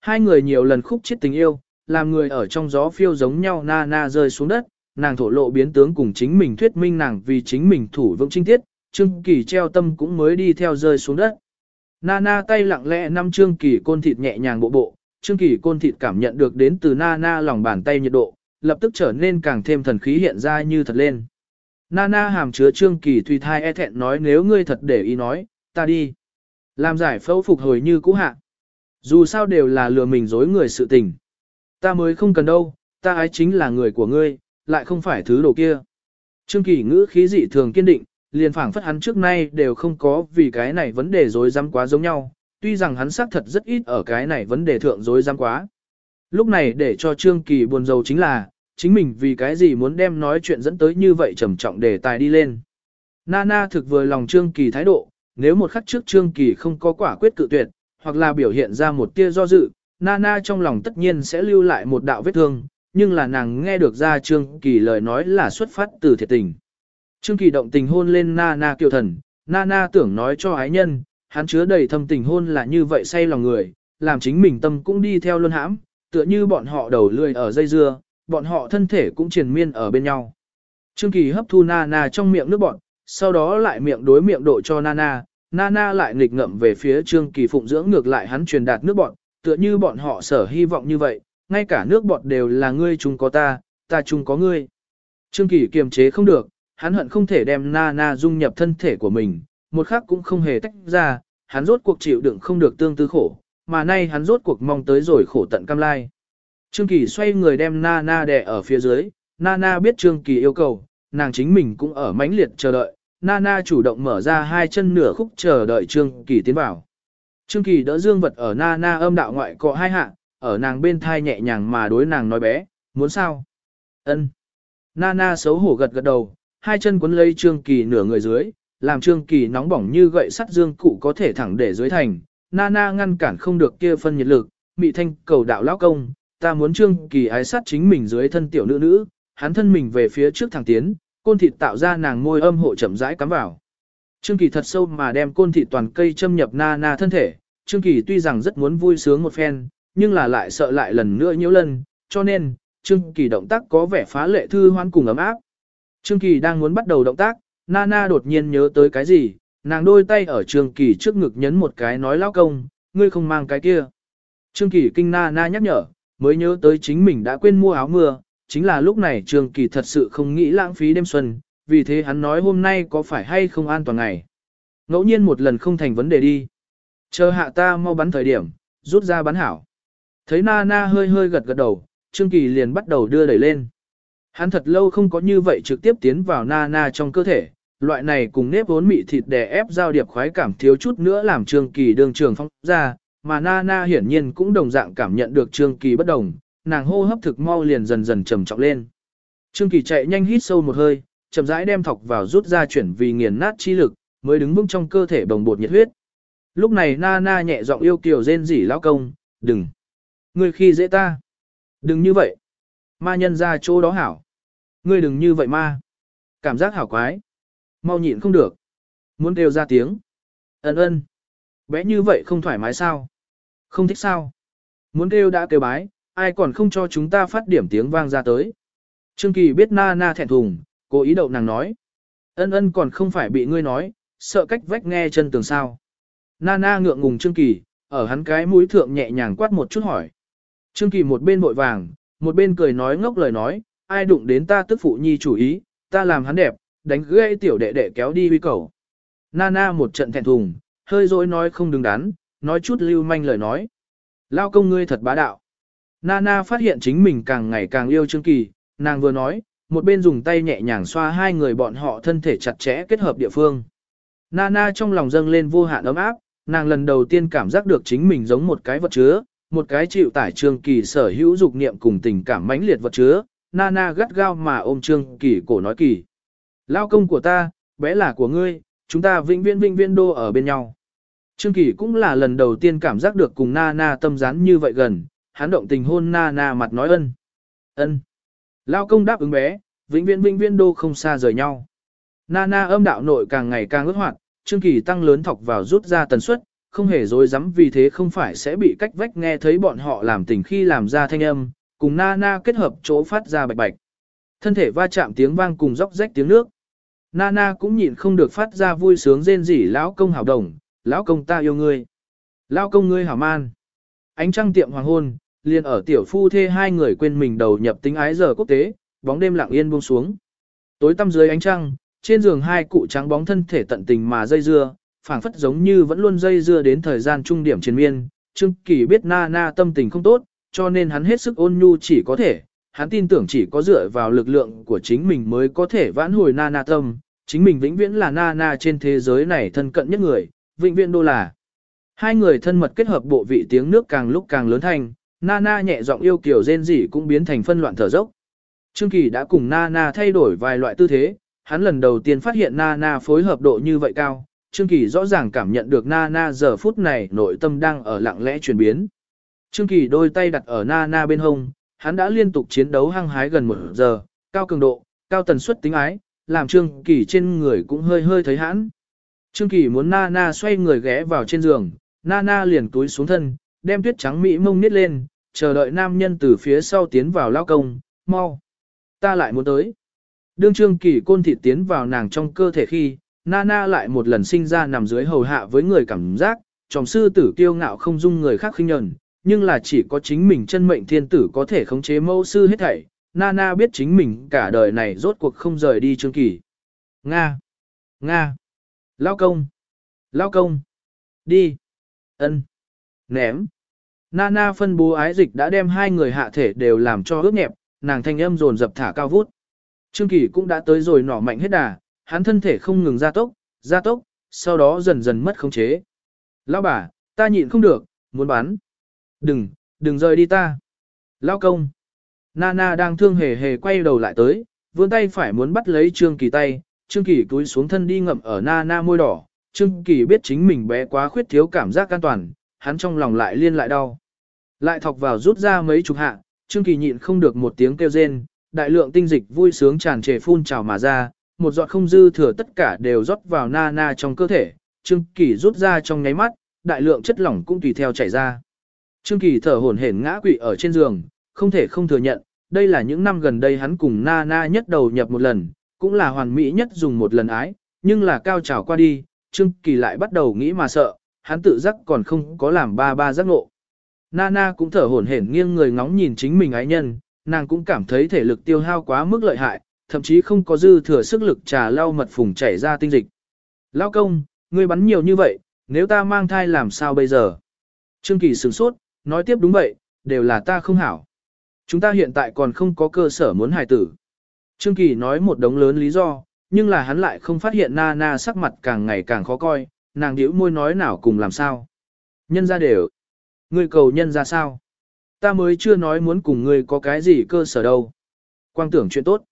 Hai người nhiều lần khúc chết tình yêu, làm người ở trong gió phiêu giống nhau na na rơi xuống đất, nàng thổ lộ biến tướng cùng chính mình thuyết minh nàng vì chính mình thủ vững trinh tiết, Trương Kỳ treo tâm cũng mới đi theo rơi xuống đất. Nana tay lặng lẽ năm Trương Kỳ côn thịt nhẹ nhàng bộ bộ, Trương Kỳ côn thịt cảm nhận được đến từ Nana lòng bàn tay nhiệt độ, lập tức trở nên càng thêm thần khí hiện ra như thật lên. Nana hàm chứa Trương Kỳ tùy thai e thẹn nói nếu ngươi thật để ý nói, ta đi. Làm giải phẫu phục hồi như cũ hạ. Dù sao đều là lừa mình dối người sự tình. Ta mới không cần đâu, ta ái chính là người của ngươi, lại không phải thứ đồ kia. Trương Kỳ ngữ khí dị thường kiên định, liền phảng phất hắn trước nay đều không có vì cái này vấn đề dối dám quá giống nhau, tuy rằng hắn xác thật rất ít ở cái này vấn đề thượng dối dám quá. Lúc này để cho Trương Kỳ buồn rầu chính là, chính mình vì cái gì muốn đem nói chuyện dẫn tới như vậy trầm trọng đề tài đi lên. Nana thực vừa lòng Trương Kỳ thái độ, nếu một khắc trước Trương Kỳ không có quả quyết cự tuyệt, hoặc là biểu hiện ra một tia do dự, Nana trong lòng tất nhiên sẽ lưu lại một đạo vết thương, nhưng là nàng nghe được ra Trương Kỳ lời nói là xuất phát từ thiệt tình. Trương Kỳ động tình hôn lên Nana kiều thần, Nana tưởng nói cho ái nhân, hắn chứa đầy thâm tình hôn là như vậy say lòng người, làm chính mình tâm cũng đi theo luân hãm, tựa như bọn họ đầu lươi ở dây dưa, bọn họ thân thể cũng triền miên ở bên nhau. Trương Kỳ hấp thu Nana trong miệng nước bọn, sau đó lại miệng đối miệng độ cho Nana, Nana lại nghịch ngậm về phía Trương Kỳ phụng dưỡng ngược lại hắn truyền đạt nước bọn, tựa như bọn họ sở hy vọng như vậy, ngay cả nước bọt đều là ngươi chúng có ta, ta chung có ngươi. Trương Kỳ kiềm chế không được, hắn hận không thể đem Nana dung nhập thân thể của mình, một khắc cũng không hề tách ra, hắn rốt cuộc chịu đựng không được tương tư khổ, mà nay hắn rốt cuộc mong tới rồi khổ tận cam lai. Trương Kỳ xoay người đem Nana đè ở phía dưới, Nana biết Trương Kỳ yêu cầu, nàng chính mình cũng ở mãnh liệt chờ đợi, Nana chủ động mở ra hai chân nửa khúc chờ đợi Trương Kỳ tiến vào. Trương Kỳ đỡ dương vật ở Nana âm đạo ngoại cọ hai hạ, ở nàng bên thai nhẹ nhàng mà đối nàng nói bé, muốn sao? Ân. Nana xấu hổ gật gật đầu, hai chân quấn lấy Trương Kỳ nửa người dưới, làm Trương Kỳ nóng bỏng như gậy sắt dương cụ có thể thẳng để dưới thành. Nana ngăn cản không được kia phân nhiệt lực, mị thanh cầu đạo lão công, ta muốn Trương Kỳ ái sát chính mình dưới thân tiểu nữ nữ, hắn thân mình về phía trước thẳng tiến, côn thịt tạo ra nàng môi âm hộ chậm rãi cắm vào. Trương Kỳ thật sâu mà đem côn thịt toàn cây châm nhập Nana thân thể, Trương Kỳ tuy rằng rất muốn vui sướng một phen, nhưng là lại sợ lại lần nữa nhiễu lần, cho nên, Trương Kỳ động tác có vẻ phá lệ thư hoan cùng ấm áp. Trương Kỳ đang muốn bắt đầu động tác, Nana đột nhiên nhớ tới cái gì, nàng đôi tay ở Trương Kỳ trước ngực nhấn một cái nói lao công, ngươi không mang cái kia. Trương Kỳ kinh Nana nhắc nhở, mới nhớ tới chính mình đã quên mua áo mưa, chính là lúc này Trương Kỳ thật sự không nghĩ lãng phí đêm xuân, vì thế hắn nói hôm nay có phải hay không an toàn ngày. Ngẫu nhiên một lần không thành vấn đề đi. Chờ hạ ta mau bắn thời điểm, rút ra bắn hảo. Thấy na na hơi hơi gật gật đầu, Trương Kỳ liền bắt đầu đưa đẩy lên. Hắn thật lâu không có như vậy trực tiếp tiến vào na na trong cơ thể, loại này cùng nếp vốn mị thịt đè ép giao điệp khoái cảm thiếu chút nữa làm Trương Kỳ đường trường phong ra, mà na na hiển nhiên cũng đồng dạng cảm nhận được Trương Kỳ bất đồng, nàng hô hấp thực mau liền dần dần trầm trọng lên. Trương Kỳ chạy nhanh hít sâu một hơi, chậm rãi đem thọc vào rút ra chuyển vì nghiền nát chi lực, mới đứng vững trong cơ thể bồng bột nhiệt huyết. Lúc này na na nhẹ giọng yêu kiều rên rỉ lão công, đừng. Ngươi khi dễ ta. Đừng như vậy. Ma nhân ra chỗ đó hảo. Ngươi đừng như vậy ma. Cảm giác hảo quái. Mau nhịn không được. Muốn kêu ra tiếng. "Ân ơn. Bé như vậy không thoải mái sao? Không thích sao? Muốn kêu đã kêu bái, ai còn không cho chúng ta phát điểm tiếng vang ra tới. Trương Kỳ biết na na thẹn thùng, cố ý đậu nàng nói. Ân ân còn không phải bị ngươi nói, sợ cách vách nghe chân tường sao. Na na ngượng ngùng Trương Kỳ, ở hắn cái mũi thượng nhẹ nhàng quát một chút hỏi. Trương Kỳ một bên vội vàng, một bên cười nói ngốc lời nói, ai đụng đến ta tức phụ nhi chủ ý, ta làm hắn đẹp, đánh gãy tiểu đệ đệ kéo đi huy cầu. Nana một trận thẹn thùng, hơi dối nói không đứng đắn, nói chút lưu manh lời nói. Lao công ngươi thật bá đạo. Nana phát hiện chính mình càng ngày càng yêu Trương Kỳ, nàng vừa nói, một bên dùng tay nhẹ nhàng xoa hai người bọn họ thân thể chặt chẽ kết hợp địa phương. Nana trong lòng dâng lên vô hạn ấm áp, nàng lần đầu tiên cảm giác được chính mình giống một cái vật chứa, một cái chịu tải Trương Kỳ sở hữu dục niệm cùng tình cảm mãnh liệt vật chứa, Nana gắt gao mà ôm Trương Kỳ cổ nói Kỳ. Lao công của ta, bé là của ngươi, chúng ta vĩnh viễn vĩnh viễn đô ở bên nhau. Trương Kỳ cũng là lần đầu tiên cảm giác được cùng Nana tâm rán như vậy gần, hắn động tình hôn Nana mặt nói ân. Ân. Lao công đáp ứng bé, vĩnh viễn vĩnh viễn đô không xa rời nhau. Nana âm đạo nội càng ngày càng ước hoạt, Trương Kỳ tăng lớn thọc vào rút ra tần suất, không hề dối dám vì thế không phải sẽ bị cách vách nghe thấy bọn họ làm tình khi làm ra thanh âm, cùng na na kết hợp chỗ phát ra bạch bạch. Thân thể va chạm tiếng vang cùng róc rách tiếng nước. Nana cũng nhịn không được phát ra vui sướng rên rỉ lão công hảo đồng, lão công ta yêu ngươi. Lão công ngươi hảo man. Ánh trăng tiệm hoàng hôn, liền ở tiểu phu thê hai người quên mình đầu nhập tính ái giờ quốc tế, bóng đêm lặng yên buông xuống. Tối tăm dưới ánh trăng, trên giường hai cụ trắng bóng thân thể tận tình mà dây dưa, phảng phất giống như vẫn luôn dây dưa đến thời gian trung điểm chiến miên. Trương Kỳ biết na na tâm tình không tốt, cho nên hắn hết sức ôn nhu chỉ có thể, hắn tin tưởng chỉ có dựa vào lực lượng của chính mình mới có thể vãn hồi na na tâm, chính mình vĩnh viễn là na na trên thế giới này thân cận nhất người, vĩnh viễn đô là. Hai người thân mật kết hợp bộ vị tiếng nước càng lúc càng lớn thành Nana nhẹ giọng yêu kiểu rên rỉ cũng biến thành phân loạn thở dốc. Trương Kỳ đã cùng Nana thay đổi vài loại tư thế, hắn lần đầu tiên phát hiện Nana phối hợp độ như vậy cao, Trương Kỳ rõ ràng cảm nhận được Nana giờ phút này nội tâm đang ở lặng lẽ chuyển biến. Trương Kỳ đôi tay đặt ở Nana bên hông, hắn đã liên tục chiến đấu hăng hái gần một giờ, cao cường độ, cao tần suất tính ái, làm Trương Kỳ trên người cũng hơi hơi thấy hãn. Trương Kỳ muốn Nana xoay người ghé vào trên giường, Nana liền túi xuống thân, đem tuyết trắng mỹ mông nít lên, chờ đợi nam nhân từ phía sau tiến vào lao công, mau. Ta lại muốn tới. Đương Trương Kỳ côn thịt tiến vào nàng trong cơ thể khi, Nana lại một lần sinh ra nằm dưới hầu hạ với người cảm giác, tròm sư tử kiêu ngạo không dung người khác khinh nhẫn, nhưng là chỉ có chính mình chân mệnh thiên tử có thể khống chế mẫu sư hết thảy. Nana biết chính mình cả đời này rốt cuộc không rời đi Trương Kỳ. Nga! Nga! Lao công! Lao công! Đi! Ân Ném! Nana phân bố ái dịch đã đem hai người hạ thể đều làm cho ướt nhẹp, nàng thanh âm dồn dập thả cao vút. Trương Kỳ cũng đã tới rồi nỏ mạnh hết đà, hắn thân thể không ngừng gia tốc, gia tốc, sau đó dần dần mất khống chế. Lão bà, ta nhịn không được, muốn bán. Đừng, đừng rời đi ta. Lão công. Nana đang thương hề hề quay đầu lại tới, vươn tay phải muốn bắt lấy Trương Kỳ tay, Trương Kỳ túi xuống thân đi ngậm ở Nana môi đỏ. Trương Kỳ biết chính mình bé quá khuyết thiếu cảm giác an toàn, hắn trong lòng lại liên lại đau. Lại thọc vào rút ra mấy chục hạ, Trương Kỳ nhịn không được một tiếng kêu rên, đại lượng tinh dịch vui sướng tràn trề phun trào mà ra, một giọt không dư thừa tất cả đều rót vào na na trong cơ thể, Trương Kỳ rút ra trong nháy mắt, đại lượng chất lỏng cũng tùy theo chảy ra. Trương Kỳ thở hổn hển ngã quỵ ở trên giường, không thể không thừa nhận, đây là những năm gần đây hắn cùng na na nhất đầu nhập một lần, cũng là hoàn mỹ nhất dùng một lần ái, nhưng là cao trào qua đi, Trương Kỳ lại bắt đầu nghĩ mà sợ, hắn tự giác còn không có làm ba ba giác ngộ. Nana cũng thở hổn hển nghiêng người ngóng nhìn chính mình ái nhân, nàng cũng cảm thấy thể lực tiêu hao quá mức lợi hại, thậm chí không có dư thừa sức lực trà lau mật phùng chảy ra tinh dịch. Lao công, ngươi bắn nhiều như vậy, nếu ta mang thai làm sao bây giờ? Trương Kỳ sửng sốt, nói tiếp đúng vậy, đều là ta không hảo. Chúng ta hiện tại còn không có cơ sở muốn hài tử. Trương Kỳ nói một đống lớn lý do, nhưng là hắn lại không phát hiện Nana sắc mặt càng ngày càng khó coi, nàng điếu môi nói nào cùng làm sao. Nhân ra đều. Ngươi cầu nhân ra sao? Ta mới chưa nói muốn cùng ngươi có cái gì cơ sở đâu. Quang tưởng chuyện tốt.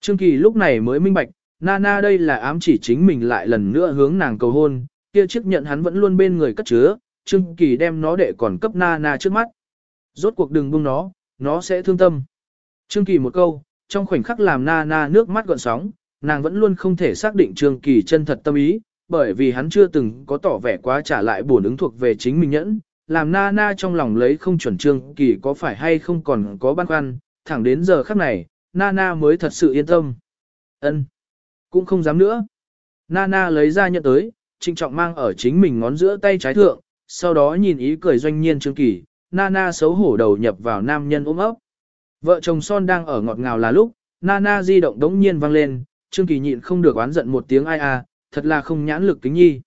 Trương Kỳ lúc này mới minh bạch, Nana đây là ám chỉ chính mình lại lần nữa hướng nàng cầu hôn, kia chiếc nhận hắn vẫn luôn bên người cất chứa, Trương Kỳ đem nó để còn cấp Nana trước mắt. Rốt cuộc đừng buông nó, nó sẽ thương tâm. Trương Kỳ một câu, trong khoảnh khắc làm Nana nước mắt gọn sóng, nàng vẫn luôn không thể xác định Trương Kỳ chân thật tâm ý, bởi vì hắn chưa từng có tỏ vẻ quá trả lại bổn ứng thuộc về chính mình nhẫn, làm na na trong lòng lấy không chuẩn trương kỳ có phải hay không còn có băn khoăn, thẳng đến giờ khắc này, na na mới thật sự yên tâm. ân cũng không dám nữa. Na na lấy ra nhận tới, trinh trọng mang ở chính mình ngón giữa tay trái thượng, sau đó nhìn ý cười doanh nhiên trương kỳ, na na xấu hổ đầu nhập vào nam nhân ôm ấp. Vợ chồng son đang ở ngọt ngào là lúc, nana di động đống nhiên vang lên, trương kỳ nhịn không được oán giận một tiếng ai à, thật là không nhãn lực kính nhi.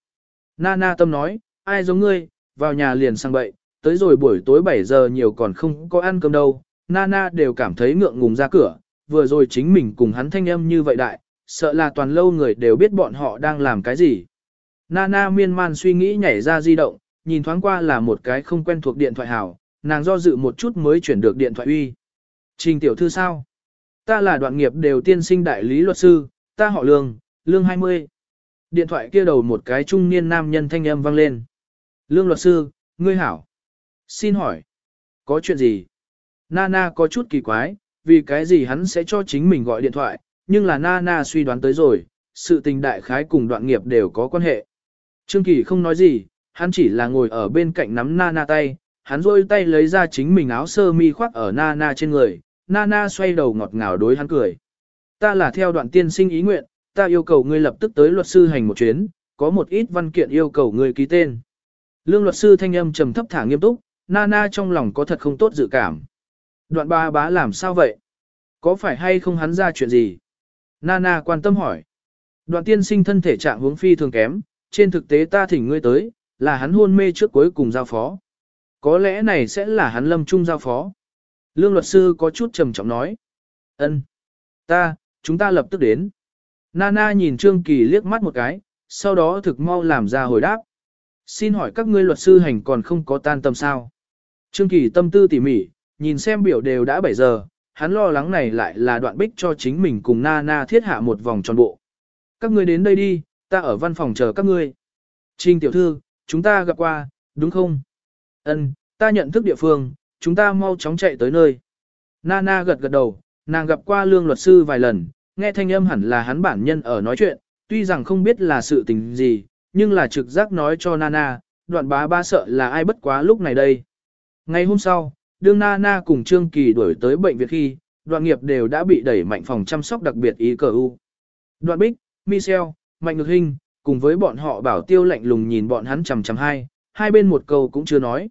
Na na tâm nói, ai giống ngươi, vào nhà liền sang bậy, tới rồi buổi tối 7 giờ nhiều còn không có ăn cơm đâu, Nana đều cảm thấy ngượng ngùng ra cửa, vừa rồi chính mình cùng hắn thanh âm như vậy đại, sợ là toàn lâu người đều biết bọn họ đang làm cái gì. Nana miên man suy nghĩ nhảy ra di động, nhìn thoáng qua là một cái không quen thuộc điện thoại hảo, nàng do dự một chút mới chuyển được điện thoại uy. Trình tiểu thư sao? Ta là đoạn nghiệp đều tiên sinh đại lý luật sư, ta họ lương, lương 20. Điện thoại kia đầu một cái trung niên nam nhân thanh âm vang lên. Lương luật sư, ngươi hảo. Xin hỏi, có chuyện gì? Nana có chút kỳ quái, vì cái gì hắn sẽ cho chính mình gọi điện thoại, nhưng là Nana suy đoán tới rồi, sự tình đại khái cùng đoạn nghiệp đều có quan hệ. Trương Kỳ không nói gì, hắn chỉ là ngồi ở bên cạnh nắm Nana tay, hắn rôi tay lấy ra chính mình áo sơ mi khoác ở Nana trên người, Nana xoay đầu ngọt ngào đối hắn cười. Ta là theo đoạn tiên sinh ý nguyện, ta yêu cầu ngươi lập tức tới luật sư hành một chuyến, có một ít văn kiện yêu cầu ngươi ký tên. Lương luật sư thanh âm trầm thấp thả nghiêm túc, Nana trong lòng có thật không tốt dự cảm. Đoạn ba bá làm sao vậy? Có phải hay không hắn ra chuyện gì? Nana quan tâm hỏi. Đoạn tiên sinh thân thể trạng hướng phi thường kém, trên thực tế ta thỉnh ngươi tới, là hắn hôn mê trước cuối cùng giao phó. Có lẽ này sẽ là hắn lâm trung giao phó. Lương luật sư có chút trầm trọng nói. ân, Ta, chúng ta lập tức đến. Nana nhìn Trương Kỳ liếc mắt một cái, sau đó thực mau làm ra hồi đáp. Xin hỏi các ngươi luật sư hành còn không có tan tâm sao? Trương Kỳ tâm tư tỉ mỉ, nhìn xem biểu đều đã 7 giờ, hắn lo lắng này lại là đoạn bích cho chính mình cùng Nana thiết hạ một vòng tròn bộ. Các ngươi đến đây đi, ta ở văn phòng chờ các ngươi. Trình tiểu thư, chúng ta gặp qua, đúng không? Ân, ta nhận thức địa phương, chúng ta mau chóng chạy tới nơi. Nana gật gật đầu, nàng gặp qua lương luật sư vài lần, nghe thanh âm hẳn là hắn bản nhân ở nói chuyện, tuy rằng không biết là sự tình gì, nhưng là trực giác nói cho Nana, đoạn bá ba sợ là ai bất quá lúc này đây. Ngày hôm sau, đương Nana cùng Trương Kỳ đuổi tới bệnh viện khi, đoạn nghiệp đều đã bị đẩy mạnh phòng chăm sóc đặc biệt ý cờ u. Đoạn bích, Michel, Mạnh Ngực Hinh, cùng với bọn họ bảo tiêu lạnh lùng nhìn bọn hắn chằm chằm hai, hai bên một câu cũng chưa nói.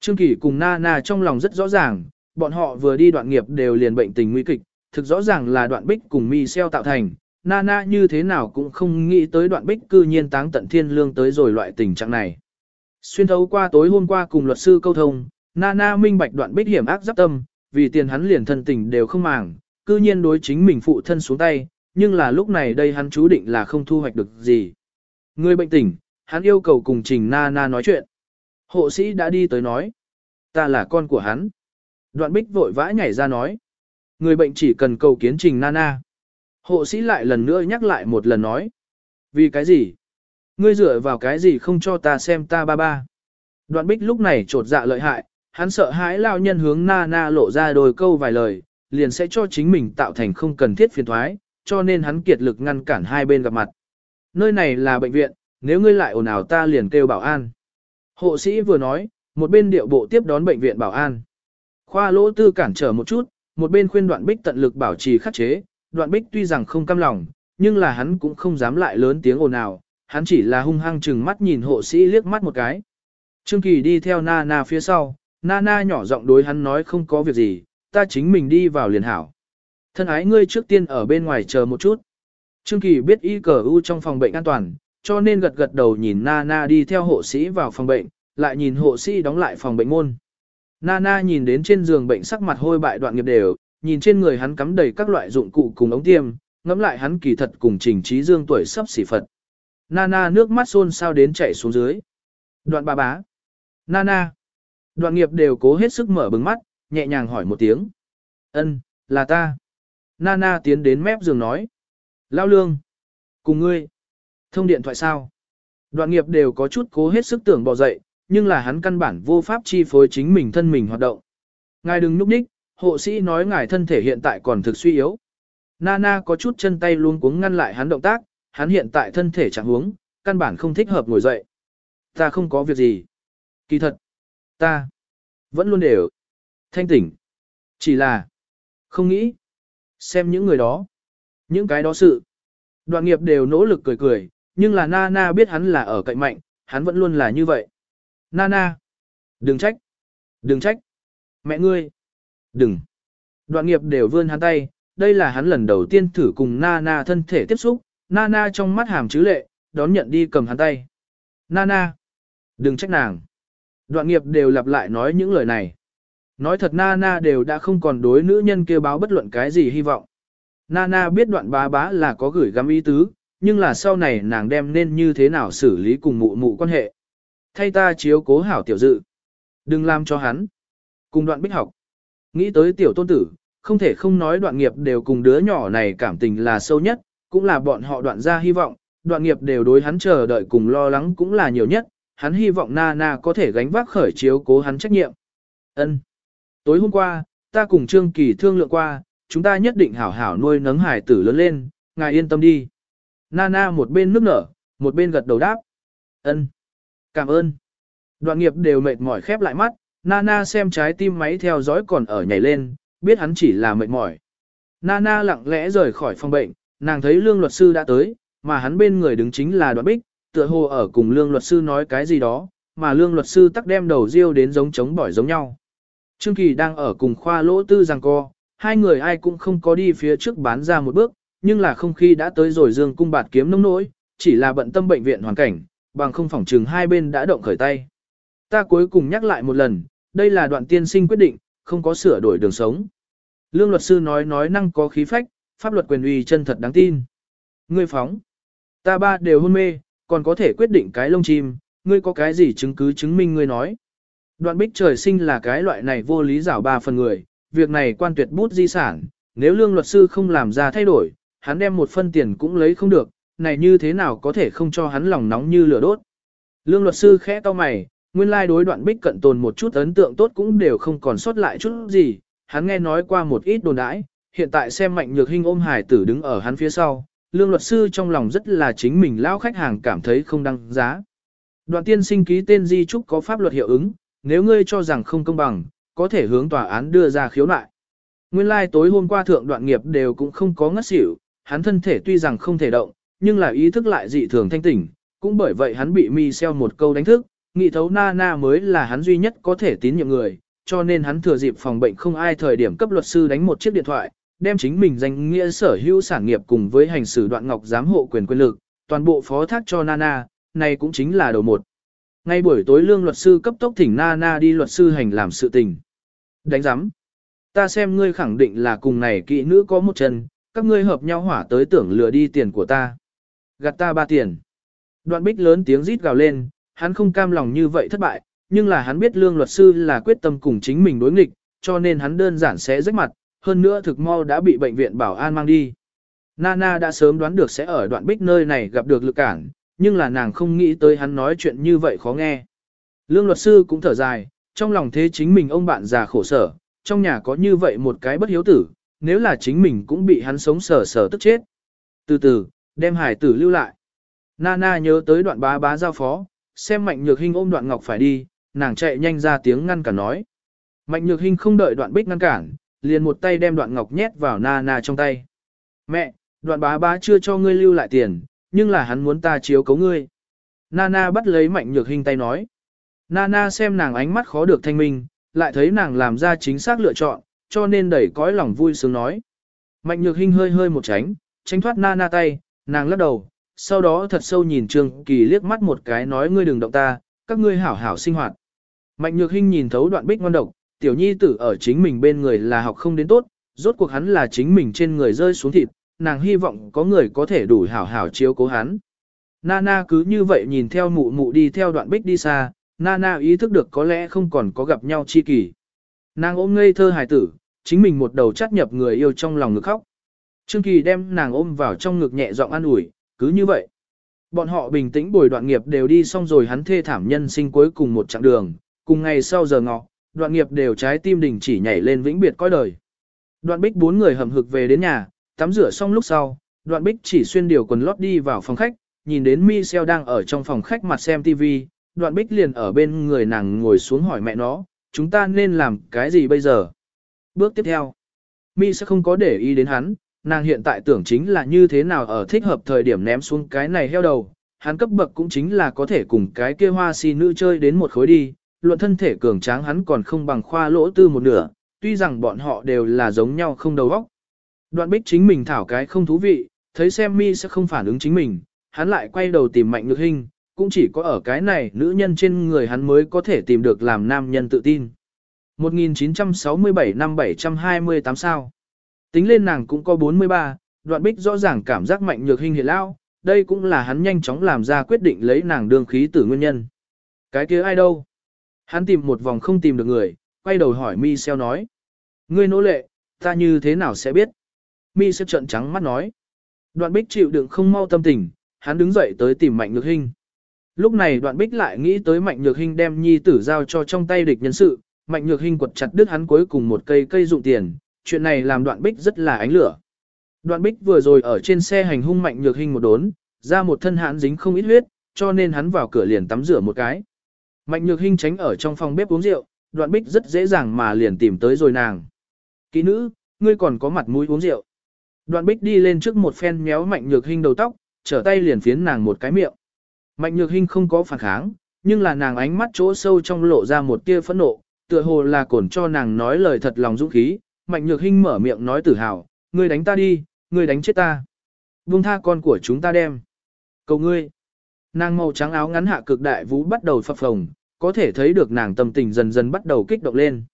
Trương Kỳ cùng Nana trong lòng rất rõ ràng, bọn họ vừa đi đoạn nghiệp đều liền bệnh tình nguy kịch, thực rõ ràng là đoạn bích cùng Michel tạo thành, Nana như thế nào cũng không nghĩ tới đoạn bích cư nhiên táng tận thiên lương tới rồi loại tình trạng này. Xuyên thấu qua tối hôm qua cùng luật sư câu thông, Nana minh bạch đoạn bích hiểm ác giáp tâm, vì tiền hắn liền thân tình đều không màng, cư nhiên đối chính mình phụ thân xuống tay, nhưng là lúc này đây hắn chú định là không thu hoạch được gì. Người bệnh tỉnh, hắn yêu cầu cùng Trình Nana nói chuyện. Hộ sĩ đã đi tới nói, ta là con của hắn. Đoạn bích vội vã nhảy ra nói, người bệnh chỉ cần cầu kiến Trình Nana. Hộ sĩ lại lần nữa nhắc lại một lần nói, vì cái gì? Ngươi dựa vào cái gì không cho ta xem ta ba ba? Đoạn bích lúc này trột dạ lợi hại, hắn sợ hãi lao nhân hướng na na lộ ra đôi câu vài lời, liền sẽ cho chính mình tạo thành không cần thiết phiền thoái, cho nên hắn kiệt lực ngăn cản hai bên gặp mặt. Nơi này là bệnh viện, nếu ngươi lại ồn ào ta liền kêu bảo an. Hộ sĩ vừa nói, một bên điệu bộ tiếp đón bệnh viện bảo an. Khoa lỗ tư cản trở một chút, một bên khuyên đoạn bích tận lực bảo trì khắc chế, đoạn bích tuy rằng không cam lòng, nhưng là hắn cũng không dám lại lớn tiếng ồn ào, hắn chỉ là hung hăng chừng mắt nhìn hộ sĩ liếc mắt một cái. Trương Kỳ đi theo Nana phía sau, Nana nhỏ giọng đối hắn nói không có việc gì, ta chính mình đi vào liền hảo. Thân ái ngươi trước tiên ở bên ngoài chờ một chút. Trương Kỳ biết y cờ u trong phòng bệnh an toàn, cho nên gật gật đầu nhìn Nana đi theo hộ sĩ vào phòng bệnh, lại nhìn hộ sĩ đóng lại phòng bệnh môn. Nana nhìn đến trên giường bệnh sắc mặt hôi bại đoạn nghiệp đều, nhìn trên người hắn cắm đầy các loại dụng cụ cùng ống tiêm, ngẫm lại hắn kỳ thật cùng trình trí dương tuổi sắp xỉ phật. Nana nước mắt xôn sao đến chảy xuống dưới. Đoạn bà bá. Nana. Đoạn nghiệp đều cố hết sức mở bừng mắt, nhẹ nhàng hỏi một tiếng. Ân, là ta. Nana tiến đến mép giường nói. Lao lương. Cùng ngươi. Thông điện thoại sao? Đoạn nghiệp đều có chút cố hết sức tưởng bỏ dậy, nhưng là hắn căn bản vô pháp chi phối chính mình thân mình hoạt động. Ngài đừng núp ních, hộ sĩ nói ngài thân thể hiện tại còn thực suy yếu. Nana có chút chân tay luôn cuống ngăn lại hắn động tác, hắn hiện tại thân thể chẳng huống, căn bản không thích hợp ngồi dậy. Ta không có việc gì. Kỳ thật, ta vẫn luôn đều thanh tỉnh. Chỉ là không nghĩ xem những người đó, những cái đó sự. Đoạn nghiệp đều nỗ lực cười cười, nhưng là Nana biết hắn là ở cạnh mạnh, hắn vẫn luôn là như vậy. Nana, đừng trách, đừng trách. Mẹ ngươi, đừng. Đoạn nghiệp đều vươn hắn tay, đây là hắn lần đầu tiên thử cùng Nana thân thể tiếp xúc, Nana trong mắt hàm chứ lệ, đón nhận đi cầm hắn tay. Nana, đừng trách nàng. Đoạn nghiệp đều lặp lại nói những lời này. Nói thật Nana đều đã không còn đối nữ nhân kêu báo bất luận cái gì hy vọng. Nana biết đoạn bá bá là có gửi gắm ý tứ, nhưng là sau này nàng đem nên như thế nào xử lý cùng mụ mụ quan hệ. Thay ta chiếu cố hảo tiểu dự. Đừng làm cho hắn. Cùng đoạn bích học. Nghĩ tới tiểu tôn tử, không thể không nói đoạn nghiệp đều cùng đứa nhỏ này cảm tình là sâu nhất, cũng là bọn họ đoạn ra hy vọng, đoạn nghiệp đều đối hắn chờ đợi cùng lo lắng cũng là nhiều nhất, hắn hy vọng Nana có thể gánh vác khởi chiếu cố hắn trách nhiệm. Ân. Tối hôm qua, ta cùng Trương Kỳ thương lượng qua, chúng ta nhất định hảo hảo nuôi nấng hải tử lớn lên, ngài yên tâm đi. Nana một bên nước nở, một bên gật đầu đáp. Ân. Cảm ơn. Đoạn nghiệp đều mệt mỏi khép lại mắt, Nana xem trái tim máy theo dõi còn ở nhảy lên, biết hắn chỉ là mệt mỏi. Nana lặng lẽ rời khỏi phòng bệnh, nàng thấy lương luật sư đã tới, mà hắn bên người đứng chính là đoạn bích, tựa hồ ở cùng lương luật sư nói cái gì đó, mà lương luật sư tắc đem đầu riêu đến giống chống bỏi giống nhau. Trương Kỳ đang ở cùng khoa lỗ tư giằng co, hai người ai cũng không có đi phía trước bán ra một bước, nhưng là không khi đã tới rồi dương cung bạt kiếm nông nỗi, chỉ là bận tâm bệnh viện hoàn cảnh, bằng không phỏng trừng hai bên đã động khởi tay. Ta cuối cùng nhắc lại một lần, đây là đoạn tiên sinh quyết định, không có sửa đổi đường sống. Lương luật sư nói nói năng có khí phách, pháp luật quyền uy chân thật đáng tin. Ngươi phóng. Ta ba đều hôn mê, còn có thể quyết định cái lông chim, ngươi có cái gì chứng cứ chứng minh ngươi nói. Đoạn bích trời sinh là cái loại này vô lý giảo ba phần người, việc này quan tuyệt bút di sản, nếu lương luật sư không làm ra thay đổi, hắn đem một phân tiền cũng lấy không được, này như thế nào có thể không cho hắn lòng nóng như lửa đốt. Lương luật sư khẽ to mày, nguyên lai đối đoạn bích cận tồn một chút ấn tượng tốt cũng đều không còn sót lại chút gì, hắn nghe nói qua một ít đồn đãi, hiện tại xem mạnh nhược hình ôm hải tử đứng ở hắn phía sau, lương luật sư trong lòng rất là chính mình lao khách hàng cảm thấy không đăng giá. Đoạn tiên sinh ký tên di trúc có pháp luật hiệu ứng, nếu ngươi cho rằng không công bằng, có thể hướng tòa án đưa ra khiếu nại. Nguyên lai like tối hôm qua thượng đoạn nghiệp đều cũng không có ngất xỉu, hắn thân thể tuy rằng không thể động, nhưng là ý thức lại dị thường thanh tỉnh, cũng bởi vậy hắn bị Michel một câu đánh thức, nghị thấu Nana mới là hắn duy nhất có thể tín nhiệm người, cho nên hắn thừa dịp phòng bệnh không ai thời điểm cấp luật sư đánh một chiếc điện thoại, đem chính mình danh nghĩa sở hữu sản nghiệp cùng với hành xử đoạn ngọc giám hộ quyền quyền lực, toàn bộ phó thác cho Nana, này cũng chính là đầu một. Ngay buổi tối lương luật sư cấp tốc thỉnh Nana đi luật sư hành làm sự tình. Đánh giám. Ta xem ngươi khẳng định là cùng này kỵ nữ có một chân, các ngươi hợp nhau hỏa tới tưởng lừa đi tiền của ta. Gạt ta ba tiền. Đoạn bích lớn tiếng rít gào lên, hắn không cam lòng như vậy thất bại, nhưng là hắn biết lương luật sư là quyết tâm cùng chính mình đối nghịch, cho nên hắn đơn giản sẽ rách mặt, hơn nữa thực mau đã bị bệnh viện bảo an mang đi. Nana đã sớm đoán được sẽ ở đoạn bích nơi này gặp được lực cản, nhưng là nàng không nghĩ tới hắn nói chuyện như vậy khó nghe. Lương luật sư cũng thở dài, trong lòng thế chính mình ông bạn già khổ sở, trong nhà có như vậy một cái bất hiếu tử, nếu là chính mình cũng bị hắn sống sờ sờ tức chết. Từ từ, đem hải tử lưu lại. Nana nhớ tới đoạn bá bá giao phó, xem mạnh nhược hình ôm đoạn ngọc phải đi, nàng chạy nhanh ra tiếng ngăn cả nói. Mạnh nhược hình không đợi đoạn bích ngăn cản, liền một tay đem đoạn ngọc nhét vào Nana trong tay. Mẹ, đoạn bá bá chưa cho ngươi lưu lại tiền, nhưng là hắn muốn ta chiếu cấu ngươi. Nana bắt lấy mạnh nhược hình tay nói. Nana xem nàng ánh mắt khó được thanh minh, lại thấy nàng làm ra chính xác lựa chọn, cho nên đẩy cõi lòng vui sướng nói. Mạnh nhược hình hơi hơi một tránh, tránh thoát Nana tay, nàng lắc đầu, sau đó thật sâu nhìn Trương Kỳ liếc mắt một cái nói ngươi đừng động ta, các ngươi hảo hảo sinh hoạt. Mạnh nhược hình nhìn thấu đoạn bích ngon độc, tiểu nhi tử ở chính mình bên người là học không đến tốt, rốt cuộc hắn là chính mình trên người rơi xuống thịt, nàng hy vọng có người có thể đủ hảo hảo chiếu cố hắn. Nana cứ như vậy nhìn theo mụ mụ đi theo đoạn bích đi xa, Nana ý thức được có lẽ không còn có gặp nhau chi kỷ. Nàng ôm ngây thơ hài tử, chính mình một đầu chắt nhập người yêu trong lòng ngực khóc. Trương Kỳ đem nàng ôm vào trong ngực nhẹ giọng an ủi, cứ như vậy. Bọn họ bình tĩnh bồi đoạn nghiệp đều đi xong rồi hắn thê thảm nhân sinh cuối cùng một chặng đường, cùng ngày sau giờ ngọ, đoạn nghiệp đều trái tim đình chỉ nhảy lên vĩnh biệt coi đời. Đoạn bích bốn người hầm hực về đến nhà, tắm rửa xong lúc sau, đoạn bích chỉ xuyên điều quần lót đi vào phòng khách, nhìn đến Michelle đang ở trong phòng khách mặt xem TV, đoạn bích liền ở bên người nàng ngồi xuống hỏi mẹ nó, chúng ta nên làm cái gì bây giờ? Bước tiếp theo, Mi sẽ không có để ý đến hắn, nàng hiện tại tưởng chính là như thế nào ở thích hợp thời điểm ném xuống cái này heo đầu, hắn cấp bậc cũng chính là có thể cùng cái kia hoa si nữ chơi đến một khối đi, luận thân thể cường tráng hắn còn không bằng khoa lỗ tư một nửa, tuy rằng bọn họ đều là giống nhau không đầu óc. Đoạn bích chính mình thảo cái không thú vị, thấy xem mi sẽ không phản ứng chính mình, hắn lại quay đầu tìm mạnh nhược hình, cũng chỉ có ở cái này nữ nhân trên người hắn mới có thể tìm được làm nam nhân tự tin. 1967 năm 728 sao. Tính lên nàng cũng có 43, đoạn bích rõ ràng cảm giác mạnh nhược hình hiện lao, đây cũng là hắn nhanh chóng làm ra quyết định lấy nàng đương khí tử nguyên nhân. Cái kia ai đâu? Hắn tìm một vòng không tìm được người, quay đầu hỏi mi xeo nói. Ngươi nỗ lệ, ta như thế nào sẽ biết? Mi xeo trợn trắng mắt nói. Đoạn bích chịu đựng không mau tâm tình, hắn đứng dậy tới tìm mạnh nhược hình. Lúc này đoạn bích lại nghĩ tới mạnh nhược hình đem nhi tử giao cho trong tay địch nhân sự, mạnh nhược hình quật chặt đứt hắn cuối cùng một cây cây dụng tiền, chuyện này làm đoạn bích rất là ánh lửa. Đoạn bích vừa rồi ở trên xe hành hung mạnh nhược hình một đốn, ra một thân hãn dính không ít huyết, cho nên hắn vào cửa liền tắm rửa một cái. Mạnh nhược hình tránh ở trong phòng bếp uống rượu, đoạn bích rất dễ dàng mà liền tìm tới rồi nàng. Kỹ nữ, ngươi còn có mặt mũi uống rượu. Đoạn bích đi lên trước một phen méo mạnh nhược hình đầu tóc, trở tay liền phiến nàng một cái miệng. Mạnh nhược hình không có phản kháng, nhưng là nàng ánh mắt chỗ sâu trong lộ ra một tia phẫn nộ, tựa hồ là cổn cho nàng nói lời thật lòng dũng khí. Mạnh nhược hình mở miệng nói tự hào, ngươi đánh ta đi, ngươi đánh chết ta. Vung tha con của chúng ta đem. Cầu ngươi. Nàng màu trắng áo ngắn hạ cực đại vũ bắt đầu phập phồng, có thể thấy được nàng tâm tình dần dần bắt đầu kích động lên.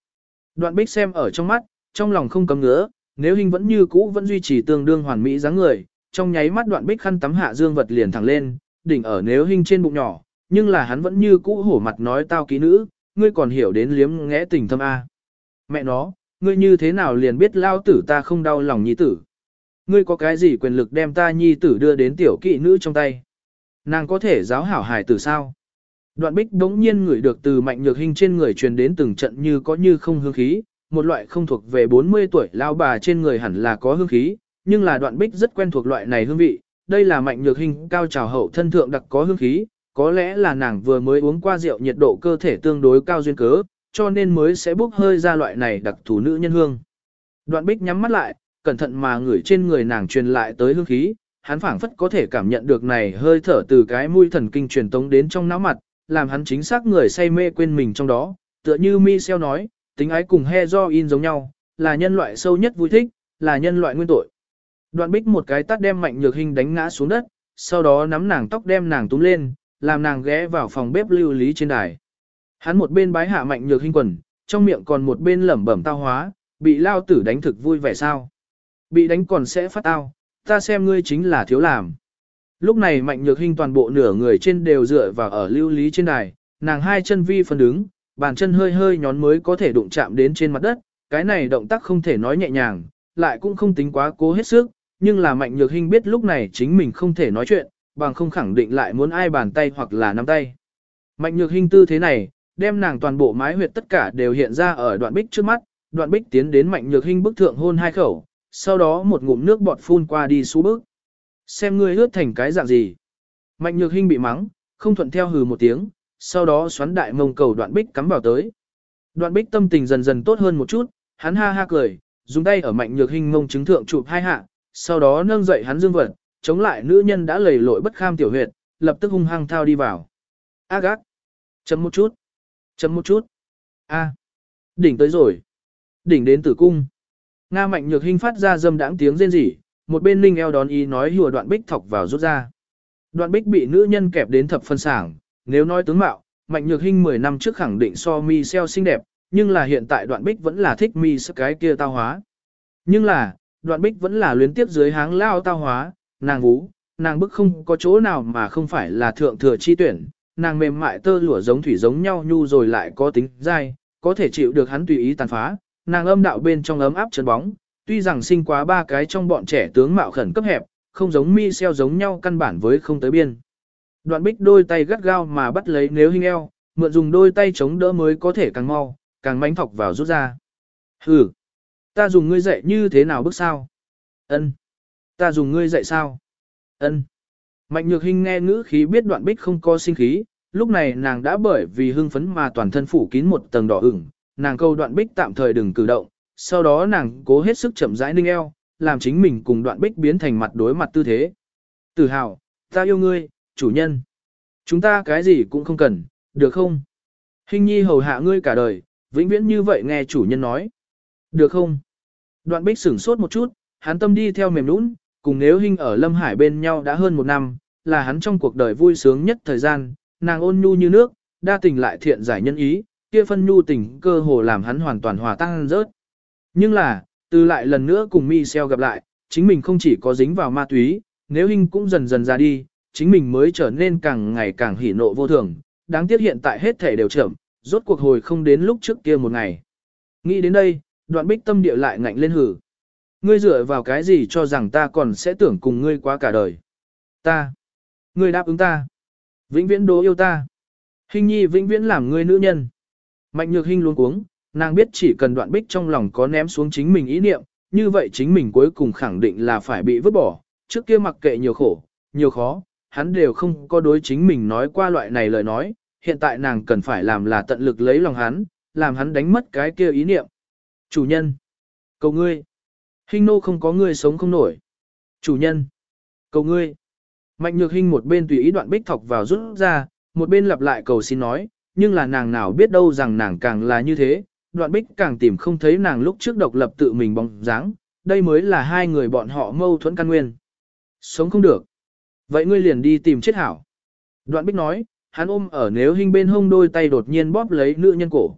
Đoạn bích xem ở trong mắt, trong lòng không cấm ngứa, nếu hình vẫn như cũ vẫn duy trì tương đương hoàn mỹ dáng người, trong nháy mắt đoạn bích khăn tắm hạ dương vật liền thẳng lên, đỉnh ở nếu hình trên bụng nhỏ, nhưng là hắn vẫn như cũ hổ mặt nói tao kỹ nữ, ngươi còn hiểu đến liếm ngẽ tình thâm A. Mẹ nó, ngươi như thế nào liền biết lao tử ta không đau lòng nhi tử. Ngươi có cái gì quyền lực đem ta nhi tử đưa đến tiểu kỵ nữ trong tay. Nàng có thể giáo hảo hài tử sao? Đoạn bích đống nhiên ngửi được từ mạnh nhược hình trên người truyền đến từng trận như có như không hương khí, một loại không thuộc về 40 tuổi lao bà trên người hẳn là có hương khí, nhưng là đoạn bích rất quen thuộc loại này hương vị, đây là mạnh nhược hình cao trào hậu thân thượng đặc có hương khí, có lẽ là nàng vừa mới uống qua rượu nhiệt độ cơ thể tương đối cao duyên cớ, cho nên mới sẽ bốc hơi ra loại này đặc thù nữ nhân hương. Đoạn bích nhắm mắt lại, cẩn thận mà ngửi trên người nàng truyền lại tới hương khí, hắn phảng phất có thể cảm nhận được này hơi thở từ cái mũi thần kinh truyền tống đến trong não mặt, làm hắn chính xác người say mê quên mình trong đó, tựa như Michel nói, tính ái cùng in giống nhau, là nhân loại sâu nhất vui thích, là nhân loại nguyên tội. Đoạn bích một cái tát đem mạnh nhược hình đánh ngã xuống đất, sau đó nắm nàng tóc đem nàng túm lên, làm nàng ghé vào phòng bếp lưu lý trên đài. Hắn một bên bái hạ mạnh nhược hình quần, trong miệng còn một bên lẩm bẩm tao hóa, bị lao tử đánh thực vui vẻ sao. Bị đánh còn sẽ phát tao, ta xem ngươi chính là thiếu làm. Lúc này mạnh nhược hình toàn bộ nửa người trên đều dựa vào ở lưu lý trên đài, nàng hai chân vi phần đứng, bàn chân hơi hơi nhón mới có thể đụng chạm đến trên mặt đất, cái này động tác không thể nói nhẹ nhàng, lại cũng không tính quá cố hết sức, nhưng là mạnh nhược hình biết lúc này chính mình không thể nói chuyện, bằng không khẳng định lại muốn ai bàn tay hoặc là nắm tay. Mạnh nhược hình tư thế này, đem nàng toàn bộ mái huyệt tất cả đều hiện ra ở đoạn bích trước mắt, đoạn bích tiến đến mạnh nhược hình bức thượng hôn hai khẩu, sau đó một ngụm nước bọt phun qua đi xuống bước. Xem ngươi ướt thành cái dạng gì. Mạnh nhược hình bị mắng, không thuận theo hừ một tiếng, sau đó xoắn đại mông cầu đoạn bích cắm vào tới. Đoạn bích tâm tình dần dần tốt hơn một chút, hắn ha ha cười, dùng tay ở mạnh nhược hình mông chứng thượng chụp hai hạ, sau đó nâng dậy hắn dương vật, chống lại nữ nhân đã lầy lội bất kham tiểu huyệt, lập tức hung hăng thao đi vào. A gác. Chấm một chút. Chấm một chút. A. Đỉnh tới rồi. Đỉnh đến tử cung. Nga mạnh nhược hình phát ra dâm đãng tiếng rên rỉ, một bên linh eo đón ý nói hùa đoạn bích thọc vào rút ra. Đoạn bích bị nữ nhân kẹp đến thập phân sảng, nếu nói tướng mạo, mạnh nhược hình 10 năm trước khẳng định so mi xeo xinh đẹp, nhưng là hiện tại đoạn bích vẫn là thích mi sức cái kia tao hóa. Nhưng là, đoạn bích vẫn là luyến tiếp dưới háng lao tao hóa, nàng vú, nàng bức không có chỗ nào mà không phải là thượng thừa chi tuyển, nàng mềm mại tơ lụa giống thủy giống nhau nhu rồi lại có tính dai, có thể chịu được hắn tùy ý tàn phá, nàng âm đạo bên trong ấm áp chân bóng, tuy rằng sinh quá ba cái trong bọn trẻ tướng mạo khẩn cấp hẹp, không giống mi xeo giống nhau căn bản với không tới biên. Đoạn bích đôi tay gắt gao mà bắt lấy nếu hình eo, mượn dùng đôi tay chống đỡ mới có thể càng mau, càng mánh thọc vào rút ra. Hừ, ta dùng ngươi dạy như thế nào bước sao? Ân, ta dùng ngươi dạy sao? Ân. Mạnh nhược hình nghe ngữ khí biết đoạn bích không có sinh khí, lúc này nàng đã bởi vì hưng phấn mà toàn thân phủ kín một tầng đỏ ửng, nàng câu đoạn bích tạm thời đừng cử động, sau đó nàng cố hết sức chậm rãi ninh eo, làm chính mình cùng đoạn bích biến thành mặt đối mặt tư thế. Tự hào, ta yêu ngươi, chủ nhân. Chúng ta cái gì cũng không cần, được không? Hình nhi hầu hạ ngươi cả đời, vĩnh viễn như vậy nghe chủ nhân nói. Được không? Đoạn bích sửng sốt một chút, hắn tâm đi theo mềm nũng, cùng nếu hình ở Lâm Hải bên nhau đã hơn một năm, là hắn trong cuộc đời vui sướng nhất thời gian, nàng ôn nhu như nước, đa tình lại thiện giải nhân ý, kia phân nhu tình cơ hồ làm hắn hoàn toàn hòa tăng rớt. Nhưng là, từ lại lần nữa cùng Michel gặp lại, chính mình không chỉ có dính vào ma túy, nếu hình cũng dần dần ra đi, chính mình mới trở nên càng ngày càng hỉ nộ vô thường, đáng tiếc hiện tại hết thể đều chậm, rốt cuộc hồi không đến lúc trước kia một ngày. Nghĩ đến đây, đoạn bích tâm địa lại ngạnh lên hử. Ngươi dựa vào cái gì cho rằng ta còn sẽ tưởng cùng ngươi quá cả đời. Ta. Ngươi đáp ứng ta. Vĩnh viễn đố yêu ta. Hình nhi vĩnh viễn làm ngươi nữ nhân. Mạnh nhược hình luôn cuống, nàng biết chỉ cần đoạn bích trong lòng có ném xuống chính mình ý niệm, như vậy chính mình cuối cùng khẳng định là phải bị vứt bỏ, trước kia mặc kệ nhiều khổ, nhiều khó, hắn đều không có đối chính mình nói qua loại này lời nói, hiện tại nàng cần phải làm là tận lực lấy lòng hắn, làm hắn đánh mất cái kia ý niệm. Chủ nhân, cầu ngươi, hình nô không có ngươi sống không nổi. Chủ nhân, cầu ngươi. Mạnh nhược hình một bên tùy ý đoạn bích thọc vào rút ra, một bên lặp lại cầu xin nói, nhưng là nàng nào biết đâu rằng nàng càng là như thế, đoạn bích càng tìm không thấy nàng lúc trước độc lập tự mình bóng dáng, đây mới là hai người bọn họ mâu thuẫn căn nguyên. Sống không được. Vậy ngươi liền đi tìm chết hảo. Đoạn bích nói, hắn ôm ở nếu hình bên hông đôi tay đột nhiên bóp lấy nữ nhân cổ.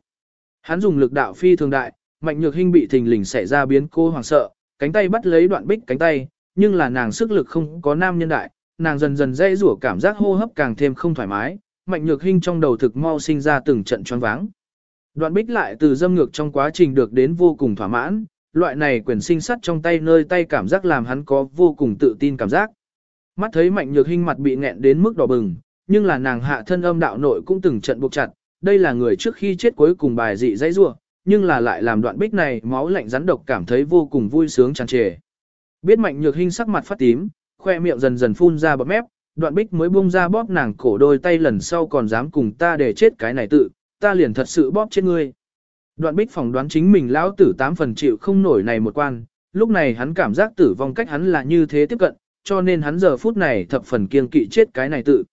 Hắn dùng lực đạo phi thường đại, mạnh nhược Hinh bị thình lình xảy ra biến cô hoảng sợ, cánh tay bắt lấy đoạn bích cánh tay, nhưng là nàng sức lực không có nam nhân đại, nàng dần dần dây rủa cảm giác hô hấp càng thêm không thoải mái, mạnh nhược Hinh trong đầu thực mau sinh ra từng trận choáng váng. Đoạn bích lại từ dâm ngược trong quá trình được đến vô cùng thỏa mãn, loại này quyền sinh sắt trong tay nơi tay cảm giác làm hắn có vô cùng tự tin cảm giác. Mắt thấy mạnh nhược Hinh mặt bị nghẹn đến mức đỏ bừng, nhưng là nàng hạ thân âm đạo nội cũng từng trận buộc chặt, đây là người trước khi chết cuối cùng bài dị dãy rua, nhưng là lại làm đoạn bích này máu lạnh rắn độc cảm thấy vô cùng vui sướng tràn trề. Biết mạnh nhược hình sắc mặt phát tím, khoe miệng dần dần phun ra bọt mép, đoạn bích mới buông ra bóp nàng cổ đôi tay lần sau còn dám cùng ta để chết cái này tự, ta liền thật sự bóp chết ngươi. Đoạn bích phỏng đoán chính mình lão tử tám phần chịu không nổi này một quan, lúc này hắn cảm giác tử vong cách hắn là như thế tiếp cận, cho nên hắn giờ phút này thập phần kiên kỵ chết cái này tự.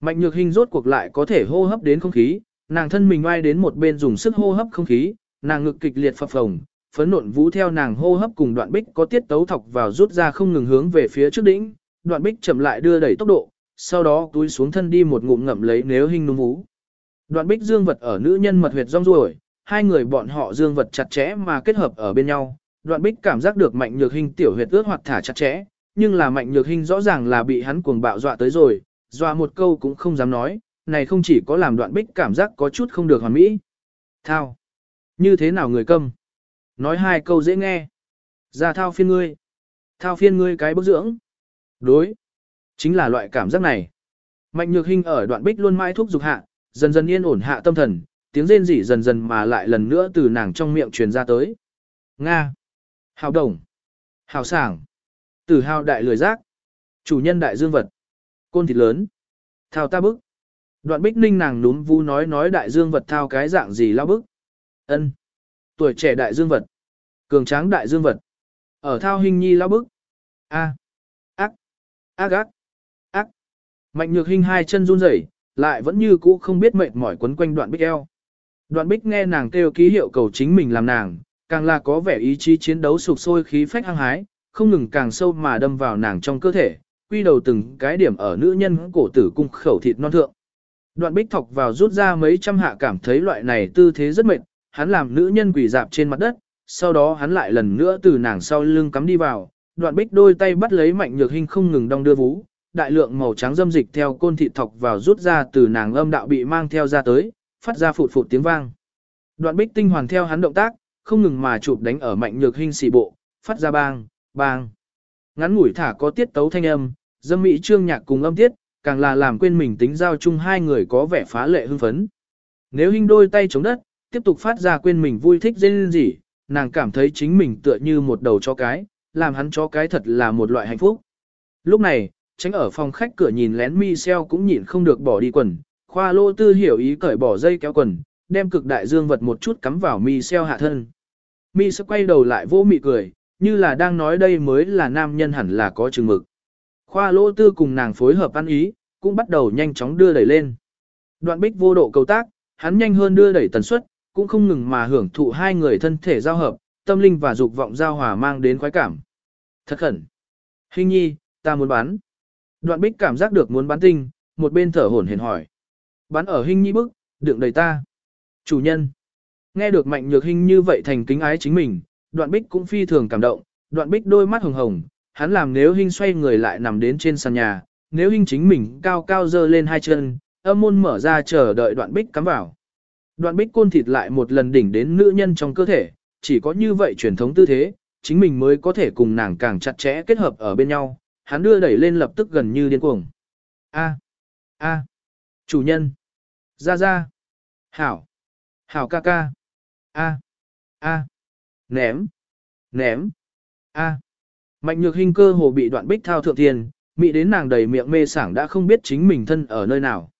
Mạnh nhược hình rốt cuộc lại có thể hô hấp đến không khí, nàng thân mình oai đến một bên dùng sức hô hấp không khí, nàng ngực kịch liệt phập phồng, phấn nộn vũ theo nàng hô hấp cùng đoạn bích có tiết tấu thọc vào rút ra không ngừng hướng về phía trước đỉnh, đoạn bích chậm lại đưa đẩy tốc độ, sau đó túi xuống thân đi một ngụm ngậm lấy nếu hình núm vú. Đoạn bích dương vật ở nữ nhân mật huyệt rong ruổi, hai người bọn họ dương vật chặt chẽ mà kết hợp ở bên nhau. Đoạn bích cảm giác được mạnh nhược hình tiểu huyệt ướt hoặc thả chặt chẽ, nhưng là mạnh nhược hình rõ ràng là bị hắn cuồng bạo dọa tới rồi, dọa một câu cũng không dám nói, này không chỉ có làm đoạn bích cảm giác có chút không được hoàn mỹ. Thao! Như thế nào người câm? Nói hai câu dễ nghe. Ra thao phiên ngươi. Thao phiên ngươi cái bức dưỡng. Đối. Chính là loại cảm giác này. Mạnh nhược hình ở đoạn bích luôn mãi thuốc dục hạ, dần dần yên ổn hạ tâm thần, tiếng rên rỉ dần dần mà lại lần nữa từ nàng trong miệng truyền ra tới. Nga. Hào đồng. Hào sảng. Tử hào đại lười giác. Chủ nhân đại dương vật. Côn thịt lớn. Thao ta bức. Đoạn bích ninh nàng núm vu nói nói đại dương vật thao cái dạng gì lao bức ân Tuổi trẻ đại dương vật. Cường tráng đại dương vật. Ở thao hình nhi lao bức. A. Ác. Ác ác. Ác. Mạnh nhược hình hai chân run rẩy, lại vẫn như cũ không biết mệt mỏi quấn quanh đoạn bích eo. Đoạn bích nghe nàng kêu ký hiệu cầu chính mình làm nàng, càng là có vẻ ý chí chiến đấu sụp sôi khí phách hăng hái, không ngừng càng sâu mà đâm vào nàng trong cơ thể, quy đầu từng cái điểm ở nữ nhân cổ tử cung khẩu thịt non thượng. Đoạn bích thọc vào rút ra mấy trăm hạ cảm thấy loại này tư thế rất mệt, hắn làm nữ nhân quỷ dạp trên mặt đất, sau đó hắn lại lần nữa từ nàng sau lưng cắm đi vào, đoạn bích đôi tay bắt lấy mạnh nhược hình không ngừng đong đưa vú, đại lượng màu trắng dâm dịch theo côn thịt thọc vào rút ra từ nàng âm đạo bị mang theo ra tới, phát ra phụt phụt tiếng vang. Đoạn bích tinh hoàn theo hắn động tác, không ngừng mà chụp đánh ở mạnh nhược hình xì bộ, phát ra bang, bang. Ngắn ngủi thả có tiết tấu thanh âm, dâm mỹ trương nhạc cùng âm tiết, càng là làm quên mình tính giao chung hai người có vẻ phá lệ hưng phấn. Nếu hình đôi tay chống đất, tiếp tục phát ra quên mình vui thích dên gì, nàng cảm thấy chính mình tựa như một đầu chó cái, làm hắn chó cái thật là một loại hạnh phúc. Lúc này, tránh ở phòng khách cửa nhìn lén Michel cũng nhịn không được bỏ đi quần, khoa lô tư hiểu ý cởi bỏ dây kéo quần, đem cực đại dương vật một chút cắm vào Michel hạ thân. Michel quay đầu lại vô mị cười, như là đang nói đây mới là nam nhân hẳn là có chừng mực. Khoa lô tư cùng nàng phối hợp ăn ý, cũng bắt đầu nhanh chóng đưa đẩy lên. Đoạn bích vô độ cầu tác, hắn nhanh hơn đưa đẩy tần suất, cũng không ngừng mà hưởng thụ hai người thân thể giao hợp, tâm linh và dục vọng giao hòa mang đến khoái cảm. Thật khẩn. Hình nhi, ta muốn bán. Đoạn bích cảm giác được muốn bán tinh, một bên thở hổn hển hỏi. Bán ở hình nhi bức, đựng đầy ta. Chủ nhân. Nghe được mạnh nhược hình như vậy thành kính ái chính mình, đoạn bích cũng phi thường cảm động, đoạn bích đôi mắt hồng hồng, hắn làm nếu hình xoay người lại nằm đến trên sàn nhà, nếu hình chính mình cao cao dơ lên hai chân, âm môn mở ra chờ đợi đoạn bích cắm vào. Đoạn bích côn thịt lại một lần đỉnh đến nữ nhân trong cơ thể, chỉ có như vậy truyền thống tư thế, chính mình mới có thể cùng nàng càng chặt chẽ kết hợp ở bên nhau, hắn đưa đẩy lên lập tức gần như điên cuồng. A, a, chủ nhân, ra ra, hảo, hảo ca ca, a, a, ném, ném, a. Mạnh nhược hình cơ hồ bị đoạn bích thao thượng tiền, Mị đến nàng đầy miệng mê sảng đã không biết chính mình thân ở nơi nào.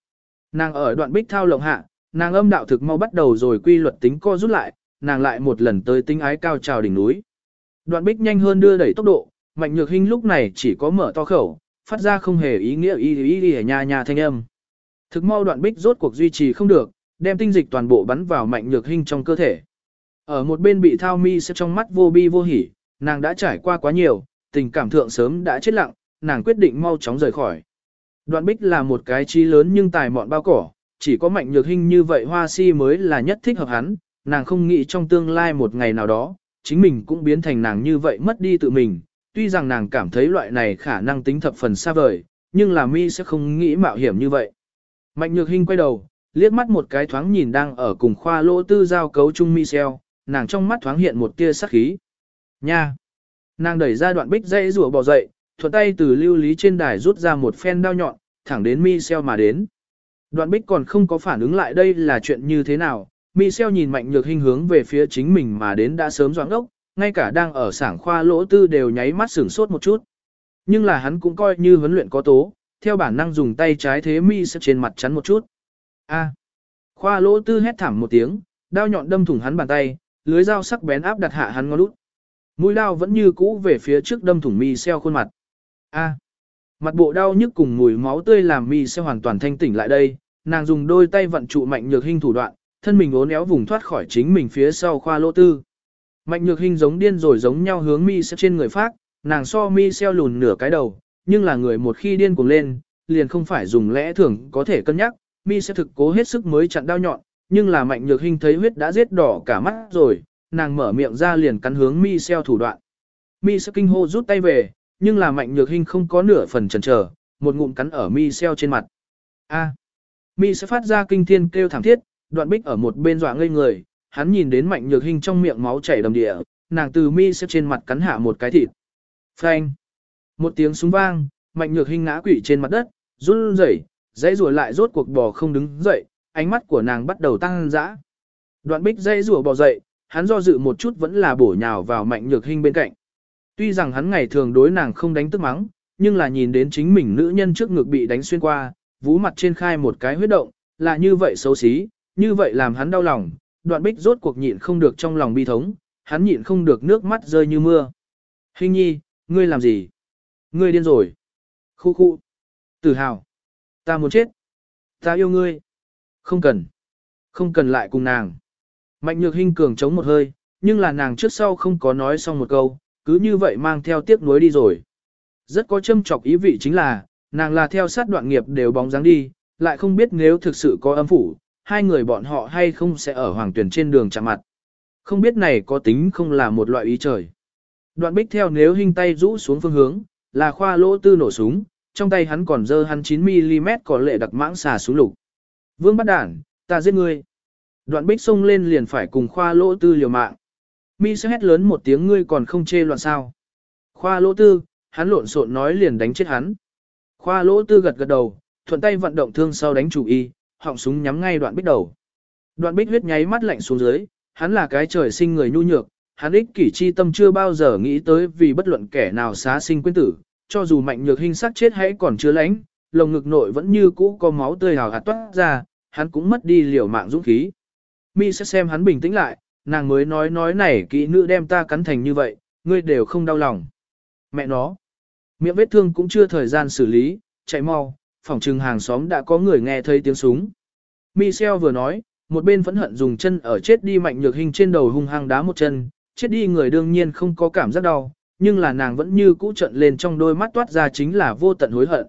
Nàng ở đoạn bích thao lộng hạ, nàng âm đạo thực mau bắt đầu rồi quy luật tính co rút lại, nàng lại một lần tới tính ái cao trào đỉnh núi. Đoạn bích nhanh hơn đưa đẩy tốc độ, mạnh nhược hình lúc này chỉ có mở to khẩu, phát ra không hề ý nghĩa ý ý y nhà nhà thanh âm. Thực mau đoạn bích rốt cuộc duy trì không được, đem tinh dịch toàn bộ bắn vào mạnh nhược hình trong cơ thể. Ở một bên bị thao mi sẽ trong mắt vô bi vô hỉ, nàng đã trải qua quá nhiều, tình cảm thượng sớm đã chết lặng, nàng quyết định mau chóng rời khỏi. Đoạn bích là một cái trí lớn nhưng tài mọn bao cỏ, chỉ có mạnh nhược hình như vậy hoa si mới là nhất thích hợp hắn, nàng không nghĩ trong tương lai một ngày nào đó, chính mình cũng biến thành nàng như vậy mất đi tự mình, tuy rằng nàng cảm thấy loại này khả năng tính thập phần xa vời, nhưng là mi sẽ không nghĩ mạo hiểm như vậy. Mạnh nhược hình quay đầu, liếc mắt một cái thoáng nhìn đang ở cùng khoa lỗ tư giao cấu chung Michel, nàng trong mắt thoáng hiện một tia sắc khí. Nha! Nàng đẩy ra đoạn bích dây rùa bò dậy, thuận tay từ lưu lý trên đài rút ra một phen đao nhọn, thẳng đến Michel mà đến. Đoạn bích còn không có phản ứng lại đây là chuyện như thế nào, Michel nhìn mạnh nhược hình hướng về phía chính mình mà đến đã sớm doãn ốc, ngay cả đang ở sảng khoa lỗ tư đều nháy mắt sửng sốt một chút. Nhưng là hắn cũng coi như huấn luyện có tố, theo bản năng dùng tay trái thế mi trên mặt chắn một chút. A. Khoa lỗ tư hét thảm một tiếng, đao nhọn đâm thủng hắn bàn tay, lưới dao sắc bén áp đặt hạ hắn ngón út. Mũi đao vẫn như cũ về phía trước đâm thủng mi xeo khuôn mặt. A. Mặt bộ đau nhức cùng mùi máu tươi làm mi xeo hoàn toàn thanh tỉnh lại đây, nàng dùng đôi tay vận trụ mạnh nhược hình thủ đoạn, thân mình uốn éo vùng thoát khỏi chính mình phía sau khoa lỗ tư. Mạnh nhược hình giống điên rồi giống nhau hướng mi xeo trên người phát, nàng so mi xeo lùn nửa cái đầu, nhưng là người một khi điên cuồng lên, liền không phải dùng lẽ thường có thể cân nhắc, mi sẽ thực cố hết sức mới chặn đau nhọn, nhưng là mạnh nhược hình thấy huyết đã giết đỏ cả mắt rồi, nàng mở miệng ra liền cắn hướng mi xeo thủ đoạn. Mi sẽ kinh hô rút tay về, nhưng là mạnh nhược hình không có nửa phần chần chờ, một ngụm cắn ở mi xeo trên mặt. A. Mi sẽ phát ra kinh thiên kêu thảm thiết, đoạn bích ở một bên dọa ngây người, hắn nhìn đến mạnh nhược hình trong miệng máu chảy đầm địa, nàng từ mi sẽ trên mặt cắn hạ một cái thịt. Phanh. Một tiếng súng vang, mạnh nhược hình ngã quỵ trên mặt đất, run rẩy, dãy rùa lại rốt cuộc bò không đứng dậy, ánh mắt của nàng bắt đầu tăng dã. Đoạn bích dãy rùa bò dậy, hắn do dự một chút vẫn là bổ nhào vào mạnh nhược hình bên cạnh. Tuy rằng hắn ngày thường đối nàng không đánh tức mắng, nhưng là nhìn đến chính mình nữ nhân trước ngực bị đánh xuyên qua, vú mặt trên khai một cái huyết động, là như vậy xấu xí, như vậy làm hắn đau lòng, đoạn bích rốt cuộc nhịn không được trong lòng bi thống, hắn nhịn không được nước mắt rơi như mưa. Hình nhi, ngươi làm gì? Ngươi điên rồi. Khu khu. Tự hào. Ta muốn chết. Ta yêu ngươi. Không cần. Không cần lại cùng nàng. Mạnh nhược hình cường chống một hơi, nhưng là nàng trước sau không có nói xong một câu, cứ như vậy mang theo tiếc nuối đi rồi. Rất có châm trọc ý vị chính là, nàng là theo sát đoạn nghiệp đều bóng dáng đi, lại không biết nếu thực sự có âm phủ, hai người bọn họ hay không sẽ ở hoàng tuyển trên đường chạm mặt. Không biết này có tính không là một loại ý trời. Đoạn bích theo nếu hình tay rũ xuống phương hướng, là khoa lỗ tư nổ súng, trong tay hắn còn dơ hắn 9mm có lệ đặc mãng xà súng lục. Vương bắt đản, ta giết ngươi. Đoạn bích xông lên liền phải cùng khoa lỗ tư liều mạng. Mi sẽ hét lớn một tiếng ngươi còn không chê loạn sao. Khoa lỗ tư, hắn lộn xộn nói liền đánh chết hắn. Khoa lỗ tư gật gật đầu, thuận tay vận động thương sau đánh chủ y, họng súng nhắm ngay đoạn bích đầu. Đoạn bích huyết nháy mắt lạnh xuống dưới, hắn là cái trời sinh người nhu nhược, hắn ích kỷ chi tâm chưa bao giờ nghĩ tới vì bất luận kẻ nào xá sinh quyến tử, cho dù mạnh nhược hình sắc chết hãy còn chưa lãnh, lồng ngực nội vẫn như cũ có máu tươi hào hạt toát ra, hắn cũng mất đi liều mạng dũng khí. Mi sẽ xem hắn bình tĩnh lại, nàng mới nói nói này kỹ nữ đem ta cắn thành như vậy, ngươi đều không đau lòng. Mẹ nó, miệng vết thương cũng chưa thời gian xử lý, chạy mau, phòng trừng hàng xóm đã có người nghe thấy tiếng súng. Michel vừa nói, một bên phẫn hận dùng chân ở chết đi mạnh nhược hình trên đầu hung hăng đá một chân, chết đi người đương nhiên không có cảm giác đau, nhưng là nàng vẫn như cũ trận lên trong đôi mắt toát ra chính là vô tận hối hận.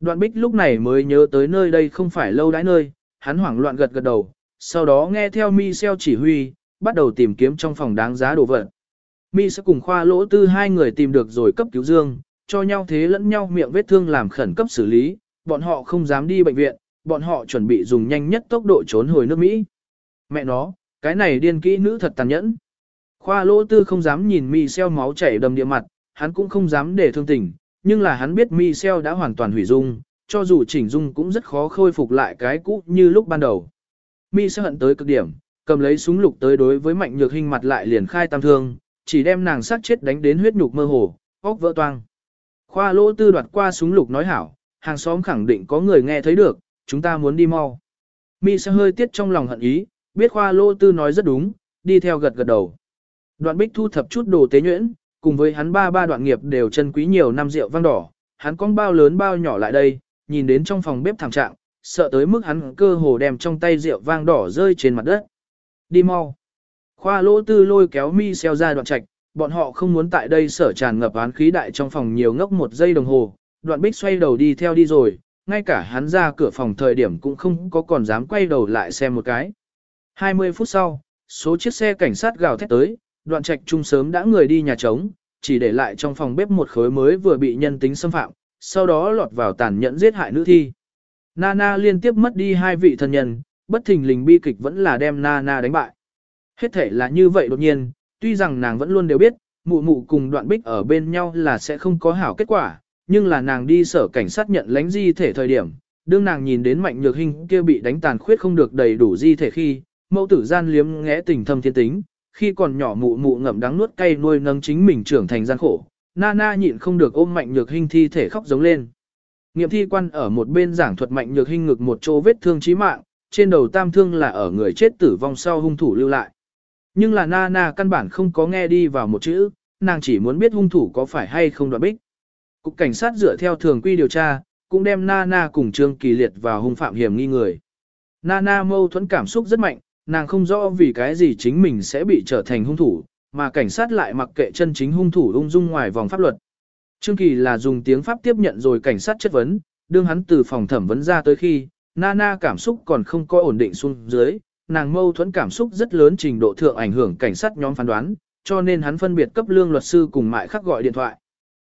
Đoạn bích lúc này mới nhớ tới nơi đây không phải lâu đãi nơi, hắn hoảng loạn gật gật đầu, sau đó nghe theo mi xeo chỉ huy, bắt đầu tìm kiếm trong phòng đáng giá đồ vật. Mi sẽ cùng khoa lỗ tư hai người tìm được rồi cấp cứu dương, cho nhau thế lẫn nhau miệng vết thương làm khẩn cấp xử lý, bọn họ không dám đi bệnh viện, bọn họ chuẩn bị dùng nhanh nhất tốc độ trốn hồi nước Mỹ. Mẹ nó, cái này điên kỹ nữ thật tàn nhẫn. Khoa lỗ tư không dám nhìn mi xeo máu chảy đầm địa mặt, hắn cũng không dám để thương tình, nhưng là hắn biết mi xeo đã hoàn toàn hủy dung, cho dù chỉnh dung cũng rất khó khôi phục lại cái cũ như lúc ban đầu. Mi sẽ hận tới cực điểm, cầm lấy súng lục tới đối với mạnh nhược hình mặt lại liền khai tam thương, chỉ đem nàng sát chết đánh đến huyết nhục mơ hồ, óc vỡ toang. Khoa lỗ tư đoạt qua súng lục nói hảo, hàng xóm khẳng định có người nghe thấy được, chúng ta muốn đi mau. Mi sẽ hơi tiết trong lòng hận ý, biết khoa lỗ tư nói rất đúng, đi theo gật gật đầu. Đoạn bích thu thập chút đồ tế nhuyễn, cùng với hắn ba ba đoạn nghiệp đều chân quý nhiều năm rượu vang đỏ, hắn con bao lớn bao nhỏ lại đây, nhìn đến trong phòng bếp thảm trạng, sợ tới mức hắn cơ hồ đem trong tay rượu vang đỏ rơi trên mặt đất. Đi mau. Khoa lỗ tư lôi kéo mi xeo ra đoạn trạch, bọn họ không muốn tại đây sở tràn ngập án khí đại trong phòng nhiều ngốc một giây đồng hồ, đoạn bích xoay đầu đi theo đi rồi, ngay cả hắn ra cửa phòng thời điểm cũng không có còn dám quay đầu lại xem một cái. 20 phút sau, số chiếc xe cảnh sát gào thét tới, đoạn trạch trung sớm đã người đi nhà trống, chỉ để lại trong phòng bếp một khối mới vừa bị nhân tính xâm phạm, sau đó lọt vào tàn nhẫn giết hại nữ thi. Nana liên tiếp mất đi hai vị thân nhân, bất thình lình bi kịch vẫn là đem Nana đánh bại. Hết thể là như vậy đột nhiên, tuy rằng nàng vẫn luôn đều biết, mụ mụ cùng đoạn bích ở bên nhau là sẽ không có hảo kết quả, nhưng là nàng đi sở cảnh sát nhận lãnh di thể thời điểm, đương nàng nhìn đến mạnh nhược hình kia bị đánh tàn khuyết không được đầy đủ di thể khi, mẫu tử gian liếm ngẽ tình thâm thiên tính, khi còn nhỏ mụ mụ ngậm đắng nuốt cay nuôi nâng chính mình trưởng thành gian khổ, Nana nhịn không được ôm mạnh nhược hình thi thể khóc giống lên. Nghiệm thi quan ở một bên giảng thuật mạnh nhược hình ngực một chỗ vết thương chí mạng, trên đầu tam thương là ở người chết tử vong sau hung thủ lưu lại. Nhưng là Nana căn bản không có nghe đi vào một chữ, nàng chỉ muốn biết hung thủ có phải hay không đoạn bích. Cục cảnh sát dựa theo thường quy điều tra, cũng đem Nana cùng Trương Kỳ Liệt vào hung phạm hiểm nghi người. Nana mâu thuẫn cảm xúc rất mạnh, nàng không rõ vì cái gì chính mình sẽ bị trở thành hung thủ, mà cảnh sát lại mặc kệ chân chính hung thủ ung dung ngoài vòng pháp luật. Trương Kỳ là dùng tiếng Pháp tiếp nhận rồi cảnh sát chất vấn, đương hắn từ phòng thẩm vấn ra tới khi, Nana cảm xúc còn không có ổn định xuống dưới, nàng mâu thuẫn cảm xúc rất lớn trình độ thượng ảnh hưởng cảnh sát nhóm phán đoán, cho nên hắn phân biệt cấp lương luật sư cùng mại khắc gọi điện thoại.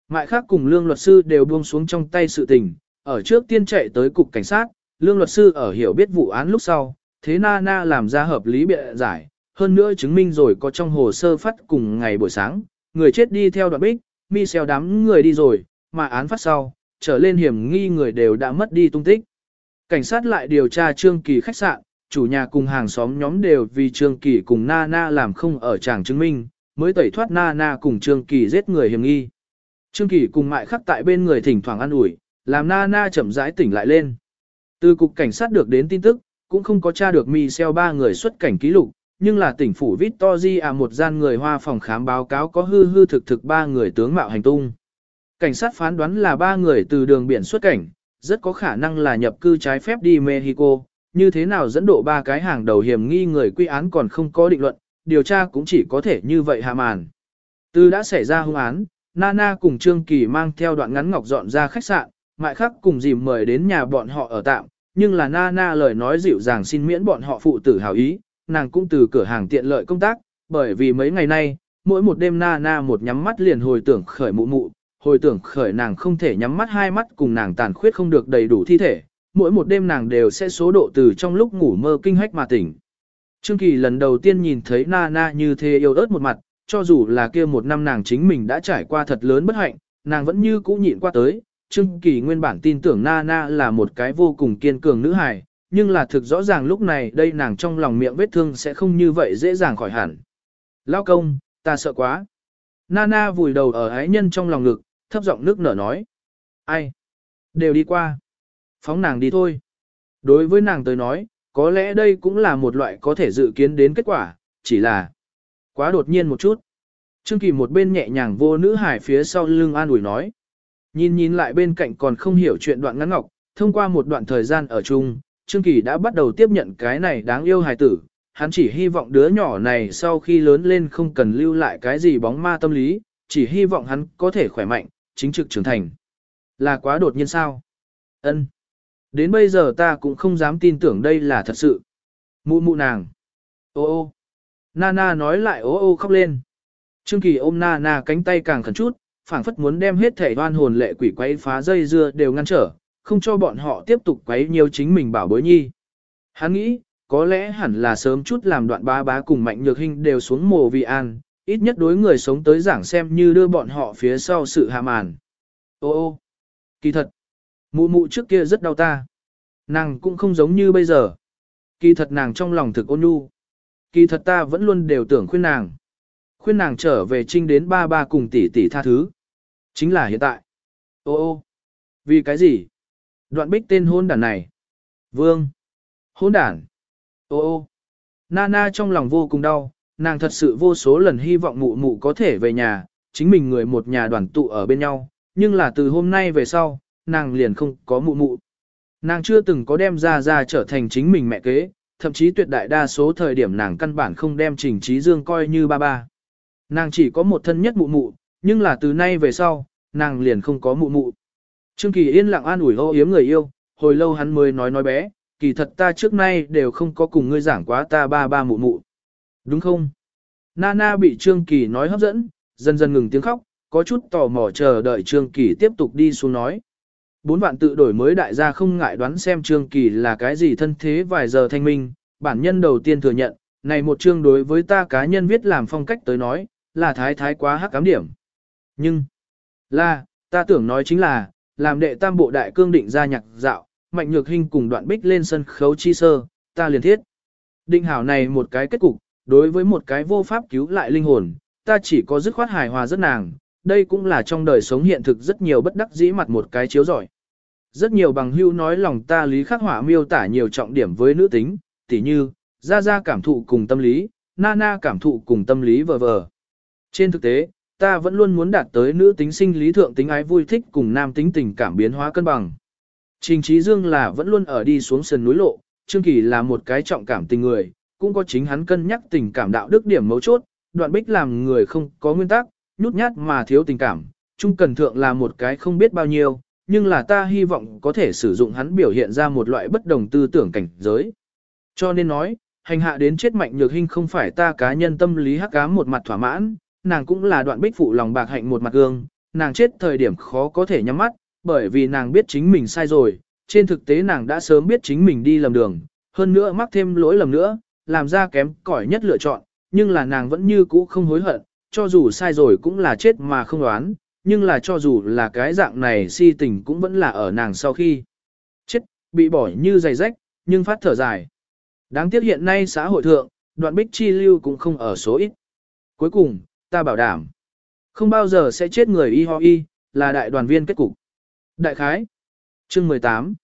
Mại khắc cùng lương luật sư đều buông xuống trong tay sự tình, ở trước tiên chạy tới cục cảnh sát, lương luật sư ở hiểu biết vụ án lúc sau, thế Nana làm ra hợp lý biện giải, hơn nữa chứng minh rồi có trong hồ sơ phát cùng ngày buổi sáng, người chết đi theo đoạn bích, Michel đám người đi rồi, mà án phát sau, trở lên hiểm nghi người đều đã mất đi tung tích. Cảnh sát lại điều tra Trương Kỳ khách sạn, chủ nhà cùng hàng xóm nhóm đều vì Trương Kỳ cùng Nana làm không ở tràng chứng minh, mới tẩy thoát Nana cùng Trương Kỳ giết người hiểm nghi. Trương Kỳ cùng mại khắc tại bên người thỉnh thoảng ăn ủi, làm Nana chậm rãi tỉnh lại lên. Từ cục cảnh sát được đến tin tức, cũng không có tra được Michel ba người xuất cảnh ký lục, nhưng là tỉnh phủ Victoria một gian người hoa phòng khám báo cáo có hư hư thực thực ba người tướng mạo hành tung. Cảnh sát phán đoán là ba người từ đường biển xuất cảnh, rất có khả năng là nhập cư trái phép đi Mexico, như thế nào dẫn độ ba cái hàng đầu hiểm nghi người quy án còn không có định luận, điều tra cũng chỉ có thể như vậy hạ màn. Từ đã xảy ra hung án, Nana cùng Trương Kỳ mang theo đoạn ngắn ngọc dọn ra khách sạn, mại khắc cùng dìm mời đến nhà bọn họ ở tạm, nhưng là Nana lời nói dịu dàng xin miễn bọn họ phụ tử hào ý, nàng cũng từ cửa hàng tiện lợi công tác, bởi vì mấy ngày nay, mỗi một đêm Nana một nhắm mắt liền hồi tưởng khởi mụ mụ, hồi tưởng khởi nàng không thể nhắm mắt hai mắt cùng nàng tàn khuyết không được đầy đủ thi thể, mỗi một đêm nàng đều sẽ số độ từ trong lúc ngủ mơ kinh hách mà tỉnh. Trương Kỳ lần đầu tiên nhìn thấy Nana như thế yêu ớt một mặt, cho dù là kia một năm nàng chính mình đã trải qua thật lớn bất hạnh, nàng vẫn như cũ nhịn qua tới. Trương Kỳ nguyên bản tin tưởng Nana là một cái vô cùng kiên cường nữ hài, nhưng là thực rõ ràng lúc này đây nàng trong lòng miệng vết thương sẽ không như vậy dễ dàng khỏi hẳn. Lao công, ta sợ quá. Nana vùi đầu ở ái nhân trong lòng ngực, thấp giọng nước nở nói. Ai? Đều đi qua. Phóng nàng đi thôi. Đối với nàng tới nói, có lẽ đây cũng là một loại có thể dự kiến đến kết quả, chỉ là quá đột nhiên một chút. Trương Kỳ một bên nhẹ nhàng vô nữ hải phía sau lưng an ủi nói. Nhìn nhìn lại bên cạnh còn không hiểu chuyện đoạn ngắn ngọc, thông qua một đoạn thời gian ở chung, Trương Kỳ đã bắt đầu tiếp nhận cái này đáng yêu hài tử. Hắn chỉ hy vọng đứa nhỏ này sau khi lớn lên không cần lưu lại cái gì bóng ma tâm lý, chỉ hy vọng hắn có thể khỏe mạnh, chính trực trưởng thành. Là quá đột nhiên sao? Ân. Đến bây giờ ta cũng không dám tin tưởng đây là thật sự. Mụ mụ nàng. Ô ô. Nana nói lại ô ô khóc lên. Trương Kỳ ôm Nana cánh tay càng khẩn chút, phảng phất muốn đem hết thể đoan hồn lệ quỷ quấy phá dây dưa đều ngăn trở, không cho bọn họ tiếp tục quấy nhiều chính mình bảo bối nhi. Hắn nghĩ, có lẽ hẳn là sớm chút làm đoạn ba bá cùng mạnh nhược hình đều xuống mồ vì an, ít nhất đối người sống tới giảng xem như đưa bọn họ phía sau sự hạ màn. Ô ô, kỳ thật, mụ mụ trước kia rất đau ta. Nàng cũng không giống như bây giờ. Kỳ thật nàng trong lòng thực ôn nhu. Kỳ thật ta vẫn luôn đều tưởng khuyên nàng. Khuyên nàng trở về trinh đến ba ba cùng tỷ tỷ tha thứ. Chính là hiện tại. Ô ô, vì cái gì? Đoạn bích tên hôn đàn này. Vương. Hôn đàn. Ô ô. Nana trong lòng vô cùng đau, nàng thật sự vô số lần hy vọng mụ mụ có thể về nhà, chính mình người một nhà đoàn tụ ở bên nhau, nhưng là từ hôm nay về sau, nàng liền không có mụ mụ. Nàng chưa từng có đem ra ra trở thành chính mình mẹ kế, thậm chí tuyệt đại đa số thời điểm nàng căn bản không đem trình trí dương coi như ba ba. Nàng chỉ có một thân nhất mụ mụ, nhưng là từ nay về sau, nàng liền không có mụ mụ. Trương Kỳ yên lặng an ủi âu yếm người yêu, hồi lâu hắn mới nói nói bé, kỳ thật ta trước nay đều không có cùng ngươi giảng quá ta ba ba mụ mụ. Đúng không? Nana bị Trương Kỳ nói hấp dẫn, dần dần ngừng tiếng khóc, có chút tò mò chờ đợi Trương Kỳ tiếp tục đi xuống nói. Bốn vạn tự đổi mới đại gia không ngại đoán xem Trương Kỳ là cái gì thân thế vài giờ thanh minh, bản nhân đầu tiên thừa nhận, này một chương đối với ta cá nhân viết làm phong cách tới nói, là thái thái quá hắc cám điểm. Nhưng, là, ta tưởng nói chính là, làm đệ tam bộ đại cương định ra nhạc dạo, mạnh nhược hình cùng đoạn bích lên sân khấu chi sơ, ta liền thiết. Định hảo này một cái kết cục, đối với một cái vô pháp cứu lại linh hồn, ta chỉ có dứt khoát hài hòa rất nàng, đây cũng là trong đời sống hiện thực rất nhiều bất đắc dĩ mặt một cái chiếu giỏi. Rất nhiều bằng hưu nói lòng ta lý khắc họa miêu tả nhiều trọng điểm với nữ tính, tỉ như, ra ra cảm thụ cùng tâm lý, na na cảm thụ cùng tâm lý vờ vờ. Trên thực tế, ta vẫn luôn muốn đạt tới nữ tính sinh lý thượng tính ái vui thích cùng nam tính tình cảm biến hóa cân bằng. Trình Trí Dương là vẫn luôn ở đi xuống sườn núi lộ, Trương Kỳ là một cái trọng cảm tình người, cũng có chính hắn cân nhắc tình cảm đạo đức điểm mấu chốt, đoạn bích làm người không có nguyên tắc, nhút nhát mà thiếu tình cảm, trung cần thượng là một cái không biết bao nhiêu, nhưng là ta hy vọng có thể sử dụng hắn biểu hiện ra một loại bất đồng tư tưởng cảnh giới. Cho nên nói, hành hạ đến chết mạnh nhược hình không phải ta cá nhân tâm lý hắc ám một mặt thỏa mãn, nàng cũng là đoạn bích phụ lòng bạc hạnh một mặt gương, nàng chết thời điểm khó có thể nhắm mắt, bởi vì nàng biết chính mình sai rồi, trên thực tế nàng đã sớm biết chính mình đi lầm đường, hơn nữa mắc thêm lỗi lầm nữa, làm ra kém cỏi nhất lựa chọn, nhưng là nàng vẫn như cũ không hối hận, cho dù sai rồi cũng là chết mà không đoán, nhưng là cho dù là cái dạng này si tình cũng vẫn là ở nàng sau khi chết, bị bỏ như giày rách, nhưng phát thở dài. Đáng tiếc hiện nay xã hội thượng, đoạn bích chi lưu cũng không ở số ít. Cuối cùng, ta bảo đảm, không bao giờ sẽ chết người y ho y, là đại đoàn viên kết cục. Đại khái, chương 18.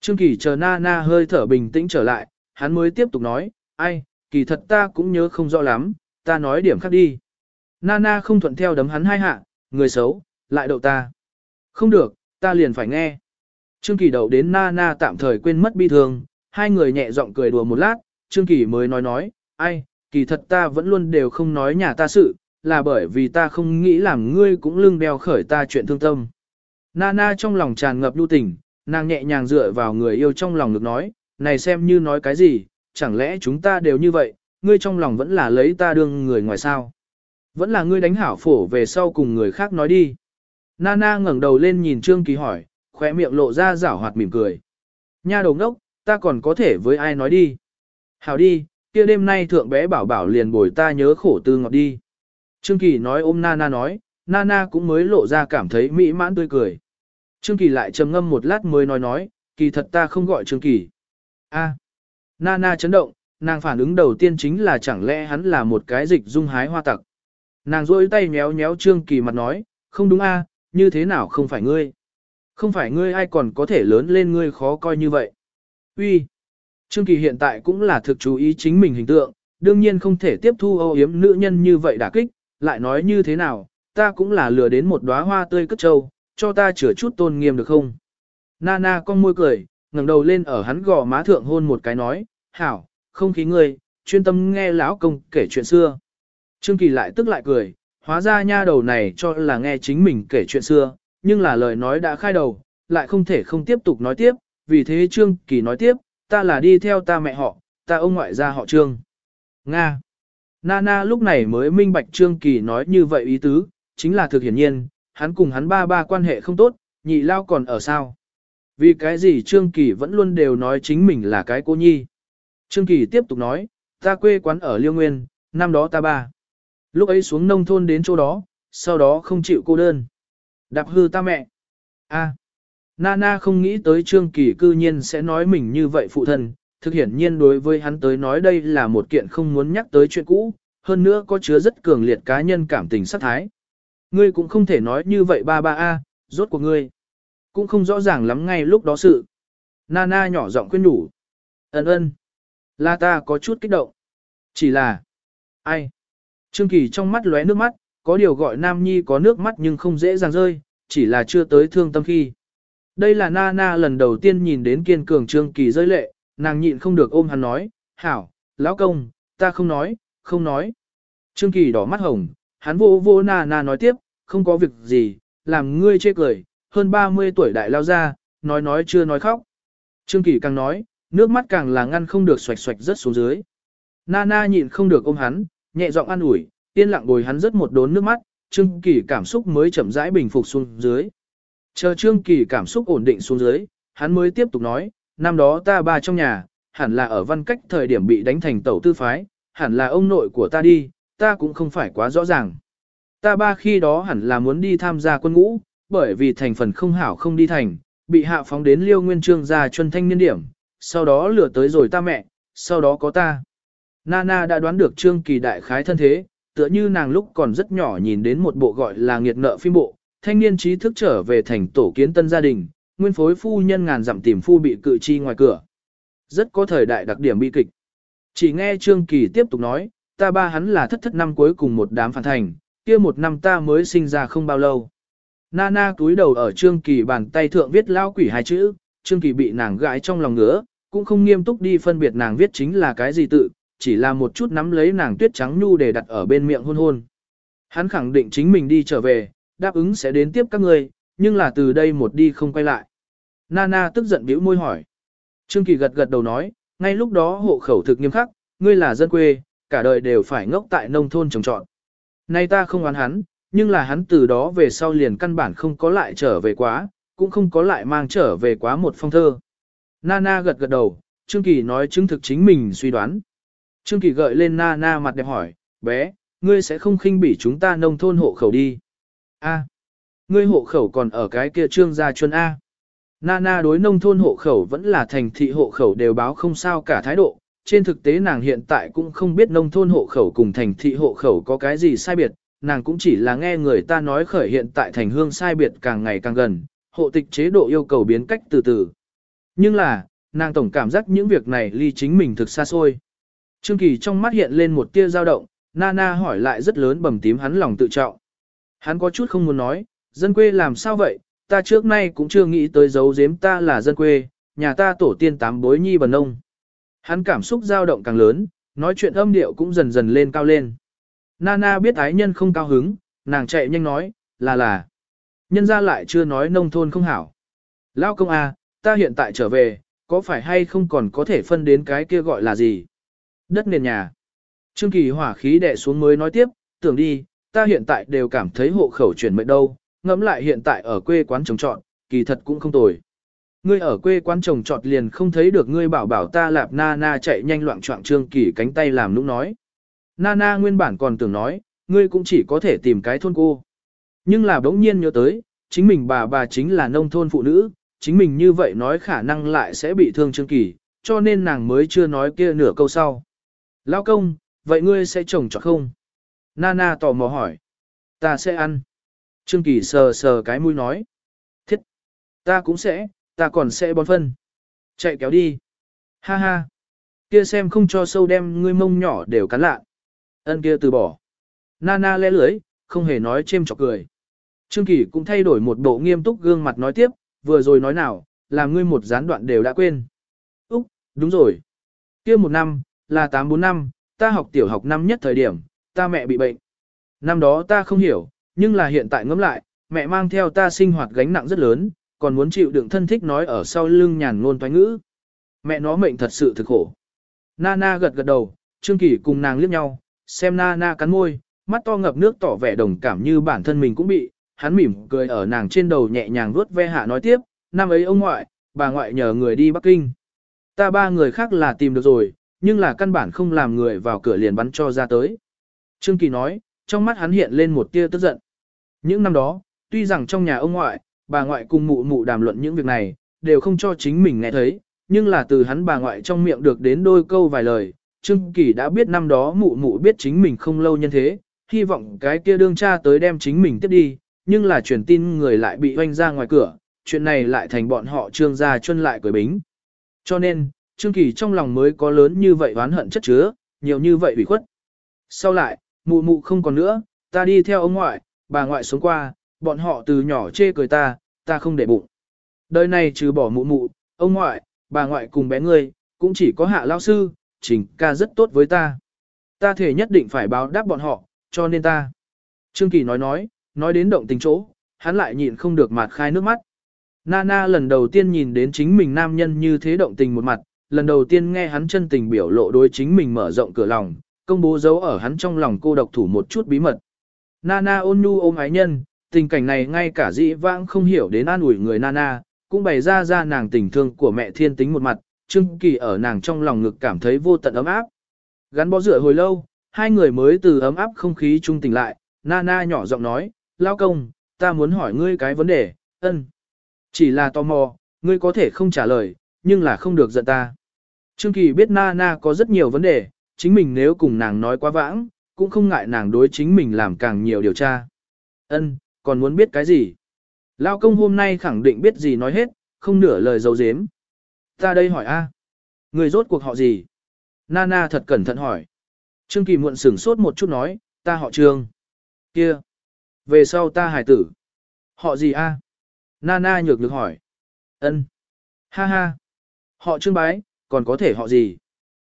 Trương Kỳ chờ na na hơi thở bình tĩnh trở lại, hắn mới tiếp tục nói, ai, kỳ thật ta cũng nhớ không rõ lắm, ta nói điểm khác đi. Nana không thuận theo đấm hắn hai hạ, người xấu, lại đậu ta. Không được, ta liền phải nghe. Trương Kỳ đậu đến Nana tạm thời quên mất bi thương, hai người nhẹ giọng cười đùa một lát, Trương Kỳ mới nói nói, ai, kỳ thật ta vẫn luôn đều không nói nhà ta sự, là bởi vì ta không nghĩ làm ngươi cũng lưng đeo khởi ta chuyện thương tâm. Nana trong lòng tràn ngập lưu tình, nàng nhẹ nhàng dựa vào người yêu trong lòng được nói, này xem như nói cái gì, chẳng lẽ chúng ta đều như vậy, ngươi trong lòng vẫn là lấy ta đương người ngoài sao. Vẫn là ngươi đánh hảo phổ về sau cùng người khác nói đi. Nana ngẩng đầu lên nhìn Trương Kỳ hỏi, khóe miệng lộ ra rảo hoạt mỉm cười. Nha đầu đốc, ta còn có thể với ai nói đi. Hảo đi, kia đêm nay thượng bé bảo bảo liền bồi ta nhớ khổ tư ngọt đi. Trương Kỳ nói ôm Nana nói, Nana cũng mới lộ ra cảm thấy mỹ mãn tươi cười. Trương Kỳ lại trầm ngâm một lát mới nói nói, kỳ thật ta không gọi Trương Kỳ. A. Nana chấn động, nàng phản ứng đầu tiên chính là chẳng lẽ hắn là một cái dịch dung hái hoa tặc. Nàng rôi tay méo méo Trương Kỳ mặt nói, không đúng a, như thế nào không phải ngươi. Không phải ngươi ai còn có thể lớn lên ngươi khó coi như vậy. Uy, Trương Kỳ hiện tại cũng là thực chú ý chính mình hình tượng, đương nhiên không thể tiếp thu âu yếm nữ nhân như vậy đả kích, lại nói như thế nào, ta cũng là lừa đến một đóa hoa tươi cất trâu, cho ta chữa chút tôn nghiêm được không? Nana con môi cười, ngẩng đầu lên ở hắn gò má thượng hôn một cái nói, hảo, không khí ngươi, chuyên tâm nghe lão công kể chuyện xưa. Trương Kỳ lại tức lại cười, hóa ra nha đầu này cho là nghe chính mình kể chuyện xưa, nhưng là lời nói đã khai đầu, lại không thể không tiếp tục nói tiếp, vì thế Trương Kỳ nói tiếp, ta là đi theo ta mẹ họ, ta ông ngoại gia họ Trương. Nga. Nana lúc này mới minh bạch Trương Kỳ nói như vậy ý tứ, chính là thực hiển nhiên, hắn cùng hắn ba ba quan hệ không tốt, nhị lao còn ở sao. Vì cái gì Trương Kỳ vẫn luôn đều nói chính mình là cái cô nhi. Trương Kỳ tiếp tục nói, ta quê quán ở Liêu Nguyên, năm đó ta ba. Lúc ấy xuống nông thôn đến chỗ đó, sau đó không chịu cô đơn. Đạp hư ta mẹ. a Nana không nghĩ tới Trương Kỳ cư nhiên sẽ nói mình như vậy phụ thân, thực hiển nhiên đối với hắn tới nói đây là một kiện không muốn nhắc tới chuyện cũ, hơn nữa có chứa rất cường liệt cá nhân cảm tình sát thái. Ngươi cũng không thể nói như vậy ba ba a, rốt của ngươi. Cũng không rõ ràng lắm ngay lúc đó sự. Nana nhỏ giọng khuyên nhủ. Ấn ơn. Là ta có chút kích động. Chỉ là. Ai? Trương Kỳ trong mắt lóe nước mắt, có điều gọi Nam Nhi có nước mắt nhưng không dễ dàng rơi, chỉ là chưa tới thương tâm khi. Đây là Nana lần đầu tiên nhìn đến kiên cường Trương Kỳ rơi lệ, nàng nhịn không được ôm hắn nói, hảo, lão công, ta không nói, không nói. Trương Kỳ đỏ mắt hồng, hắn vô vô Nana nói tiếp, không có việc gì, làm ngươi chê cười, hơn 30 tuổi đại lao ra, nói nói chưa nói khóc. Trương Kỳ càng nói, nước mắt càng là ngăn không được xoạch xoạch rất xuống dưới. Nana nhịn không được ôm hắn, nhẹ giọng an ủi, yên lặng bồi hắn rất một đốn nước mắt, Trương Kỳ cảm xúc mới chậm rãi bình phục xuống dưới. Chờ Trương Kỳ cảm xúc ổn định xuống dưới, hắn mới tiếp tục nói, năm đó ta ba trong nhà, hẳn là ở văn cách thời điểm bị đánh thành tẩu tư phái, hẳn là ông nội của ta đi, ta cũng không phải quá rõ ràng. Ta ba khi đó hẳn là muốn đi tham gia quân ngũ, bởi vì thành phần không hảo không đi thành, bị hạ phóng đến liêu nguyên trương gia chuân thanh niên điểm, sau đó lừa tới rồi ta mẹ, sau đó có ta. Nana đã đoán được trương kỳ đại khái thân thế, tựa như nàng lúc còn rất nhỏ nhìn đến một bộ gọi là nghiệt nợ phim bộ, thanh niên trí thức trở về thành tổ kiến tân gia đình, nguyên phối phu nhân ngàn dặm tìm phu bị cự chi ngoài cửa. Rất có thời đại đặc điểm bi kịch. Chỉ nghe Trương Kỳ tiếp tục nói, ta ba hắn là thất thất năm cuối cùng một đám phản thành, kia một năm ta mới sinh ra không bao lâu. Nana túi đầu ở Trương Kỳ bàn tay thượng viết lao quỷ hai chữ, Trương Kỳ bị nàng gãi trong lòng ngứa, cũng không nghiêm túc đi phân biệt nàng viết chính là cái gì tự, chỉ là một chút nắm lấy nàng tuyết trắng nhu để đặt ở bên miệng hôn hôn. Hắn khẳng định chính mình đi trở về, đáp ứng sẽ đến tiếp các ngươi, nhưng là từ đây một đi không quay lại. Nana tức giận bĩu môi hỏi. Trương Kỳ gật gật đầu nói, ngay lúc đó hộ khẩu thực nghiêm khắc, ngươi là dân quê, cả đời đều phải ngốc tại nông thôn trồng trọt. Nay ta không oán hắn, nhưng là hắn từ đó về sau liền căn bản không có lại trở về quá, cũng không có lại mang trở về quá một phong thơ. Nana gật gật đầu, Trương Kỳ nói chứng thực chính mình suy đoán. Trương Kỳ gợi lên Nana mặt đẹp hỏi, bé, ngươi sẽ không khinh bỉ chúng ta nông thôn hộ khẩu đi. A, ngươi hộ khẩu còn ở cái kia trương gia chuân A. Nana đối nông thôn hộ khẩu vẫn là thành thị hộ khẩu đều báo không sao cả thái độ. Trên thực tế nàng hiện tại cũng không biết nông thôn hộ khẩu cùng thành thị hộ khẩu có cái gì sai biệt, nàng cũng chỉ là nghe người ta nói khởi hiện tại thành hương sai biệt càng ngày càng gần, hộ tịch chế độ yêu cầu biến cách từ từ. Nhưng là, nàng tổng cảm giác những việc này ly chính mình thực xa xôi. Trương Kỳ trong mắt hiện lên một tia dao động, Nana hỏi lại rất lớn bầm tím hắn lòng tự trọng. Hắn có chút không muốn nói, dân quê làm sao vậy, ta trước nay cũng chưa nghĩ tới giấu giếm ta là dân quê, nhà ta tổ tiên tám bối nhi bần nông. Hắn cảm xúc dao động càng lớn, nói chuyện âm điệu cũng dần dần lên cao lên. Nana biết ái nhân không cao hứng, nàng chạy nhanh nói, là là. Nhân ra lại chưa nói nông thôn không hảo. Lao công à, ta hiện tại trở về, có phải hay không còn có thể phân đến cái kia gọi là gì? Đất nền nhà. Trương Kỳ hỏa khí đè xuống mới nói tiếp, tưởng đi, ta hiện tại đều cảm thấy hộ khẩu chuyển mệnh đâu, ngẫm lại hiện tại ở quê quán trồng trọt, kỳ thật cũng không tồi. Ngươi ở quê quán trồng trọt liền không thấy được ngươi bảo bảo ta lạp na na chạy nhanh loạn trọng Trương Kỳ cánh tay làm nũng nói. Nana nguyên bản còn tưởng nói, ngươi cũng chỉ có thể tìm cái thôn cô. Nhưng là bỗng nhiên nhớ tới, chính mình bà bà chính là nông thôn phụ nữ, chính mình như vậy nói khả năng lại sẽ bị thương Trương Kỳ, cho nên nàng mới chưa nói kia nửa câu sau. Lao công, vậy ngươi sẽ trồng trọt không? Nana tò mò hỏi. Ta sẽ ăn. Trương Kỳ sờ sờ cái mũi nói. Thiết. Ta cũng sẽ, ta còn sẽ bón phân. Chạy kéo đi. Ha ha. Kia xem không cho sâu đem ngươi mông nhỏ đều cắn lạ. Ân kia từ bỏ. Nana lẽ lưới, không hề nói chêm chọc cười. Trương Kỳ cũng thay đổi một bộ nghiêm túc gương mặt nói tiếp, vừa rồi nói nào, làm ngươi một gián đoạn đều đã quên. Úc, đúng rồi. kia một năm, là 84 năm, ta học tiểu học năm nhất thời điểm, ta mẹ bị bệnh. Năm đó ta không hiểu, nhưng là hiện tại ngẫm lại, mẹ mang theo ta sinh hoạt gánh nặng rất lớn, còn muốn chịu đựng thân thích nói ở sau lưng nhàn ngôn toán ngữ. Mẹ nó mệnh thật sự thực khổ. Nana gật gật đầu, Trương Kỳ cùng nàng liếc nhau, xem Nana cắn môi, mắt to ngập nước tỏ vẻ đồng cảm như bản thân mình cũng bị, hắn mỉm cười ở nàng trên đầu nhẹ nhàng vuốt ve hạ nói tiếp, năm ấy ông ngoại, bà ngoại nhờ người đi Bắc Kinh. Ta ba người khác là tìm được rồi, nhưng là căn bản không làm người vào cửa liền bắn cho ra tới. Trương Kỳ nói, trong mắt hắn hiện lên một tia tức giận. Những năm đó, tuy rằng trong nhà ông ngoại, bà ngoại cùng mụ mụ đàm luận những việc này, đều không cho chính mình nghe thấy, nhưng là từ hắn bà ngoại trong miệng được đến đôi câu vài lời, Trương Kỳ đã biết năm đó mụ mụ biết chính mình không lâu nhân thế, hy vọng cái kia đương cha tới đem chính mình tiếp đi, nhưng là truyền tin người lại bị oanh ra ngoài cửa, chuyện này lại thành bọn họ trương gia chuân lại cười bính. Cho nên, Trương Kỳ trong lòng mới có lớn như vậy oán hận chất chứa, nhiều như vậy bị khuất. Sau lại, mụ mụ không còn nữa, ta đi theo ông ngoại, bà ngoại xuống qua, bọn họ từ nhỏ chê cười ta, ta không để bụng. Đời này trừ bỏ mụ mụ, ông ngoại, bà ngoại cùng bé ngươi, cũng chỉ có hạ lao sư, trình ca rất tốt với ta. Ta thể nhất định phải báo đáp bọn họ, cho nên ta. Trương Kỳ nói nói, nói đến động tình chỗ, hắn lại nhịn không được mặt khai nước mắt. Nana lần đầu tiên nhìn đến chính mình nam nhân như thế động tình một mặt, lần đầu tiên nghe hắn chân tình biểu lộ đối chính mình mở rộng cửa lòng, công bố dấu ở hắn trong lòng cô độc thủ một chút bí mật. Nana ôn nhu ôm ái nhân, tình cảnh này ngay cả dĩ vãng không hiểu đến an ủi người Nana, cũng bày ra ra nàng tình thương của mẹ thiên tính một mặt, Trương Kỳ ở nàng trong lòng ngực cảm thấy vô tận ấm áp. Gắn bó rửa hồi lâu, hai người mới từ ấm áp không khí trung tình lại, Nana nhỏ giọng nói, lao công, ta muốn hỏi ngươi cái vấn đề, ân. Chỉ là tò mò, ngươi có thể không trả lời, nhưng là không được giận ta. Trương Kỳ biết Nana có rất nhiều vấn đề, chính mình nếu cùng nàng nói quá vãng, cũng không ngại nàng đối chính mình làm càng nhiều điều tra. Ân, còn muốn biết cái gì? Lao công hôm nay khẳng định biết gì nói hết, không nửa lời dấu dếm. Ta đây hỏi a, Người rốt cuộc họ gì? Nana thật cẩn thận hỏi. Trương Kỳ muộn sửng sốt một chút nói, ta họ Trương. Kia. Về sau ta hải tử. Họ gì a? Nana nhược được hỏi. Ân. Ha ha. Họ Trương Bái, còn có thể họ gì?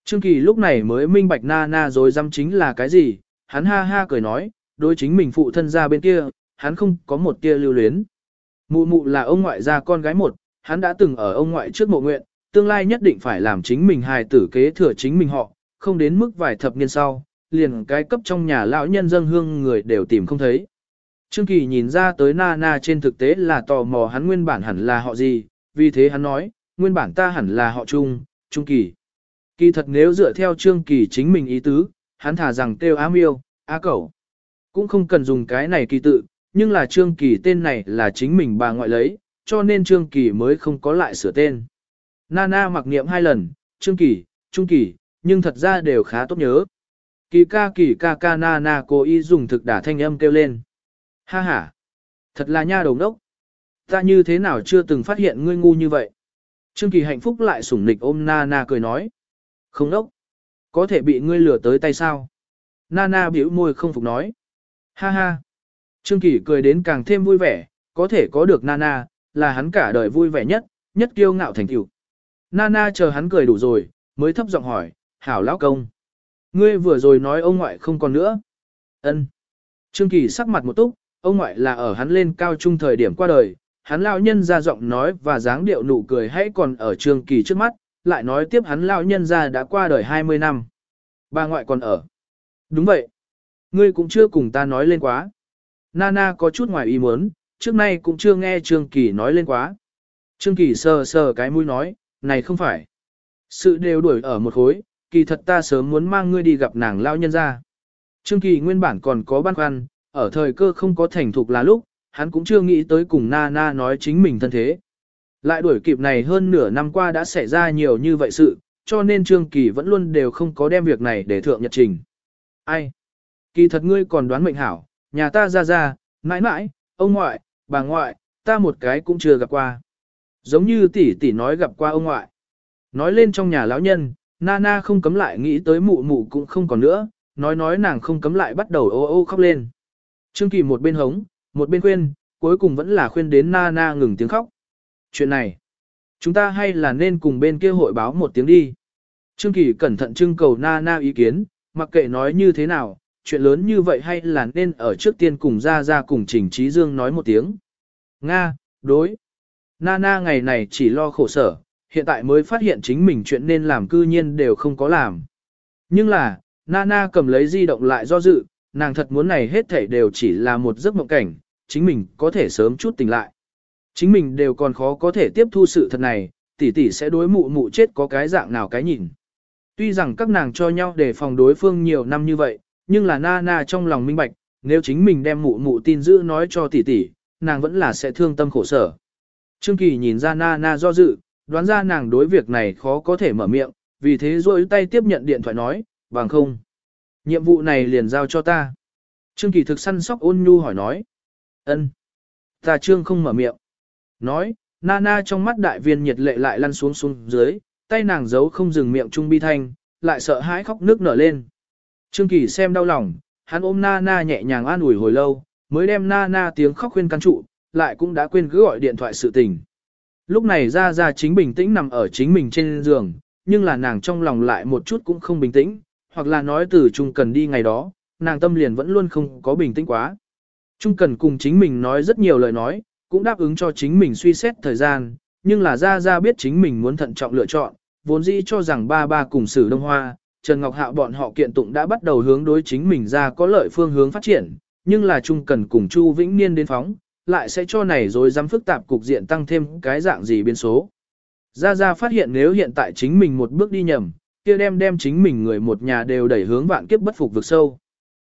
Trương Kỳ lúc này mới minh bạch Nana rồi dăm chính là cái gì, hắn ha ha cười nói, đối chính mình phụ thân ra bên kia, hắn không có một tia lưu luyến. Mụ mụ là ông ngoại gia con gái một, hắn đã từng ở ông ngoại trước mộ nguyện, tương lai nhất định phải làm chính mình hài tử kế thừa chính mình họ, không đến mức vài thập niên sau, liền cái cấp trong nhà lão nhân dân hương người đều tìm không thấy. Trương Kỳ nhìn ra tới Nana trên thực tế là tò mò hắn nguyên bản hẳn là họ gì, vì thế hắn nói, nguyên bản ta hẳn là họ Trung, Trung Kỳ. Kỳ thật nếu dựa theo Trương Kỳ chính mình ý tứ, hắn thả rằng kêu A Miêu, A Cẩu. Cũng không cần dùng cái này kỳ tự, nhưng là Trương Kỳ tên này là chính mình bà ngoại lấy, cho nên Trương Kỳ mới không có lại sửa tên. Nana mặc niệm hai lần, Trương Kỳ, Trung Kỳ, nhưng thật ra đều khá tốt nhớ. Kỳ ca kỳ ca ca na na cô y dùng thực đả thanh âm kêu lên. Ha ha, thật là nha đầu đốc. Ta như thế nào chưa từng phát hiện ngươi ngu như vậy. Trương Kỳ hạnh phúc lại sủng nịch ôm Nana na cười nói. Không đốc, có thể bị ngươi lừa tới tay sao? Nana biểu môi không phục nói. Ha ha. Trương Kỳ cười đến càng thêm vui vẻ, có thể có được Nana, là hắn cả đời vui vẻ nhất, nhất kiêu ngạo thành tựu. Nana chờ hắn cười đủ rồi, mới thấp giọng hỏi, hảo lão công. Ngươi vừa rồi nói ông ngoại không còn nữa. Ân. Trương Kỳ sắc mặt một túc, ông ngoại là ở hắn lên cao trung thời điểm qua đời, hắn lão nhân ra giọng nói và dáng điệu nụ cười hãy còn ở trường Kỳ trước mắt, lại nói tiếp hắn lão nhân ra đã qua đời 20 năm. Bà ngoại còn ở. Đúng vậy. Ngươi cũng chưa cùng ta nói lên quá. Nana có chút ngoài ý muốn, trước nay cũng chưa nghe Trương Kỳ nói lên quá. Trương Kỳ sờ sờ cái mũi nói, này không phải. Sự đều đuổi ở một khối, kỳ thật ta sớm muốn mang ngươi đi gặp nàng lao nhân ra. Trương Kỳ nguyên bản còn có băn khoăn, ở thời cơ không có thành thục là lúc, hắn cũng chưa nghĩ tới cùng Na Na nói chính mình thân thế. Lại đuổi kịp này hơn nửa năm qua đã xảy ra nhiều như vậy sự, cho nên Trương Kỳ vẫn luôn đều không có đem việc này để thượng nhật trình. Ai? Kỳ thật ngươi còn đoán mệnh hảo, nhà ta ra ra, mãi mãi, ông ngoại, bà ngoại, ta một cái cũng chưa gặp qua. Giống như tỷ tỷ nói gặp qua ông ngoại. Nói lên trong nhà lão nhân, Nana không cấm lại nghĩ tới mụ mụ cũng không còn nữa, nói nói nàng không cấm lại bắt đầu ô ô khóc lên. Trương Kỳ một bên hống, một bên khuyên, cuối cùng vẫn là khuyên đến Nana ngừng tiếng khóc. Chuyện này, chúng ta hay là nên cùng bên kia hội báo một tiếng đi. Trương Kỳ cẩn thận trưng cầu Nana ý kiến, mặc kệ nói như thế nào, chuyện lớn như vậy hay là nên ở trước tiên cùng ra ra cùng Trình Trí Dương nói một tiếng. Nga, đối. Nana ngày này chỉ lo khổ sở, hiện tại mới phát hiện chính mình chuyện nên làm cư nhiên đều không có làm. Nhưng là, Nana cầm lấy di động lại do dự, nàng thật muốn này hết thảy đều chỉ là một giấc mộng cảnh, chính mình có thể sớm chút tỉnh lại. Chính mình đều còn khó có thể tiếp thu sự thật này, tỷ tỷ sẽ đối mụ mụ chết có cái dạng nào cái nhìn. Tuy rằng các nàng cho nhau để phòng đối phương nhiều năm như vậy, nhưng là Nana trong lòng minh bạch, nếu chính mình đem mụ mụ tin giữ nói cho tỷ tỷ, nàng vẫn là sẽ thương tâm khổ sở. Trương Kỳ nhìn ra Nana do dự, đoán ra nàng đối việc này khó có thể mở miệng, vì thế rôi tay tiếp nhận điện thoại nói, bằng không. Nhiệm vụ này liền giao cho ta. Trương Kỳ thực săn sóc ôn nhu hỏi nói ân Tà trương không mở miệng. Nói, Nana trong mắt đại viên nhiệt lệ lại lăn xuống xuống dưới, tay nàng giấu không dừng miệng trung bi thanh, lại sợ hãi khóc nước nở lên. Trương Kỳ xem đau lòng, hắn ôm Nana nhẹ nhàng an ủi hồi lâu, mới đem Nana tiếng khóc khuyên căn trụ, lại cũng đã quên cứ gọi điện thoại sự tình. Lúc này ra ra chính bình tĩnh nằm ở chính mình trên giường, nhưng là nàng trong lòng lại một chút cũng không bình tĩnh, hoặc là nói từ Trung Cần đi ngày đó, nàng tâm liền vẫn luôn không có bình tĩnh quá. Trung Cần cùng chính mình nói rất nhiều lời nói, cũng đáp ứng cho chính mình suy xét thời gian, nhưng là ra ra biết chính mình muốn thận trọng lựa chọn, vốn dĩ cho rằng ba ba cùng sử đông hoa, Trần Ngọc Hạo bọn họ kiện tụng đã bắt đầu hướng đối chính mình ra có lợi phương hướng phát triển, nhưng là Trung Cần cùng Chu Vĩnh Niên đến phóng, lại sẽ cho này rồi dám phức tạp cục diện tăng thêm cái dạng gì biến số. Gia Gia phát hiện nếu hiện tại chính mình một bước đi nhầm, kia đem đem chính mình người một nhà đều đẩy hướng vạn kiếp bất phục vực sâu.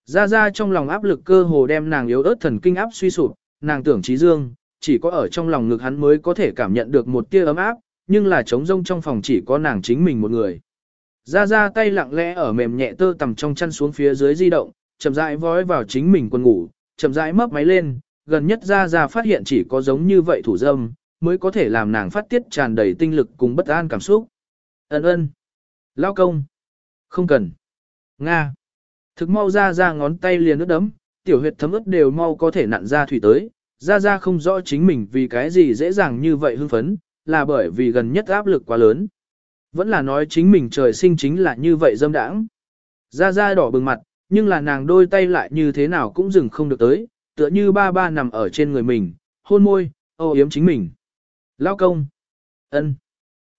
Ra Ra trong lòng áp lực cơ hồ đem nàng yếu ớt thần kinh áp suy sụp, nàng tưởng trí dương, chỉ có ở trong lòng ngực hắn mới có thể cảm nhận được một tia ấm áp, nhưng là trống rông trong phòng chỉ có nàng chính mình một người. Ra Ra tay lặng lẽ ở mềm nhẹ tơ tầm trong chăn xuống phía dưới di động, chậm rãi vói vào chính mình quần ngủ, chậm rãi mấp máy lên, gần nhất Ra Ra phát hiện chỉ có giống như vậy thủ dâm, mới có thể làm nàng phát tiết tràn đầy tinh lực cùng bất an cảm xúc. Ấn ơn. Lao công. Không cần. Nga. Thực mau ra ra ngón tay liền ướt đấm, tiểu huyệt thấm ướt đều mau có thể nặn ra thủy tới. Ra ra không rõ chính mình vì cái gì dễ dàng như vậy hưng phấn, là bởi vì gần nhất áp lực quá lớn. Vẫn là nói chính mình trời sinh chính là như vậy dâm đãng. Ra ra đỏ bừng mặt, nhưng là nàng đôi tay lại như thế nào cũng dừng không được tới, tựa như ba ba nằm ở trên người mình, hôn môi, ô yếm chính mình. Lao công. ân,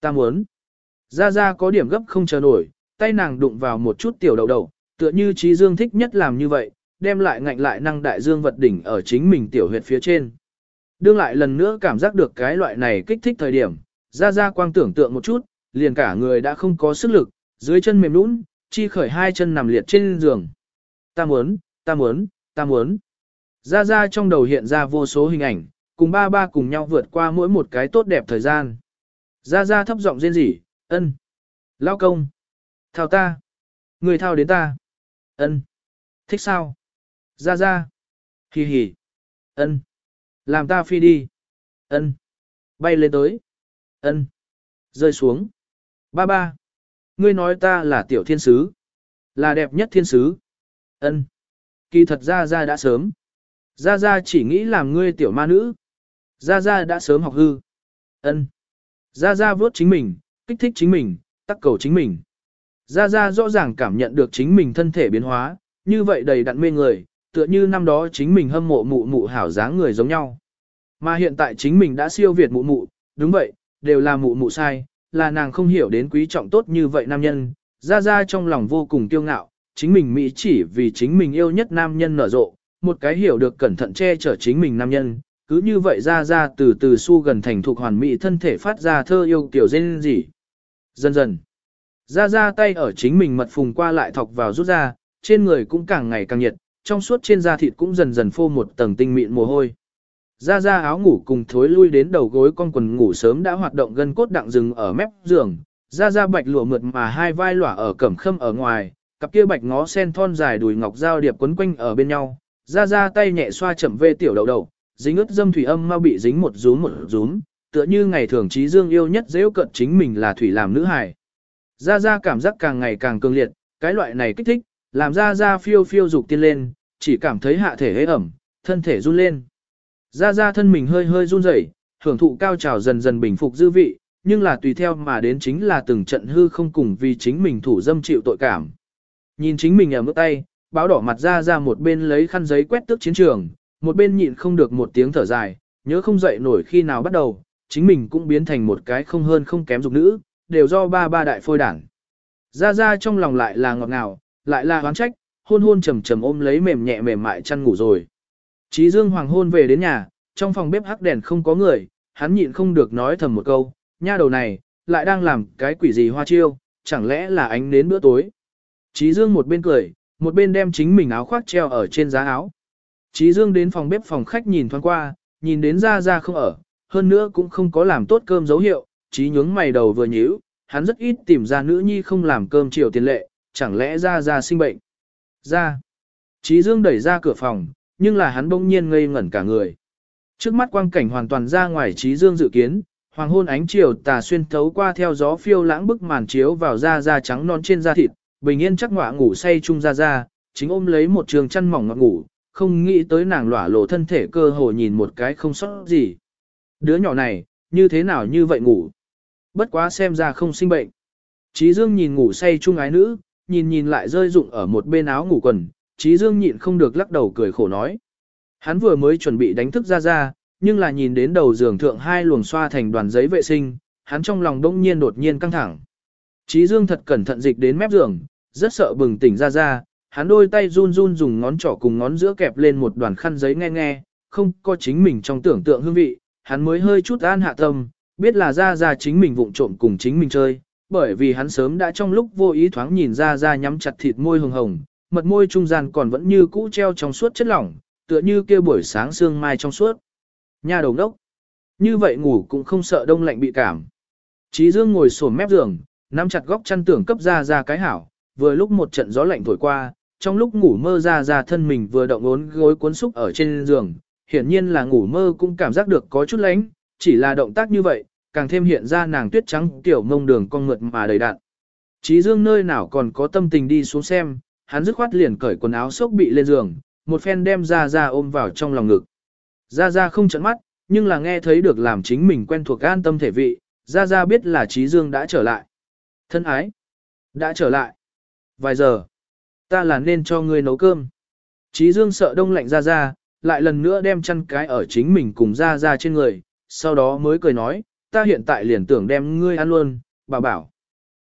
Ta muốn. Ra Ra có điểm gấp không chờ nổi, tay nàng đụng vào một chút tiểu đầu đầu, tựa như trí dương thích nhất làm như vậy, đem lại ngạnh lại năng đại dương vật đỉnh ở chính mình tiểu huyệt phía trên. Đương lại lần nữa cảm giác được cái loại này kích thích thời điểm, Ra Ra quang tưởng tượng một chút, liền cả người đã không có sức lực, dưới chân mềm nũng, chi khởi hai chân nằm liệt trên giường. Ta muốn, ta muốn, ta muốn. Ra Ra trong đầu hiện ra vô số hình ảnh, cùng ba ba cùng nhau vượt qua mỗi một cái tốt đẹp thời gian. Ra ra thấp giọng rên rỉ, ân. Lao công. Thao ta. Người thao đến ta ân. Thích sao? Ra ra. Hì hì. ân. Làm ta phi đi. ân. Bay lên tới. ân. Rơi xuống. Ba ba. Ngươi nói ta là tiểu thiên sứ. Là đẹp nhất thiên sứ. ân. Kỳ thật ra ra đã sớm. Ra ra chỉ nghĩ làm ngươi tiểu ma nữ. Gia Gia đã sớm học hư. Ân. Gia Gia vớt chính mình, kích thích chính mình, tắc cầu chính mình. Gia Gia rõ ràng cảm nhận được chính mình thân thể biến hóa, như vậy đầy đặn mê người, tựa như năm đó chính mình hâm mộ mụ mụ hảo dáng người giống nhau. Mà hiện tại chính mình đã siêu việt mụ mụ, đúng vậy, đều là mụ mụ sai, là nàng không hiểu đến quý trọng tốt như vậy nam nhân. Gia Gia trong lòng vô cùng kiêu ngạo, chính mình mỹ chỉ vì chính mình yêu nhất nam nhân nở rộ, một cái hiểu được cẩn thận che chở chính mình nam nhân, cứ như vậy ra ra từ từ su gần thành thuộc hoàn mỹ thân thể phát ra thơ yêu kiểu dên gì. Dần dần, ra ra tay ở chính mình mật phùng qua lại thọc vào rút ra, trên người cũng càng ngày càng nhiệt, trong suốt trên da thịt cũng dần dần phô một tầng tinh mịn mồ hôi. Ra ra áo ngủ cùng thối lui đến đầu gối con quần ngủ sớm đã hoạt động gân cốt đặng rừng ở mép giường, ra ra bạch lụa mượt mà hai vai lỏa ở cẩm khâm ở ngoài, cặp kia bạch ngó sen thon dài đùi ngọc dao điệp quấn quanh ở bên nhau, ra ra tay nhẹ xoa chậm về tiểu đầu đầu, dính ướt dâm thủy âm mau bị dính một rúm một rúm, tựa như ngày thường trí dương yêu nhất dễ cận chính mình là thủy làm nữ hài. Gia Gia cảm giác càng ngày càng cường liệt, cái loại này kích thích, làm Gia Gia phiêu phiêu dục tiên lên, chỉ cảm thấy hạ thể hế ẩm, thân thể run lên. Gia Gia thân mình hơi hơi run rẩy, hưởng thụ cao trào dần dần bình phục dư vị, nhưng là tùy theo mà đến chính là từng trận hư không cùng vì chính mình thủ dâm chịu tội cảm. Nhìn chính mình ở mức tay, báo đỏ mặt Gia Gia một bên lấy khăn giấy quét tước chiến trường, một bên nhịn không được một tiếng thở dài, nhớ không dậy nổi khi nào bắt đầu, chính mình cũng biến thành một cái không hơn không kém dục nữ, đều do ba ba đại phôi đảng. Ra ra trong lòng lại là ngọt ngào, lại là oán trách, hôn hôn trầm trầm ôm lấy mềm nhẹ mềm mại chăn ngủ rồi. Chí Dương hoàng hôn về đến nhà, trong phòng bếp hắc đèn không có người, hắn nhịn không được nói thầm một câu, nha đầu này, lại đang làm cái quỷ gì hoa chiêu, chẳng lẽ là ánh đến bữa tối. Chí Dương một bên cười, một bên đem chính mình áo khoác treo ở trên giá áo. Chí Dương đến phòng bếp phòng khách nhìn thoáng qua, nhìn đến ra ra không ở, hơn nữa cũng không có làm tốt cơm dấu hiệu, trí nhướng mày đầu vừa nhíu, hắn rất ít tìm ra nữ nhi không làm cơm chiều tiền lệ, chẳng lẽ ra ra sinh bệnh. Ra. Trí Dương đẩy ra cửa phòng, nhưng là hắn bỗng nhiên ngây ngẩn cả người. Trước mắt quang cảnh hoàn toàn ra ngoài trí dương dự kiến, hoàng hôn ánh chiều tà xuyên thấu qua theo gió phiêu lãng bức màn chiếu vào da da trắng non trên da thịt, bình yên chắc ngọa ngủ say chung ra ra, chính ôm lấy một trường chăn mỏng ngọt ngủ, không nghĩ tới nàng lỏa lộ thân thể cơ hồ nhìn một cái không sót gì. Đứa nhỏ này, như thế nào như vậy ngủ? Bất quá xem ra không sinh bệnh. Trí Dương nhìn ngủ say chung ái nữ, nhìn nhìn lại rơi rụng ở một bên áo ngủ quần, Trí Dương nhịn không được lắc đầu cười khổ nói. Hắn vừa mới chuẩn bị đánh thức ra ra, nhưng là nhìn đến đầu giường thượng hai luồng xoa thành đoàn giấy vệ sinh, hắn trong lòng đông nhiên đột nhiên căng thẳng. Trí Dương thật cẩn thận dịch đến mép giường, rất sợ bừng tỉnh ra ra, hắn đôi tay run run dùng ngón trỏ cùng ngón giữa kẹp lên một đoàn khăn giấy nghe nghe, không có chính mình trong tưởng tượng hương vị, hắn mới hơi chút an hạ tâm, biết là ra ra chính mình vụng trộm cùng chính mình chơi, bởi vì hắn sớm đã trong lúc vô ý thoáng nhìn ra ra nhắm chặt thịt môi hồng hồng, mật môi trung gian còn vẫn như cũ treo trong suốt chất lỏng, tựa như kia buổi sáng sương mai trong suốt. Nhà đầu đốc. Như vậy ngủ cũng không sợ đông lạnh bị cảm. Chí Dương ngồi xổm mép giường, nắm chặt góc chăn tưởng cấp ra ra cái hảo, vừa lúc một trận gió lạnh thổi qua, trong lúc ngủ mơ ra ra thân mình vừa động ốn gối cuốn xúc ở trên giường, hiển nhiên là ngủ mơ cũng cảm giác được có chút lạnh chỉ là động tác như vậy, càng thêm hiện ra nàng tuyết trắng tiểu mông đường con mượt mà đầy đạn. Chí Dương nơi nào còn có tâm tình đi xuống xem, hắn dứt khoát liền cởi quần áo sốc bị lên giường, một phen đem ra ra ôm vào trong lòng ngực. Ra ra không chấn mắt, nhưng là nghe thấy được làm chính mình quen thuộc an tâm thể vị, ra ra biết là Chí Dương đã trở lại. Thân ái, đã trở lại. Vài giờ, ta là nên cho ngươi nấu cơm. Chí Dương sợ đông lạnh ra ra, lại lần nữa đem chăn cái ở chính mình cùng ra ra trên người, sau đó mới cười nói, ta hiện tại liền tưởng đem ngươi ăn luôn, bà bảo.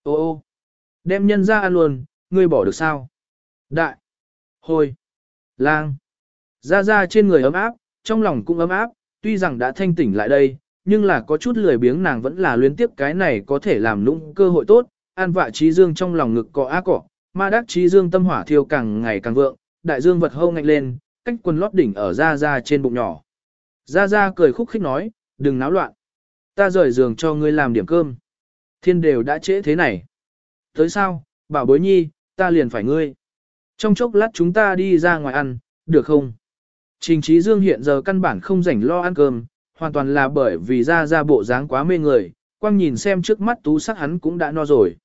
Ô ô, đem nhân ra ăn luôn, ngươi bỏ được sao? Đại, hồi, lang, ra ra trên người ấm áp, trong lòng cũng ấm áp, tuy rằng đã thanh tỉnh lại đây, nhưng là có chút lười biếng nàng vẫn là luyến tiếp cái này có thể làm lũng cơ hội tốt, an vạ trí dương trong lòng ngực có á cỏ, ma đắc trí dương tâm hỏa thiêu càng ngày càng vượng, đại dương vật hâu ngạnh lên, cách quần lót đỉnh ở ra ra trên bụng nhỏ. Ra ra cười khúc khích nói, đừng náo loạn. Ta rời giường cho ngươi làm điểm cơm. Thiên đều đã trễ thế này. Tới sao, bảo bối nhi, ta liền phải ngươi. Trong chốc lát chúng ta đi ra ngoài ăn, được không? Trình trí dương hiện giờ căn bản không rảnh lo ăn cơm, hoàn toàn là bởi vì ra ra bộ dáng quá mê người, quang nhìn xem trước mắt tú sắc hắn cũng đã no rồi.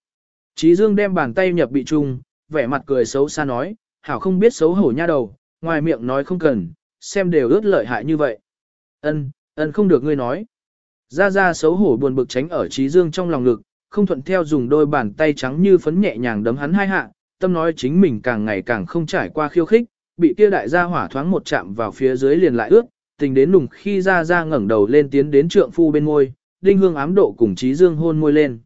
Trí dương đem bàn tay nhập bị trung, vẻ mặt cười xấu xa nói, hảo không biết xấu hổ nha đầu, ngoài miệng nói không cần, xem đều ướt lợi hại như vậy. Ân, ân không được ngươi nói. Ra ra xấu hổ buồn bực tránh ở trí dương trong lòng ngực, không thuận theo dùng đôi bàn tay trắng như phấn nhẹ nhàng đấm hắn hai hạ, tâm nói chính mình càng ngày càng không trải qua khiêu khích, bị kia đại gia hỏa thoáng một chạm vào phía dưới liền lại ướt, tình đến lùng khi ra ra ngẩng đầu lên tiến đến trượng phu bên môi, đinh hương ám độ cùng trí dương hôn môi lên.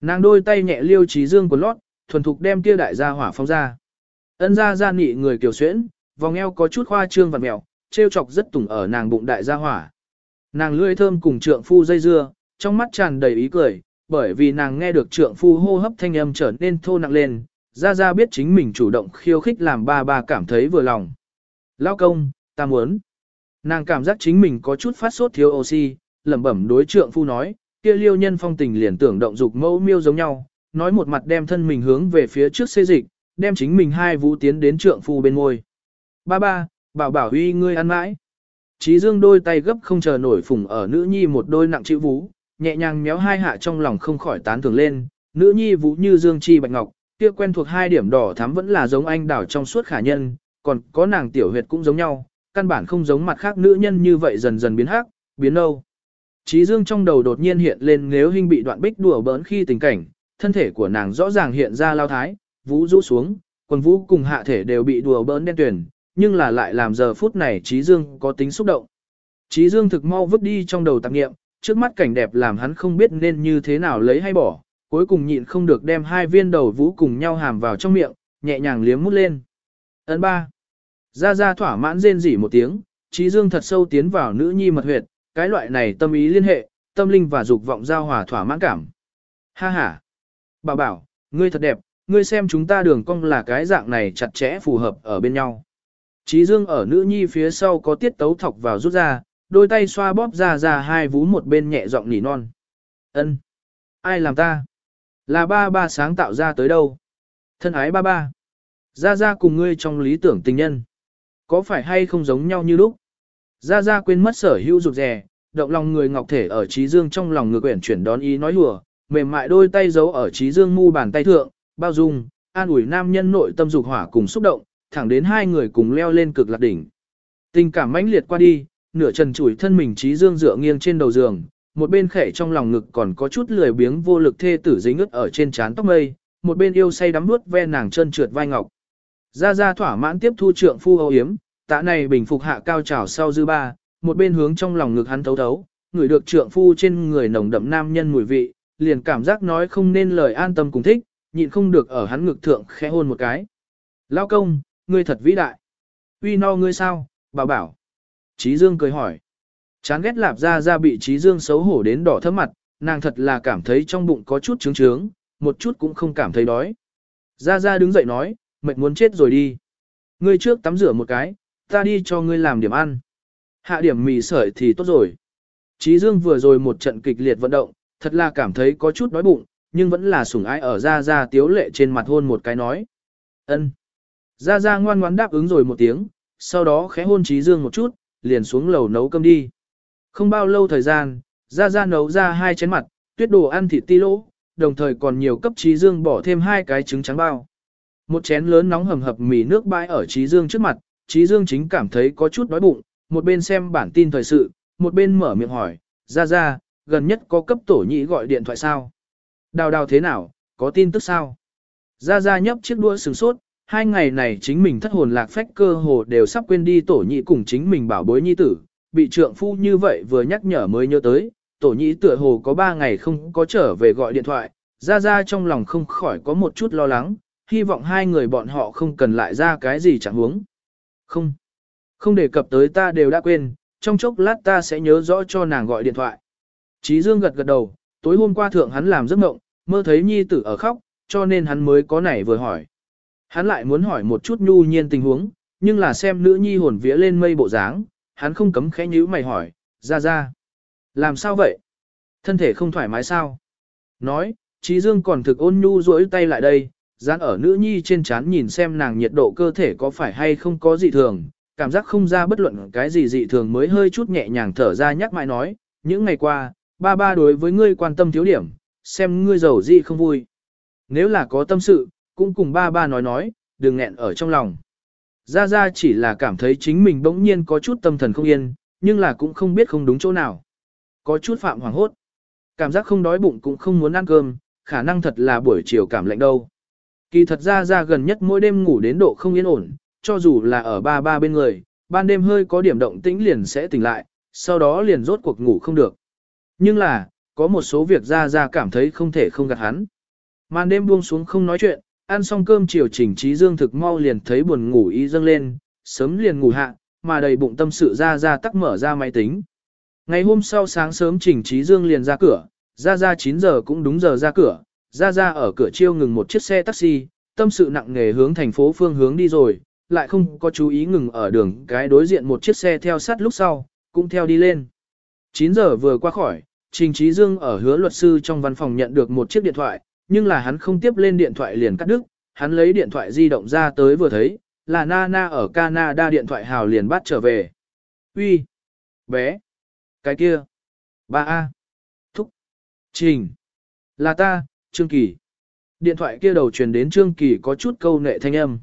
Nàng đôi tay nhẹ liêu trí dương của lót, thuần thục đem kia đại gia hỏa phong ra. Ân ra ra nị người kiều xuyễn, vòng eo có chút khoa trương và mèo, trêu chọc rất tủng ở nàng bụng đại gia hỏa. Nàng lưỡi thơm cùng trượng phu dây dưa, trong mắt tràn đầy ý cười, bởi vì nàng nghe được trượng phu hô hấp thanh âm trở nên thô nặng lên, ra ra biết chính mình chủ động khiêu khích làm ba ba cảm thấy vừa lòng. Lao công, ta muốn. Nàng cảm giác chính mình có chút phát sốt thiếu oxy, lẩm bẩm đối trượng phu nói, kia liêu nhân phong tình liền tưởng động dục mẫu miêu giống nhau, nói một mặt đem thân mình hướng về phía trước xê dịch, đem chính mình hai vũ tiến đến trượng phu bên ngôi. Ba ba, bảo bảo huy ngươi ăn mãi. Chí dương đôi tay gấp không chờ nổi phùng ở nữ nhi một đôi nặng chịu vú, nhẹ nhàng méo hai hạ trong lòng không khỏi tán thường lên, nữ nhi vũ như dương chi bạch ngọc, kia quen thuộc hai điểm đỏ thắm vẫn là giống anh đảo trong suốt khả nhân, còn có nàng tiểu huyệt cũng giống nhau, căn bản không giống mặt khác nữ nhân như vậy dần dần biến hắc, biến nâu. Chí dương trong đầu đột nhiên hiện lên nếu hình bị đoạn bích đùa bỡn khi tình cảnh, thân thể của nàng rõ ràng hiện ra lao thái, vũ rũ xuống, quần vũ cùng hạ thể đều bị đùa bỡn đen tuyển, nhưng là lại làm giờ phút này Trí Dương có tính xúc động. Trí Dương thực mau vứt đi trong đầu tạp nghiệm, trước mắt cảnh đẹp làm hắn không biết nên như thế nào lấy hay bỏ, cuối cùng nhịn không được đem hai viên đầu vũ cùng nhau hàm vào trong miệng, nhẹ nhàng liếm mút lên. Ấn ba. Ra ra thỏa mãn rên rỉ một tiếng, Trí Dương thật sâu tiến vào nữ nhi mật huyệt, cái loại này tâm ý liên hệ, tâm linh và dục vọng giao hòa thỏa mãn cảm. Ha ha. Bảo bảo, ngươi thật đẹp, ngươi xem chúng ta đường cong là cái dạng này chặt chẽ phù hợp ở bên nhau. Trí Dương ở nữ nhi phía sau có tiết tấu thọc vào rút ra, đôi tay xoa bóp ra ra hai vú một bên nhẹ giọng nỉ non. Ân, Ai làm ta? Là ba ba sáng tạo ra tới đâu? Thân ái ba ba. Ra ra cùng ngươi trong lý tưởng tình nhân. Có phải hay không giống nhau như lúc? Ra Ra quên mất sở hữu rụt rè, động lòng người ngọc thể ở trí dương trong lòng ngược quyển chuyển đón ý nói hùa, mềm mại đôi tay giấu ở trí dương mu bàn tay thượng, bao dung, an ủi nam nhân nội tâm dục hỏa cùng xúc động, thẳng đến hai người cùng leo lên cực lạc đỉnh. Tình cảm mãnh liệt qua đi, nửa trần chủi thân mình trí dương dựa nghiêng trên đầu giường, một bên khẽ trong lòng ngực còn có chút lười biếng vô lực thê tử dính ướt ở trên trán tóc mây, một bên yêu say đắm nuốt ve nàng chân trượt vai ngọc. Ra ra thỏa mãn tiếp thu trượng phu âu yếm, tạ này bình phục hạ cao trào sau dư ba, một bên hướng trong lòng ngực hắn thấu thấu, người được trượng phu trên người nồng đậm nam nhân mùi vị, liền cảm giác nói không nên lời an tâm cùng thích, nhịn không được ở hắn ngực thượng khẽ hôn một cái. Lao công, ngươi thật vĩ đại. Uy no ngươi sao, bảo bảo. Trí Dương cười hỏi. Chán ghét lạp ra ra bị Trí Dương xấu hổ đến đỏ thấm mặt, nàng thật là cảm thấy trong bụng có chút trướng trướng, một chút cũng không cảm thấy đói. Ra ra đứng dậy nói, mệt muốn chết rồi đi. Ngươi trước tắm rửa một cái, ta đi cho ngươi làm điểm ăn. Hạ điểm mì sợi thì tốt rồi. Trí Dương vừa rồi một trận kịch liệt vận động, thật là cảm thấy có chút đói bụng, nhưng vẫn là sủng ái ở ra ra tiếu lệ trên mặt hôn một cái nói. ân. Gia Gia ngoan ngoãn đáp ứng rồi một tiếng, sau đó khẽ hôn Trí Dương một chút, liền xuống lầu nấu cơm đi. Không bao lâu thời gian, Gia Gia nấu ra hai chén mặt, tuyết đồ ăn thịt ti lỗ, đồng thời còn nhiều cấp Trí Dương bỏ thêm hai cái trứng trắng bao. Một chén lớn nóng hầm hập mì nước bãi ở Trí Dương trước mặt, Trí Dương chính cảm thấy có chút đói bụng, một bên xem bản tin thời sự, một bên mở miệng hỏi, Gia Gia, gần nhất có cấp tổ nhị gọi điện thoại sao? Đào đào thế nào, có tin tức sao? Gia Gia nhấp chiếc đũa sừng sốt, hai ngày này chính mình thất hồn lạc phách cơ hồ đều sắp quên đi tổ nhị cùng chính mình bảo bối nhi tử, bị trượng phu như vậy vừa nhắc nhở mới nhớ tới, tổ nhị tựa hồ có ba ngày không có trở về gọi điện thoại, ra ra trong lòng không khỏi có một chút lo lắng, hy vọng hai người bọn họ không cần lại ra cái gì chẳng huống. Không, không đề cập tới ta đều đã quên, trong chốc lát ta sẽ nhớ rõ cho nàng gọi điện thoại. Chí Dương gật gật đầu, tối hôm qua thượng hắn làm giấc mộng, mơ thấy nhi tử ở khóc, cho nên hắn mới có nảy vừa hỏi. Hắn lại muốn hỏi một chút nhu nhiên tình huống, nhưng là xem nữ nhi hồn vía lên mây bộ dáng, hắn không cấm khẽ nhíu mày hỏi, ra ra. Làm sao vậy? Thân thể không thoải mái sao? Nói, Trí Dương còn thực ôn nhu duỗi tay lại đây, dán ở nữ nhi trên trán nhìn xem nàng nhiệt độ cơ thể có phải hay không có dị thường, cảm giác không ra bất luận cái gì dị thường mới hơi chút nhẹ nhàng thở ra nhắc mãi nói, những ngày qua, ba ba đối với ngươi quan tâm thiếu điểm, xem ngươi giàu gì không vui. Nếu là có tâm sự, cũng cùng ba ba nói nói, đừng nghẹn ở trong lòng. Gia Gia chỉ là cảm thấy chính mình bỗng nhiên có chút tâm thần không yên, nhưng là cũng không biết không đúng chỗ nào. Có chút phạm hoàng hốt. Cảm giác không đói bụng cũng không muốn ăn cơm, khả năng thật là buổi chiều cảm lạnh đâu. Kỳ thật Gia Gia gần nhất mỗi đêm ngủ đến độ không yên ổn, cho dù là ở ba ba bên người, ban đêm hơi có điểm động tĩnh liền sẽ tỉnh lại, sau đó liền rốt cuộc ngủ không được. Nhưng là, có một số việc ra ra cảm thấy không thể không gạt hắn. Màn đêm buông xuống không nói chuyện, ăn xong cơm chiều chỉnh trí dương thực mau liền thấy buồn ngủ ý dâng lên, sớm liền ngủ hạ, mà đầy bụng tâm sự ra ra tắc mở ra máy tính. Ngày hôm sau sáng sớm chỉnh trí dương liền ra cửa, ra ra 9 giờ cũng đúng giờ ra cửa, ra ra ở cửa chiêu ngừng một chiếc xe taxi, tâm sự nặng nề hướng thành phố phương hướng đi rồi, lại không có chú ý ngừng ở đường cái đối diện một chiếc xe theo sát lúc sau, cũng theo đi lên. 9 giờ vừa qua khỏi, Trình Trí Dương ở hứa luật sư trong văn phòng nhận được một chiếc điện thoại, nhưng là hắn không tiếp lên điện thoại liền cắt đứt, hắn lấy điện thoại di động ra tới vừa thấy, là Nana ở Canada điện thoại hào liền bắt trở về. Uy, Bé! Cái kia! Ba A! Thúc! Trình! Là ta, Trương Kỳ! Điện thoại kia đầu truyền đến Trương Kỳ có chút câu nệ thanh âm.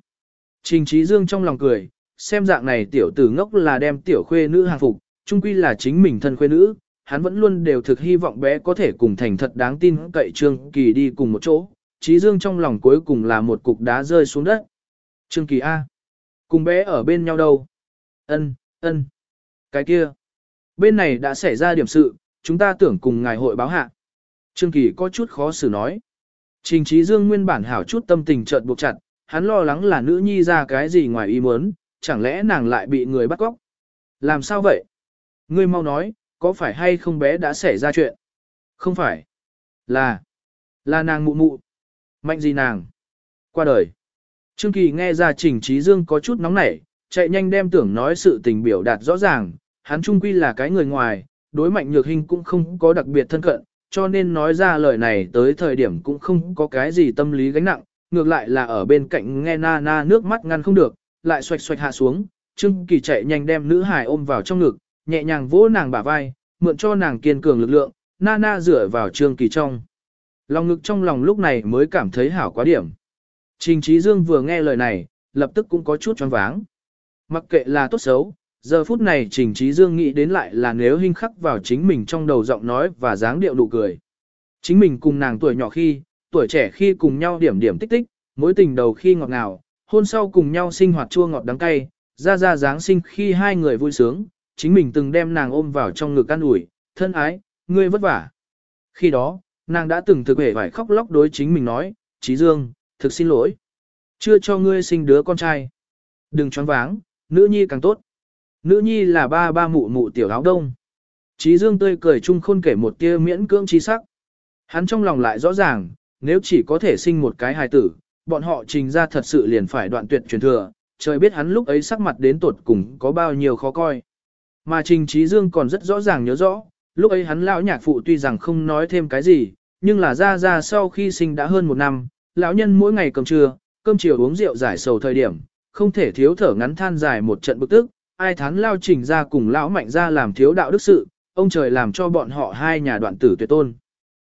Trình Trí Dương trong lòng cười, xem dạng này tiểu tử ngốc là đem tiểu khuê nữ hàng phục, chung quy là chính mình thân khuê nữ, hắn vẫn luôn đều thực hy vọng bé có thể cùng thành thật đáng tin cậy Trương Kỳ đi cùng một chỗ. Trí Dương trong lòng cuối cùng là một cục đá rơi xuống đất. Trương Kỳ A. Cùng bé ở bên nhau đâu? Ân, ân. Cái kia. Bên này đã xảy ra điểm sự, chúng ta tưởng cùng ngài hội báo hạ. Trương Kỳ có chút khó xử nói. Trình Trí Dương nguyên bản hảo chút tâm tình chợt buộc chặt, hắn lo lắng là nữ nhi ra cái gì ngoài ý muốn, chẳng lẽ nàng lại bị người bắt cóc. Làm sao vậy? Ngươi mau nói, có phải hay không bé đã xảy ra chuyện? Không phải. Là. Là nàng mụ mụ. Mạnh gì nàng? Qua đời. Trương Kỳ nghe ra Trình Trí Dương có chút nóng nảy, chạy nhanh đem tưởng nói sự tình biểu đạt rõ ràng, hắn trung quy là cái người ngoài, đối mạnh nhược hình cũng không có đặc biệt thân cận, cho nên nói ra lời này tới thời điểm cũng không có cái gì tâm lý gánh nặng, ngược lại là ở bên cạnh nghe na na nước mắt ngăn không được, lại xoạch xoạch hạ xuống, Trương Kỳ chạy nhanh đem nữ hài ôm vào trong ngực, nhẹ nhàng vỗ nàng bả vai, mượn cho nàng kiên cường lực lượng, Nana dựa vào Trương Kỳ trong. Lòng ngực trong lòng lúc này mới cảm thấy hảo quá điểm. Trình Trí Dương vừa nghe lời này, lập tức cũng có chút choáng váng. Mặc kệ là tốt xấu, giờ phút này Trình Trí Dương nghĩ đến lại là nếu hình khắc vào chính mình trong đầu giọng nói và dáng điệu nụ cười. Chính mình cùng nàng tuổi nhỏ khi, tuổi trẻ khi cùng nhau điểm điểm tích tích, mối tình đầu khi ngọt ngào, hôn sau cùng nhau sinh hoạt chua ngọt đắng cay, ra ra dáng sinh khi hai người vui sướng, chính mình từng đem nàng ôm vào trong ngực an ủi, thân ái, ngươi vất vả. Khi đó, nàng đã từng thực hề phải khóc lóc đối chính mình nói, Trí Dương, thực xin lỗi. Chưa cho ngươi sinh đứa con trai. Đừng choáng váng, nữ nhi càng tốt. Nữ nhi là ba ba mụ mụ tiểu áo đông. Trí Dương tươi cười chung khôn kể một tia miễn cưỡng trí sắc. Hắn trong lòng lại rõ ràng, nếu chỉ có thể sinh một cái hài tử, bọn họ trình ra thật sự liền phải đoạn tuyệt truyền thừa, trời biết hắn lúc ấy sắc mặt đến tột cùng có bao nhiêu khó coi. Mà Trình Trí Dương còn rất rõ ràng nhớ rõ, lúc ấy hắn lão nhạc phụ tuy rằng không nói thêm cái gì, nhưng là ra ra sau khi sinh đã hơn một năm, lão nhân mỗi ngày cơm trưa, cơm chiều uống rượu giải sầu thời điểm, không thể thiếu thở ngắn than dài một trận bực tức, ai thán lao trình ra cùng lão mạnh ra làm thiếu đạo đức sự, ông trời làm cho bọn họ hai nhà đoạn tử tuyệt tôn.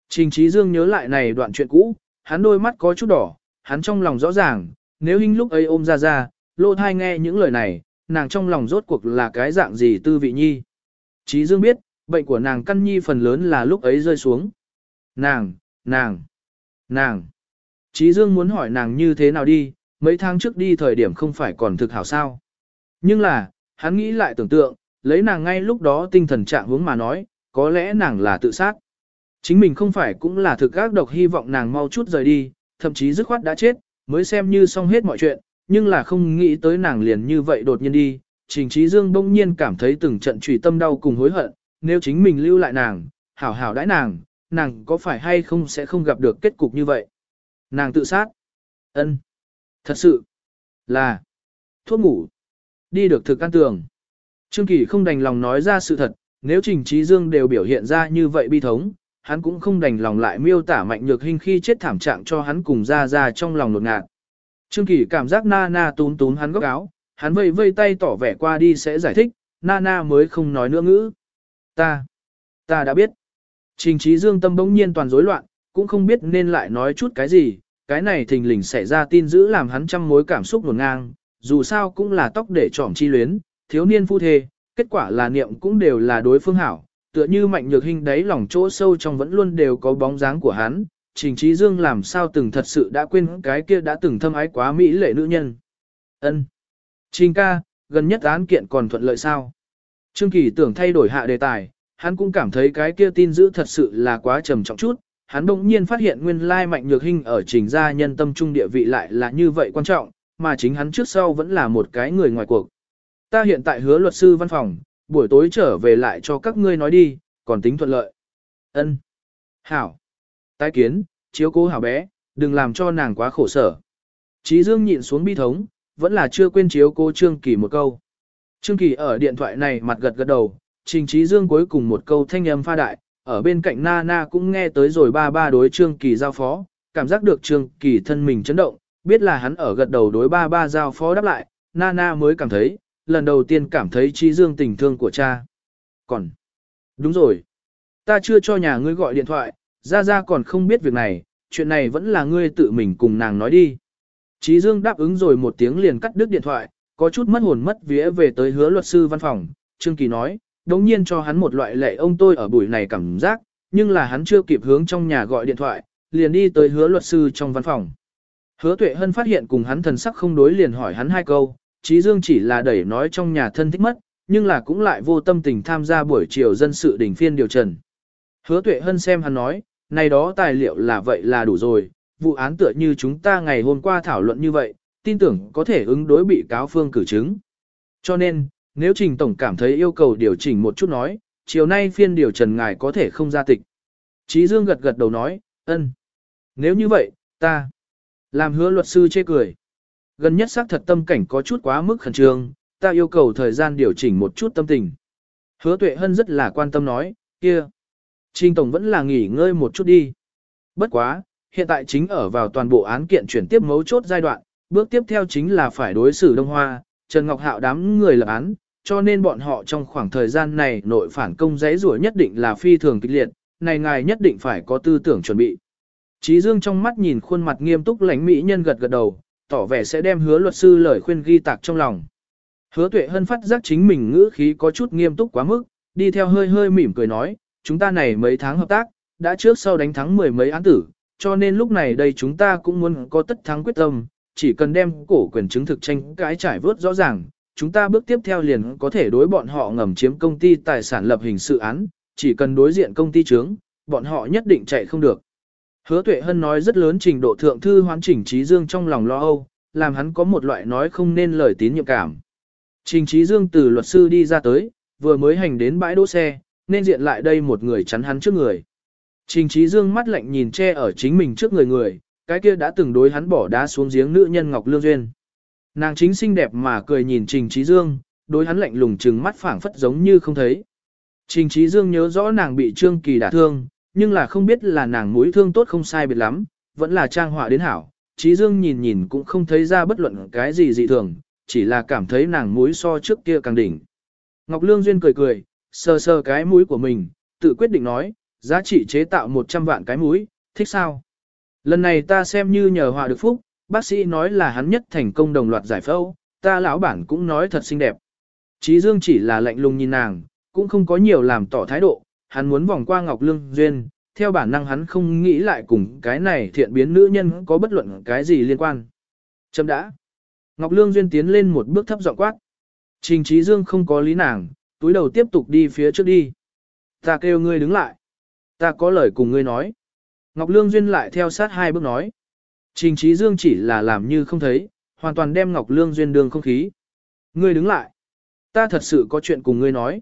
Trình Trí Dương nhớ lại này đoạn chuyện cũ, hắn đôi mắt có chút đỏ, hắn trong lòng rõ ràng, nếu hình lúc ấy ôm ra ra, lô thai nghe những lời này, nàng trong lòng rốt cuộc là cái dạng gì tư vị nhi. Trí Dương biết, bệnh của nàng căn nhi phần lớn là lúc ấy rơi xuống. Nàng, nàng, nàng. Trí Dương muốn hỏi nàng như thế nào đi, mấy tháng trước đi thời điểm không phải còn thực hảo sao. Nhưng là, hắn nghĩ lại tưởng tượng, lấy nàng ngay lúc đó tinh thần trạng hướng mà nói, có lẽ nàng là tự sát. Chính mình không phải cũng là thực ác độc hy vọng nàng mau chút rời đi, thậm chí dứt khoát đã chết, mới xem như xong hết mọi chuyện, nhưng là không nghĩ tới nàng liền như vậy đột nhiên đi. Trình Trí Dương bỗng nhiên cảm thấy từng trận trùy tâm đau cùng hối hận, nếu chính mình lưu lại nàng, hảo hảo đãi nàng, nàng có phải hay không sẽ không gặp được kết cục như vậy. Nàng tự sát. ân Thật sự. Là. Thuốc ngủ. Đi được thực an tường. Trương Kỳ không đành lòng nói ra sự thật, nếu Trình Trí Dương đều biểu hiện ra như vậy bi thống, hắn cũng không đành lòng lại miêu tả mạnh nhược hình khi chết thảm trạng cho hắn cùng ra ra trong lòng nột ngạt. Trương Kỳ cảm giác Nana tún tún hắn góc áo, hắn vây vây tay tỏ vẻ qua đi sẽ giải thích, Nana mới không nói nữa ngữ. Ta, ta đã biết. Trình trí dương tâm bỗng nhiên toàn rối loạn, cũng không biết nên lại nói chút cái gì, cái này thình lình xảy ra tin dữ làm hắn trăm mối cảm xúc nổn ngang, dù sao cũng là tóc để trỏm chi luyến, thiếu niên phu thê, kết quả là niệm cũng đều là đối phương hảo, tựa như mạnh nhược hình đấy lòng chỗ sâu trong vẫn luôn đều có bóng dáng của hắn, Trình Trí Dương làm sao từng thật sự đã quên cái kia đã từng thâm ái quá mỹ lệ nữ nhân. Ân. Trình ca, gần nhất án kiện còn thuận lợi sao? Trương Kỳ tưởng thay đổi hạ đề tài, hắn cũng cảm thấy cái kia tin dữ thật sự là quá trầm trọng chút. Hắn bỗng nhiên phát hiện nguyên lai mạnh nhược hình ở trình gia nhân tâm trung địa vị lại là như vậy quan trọng, mà chính hắn trước sau vẫn là một cái người ngoài cuộc. Ta hiện tại hứa luật sư văn phòng, buổi tối trở về lại cho các ngươi nói đi, còn tính thuận lợi. Ân. Hảo. Tái kiến, chiếu cố hảo bé, đừng làm cho nàng quá khổ sở. Chí Dương nhịn xuống bi thống, vẫn là chưa quên chiếu cố Trương Kỳ một câu. Trương Kỳ ở điện thoại này mặt gật gật đầu, Trình Chí Dương cuối cùng một câu thanh âm pha đại, ở bên cạnh Na Na cũng nghe tới rồi ba ba đối Trương Kỳ giao phó, cảm giác được Trương Kỳ thân mình chấn động, biết là hắn ở gật đầu đối ba ba giao phó đáp lại, Na Na mới cảm thấy, lần đầu tiên cảm thấy Chí Dương tình thương của cha. Còn, đúng rồi, ta chưa cho nhà ngươi gọi điện thoại, Gia Gia còn không biết việc này, chuyện này vẫn là ngươi tự mình cùng nàng nói đi. Chí Dương đáp ứng rồi một tiếng liền cắt đứt điện thoại, có chút mất hồn mất vía về tới hứa luật sư văn phòng, Trương Kỳ nói, đống nhiên cho hắn một loại lệ ông tôi ở buổi này cảm giác, nhưng là hắn chưa kịp hướng trong nhà gọi điện thoại, liền đi tới hứa luật sư trong văn phòng. Hứa tuệ hân phát hiện cùng hắn thần sắc không đối liền hỏi hắn hai câu, Chí Dương chỉ là đẩy nói trong nhà thân thích mất, nhưng là cũng lại vô tâm tình tham gia buổi chiều dân sự đỉnh phiên điều trần. Hứa tuệ hân xem hắn nói, này đó tài liệu là vậy là đủ rồi, vụ án tựa như chúng ta ngày hôm qua thảo luận như vậy, tin tưởng có thể ứng đối bị cáo phương cử chứng. Cho nên, nếu Trình Tổng cảm thấy yêu cầu điều chỉnh một chút nói, chiều nay phiên điều trần ngài có thể không ra tịch. Chí Dương gật gật đầu nói, ân. Nếu như vậy, ta làm hứa luật sư chê cười. Gần nhất xác thật tâm cảnh có chút quá mức khẩn trương, ta yêu cầu thời gian điều chỉnh một chút tâm tình. Hứa tuệ hân rất là quan tâm nói, kia. Trình Tổng vẫn là nghỉ ngơi một chút đi. Bất quá, hiện tại chính ở vào toàn bộ án kiện chuyển tiếp mấu chốt giai đoạn, bước tiếp theo chính là phải đối xử Đông Hoa, Trần Ngọc Hạo đám người lập án, cho nên bọn họ trong khoảng thời gian này nội phản công giấy rủa nhất định là phi thường kịch liệt, này ngài nhất định phải có tư tưởng chuẩn bị. Trí Dương trong mắt nhìn khuôn mặt nghiêm túc lãnh mỹ nhân gật gật đầu, tỏ vẻ sẽ đem hứa luật sư lời khuyên ghi tạc trong lòng. Hứa tuệ hân phát giác chính mình ngữ khí có chút nghiêm túc quá mức, đi theo hơi hơi mỉm cười nói, chúng ta này mấy tháng hợp tác, đã trước sau đánh thắng mười mấy án tử, cho nên lúc này đây chúng ta cũng muốn có tất thắng quyết tâm, chỉ cần đem cổ quyền chứng thực tranh cái trải vớt rõ ràng, chúng ta bước tiếp theo liền có thể đối bọn họ ngầm chiếm công ty tài sản lập hình sự án, chỉ cần đối diện công ty chứng, bọn họ nhất định chạy không được. Hứa tuệ hân nói rất lớn trình độ thượng thư hoán chỉnh trí dương trong lòng lo âu, làm hắn có một loại nói không nên lời tín nhiệm cảm. Trình trí dương từ luật sư đi ra tới, vừa mới hành đến bãi đỗ xe, nên diện lại đây một người chắn hắn trước người. Trình trí dương mắt lạnh nhìn che ở chính mình trước người người, cái kia đã từng đối hắn bỏ đá xuống giếng nữ nhân Ngọc Lương Duyên. Nàng chính xinh đẹp mà cười nhìn Trình Trí Dương, đối hắn lạnh lùng trừng mắt phảng phất giống như không thấy. Trình Trí Dương nhớ rõ nàng bị Trương Kỳ đả thương, nhưng là không biết là nàng mũi thương tốt không sai biệt lắm, vẫn là trang họa đến hảo. Trí Dương nhìn nhìn cũng không thấy ra bất luận cái gì dị thường, chỉ là cảm thấy nàng mũi so trước kia càng đỉnh. Ngọc Lương Duyên cười cười, sờ sờ cái mũi của mình, tự quyết định nói, giá trị chế tạo 100 vạn cái mũi, thích sao? Lần này ta xem như nhờ hòa được phúc, bác sĩ nói là hắn nhất thành công đồng loạt giải phẫu, ta lão bản cũng nói thật xinh đẹp. Chí Dương chỉ là lạnh lùng nhìn nàng, cũng không có nhiều làm tỏ thái độ, hắn muốn vòng qua Ngọc Lương Duyên, theo bản năng hắn không nghĩ lại cùng cái này thiện biến nữ nhân có bất luận cái gì liên quan. Chấm đã. Ngọc Lương Duyên tiến lên một bước thấp giọng quát. Trình Chí Dương không có lý nàng, túi đầu tiếp tục đi phía trước đi. Ta kêu ngươi đứng lại. Ta có lời cùng ngươi nói. Ngọc Lương Duyên lại theo sát hai bước nói. Trình Trí Dương chỉ là làm như không thấy, hoàn toàn đem Ngọc Lương Duyên đường không khí. Ngươi đứng lại. Ta thật sự có chuyện cùng ngươi nói.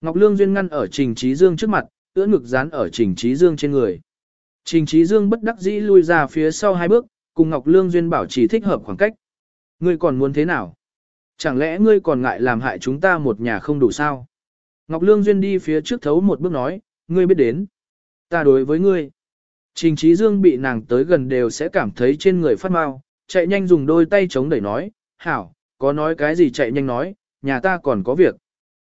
Ngọc Lương Duyên ngăn ở Trình Trí Dương trước mặt, ưỡn ngực dán ở Trình Trí Dương trên người. Trình Trí Dương bất đắc dĩ lui ra phía sau hai bước, cùng Ngọc Lương Duyên bảo trì thích hợp khoảng cách. Ngươi còn muốn thế nào? Chẳng lẽ ngươi còn ngại làm hại chúng ta một nhà không đủ sao? Ngọc Lương Duyên đi phía trước thấu một bước nói, ngươi biết đến. Ta đối với ngươi. Trình Trí Dương bị nàng tới gần đều sẽ cảm thấy trên người phát mau, chạy nhanh dùng đôi tay chống đẩy nói, hảo, có nói cái gì chạy nhanh nói, nhà ta còn có việc.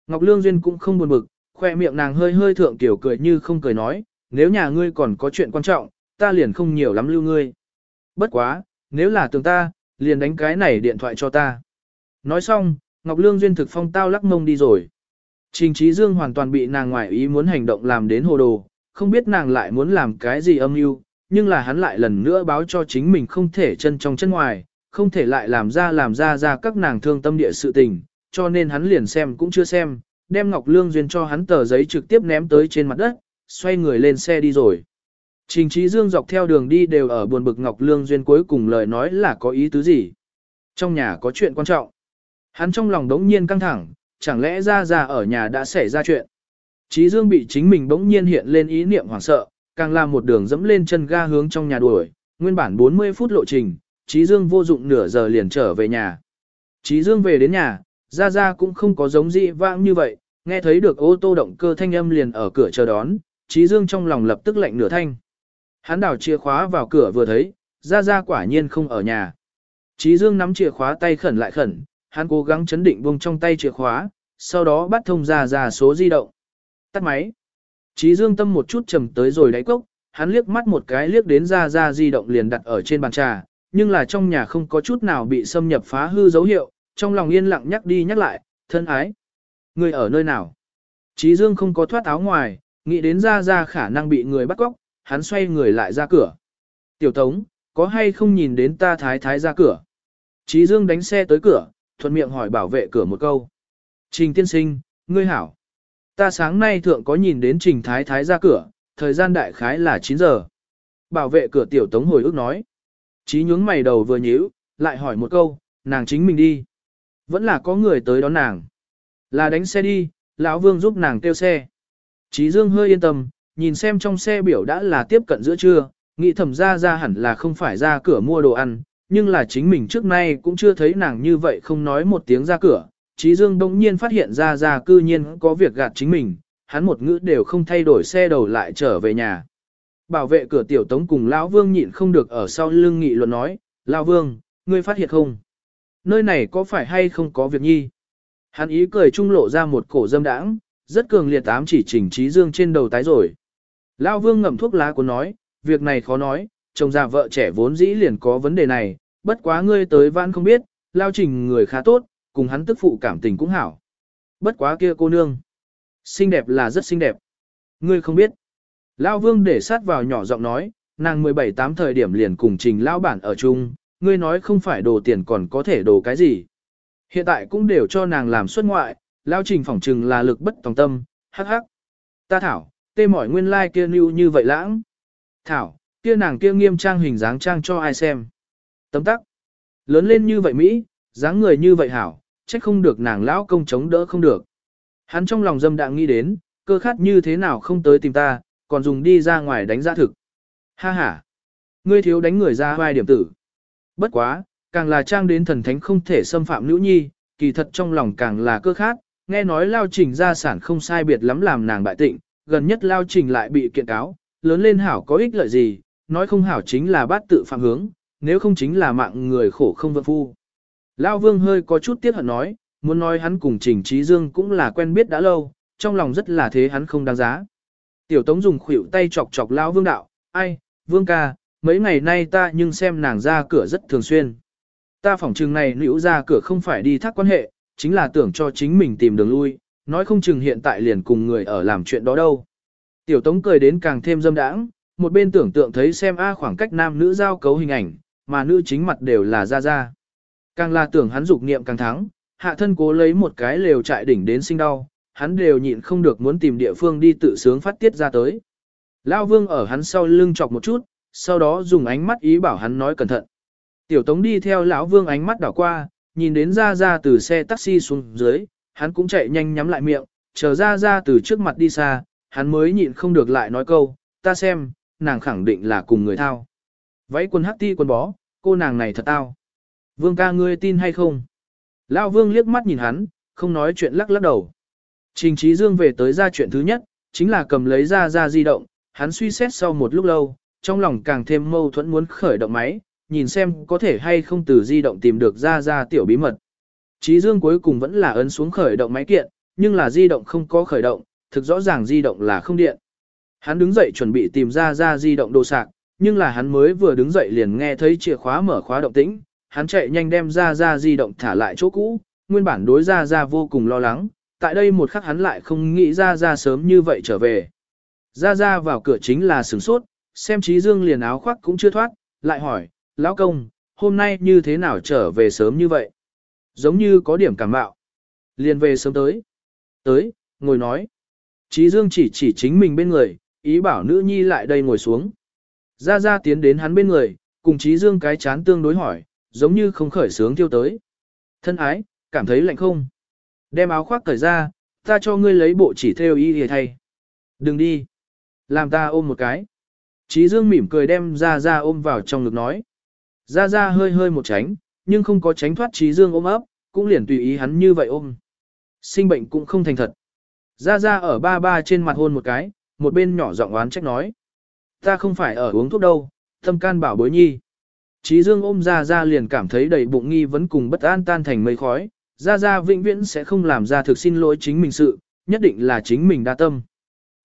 Ngọc Lương Duyên cũng không buồn bực, khoe miệng nàng hơi hơi thượng tiểu cười như không cười nói, nếu nhà ngươi còn có chuyện quan trọng, ta liền không nhiều lắm lưu ngươi. Bất quá, nếu là tường ta, liền đánh cái này điện thoại cho ta. Nói xong, Ngọc Lương Duyên thực phong tao lắc mông đi rồi. Trình Trí Dương hoàn toàn bị nàng ngoại ý muốn hành động làm đến hồ đồ, không biết nàng lại muốn làm cái gì âm mưu, nhưng là hắn lại lần nữa báo cho chính mình không thể chân trong chân ngoài, không thể lại làm ra làm ra ra các nàng thương tâm địa sự tình, cho nên hắn liền xem cũng chưa xem, đem Ngọc Lương Duyên cho hắn tờ giấy trực tiếp ném tới trên mặt đất, xoay người lên xe đi rồi. Trình Trí Dương dọc theo đường đi đều ở buồn bực Ngọc Lương Duyên cuối cùng lời nói là có ý tứ gì. Trong nhà có chuyện quan trọng. Hắn trong lòng đống nhiên căng thẳng, chẳng lẽ ra ra ở nhà đã xảy ra chuyện. Chí Dương bị chính mình bỗng nhiên hiện lên ý niệm hoảng sợ, càng làm một đường dẫm lên chân ga hướng trong nhà đuổi, nguyên bản 40 phút lộ trình, Chí Dương vô dụng nửa giờ liền trở về nhà. Chí Dương về đến nhà, ra ra cũng không có giống dị vãng như vậy, nghe thấy được ô tô động cơ thanh âm liền ở cửa chờ đón, Chí Dương trong lòng lập tức lạnh nửa thanh. Hắn đảo chìa khóa vào cửa vừa thấy, ra ra quả nhiên không ở nhà. Chí Dương nắm chìa khóa tay khẩn lại khẩn, hắn cố gắng chấn định buông trong tay chìa khóa, sau đó bắt thông ra ra số di động. Tắt máy. Chí dương tâm một chút trầm tới rồi đáy cốc, hắn liếc mắt một cái liếc đến ra ra di động liền đặt ở trên bàn trà, nhưng là trong nhà không có chút nào bị xâm nhập phá hư dấu hiệu, trong lòng yên lặng nhắc đi nhắc lại, thân ái. Người ở nơi nào? Chí dương không có thoát áo ngoài, nghĩ đến ra ra khả năng bị người bắt cóc, hắn xoay người lại ra cửa. Tiểu tống, có hay không nhìn đến ta thái thái ra cửa? Chí dương đánh xe tới cửa, thuận miệng hỏi bảo vệ cửa một câu. Trình tiên sinh, ngươi hảo. Ta sáng nay thượng có nhìn đến Trình Thái Thái ra cửa, thời gian đại khái là 9 giờ. Bảo vệ cửa tiểu tống hồi ước nói. Chí nhướng mày đầu vừa nhíu, lại hỏi một câu, nàng chính mình đi. Vẫn là có người tới đón nàng. Là đánh xe đi, lão vương giúp nàng kêu xe. Chí dương hơi yên tâm, nhìn xem trong xe biểu đã là tiếp cận giữa trưa, nghĩ thầm ra ra hẳn là không phải ra cửa mua đồ ăn, nhưng là chính mình trước nay cũng chưa thấy nàng như vậy không nói một tiếng ra cửa, Trí Dương bỗng nhiên phát hiện ra ra cư nhiên có việc gạt chính mình, hắn một ngữ đều không thay đổi xe đầu lại trở về nhà. Bảo vệ cửa tiểu tống cùng Lão Vương nhịn không được ở sau lưng nghị luận nói, Lão Vương, ngươi phát hiện không? Nơi này có phải hay không có việc nhi? Hắn ý cười trung lộ ra một cổ dâm đãng, rất cường liệt ám chỉ chỉnh trí dương trên đầu tái rồi. lão vương ngậm thuốc lá của nói, việc này khó nói, chồng già vợ trẻ vốn dĩ liền có vấn đề này, bất quá ngươi tới vãn không biết, Lao trình người khá tốt, cùng hắn tức phụ cảm tình cũng hảo. Bất quá kia cô nương. Xinh đẹp là rất xinh đẹp. Ngươi không biết. Lao vương để sát vào nhỏ giọng nói, nàng 17-8 thời điểm liền cùng trình lao bản ở chung, ngươi nói không phải đồ tiền còn có thể đồ cái gì. Hiện tại cũng đều cho nàng làm xuất ngoại, lao trình phỏng trừng là lực bất tòng tâm, hắc hắc. Ta thảo, tê mỏi nguyên lai like kia lưu như vậy lãng. Thảo, kia nàng kia nghiêm trang hình dáng trang cho ai xem. Tấm tắc. Lớn lên như vậy Mỹ, dáng người như vậy hảo, trách không được nàng lão công chống đỡ không được. Hắn trong lòng dâm đạng nghĩ đến, cơ khát như thế nào không tới tìm ta, còn dùng đi ra ngoài đánh giá thực. Ha ha. Ngươi thiếu đánh người ra vai điểm tử. Bất quá, càng là trang đến thần thánh không thể xâm phạm nữ nhi, kỳ thật trong lòng càng là cơ khát, nghe nói lao trình gia sản không sai biệt lắm làm nàng bại tịnh, gần nhất lao trình lại bị kiện cáo, lớn lên hảo có ích lợi gì, nói không hảo chính là bát tự phạm hướng, nếu không chính là mạng người khổ không vợ phu. Lao vương hơi có chút tiếc hận nói, muốn nói hắn cùng trình trí dương cũng là quen biết đã lâu, trong lòng rất là thế hắn không đáng giá. Tiểu tống dùng khuỷu tay chọc chọc Lao vương đạo, ai, vương ca, mấy ngày nay ta nhưng xem nàng ra cửa rất thường xuyên. Ta phỏng chừng này nữ ra cửa không phải đi thác quan hệ, chính là tưởng cho chính mình tìm đường lui, nói không chừng hiện tại liền cùng người ở làm chuyện đó đâu. Tiểu tống cười đến càng thêm dâm đãng, một bên tưởng tượng thấy xem A khoảng cách nam nữ giao cấu hình ảnh, mà nữ chính mặt đều là ra ra. Càng là tưởng hắn dục niệm càng thắng, hạ thân cố lấy một cái lều trại đỉnh đến sinh đau, hắn đều nhịn không được muốn tìm địa phương đi tự sướng phát tiết ra tới. Lao vương ở hắn sau lưng chọc một chút, sau đó dùng ánh mắt ý bảo hắn nói cẩn thận. Tiểu tống đi theo lão vương ánh mắt đảo qua, nhìn đến ra ra từ xe taxi xuống dưới, hắn cũng chạy nhanh nhắm lại miệng, chờ ra ra từ trước mặt đi xa, hắn mới nhịn không được lại nói câu, ta xem, nàng khẳng định là cùng người thao. Váy quần hắc ti quần bó, cô nàng này thật tao. Vương ca ngươi tin hay không? Lão vương liếc mắt nhìn hắn, không nói chuyện lắc lắc đầu. Trình trí dương về tới ra chuyện thứ nhất, chính là cầm lấy ra ra di động, hắn suy xét sau một lúc lâu, trong lòng càng thêm mâu thuẫn muốn khởi động máy, nhìn xem có thể hay không từ di động tìm được ra ra tiểu bí mật. Trí dương cuối cùng vẫn là ấn xuống khởi động máy kiện, nhưng là di động không có khởi động, thực rõ ràng di động là không điện. Hắn đứng dậy chuẩn bị tìm ra ra di động đồ sạc, nhưng là hắn mới vừa đứng dậy liền nghe thấy chìa khóa mở khóa động tĩnh, hắn chạy nhanh đem ra ra di động thả lại chỗ cũ, nguyên bản đối ra ra vô cùng lo lắng, tại đây một khắc hắn lại không nghĩ ra ra sớm như vậy trở về. Ra ra vào cửa chính là sửng sốt, xem trí dương liền áo khoác cũng chưa thoát, lại hỏi, lão công, hôm nay như thế nào trở về sớm như vậy? Giống như có điểm cảm bạo. Liền về sớm tới. Tới, ngồi nói. Trí dương chỉ chỉ chính mình bên người, ý bảo nữ nhi lại đây ngồi xuống. Ra ra tiến đến hắn bên người, cùng trí dương cái chán tương đối hỏi, giống như không khởi sướng tiêu tới. Thân ái, cảm thấy lạnh không? Đem áo khoác cởi ra, ta cho ngươi lấy bộ chỉ theo y hề thay. Đừng đi. Làm ta ôm một cái. Trí dương mỉm cười đem ra ra ôm vào trong ngực nói. Ra ra hơi hơi một tránh, nhưng không có tránh thoát trí dương ôm ấp, cũng liền tùy ý hắn như vậy ôm. Sinh bệnh cũng không thành thật. Ra ra ở ba ba trên mặt hôn một cái, một bên nhỏ giọng oán trách nói. Ta không phải ở uống thuốc đâu, tâm can bảo bối nhi. Trí dương ôm ra ra liền cảm thấy đầy bụng nghi vấn cùng bất an tan thành mây khói. Ra ra vĩnh viễn sẽ không làm ra thực xin lỗi chính mình sự, nhất định là chính mình đa tâm.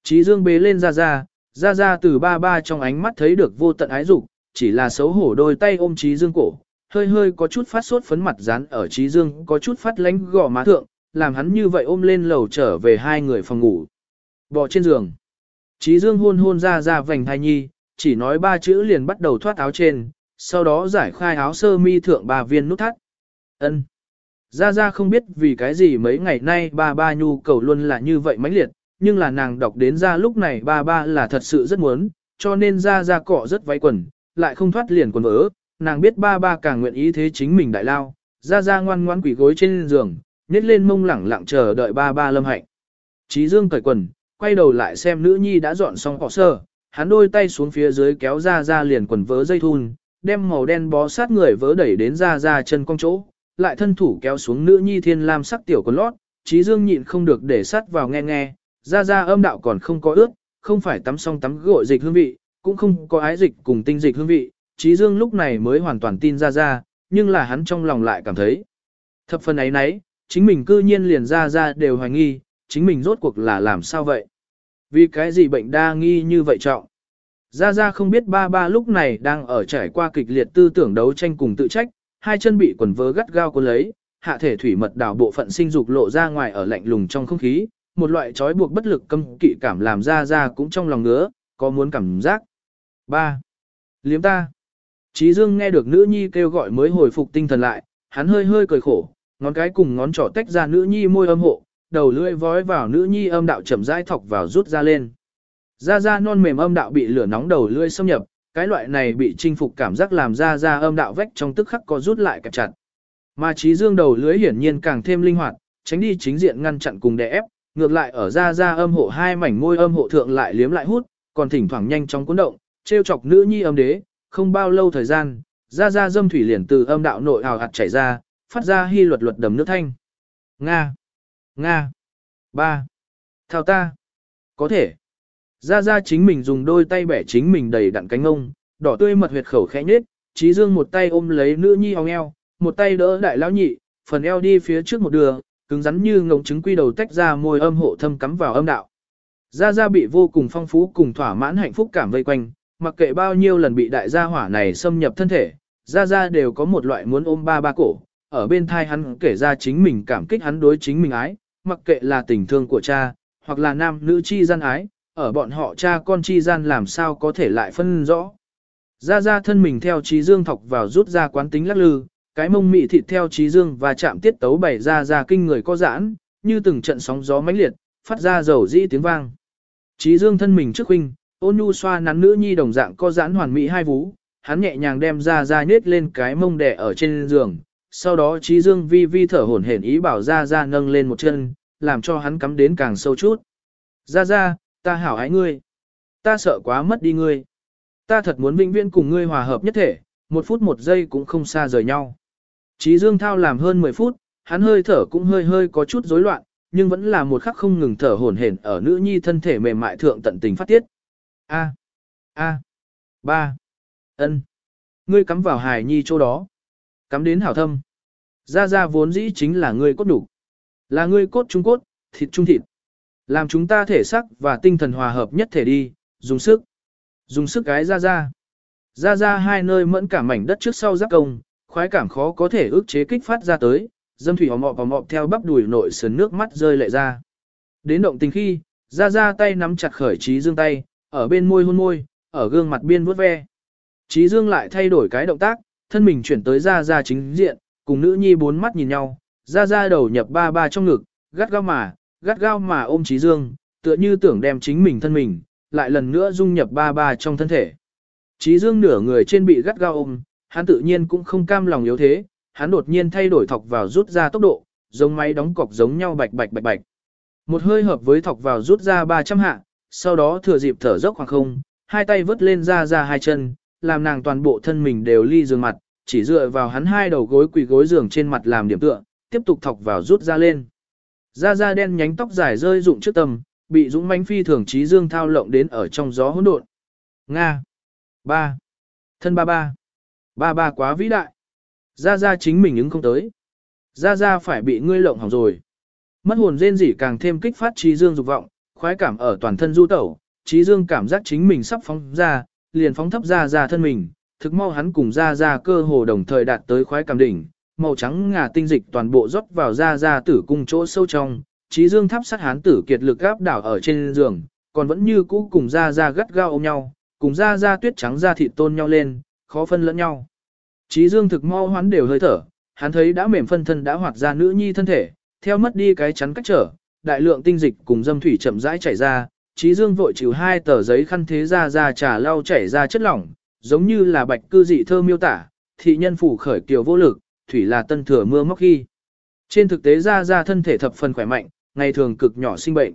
Trí dương bế lên ra ra, ra ra từ ba ba trong ánh mắt thấy được vô tận ái dục, chỉ là xấu hổ đôi tay ôm trí dương cổ, hơi hơi có chút phát sốt phấn mặt dán ở trí dương có chút phát lánh gò má thượng, làm hắn như vậy ôm lên lầu trở về hai người phòng ngủ. Bò trên giường. Trí dương hôn hôn ra ra vành thai nhi, chỉ nói ba chữ liền bắt đầu thoát áo trên, sau đó giải khai áo sơ mi thượng ba viên nút thắt. Ân. Ra ra không biết vì cái gì mấy ngày nay ba ba nhu cầu luôn là như vậy mãnh liệt, nhưng là nàng đọc đến ra lúc này ba ba là thật sự rất muốn, cho nên ra ra cọ rất váy quần, lại không thoát liền quần vỡ, nàng biết ba ba càng nguyện ý thế chính mình đại lao, ra ra ngoan ngoan quỷ gối trên giường, nhét lên mông lẳng lặng chờ đợi ba ba lâm hạnh. Chí dương cởi quần, quay đầu lại xem nữ nhi đã dọn xong họ sơ, hắn đôi tay xuống phía dưới kéo ra ra liền quần vớ dây thun, đem màu đen bó sát người vớ đẩy đến ra ra chân cong chỗ, lại thân thủ kéo xuống nữ nhi thiên lam sắc tiểu quần lót, Chí Dương nhịn không được để sát vào nghe nghe, ra ra âm đạo còn không có ướt, không phải tắm xong tắm gội dịch hương vị, cũng không có ái dịch cùng tinh dịch hương vị, Chí Dương lúc này mới hoàn toàn tin ra ra, nhưng là hắn trong lòng lại cảm thấy thập phần ấy nấy, chính mình cư nhiên liền ra ra đều hoài nghi, chính mình rốt cuộc là làm sao vậy? Vì cái gì bệnh đa nghi như vậy trọng? gia gia không biết ba ba lúc này đang ở trải qua kịch liệt tư tưởng đấu tranh cùng tự trách, hai chân bị quần vớ gắt gao cuốn lấy, hạ thể thủy mật đảo bộ phận sinh dục lộ ra ngoài ở lạnh lùng trong không khí, một loại trói buộc bất lực câm kỵ cảm làm gia gia cũng trong lòng ngứa, có muốn cảm giác. 3. Liếm ta. Chí Dương nghe được nữ nhi kêu gọi mới hồi phục tinh thần lại, hắn hơi hơi cười khổ, ngón cái cùng ngón trỏ tách ra nữ nhi môi âm hộ, đầu lưỡi vói vào nữ nhi âm đạo chậm rãi thọc vào rút ra lên. Da da non mềm âm đạo bị lửa nóng đầu lưỡi xâm nhập, cái loại này bị chinh phục cảm giác làm da da âm đạo vách trong tức khắc có rút lại kẹp chặt. Mà trí dương đầu lưỡi hiển nhiên càng thêm linh hoạt, tránh đi chính diện ngăn chặn cùng đè ép, ngược lại ở da da âm hộ hai mảnh môi âm hộ thượng lại liếm lại hút, còn thỉnh thoảng nhanh chóng cuốn động, trêu chọc nữ nhi âm đế, không bao lâu thời gian, da da dâm thủy liền từ âm đạo nội ào hạt chảy ra, phát ra hy luật luật đầm nước thanh. Nga. Nga. Ba. Thao ta. Có thể. Ra ra chính mình dùng đôi tay bẻ chính mình đầy đặn cánh ông đỏ tươi mật huyệt khẩu khẽ nhết, trí dương một tay ôm lấy nữ nhi ong eo, một tay đỡ đại lão nhị, phần eo đi phía trước một đường, cứng rắn như ngống trứng quy đầu tách ra môi âm hộ thâm cắm vào âm đạo. Gia Gia bị vô cùng phong phú cùng thỏa mãn hạnh phúc cảm vây quanh, mặc kệ bao nhiêu lần bị đại gia hỏa này xâm nhập thân thể, Gia Gia đều có một loại muốn ôm ba ba cổ, ở bên thai hắn kể ra chính mình cảm kích hắn đối chính mình ái, mặc kệ là tình thương của cha, hoặc là nam nữ chi gian ái, ở bọn họ cha con chi gian làm sao có thể lại phân rõ. Ra ra thân mình theo trí dương thọc vào rút ra quán tính lắc lư, cái mông mị thịt theo trí dương và chạm tiết tấu bày ra ra kinh người có giãn, như từng trận sóng gió mãnh liệt, phát ra dầu dĩ tiếng vang. Trí dương thân mình trước huynh, ôn nhu xoa nắn nữ nhi đồng dạng có giãn hoàn mỹ hai vú, hắn nhẹ nhàng đem ra ra nhét lên cái mông đẻ ở trên giường, sau đó trí dương vi vi thở hổn hển ý bảo ra ra nâng lên một chân, làm cho hắn cắm đến càng sâu chút. Ra ra, ta hảo ái ngươi. Ta sợ quá mất đi ngươi. Ta thật muốn vĩnh viễn cùng ngươi hòa hợp nhất thể, một phút một giây cũng không xa rời nhau. trí Dương Thao làm hơn 10 phút, hắn hơi thở cũng hơi hơi có chút rối loạn, nhưng vẫn là một khắc không ngừng thở hổn hển ở nữ nhi thân thể mềm mại thượng tận tình phát tiết. A. A. Ba. Ân. Ngươi cắm vào hài nhi chỗ đó. Cắm đến hảo thâm. Ra ra vốn dĩ chính là ngươi cốt đủ. Là ngươi cốt trung cốt, thịt trung thịt. Làm chúng ta thể sắc và tinh thần hòa hợp nhất thể đi, dùng sức. Dùng sức cái ra ra. Ra ra hai nơi mẫn cả mảnh đất trước sau giác công, khoái cảm khó có thể ức chế kích phát ra tới, dâm thủy hòm mọp hòm mọp theo bắp đùi nội sườn nước mắt rơi lệ ra. Đến động tình khi, ra ra tay nắm chặt khởi trí dương tay, ở bên môi hôn môi, ở gương mặt biên vuốt ve. Trí dương lại thay đổi cái động tác, thân mình chuyển tới ra ra chính diện, cùng nữ nhi bốn mắt nhìn nhau, ra ra đầu nhập ba ba trong ngực, gắt gao mà, gắt gao mà ôm Trí Dương, tựa như tưởng đem chính mình thân mình, lại lần nữa dung nhập ba ba trong thân thể. Trí Dương nửa người trên bị gắt gao ôm, hắn tự nhiên cũng không cam lòng yếu thế, hắn đột nhiên thay đổi thọc vào rút ra tốc độ, giống máy đóng cọc giống nhau bạch bạch bạch bạch. Một hơi hợp với thọc vào rút ra 300 hạ, sau đó thừa dịp thở dốc khoảng không, hai tay vớt lên ra ra hai chân, làm nàng toàn bộ thân mình đều ly giường mặt, chỉ dựa vào hắn hai đầu gối quỳ gối giường trên mặt làm điểm tựa, tiếp tục thọc vào rút ra lên. Da da đen nhánh tóc dài rơi rụng trước tầm, bị dũng mãnh phi thường trí dương thao lộng đến ở trong gió hỗn độn. Nga. Ba. Thân ba ba. Ba ba quá vĩ đại. Da da chính mình ứng không tới. Da da phải bị ngươi lộng hỏng rồi. Mất hồn rên rỉ càng thêm kích phát trí dương dục vọng, khoái cảm ở toàn thân du tẩu, trí dương cảm giác chính mình sắp phóng ra, liền phóng thấp ra ra thân mình, thực mau hắn cùng ra ra cơ hồ đồng thời đạt tới khoái cảm đỉnh, màu trắng ngà tinh dịch toàn bộ rót vào ra ra tử cung chỗ sâu trong, trí dương tháp sát hán tử kiệt lực gáp đảo ở trên giường, còn vẫn như cũ cùng ra ra gắt gao ôm nhau, cùng ra ra tuyết trắng ra thịt tôn nhau lên, khó phân lẫn nhau. Trí dương thực mau hoán đều hơi thở, hắn thấy đã mềm phân thân đã hoạt ra nữ nhi thân thể, theo mất đi cái chắn cách trở, đại lượng tinh dịch cùng dâm thủy chậm rãi chảy ra, trí dương vội chịu hai tờ giấy khăn thế ra ra trà lau chảy ra chất lỏng, giống như là bạch cư dị thơ miêu tả, thị nhân phủ khởi kiều vô lực, thủy là tân thừa mưa móc khi. Trên thực tế ra ra thân thể thập phần khỏe mạnh, ngày thường cực nhỏ sinh bệnh.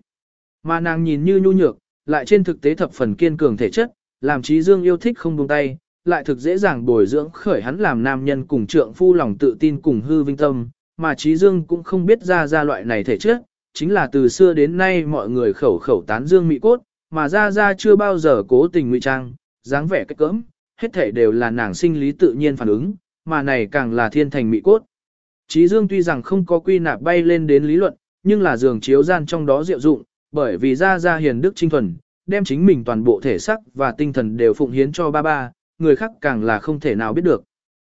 Mà nàng nhìn như nhu nhược, lại trên thực tế thập phần kiên cường thể chất, làm trí dương yêu thích không buông tay, lại thực dễ dàng bồi dưỡng khởi hắn làm nam nhân cùng trượng phu lòng tự tin cùng hư vinh tâm, mà trí dương cũng không biết ra ra loại này thể chất, chính là từ xưa đến nay mọi người khẩu khẩu tán dương mỹ cốt, mà ra ra chưa bao giờ cố tình ngụy trang, dáng vẻ cách cỡm, hết thể đều là nàng sinh lý tự nhiên phản ứng, mà này càng là thiên thành mỹ cốt. Trí Dương tuy rằng không có quy nạp bay lên đến lý luận, nhưng là giường chiếu gian trong đó diệu dụng, bởi vì ra ra hiền đức trinh thuần, đem chính mình toàn bộ thể sắc và tinh thần đều phụng hiến cho ba ba, người khác càng là không thể nào biết được.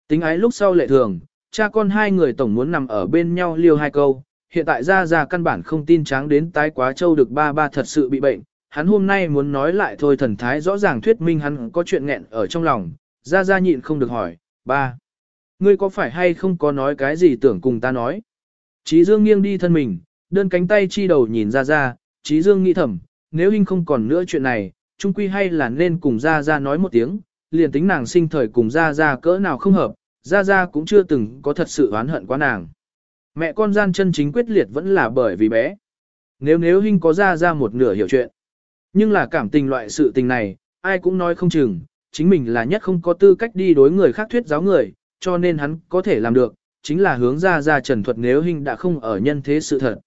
Tính ái lúc sau lệ thường, cha con hai người tổng muốn nằm ở bên nhau liêu hai câu, hiện tại ra ra căn bản không tin tráng đến tái quá châu được ba ba thật sự bị bệnh, hắn hôm nay muốn nói lại thôi thần thái rõ ràng thuyết minh hắn có chuyện nghẹn ở trong lòng, ra ra nhịn không được hỏi, ba, ngươi có phải hay không có nói cái gì tưởng cùng ta nói? Chí Dương nghiêng đi thân mình, đơn cánh tay chi đầu nhìn ra ra, Chí Dương nghĩ thầm, nếu hình không còn nữa chuyện này, chung quy hay là nên cùng ra ra nói một tiếng, liền tính nàng sinh thời cùng ra ra cỡ nào không hợp, ra ra cũng chưa từng có thật sự oán hận quá nàng. Mẹ con gian chân chính quyết liệt vẫn là bởi vì bé. Nếu nếu Hinh có ra ra một nửa hiểu chuyện. Nhưng là cảm tình loại sự tình này, ai cũng nói không chừng, chính mình là nhất không có tư cách đi đối người khác thuyết giáo người, cho nên hắn có thể làm được, chính là hướng ra ra trần thuật nếu Hinh đã không ở nhân thế sự thật.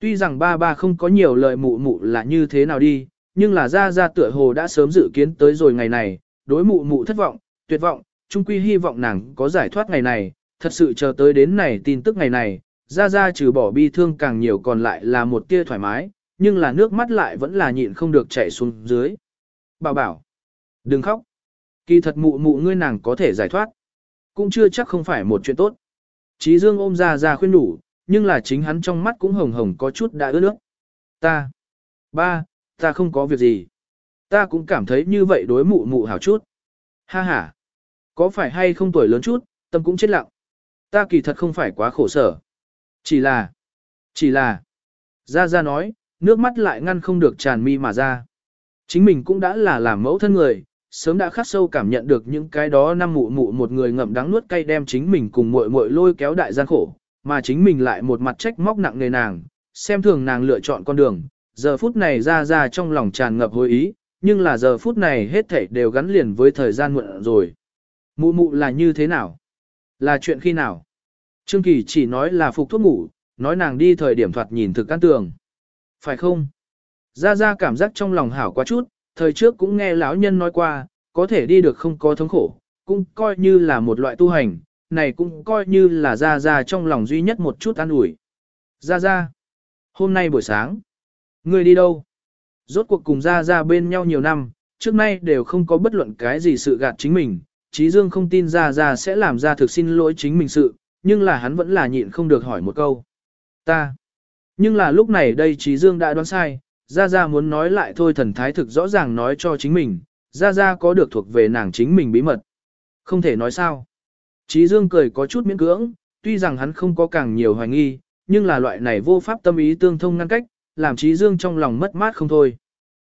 Tuy rằng ba ba không có nhiều lời mụ mụ là như thế nào đi, nhưng là ra ra tựa hồ đã sớm dự kiến tới rồi ngày này, đối mụ mụ thất vọng, tuyệt vọng, chung quy hy vọng nàng có giải thoát ngày này, thật sự chờ tới đến này tin tức ngày này, ra ra trừ bỏ bi thương càng nhiều còn lại là một tia thoải mái, nhưng là nước mắt lại vẫn là nhịn không được chảy xuống dưới. Bảo bảo, đừng khóc. Kỳ thật mụ mụ ngươi nàng có thể giải thoát. Cũng chưa chắc không phải một chuyện tốt. Chí Dương ôm ra ra khuyên đủ, nhưng là chính hắn trong mắt cũng hồng hồng có chút đã ướt nước. Ta, ba, ta không có việc gì. Ta cũng cảm thấy như vậy đối mụ mụ hảo chút. Ha ha, có phải hay không tuổi lớn chút, tâm cũng chết lặng. Ta kỳ thật không phải quá khổ sở. Chỉ là, chỉ là, ra ra nói, nước mắt lại ngăn không được tràn mi mà ra. Chính mình cũng đã là làm mẫu thân người, sớm đã khắc sâu cảm nhận được những cái đó năm mụ mụ một người ngậm đắng nuốt cay đem chính mình cùng muội muội lôi kéo đại gian khổ, mà chính mình lại một mặt trách móc nặng nề nàng, xem thường nàng lựa chọn con đường, giờ phút này ra ra trong lòng tràn ngập hối ý, nhưng là giờ phút này hết thảy đều gắn liền với thời gian muộn rồi. Mụ mụ là như thế nào? Là chuyện khi nào? Trương Kỳ chỉ nói là phục thuốc ngủ, nói nàng đi thời điểm thoạt nhìn thực căn tường. Phải không? Ra ra cảm giác trong lòng hảo quá chút, thời trước cũng nghe lão nhân nói qua, có thể đi được không có thống khổ, cũng coi như là một loại tu hành, này cũng coi như là ra ra trong lòng duy nhất một chút an ủi. Ra ra, hôm nay buổi sáng, ngươi đi đâu? Rốt cuộc cùng ra ra bên nhau nhiều năm, trước nay đều không có bất luận cái gì sự gạt chính mình, Chí Dương không tin ra ra sẽ làm ra thực xin lỗi chính mình sự, nhưng là hắn vẫn là nhịn không được hỏi một câu. Ta. Nhưng là lúc này đây trí Dương đã đoán sai, Gia Gia muốn nói lại thôi thần thái thực rõ ràng nói cho chính mình, Gia Gia có được thuộc về nàng chính mình bí mật. Không thể nói sao. trí Dương cười có chút miễn cưỡng, tuy rằng hắn không có càng nhiều hoài nghi, nhưng là loại này vô pháp tâm ý tương thông ngăn cách, làm trí Dương trong lòng mất mát không thôi.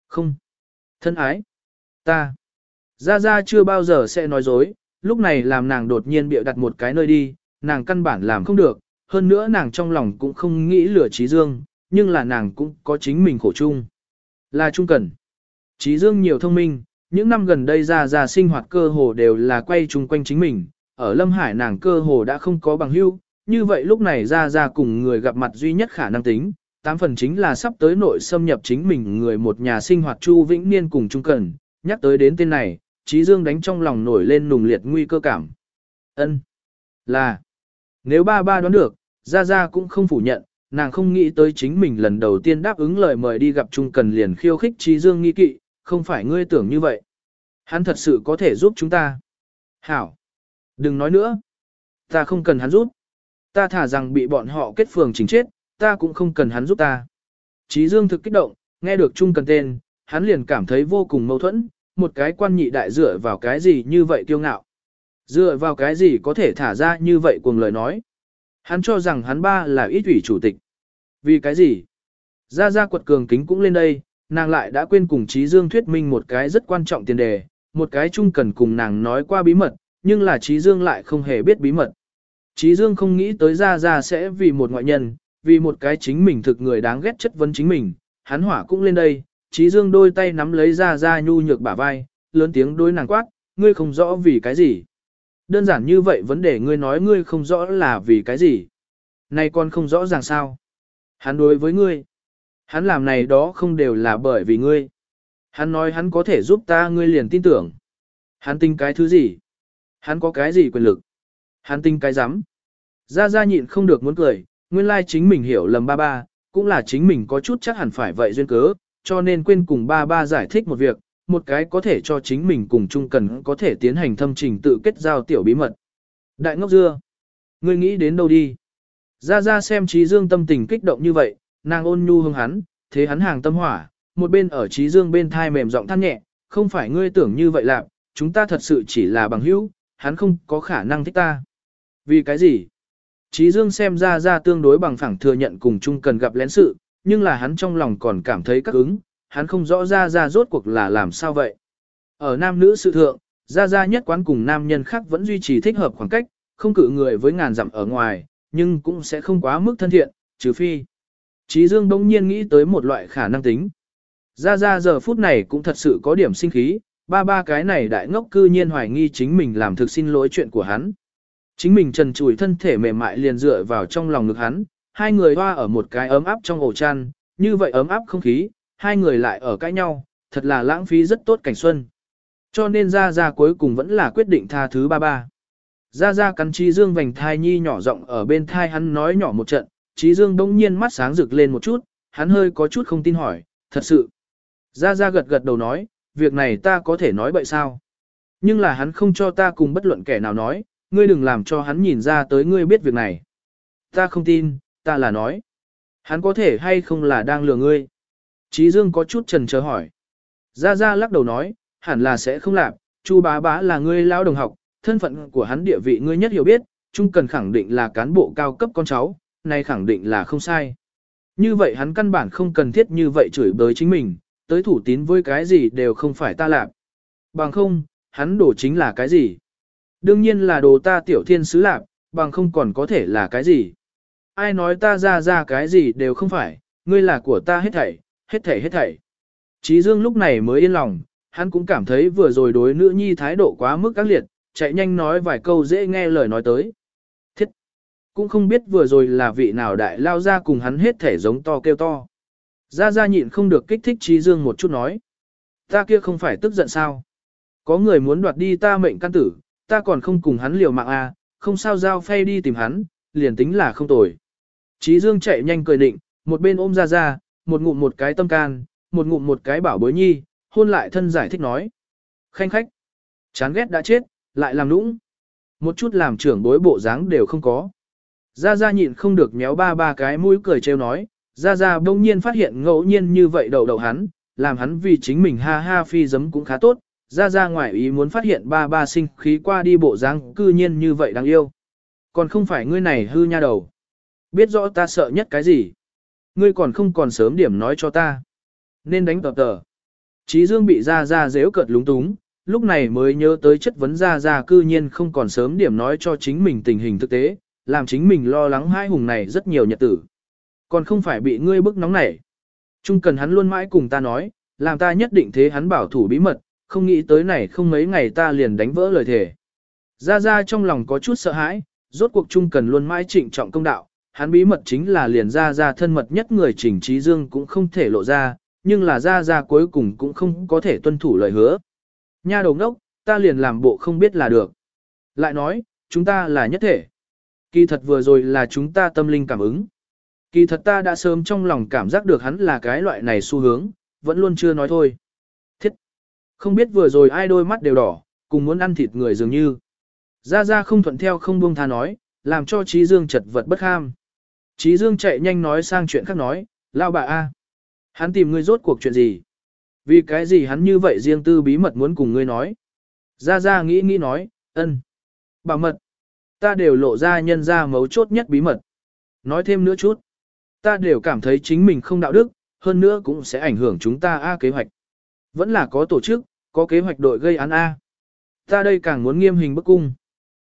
Không. Thân ái. Ta. Gia Gia chưa bao giờ sẽ nói dối, lúc này làm nàng đột nhiên bịa đặt một cái nơi đi, nàng căn bản làm không được, hơn nữa nàng trong lòng cũng không nghĩ lửa trí Dương, nhưng là nàng cũng có chính mình khổ chung. Là trung cần. Trí Dương nhiều thông minh, những năm gần đây ra ra sinh hoạt cơ hồ đều là quay chung quanh chính mình, ở Lâm Hải nàng cơ hồ đã không có bằng hữu, như vậy lúc này ra ra cùng người gặp mặt duy nhất khả năng tính, tám phần chính là sắp tới nội xâm nhập chính mình người một nhà sinh hoạt Chu Vĩnh Niên cùng Trung Cần, nhắc tới đến tên này, Trí Dương đánh trong lòng nổi lên nùng liệt nguy cơ cảm. Ân, Là. Nếu ba ba đoán được, Gia Gia cũng không phủ nhận, nàng không nghĩ tới chính mình lần đầu tiên đáp ứng lời mời đi gặp Trung Cần liền khiêu khích Trí Dương nghi kỵ, không phải ngươi tưởng như vậy. Hắn thật sự có thể giúp chúng ta. Hảo! Đừng nói nữa. Ta không cần hắn giúp. Ta thả rằng bị bọn họ kết phường chính chết, ta cũng không cần hắn giúp ta. Trí Dương thực kích động, nghe được Trung Cần tên, hắn liền cảm thấy vô cùng mâu thuẫn, một cái quan nhị đại dựa vào cái gì như vậy kiêu ngạo. Dựa vào cái gì có thể thả ra như vậy cuồng lời nói. Hắn cho rằng hắn ba là ít ủy chủ tịch. Vì cái gì? Gia Gia quật cường kính cũng lên đây, nàng lại đã quên cùng Trí Dương thuyết minh một cái rất quan trọng tiền đề, một cái chung cần cùng nàng nói qua bí mật, nhưng là Trí Dương lại không hề biết bí mật. Trí Dương không nghĩ tới Gia Gia sẽ vì một ngoại nhân, vì một cái chính mình thực người đáng ghét chất vấn chính mình, hắn hỏa cũng lên đây, Trí Dương đôi tay nắm lấy Gia Gia nhu nhược bả vai, lớn tiếng đối nàng quát, ngươi không rõ vì cái gì. Đơn giản như vậy vấn đề ngươi nói ngươi không rõ là vì cái gì. Này con không rõ ràng sao. Hắn đối với ngươi. Hắn làm này đó không đều là bởi vì ngươi. Hắn nói hắn có thể giúp ta ngươi liền tin tưởng. Hắn tin cái thứ gì? Hắn có cái gì quyền lực? Hắn tin cái rắm Ra Ra nhịn không được muốn cười, nguyên lai chính mình hiểu lầm ba ba, cũng là chính mình có chút chắc hẳn phải vậy duyên cớ, cho nên quên cùng ba ba giải thích một việc, một cái có thể cho chính mình cùng chung cần có thể tiến hành thâm trình tự kết giao tiểu bí mật. Đại ngốc dưa, ngươi nghĩ đến đâu đi? Ra Ra xem trí dương tâm tình kích động như vậy, nàng ôn nhu hương hắn, thế hắn hàng tâm hỏa, một bên ở trí dương bên thai mềm giọng than nhẹ, không phải ngươi tưởng như vậy lạc, chúng ta thật sự chỉ là bằng hữu, hắn không có khả năng thích ta. Vì cái gì? Trí dương xem ra ra tương đối bằng phẳng thừa nhận cùng chung cần gặp lén sự, nhưng là hắn trong lòng còn cảm thấy các ứng, hắn không rõ ra ra rốt cuộc là làm sao vậy. Ở nam nữ sự thượng, ra ra nhất quán cùng nam nhân khác vẫn duy trì thích hợp khoảng cách, không cự người với ngàn dặm ở ngoài, nhưng cũng sẽ không quá mức thân thiện, trừ phi. Trí Dương đông nhiên nghĩ tới một loại khả năng tính. Ra ra giờ phút này cũng thật sự có điểm sinh khí, ba ba cái này đại ngốc cư nhiên hoài nghi chính mình làm thực xin lỗi chuyện của hắn. Chính mình trần trùi thân thể mềm mại liền dựa vào trong lòng ngực hắn, hai người hoa ở một cái ấm áp trong ổ chăn, như vậy ấm áp không khí, hai người lại ở cãi nhau, thật là lãng phí rất tốt cảnh xuân. Cho nên gia gia cuối cùng vẫn là quyết định tha thứ ba ba. gia gia cắn trí dương vành thai nhi nhỏ rộng ở bên thai hắn nói nhỏ một trận, trí dương bỗng nhiên mắt sáng rực lên một chút, hắn hơi có chút không tin hỏi, thật sự. gia gia gật gật đầu nói, việc này ta có thể nói bậy sao. Nhưng là hắn không cho ta cùng bất luận kẻ nào nói, ngươi đừng làm cho hắn nhìn ra tới ngươi biết việc này. Ta không tin, ta là nói. Hắn có thể hay không là đang lừa ngươi. Trí Dương có chút trần chờ hỏi. Gia Gia lắc đầu nói, hẳn là sẽ không làm, Chu bá bá là ngươi lao đồng học, thân phận của hắn địa vị ngươi nhất hiểu biết, chung cần khẳng định là cán bộ cao cấp con cháu, này khẳng định là không sai. Như vậy hắn căn bản không cần thiết như vậy chửi bới chính mình, tới thủ tín với cái gì đều không phải ta làm. Bằng không, hắn đổ chính là cái gì? Đương nhiên là đồ ta tiểu thiên sứ lạc, bằng không còn có thể là cái gì? Ai nói ta ra ra cái gì đều không phải, ngươi là của ta hết thảy, hết thảy hết thảy. Chí Dương lúc này mới yên lòng, hắn cũng cảm thấy vừa rồi đối nữ nhi thái độ quá mức các liệt, chạy nhanh nói vài câu dễ nghe lời nói tới. Thiết! Cũng không biết vừa rồi là vị nào đại lao ra cùng hắn hết thể giống to kêu to. Ra ra nhịn không được kích thích Trí Dương một chút nói. Ta kia không phải tức giận sao? Có người muốn đoạt đi ta mệnh căn tử, ta còn không cùng hắn liều mạng à, không sao giao phay đi tìm hắn, liền tính là không tồi. Trí Dương chạy nhanh cười định, một bên ôm ra ra, một ngụm một cái tâm can, một ngụm một cái bảo bối nhi, hôn lại thân giải thích nói. Khanh khách, chán ghét đã chết, lại làm nũng. Một chút làm trưởng bối bộ dáng đều không có. Gia Gia nhịn không được méo ba ba cái mũi cười trêu nói, Gia Gia bỗng nhiên phát hiện ngẫu nhiên như vậy đầu đầu hắn, làm hắn vì chính mình ha ha phi giấm cũng khá tốt, Gia Gia ngoài ý muốn phát hiện ba ba sinh khí qua đi bộ dáng cư nhiên như vậy đáng yêu. Còn không phải ngươi này hư nha đầu. Biết rõ ta sợ nhất cái gì. Ngươi còn không còn sớm điểm nói cho ta. Nên đánh tờ tờ. Chí Dương bị Ra Ra dễu cợt lúng túng, lúc này mới nhớ tới chất vấn Ra Ra cư nhiên không còn sớm điểm nói cho chính mình tình hình thực tế, làm chính mình lo lắng hai hùng này rất nhiều nhật tử. Còn không phải bị ngươi bức nóng nảy. Trung cần hắn luôn mãi cùng ta nói, làm ta nhất định thế hắn bảo thủ bí mật, không nghĩ tới này không mấy ngày ta liền đánh vỡ lời thề. Ra Ra trong lòng có chút sợ hãi, rốt cuộc Trung cần luôn mãi trịnh trọng công đạo, hắn bí mật chính là liền Gia Gia thân mật nhất người trình trí dương cũng không thể lộ ra, nhưng là Gia Gia cuối cùng cũng không có thể tuân thủ lời hứa. Nha đầu đốc, ta liền làm bộ không biết là được. Lại nói, chúng ta là nhất thể. Kỳ thật vừa rồi là chúng ta tâm linh cảm ứng. Kỳ thật ta đã sớm trong lòng cảm giác được hắn là cái loại này xu hướng, vẫn luôn chưa nói thôi. Thiết! Không biết vừa rồi ai đôi mắt đều đỏ, cùng muốn ăn thịt người dường như. Ra ra không thuận theo không buông tha nói, làm cho Trí Dương chật vật bất ham. Chí Dương chạy nhanh nói sang chuyện khác nói, lao bà A. Hắn tìm ngươi rốt cuộc chuyện gì? Vì cái gì hắn như vậy riêng tư bí mật muốn cùng ngươi nói? Ra ra nghĩ nghĩ nói, ân. Bảo mật. Ta đều lộ ra nhân ra mấu chốt nhất bí mật. Nói thêm nữa chút. Ta đều cảm thấy chính mình không đạo đức, hơn nữa cũng sẽ ảnh hưởng chúng ta A kế hoạch. Vẫn là có tổ chức, có kế hoạch đội gây án A. Ta đây càng muốn nghiêm hình bức cung.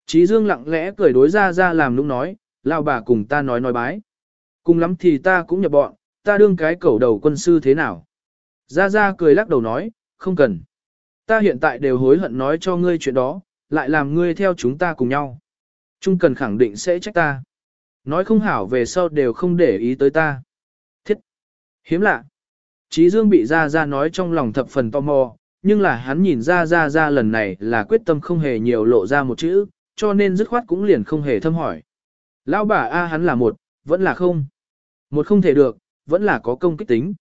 Chí Dương lặng lẽ cười đối ra ra làm lúc nói, lao bà cùng ta nói nói bái. Cùng lắm thì ta cũng nhập bọn, ta đương cái cẩu đầu quân sư thế nào. Ra ra cười lắc đầu nói, không cần. Ta hiện tại đều hối hận nói cho ngươi chuyện đó, lại làm ngươi theo chúng ta cùng nhau. Trung cần khẳng định sẽ trách ta. Nói không hảo về sau đều không để ý tới ta. Thiết! Hiếm lạ! Chí Dương bị Ra Ra nói trong lòng thập phần tò mò, nhưng là hắn nhìn Ra Ra Ra lần này là quyết tâm không hề nhiều lộ ra một chữ, cho nên dứt khoát cũng liền không hề thâm hỏi. Lão bà A hắn là một, vẫn là không. Một không thể được, vẫn là có công kích tính.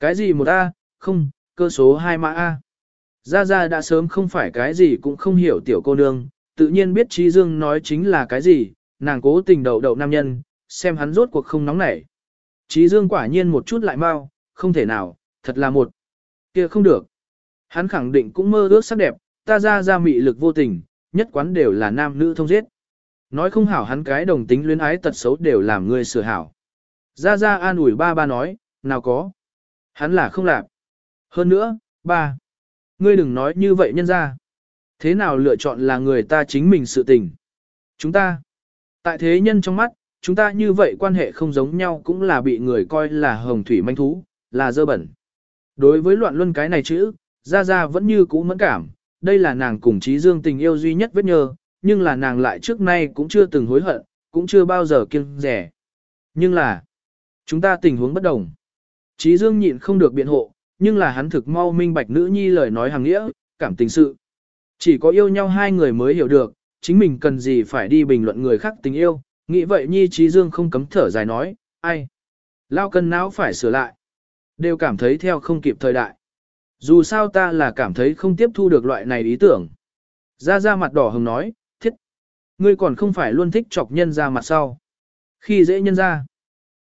Cái gì một A, không, cơ số 2 mã A. Gia Gia đã sớm không phải cái gì cũng không hiểu tiểu cô nương, tự nhiên biết Trí Dương nói chính là cái gì, nàng cố tình đậu đậu nam nhân, xem hắn rốt cuộc không nóng nảy. Trí Dương quả nhiên một chút lại mau, không thể nào, thật là một. kia không được. Hắn khẳng định cũng mơ ước sắc đẹp, ta ra ra mị lực vô tình, nhất quán đều là nam nữ thông giết. Nói không hảo hắn cái đồng tính luyến ái tật xấu đều làm người sửa hảo. Ra ra an ủi ba ba nói, nào có. Hắn là không làm. Hơn nữa, ba. Ngươi đừng nói như vậy nhân ra. Thế nào lựa chọn là người ta chính mình sự tình. Chúng ta. Tại thế nhân trong mắt, chúng ta như vậy quan hệ không giống nhau cũng là bị người coi là hồng thủy manh thú, là dơ bẩn. Đối với loạn luân cái này chữ, Gia Gia vẫn như cũ mẫn cảm, đây là nàng cùng trí dương tình yêu duy nhất vết nhơ, nhưng là nàng lại trước nay cũng chưa từng hối hận, cũng chưa bao giờ kiêng rẻ. Nhưng là, chúng ta tình huống bất đồng. Trí dương nhịn không được biện hộ, nhưng là hắn thực mau minh bạch nữ nhi lời nói hàng nghĩa, cảm tình sự. Chỉ có yêu nhau hai người mới hiểu được, chính mình cần gì phải đi bình luận người khác tình yêu, nghĩ vậy nhi trí dương không cấm thở dài nói, ai. Lao cân não phải sửa lại. Đều cảm thấy theo không kịp thời đại. Dù sao ta là cảm thấy không tiếp thu được loại này ý tưởng. Ra ra mặt đỏ hồng nói. Ngươi còn không phải luôn thích chọc nhân ra mặt sau. Khi dễ nhân ra.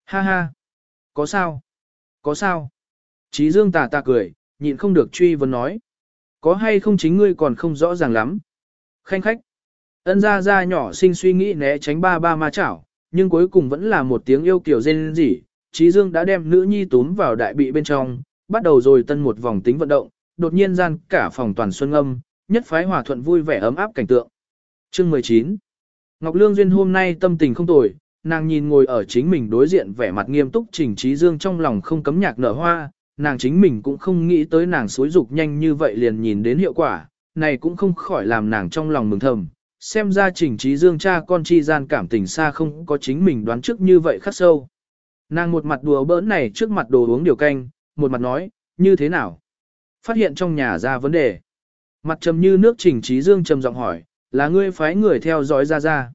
Ha ha. Có sao? Có sao? Chí dương tà tà cười, nhịn không được truy vấn nói. Có hay không chính ngươi còn không rõ ràng lắm. Khanh khách. Ân ra ra nhỏ sinh suy nghĩ né tránh ba ba ma chảo, nhưng cuối cùng vẫn là một tiếng yêu kiểu rên rỉ. Chí dương đã đem nữ nhi túm vào đại bị bên trong, bắt đầu rồi tân một vòng tính vận động, đột nhiên gian cả phòng toàn xuân âm, nhất phái hòa thuận vui vẻ ấm áp cảnh tượng. Chương 19 Ngọc Lương Duyên hôm nay tâm tình không tồi, nàng nhìn ngồi ở chính mình đối diện vẻ mặt nghiêm túc trình trí dương trong lòng không cấm nhạc nở hoa, nàng chính mình cũng không nghĩ tới nàng xối dục nhanh như vậy liền nhìn đến hiệu quả, này cũng không khỏi làm nàng trong lòng mừng thầm. Xem ra trình trí dương cha con chi gian cảm tình xa không có chính mình đoán trước như vậy khắc sâu. Nàng một mặt đùa bỡn này trước mặt đồ uống điều canh, một mặt nói, như thế nào? Phát hiện trong nhà ra vấn đề. Mặt trầm như nước trình trí dương trầm giọng hỏi, là ngươi phái người theo dõi ra ra.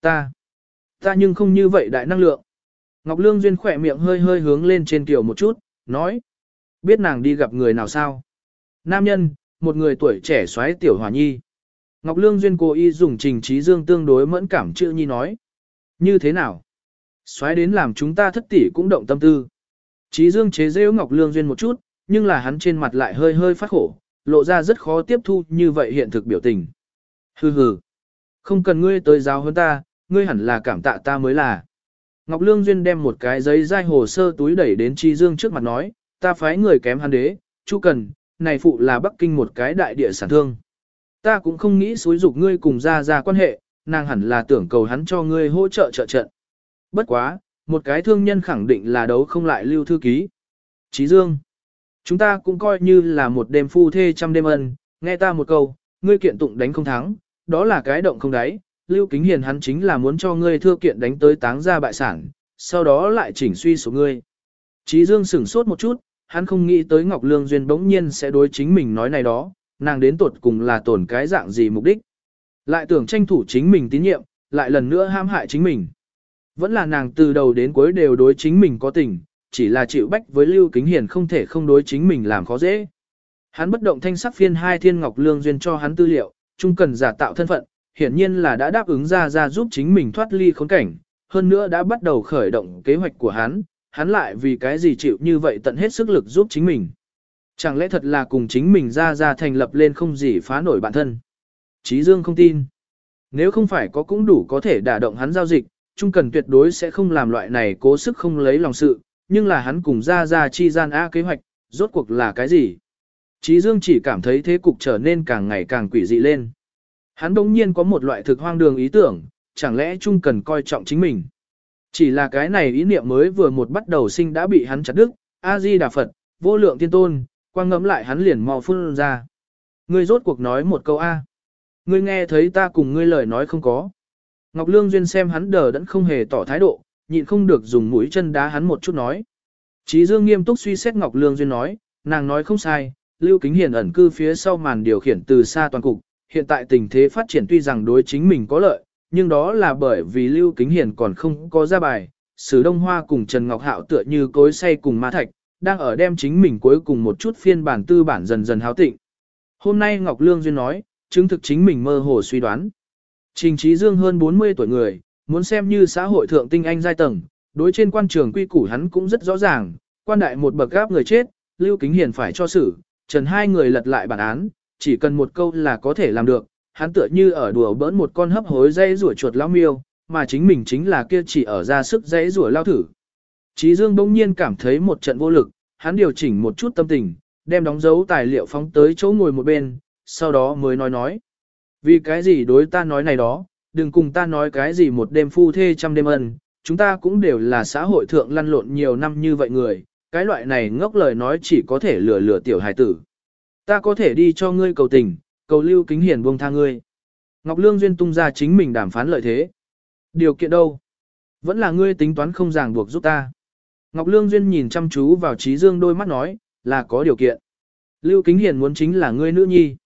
Ta. Ta nhưng không như vậy đại năng lượng. Ngọc Lương Duyên khỏe miệng hơi hơi hướng lên trên tiểu một chút, nói. Biết nàng đi gặp người nào sao? Nam nhân, một người tuổi trẻ xoáy tiểu hòa nhi. Ngọc Lương Duyên cố ý dùng trình trí dương tương đối mẫn cảm chữ nhi nói. Như thế nào? Xoáy đến làm chúng ta thất tỷ cũng động tâm tư. Trí Dương chế rêu Ngọc Lương Duyên một chút, nhưng là hắn trên mặt lại hơi hơi phát khổ, lộ ra rất khó tiếp thu như vậy hiện thực biểu tình. Hừ hừ, không cần ngươi tới giáo hơn ta, ngươi hẳn là cảm tạ ta mới là. Ngọc Lương Duyên đem một cái giấy dai hồ sơ túi đẩy đến Chi Dương trước mặt nói, ta phái người kém hắn đế, chu cần, này phụ là Bắc Kinh một cái đại địa sản thương. Ta cũng không nghĩ xúi dục ngươi cùng ra ra quan hệ, nàng hẳn là tưởng cầu hắn cho ngươi hỗ trợ trợ trận. Bất quá, một cái thương nhân khẳng định là đấu không lại lưu thư ký. Chí Dương, chúng ta cũng coi như là một đêm phu thê trăm đêm ân, nghe ta một câu, ngươi kiện tụng đánh không thắng, đó là cái động không đáy, lưu kính hiền hắn chính là muốn cho ngươi thưa kiện đánh tới táng ra bại sản, sau đó lại chỉnh suy số ngươi. Chí Dương sửng sốt một chút, hắn không nghĩ tới Ngọc Lương Duyên bỗng nhiên sẽ đối chính mình nói này đó, nàng đến tuột cùng là tổn cái dạng gì mục đích. Lại tưởng tranh thủ chính mình tín nhiệm, lại lần nữa ham hại chính mình. Vẫn là nàng từ đầu đến cuối đều đối chính mình có tình, chỉ là chịu bách với Lưu Kính Hiền không thể không đối chính mình làm khó dễ. Hắn bất động thanh sắc phiên hai thiên ngọc lương duyên cho hắn tư liệu, chung cần giả tạo thân phận, hiển nhiên là đã đáp ứng ra ra giúp chính mình thoát ly khốn cảnh, hơn nữa đã bắt đầu khởi động kế hoạch của hắn, hắn lại vì cái gì chịu như vậy tận hết sức lực giúp chính mình. Chẳng lẽ thật là cùng chính mình ra ra thành lập lên không gì phá nổi bản thân. Chí Dương không tin. Nếu không phải có cũng đủ có thể đả động hắn giao dịch, Trung Cần tuyệt đối sẽ không làm loại này cố sức không lấy lòng sự, nhưng là hắn cùng ra ra chi gian A kế hoạch, rốt cuộc là cái gì? Chí Dương chỉ cảm thấy thế cục trở nên càng ngày càng quỷ dị lên. Hắn đống nhiên có một loại thực hoang đường ý tưởng, chẳng lẽ Trung Cần coi trọng chính mình? Chỉ là cái này ý niệm mới vừa một bắt đầu sinh đã bị hắn chặt đứt, A-di Đà Phật, vô lượng tiên tôn, quang ngẫm lại hắn liền mò phun ra. Ngươi rốt cuộc nói một câu A. Ngươi nghe thấy ta cùng ngươi lời nói không có. Ngọc Lương Duyên xem hắn đờ đẫn không hề tỏ thái độ, nhịn không được dùng mũi chân đá hắn một chút nói. Chí Dương nghiêm túc suy xét Ngọc Lương Duyên nói, nàng nói không sai, Lưu Kính Hiền ẩn cư phía sau màn điều khiển từ xa toàn cục, hiện tại tình thế phát triển tuy rằng đối chính mình có lợi, nhưng đó là bởi vì Lưu Kính Hiền còn không có ra bài, Sử Đông Hoa cùng Trần Ngọc Hạo tựa như cối say cùng ma thạch, đang ở đem chính mình cuối cùng một chút phiên bản tư bản dần dần háo tịnh. Hôm nay Ngọc Lương Duyên nói, chứng thực chính mình mơ hồ suy đoán. Trình Trí Dương hơn 40 tuổi người, muốn xem như xã hội thượng tinh anh giai tầng, đối trên quan trường quy củ hắn cũng rất rõ ràng, quan đại một bậc gáp người chết, Lưu Kính Hiền phải cho xử, trần hai người lật lại bản án, chỉ cần một câu là có thể làm được, hắn tựa như ở đùa bỡn một con hấp hối dây rủa chuột lao miêu, mà chính mình chính là kia chỉ ở ra sức dây rủa lao thử. Chí Dương bỗng nhiên cảm thấy một trận vô lực, hắn điều chỉnh một chút tâm tình, đem đóng dấu tài liệu phóng tới chỗ ngồi một bên, sau đó mới nói nói. Vì cái gì đối ta nói này đó, đừng cùng ta nói cái gì một đêm phu thê trăm đêm ân, chúng ta cũng đều là xã hội thượng lăn lộn nhiều năm như vậy người, cái loại này ngốc lời nói chỉ có thể lừa lừa tiểu hài tử. Ta có thể đi cho ngươi cầu tình, cầu lưu kính hiền buông tha ngươi. Ngọc Lương Duyên tung ra chính mình đàm phán lợi thế. Điều kiện đâu? Vẫn là ngươi tính toán không ràng buộc giúp ta. Ngọc Lương Duyên nhìn chăm chú vào Trí Dương đôi mắt nói, là có điều kiện. Lưu Kính Hiền muốn chính là ngươi nữ nhi.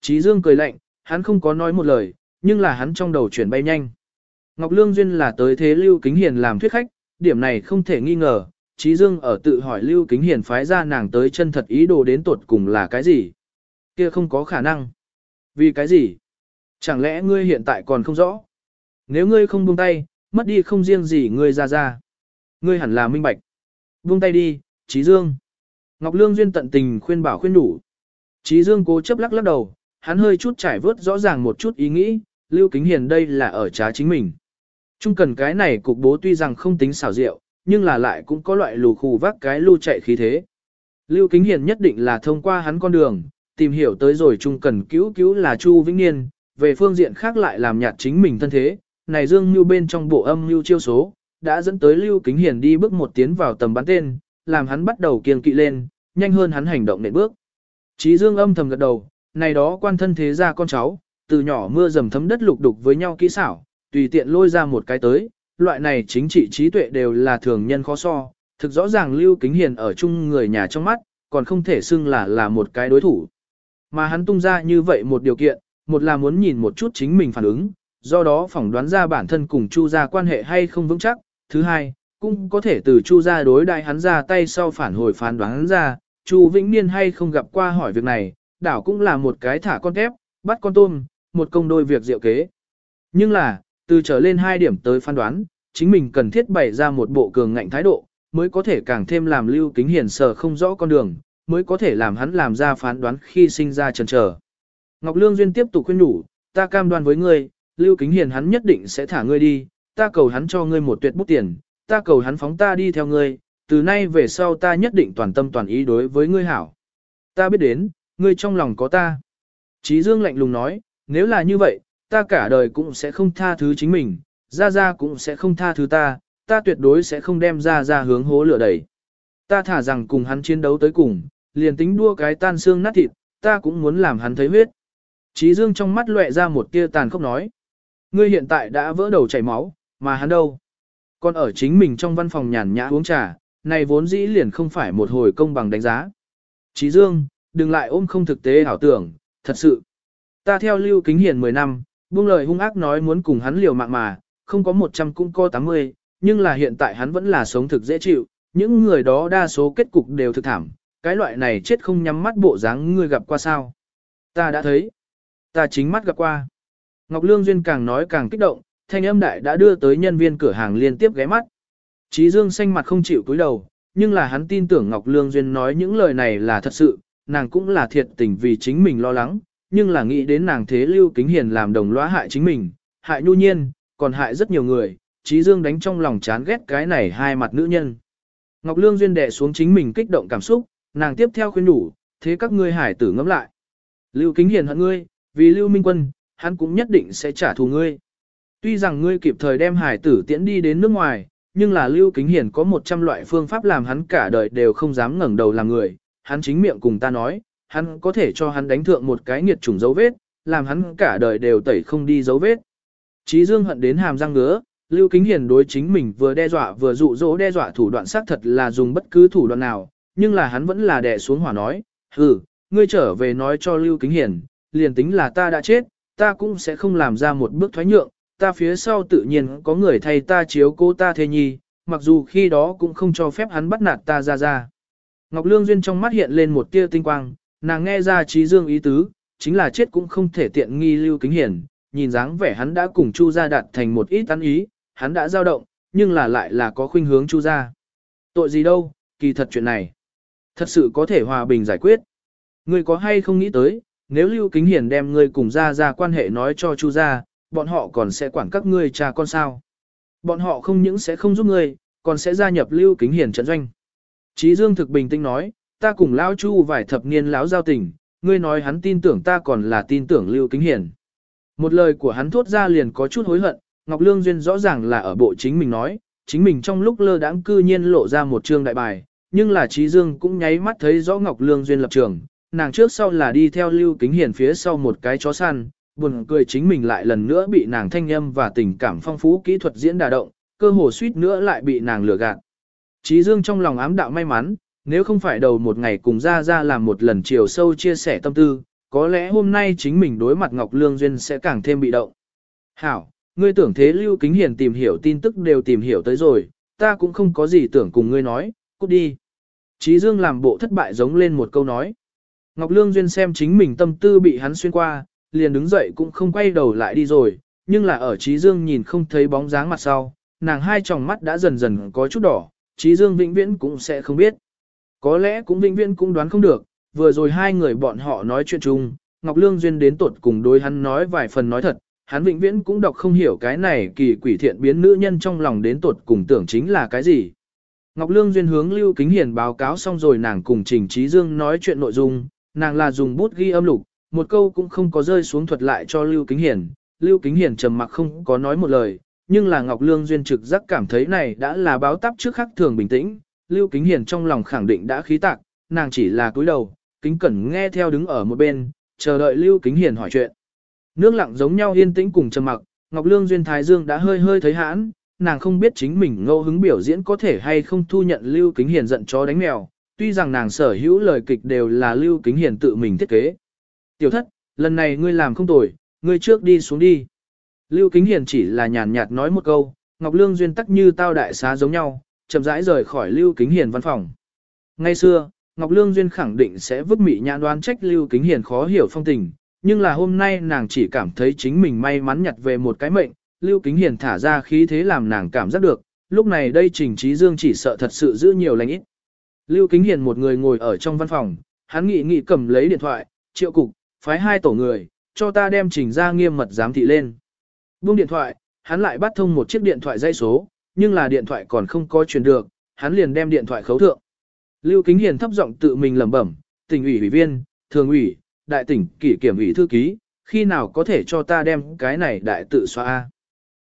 Trí Dương cười lạnh, hắn không có nói một lời, nhưng là hắn trong đầu chuyển bay nhanh. Ngọc Lương Duyên là tới thế Lưu Kính Hiền làm thuyết khách, điểm này không thể nghi ngờ, Trí Dương ở tự hỏi Lưu Kính Hiền phái ra nàng tới chân thật ý đồ đến tột cùng là cái gì? Kia không có khả năng. Vì cái gì? Chẳng lẽ ngươi hiện tại còn không rõ? Nếu ngươi không buông tay, mất đi không riêng gì ngươi ra ra. Ngươi hẳn là minh bạch. Buông tay đi, Trí Dương. Ngọc Lương Duyên tận tình khuyên bảo khuyên đủ. Trí Dương cố chấp lắc lắc đầu, hắn hơi chút trải vớt rõ ràng một chút ý nghĩ, Lưu Kính Hiền đây là ở trá chính mình. Chung cần cái này cục bố tuy rằng không tính xảo diệu, nhưng là lại cũng có loại lù khù vác cái lưu chạy khí thế. Lưu Kính Hiền nhất định là thông qua hắn con đường, tìm hiểu tới rồi chung cần cứu cứu là Chu Vĩnh Niên, về phương diện khác lại làm nhạt chính mình thân thế, này dương như bên trong bộ âm lưu chiêu số, đã dẫn tới Lưu Kính Hiền đi bước một tiến vào tầm bắn tên, làm hắn bắt đầu kiên kỵ lên, nhanh hơn hắn hành động nện bước. Chí Dương âm thầm gật đầu, này đó quan thân thế ra con cháu, từ nhỏ mưa dầm thấm đất lục đục với nhau kỹ xảo, tùy tiện lôi ra một cái tới, loại này chính trị trí tuệ đều là thường nhân khó so, thực rõ ràng Lưu Kính Hiền ở chung người nhà trong mắt, còn không thể xưng là là một cái đối thủ. Mà hắn tung ra như vậy một điều kiện, một là muốn nhìn một chút chính mình phản ứng, do đó phỏng đoán ra bản thân cùng Chu gia quan hệ hay không vững chắc, thứ hai, cũng có thể từ Chu gia đối đại hắn ra tay sau phản hồi phán đoán hắn ra, Chu Vĩnh Niên hay không gặp qua hỏi việc này, đảo cũng là một cái thả con thép, bắt con tôm, một công đôi việc diệu kế. Nhưng là, từ trở lên hai điểm tới phán đoán, chính mình cần thiết bày ra một bộ cường ngạnh thái độ, mới có thể càng thêm làm lưu kính hiền sở không rõ con đường, mới có thể làm hắn làm ra phán đoán khi sinh ra chần chờ. Ngọc Lương Duyên tiếp tục khuyên nhủ, ta cam đoan với ngươi, lưu kính hiền hắn nhất định sẽ thả ngươi đi, ta cầu hắn cho ngươi một tuyệt bút tiền, ta cầu hắn phóng ta đi theo ngươi, từ nay về sau ta nhất định toàn tâm toàn ý đối với ngươi hảo. Ta biết đến, ngươi trong lòng có ta. Chí Dương lạnh lùng nói, nếu là như vậy, ta cả đời cũng sẽ không tha thứ chính mình, ra ra cũng sẽ không tha thứ ta, ta tuyệt đối sẽ không đem ra ra hướng hố lửa đẩy. Ta thả rằng cùng hắn chiến đấu tới cùng, liền tính đua cái tan xương nát thịt, ta cũng muốn làm hắn thấy huyết. Chí Dương trong mắt lóe ra một tia tàn khốc nói. Ngươi hiện tại đã vỡ đầu chảy máu, mà hắn đâu? Còn ở chính mình trong văn phòng nhàn nhã uống trà, này vốn dĩ liền không phải một hồi công bằng đánh giá. Chí Dương, đừng lại ôm không thực tế ảo tưởng, thật sự. Ta theo Lưu Kính Hiền 10 năm, buông lời hung ác nói muốn cùng hắn liều mạng mà, không có 100 cũng có 80, nhưng là hiện tại hắn vẫn là sống thực dễ chịu, những người đó đa số kết cục đều thực thảm, cái loại này chết không nhắm mắt bộ dáng ngươi gặp qua sao. Ta đã thấy, ta chính mắt gặp qua. Ngọc Lương Duyên càng nói càng kích động, thanh âm đại đã đưa tới nhân viên cửa hàng liên tiếp ghé mắt. Chí Dương xanh mặt không chịu cúi đầu, nhưng là hắn tin tưởng Ngọc Lương Duyên nói những lời này là thật sự, nàng cũng là thiệt tình vì chính mình lo lắng, nhưng là nghĩ đến nàng thế lưu kính hiền làm đồng lõa hại chính mình, hại nhu nhiên, còn hại rất nhiều người, trí Dương đánh trong lòng chán ghét cái này hai mặt nữ nhân. Ngọc Lương Duyên đệ xuống chính mình kích động cảm xúc, nàng tiếp theo khuyên nhủ, thế các ngươi hải tử ngẫm lại. Lưu kính hiền hận ngươi, vì lưu minh quân, hắn cũng nhất định sẽ trả thù ngươi. Tuy rằng ngươi kịp thời đem hải tử tiễn đi đến nước ngoài, nhưng là Lưu Kính Hiền có 100 loại phương pháp làm hắn cả đời đều không dám ngẩng đầu làm người, hắn chính miệng cùng ta nói, hắn có thể cho hắn đánh thượng một cái nghiệt chủng dấu vết, làm hắn cả đời đều tẩy không đi dấu vết. Chí Dương hận đến hàm răng ngứa, Lưu Kính Hiền đối chính mình vừa đe dọa vừa dụ dỗ đe dọa thủ đoạn xác thật là dùng bất cứ thủ đoạn nào, nhưng là hắn vẫn là đè xuống hỏa nói, hừ, ngươi trở về nói cho Lưu Kính Hiền, liền tính là ta đã chết, ta cũng sẽ không làm ra một bước thoái nhượng, ta phía sau tự nhiên có người thay ta chiếu cố ta thê nhi, mặc dù khi đó cũng không cho phép hắn bắt nạt ta ra ra. Ngọc Lương Duyên trong mắt hiện lên một tia tinh quang, nàng nghe ra trí dương ý tứ, chính là chết cũng không thể tiện nghi lưu kính hiển, nhìn dáng vẻ hắn đã cùng Chu gia đạt thành một ít tán ý, hắn đã dao động, nhưng là lại là có khuynh hướng Chu gia. Tội gì đâu, kỳ thật chuyện này. Thật sự có thể hòa bình giải quyết. Ngươi có hay không nghĩ tới, nếu Lưu Kính hiển đem ngươi cùng gia ra quan hệ nói cho Chu gia, bọn họ còn sẽ quản các ngươi cha con sao. Bọn họ không những sẽ không giúp ngươi, còn sẽ gia nhập Lưu Kính hiển trận doanh. trí Dương thực bình tĩnh nói, ta cùng Lão Chu vài thập niên lão giao tình, ngươi nói hắn tin tưởng ta còn là tin tưởng Lưu Kính Hiền. Một lời của hắn thốt ra liền có chút hối hận, Ngọc Lương Duyên rõ ràng là ở bộ chính mình nói, chính mình trong lúc lơ đãng cư nhiên lộ ra một chương đại bài, nhưng là Trí Dương cũng nháy mắt thấy rõ Ngọc Lương Duyên lập trường, nàng trước sau là đi theo Lưu Kính Hiền phía sau một cái chó săn, buồn cười chính mình lại lần nữa bị nàng thanh âm và tình cảm phong phú kỹ thuật diễn đả động, cơ hồ suýt nữa lại bị nàng lừa gạt. Trí Dương trong lòng ám đạo may mắn, nếu không phải đầu một ngày cùng ra ra làm một lần chiều sâu chia sẻ tâm tư, có lẽ hôm nay chính mình đối mặt Ngọc Lương Duyên sẽ càng thêm bị động. Hảo, ngươi tưởng thế Lưu Kính Hiền tìm hiểu tin tức đều tìm hiểu tới rồi, ta cũng không có gì tưởng cùng ngươi nói, cút đi. Trí Dương làm bộ thất bại giống lên một câu nói. Ngọc Lương Duyên xem chính mình tâm tư bị hắn xuyên qua, liền đứng dậy cũng không quay đầu lại đi rồi, nhưng là ở Trí Dương nhìn không thấy bóng dáng mặt sau, nàng hai tròng mắt đã dần dần có chút đỏ, Trí Dương vĩnh viễn cũng sẽ không biết. Có lẽ cũng vĩnh viễn cũng đoán không được, vừa rồi hai người bọn họ nói chuyện chung, Ngọc Lương Duyên đến tột cùng đối hắn nói vài phần nói thật, hắn vĩnh viễn cũng đọc không hiểu cái này kỳ quỷ thiện biến nữ nhân trong lòng đến tột cùng tưởng chính là cái gì. Ngọc Lương Duyên hướng Lưu Kính Hiền báo cáo xong rồi nàng cùng Trình Trí Dương nói chuyện nội dung, nàng là dùng bút ghi âm lục, một câu cũng không có rơi xuống thuật lại cho Lưu Kính Hiền. Lưu Kính Hiền trầm mặc không có nói một lời, nhưng là Ngọc Lương Duyên trực giác cảm thấy này đã là báo táp trước khắc thường bình tĩnh. Lưu Kính Hiền trong lòng khẳng định đã khí tạc, nàng chỉ là cúi đầu, kính cẩn nghe theo đứng ở một bên, chờ đợi Lưu Kính Hiền hỏi chuyện. Nước lặng giống nhau yên tĩnh cùng trầm mặc, Ngọc Lương Duyên Thái Dương đã hơi hơi thấy hãn, nàng không biết chính mình ngẫu hứng biểu diễn có thể hay không thu nhận Lưu Kính Hiền giận chó đánh mèo, tuy rằng nàng sở hữu lời kịch đều là Lưu Kính Hiền tự mình thiết kế. Tiểu thất, lần này ngươi làm không tồi, ngươi trước đi xuống đi. Lưu Kính Hiền chỉ là nhàn nhạt nói một câu, Ngọc Lương Duyên tắc như tao đại xá giống nhau, chậm rãi rời khỏi Lưu Kính Hiền văn phòng. Ngay xưa, Ngọc Lương Duyên khẳng định sẽ vứt mị nhãn đoán trách Lưu Kính Hiền khó hiểu phong tình, nhưng là hôm nay nàng chỉ cảm thấy chính mình may mắn nhặt về một cái mệnh, Lưu Kính Hiền thả ra khí thế làm nàng cảm giác được, lúc này đây Trình Trí Dương chỉ sợ thật sự giữ nhiều lành ít. Lưu Kính Hiền một người ngồi ở trong văn phòng, hắn nghị nghị cầm lấy điện thoại, triệu cục, phái hai tổ người, cho ta đem trình ra nghiêm mật giám thị lên. Buông điện thoại, hắn lại bắt thông một chiếc điện thoại dây số, nhưng là điện thoại còn không có truyền được, hắn liền đem điện thoại khấu thượng. Lưu Kính Hiền thấp giọng tự mình lẩm bẩm, tỉnh ủy ủy viên, thường ủy, đại tỉnh, kỷ kiểm ủy thư ký, khi nào có thể cho ta đem cái này đại tự xóa A.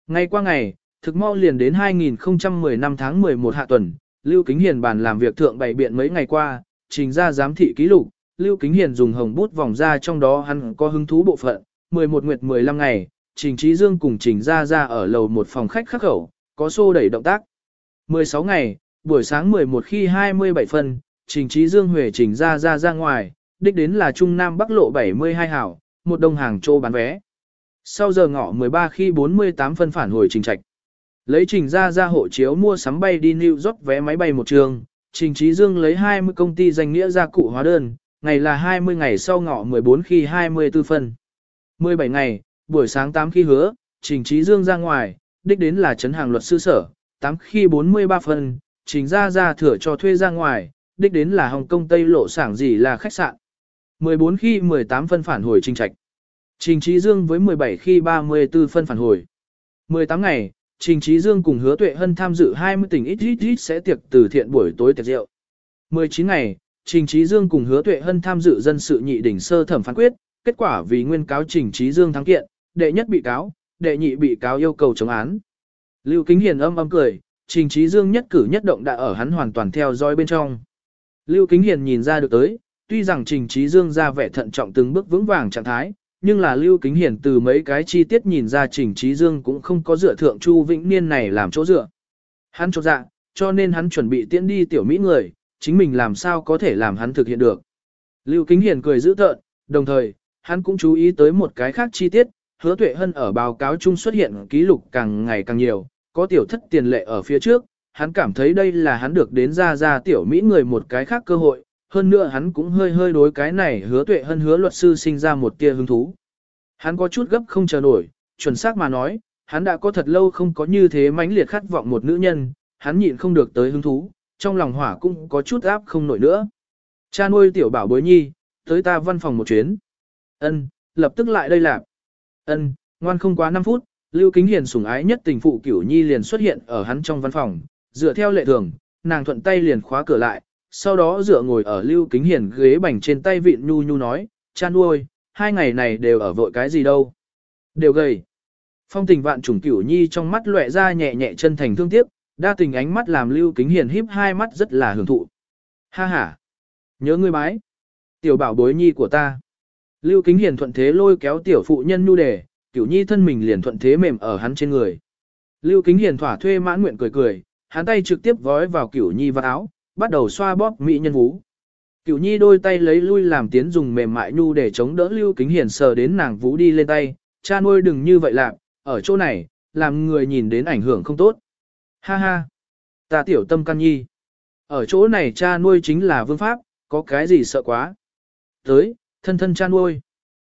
Ngay qua ngày, thực mau liền đến 2010 năm tháng 11 hạ tuần, Lưu Kính Hiền bàn làm việc thượng bày biện mấy ngày qua, trình ra giám thị ký lục, Lưu Kính Hiền dùng hồng bút vòng ra trong đó hắn có hứng thú bộ phận, 11 nguyệt 15 ngày, Trình Trí Dương cùng Trình Gia Gia ở lầu một phòng khách khắc khẩu, có xô đẩy động tác. 16 ngày, buổi sáng 11 khi 27 phân, Trình Trí Dương Huệ Trình ra ra ra ngoài, đích đến là Trung Nam Bắc lộ 72 hảo, một đông hàng trô bán vé. Sau giờ ngọ 13 khi 48 phân phản hồi trình trạch. Lấy trình ra ra hộ chiếu mua sắm bay đi New York vé máy bay một trường, trình trí dương lấy 20 công ty danh nghĩa ra cụ hóa đơn, ngày là 20 ngày sau ngọ 14 khi 24 phân. 17 ngày, buổi sáng 8 khi hứa, trình trí dương ra ngoài, đích đến là chấn hàng luật sư sở, 8 khi 43 phần, trình ra ra thửa cho thuê ra ngoài, đích đến là Hồng Kông Tây lộ sảng gì là khách sạn. 14 khi 18 phân phản hồi trình trạch. Trình Trí Dương với 17 khi 34 phân phản hồi. 18 ngày, Trình Trí Dương cùng Hứa Tuệ Hân tham dự 20 tỉnh ít ít ít sẽ tiệc từ thiện buổi tối tiệc rượu. 19 ngày, Trình Trí Dương cùng Hứa Tuệ Hân tham dự dân sự nhị đỉnh sơ thẩm phán quyết, kết quả vì nguyên cáo Trình Trí Dương thắng kiện, đệ nhất bị cáo, đệ nhị bị cáo yêu cầu chống án. Lưu Kính Hiền âm âm cười, Trình Trí Dương nhất cử nhất động đã ở hắn hoàn toàn theo dõi bên trong. Lưu Kính Hiền nhìn ra được tới, tuy rằng Trình Trí Dương ra vẻ thận trọng từng bước vững vàng trạng thái, nhưng là Lưu Kính hiền từ mấy cái chi tiết nhìn ra Trình Trí Dương cũng không có dựa thượng Chu Vĩnh Niên này làm chỗ dựa. Hắn cho dạ, cho nên hắn chuẩn bị tiễn đi tiểu mỹ người, chính mình làm sao có thể làm hắn thực hiện được. Lưu Kính hiền cười giữ tợn, đồng thời, hắn cũng chú ý tới một cái khác chi tiết, hứa tuệ hân ở báo cáo chung xuất hiện ký lục càng ngày càng nhiều, có tiểu thất tiền lệ ở phía trước, hắn cảm thấy đây là hắn được đến ra ra tiểu Mỹ người một cái khác cơ hội, hơn nữa hắn cũng hơi hơi đối cái này hứa tuệ hân hứa luật sư sinh ra một tia hứng thú. Hắn có chút gấp không chờ nổi, chuẩn xác mà nói, hắn đã có thật lâu không có như thế mãnh liệt khát vọng một nữ nhân, hắn nhịn không được tới hứng thú, trong lòng hỏa cũng có chút áp không nổi nữa. Cha nuôi tiểu bảo bối nhi, tới ta văn phòng một chuyến. Ân, lập tức lại đây làm. Ân, ngoan không quá 5 phút, Lưu Kính Hiền sủng ái nhất tình phụ Cửu Nhi liền xuất hiện ở hắn trong văn phòng, dựa theo lệ thường, nàng thuận tay liền khóa cửa lại, sau đó dựa ngồi ở Lưu Kính Hiền ghế bành trên tay vịn nhu nhu nói, cha nuôi, hai ngày này đều ở vội cái gì đâu. Đều gầy. Phong tình vạn trùng Cửu Nhi trong mắt lóe ra nhẹ nhẹ chân thành thương tiếc, đa tình ánh mắt làm Lưu Kính Hiền híp hai mắt rất là hưởng thụ. Ha ha. Nhớ ngươi bái. Tiểu bảo bối nhi của ta. Lưu Kính Hiền thuận thế lôi kéo tiểu phụ nhân nhu đề, Cửu Nhi thân mình liền thuận thế mềm ở hắn trên người. Lưu Kính Hiền thỏa thuê mãn nguyện cười cười, hắn tay trực tiếp vói vào Cửu Nhi vào áo, bắt đầu xoa bóp mỹ nhân vú. Cửu Nhi đôi tay lấy lui làm tiến dùng mềm mại nhu để chống đỡ Lưu Kính Hiền sờ đến nàng vú đi lên tay, cha nuôi đừng như vậy làm, ở chỗ này, làm người nhìn đến ảnh hưởng không tốt. Ha ha, ta tiểu tâm căn nhi. Ở chỗ này cha nuôi chính là vương pháp, có cái gì sợ quá. Tới, thân thân cha nuôi.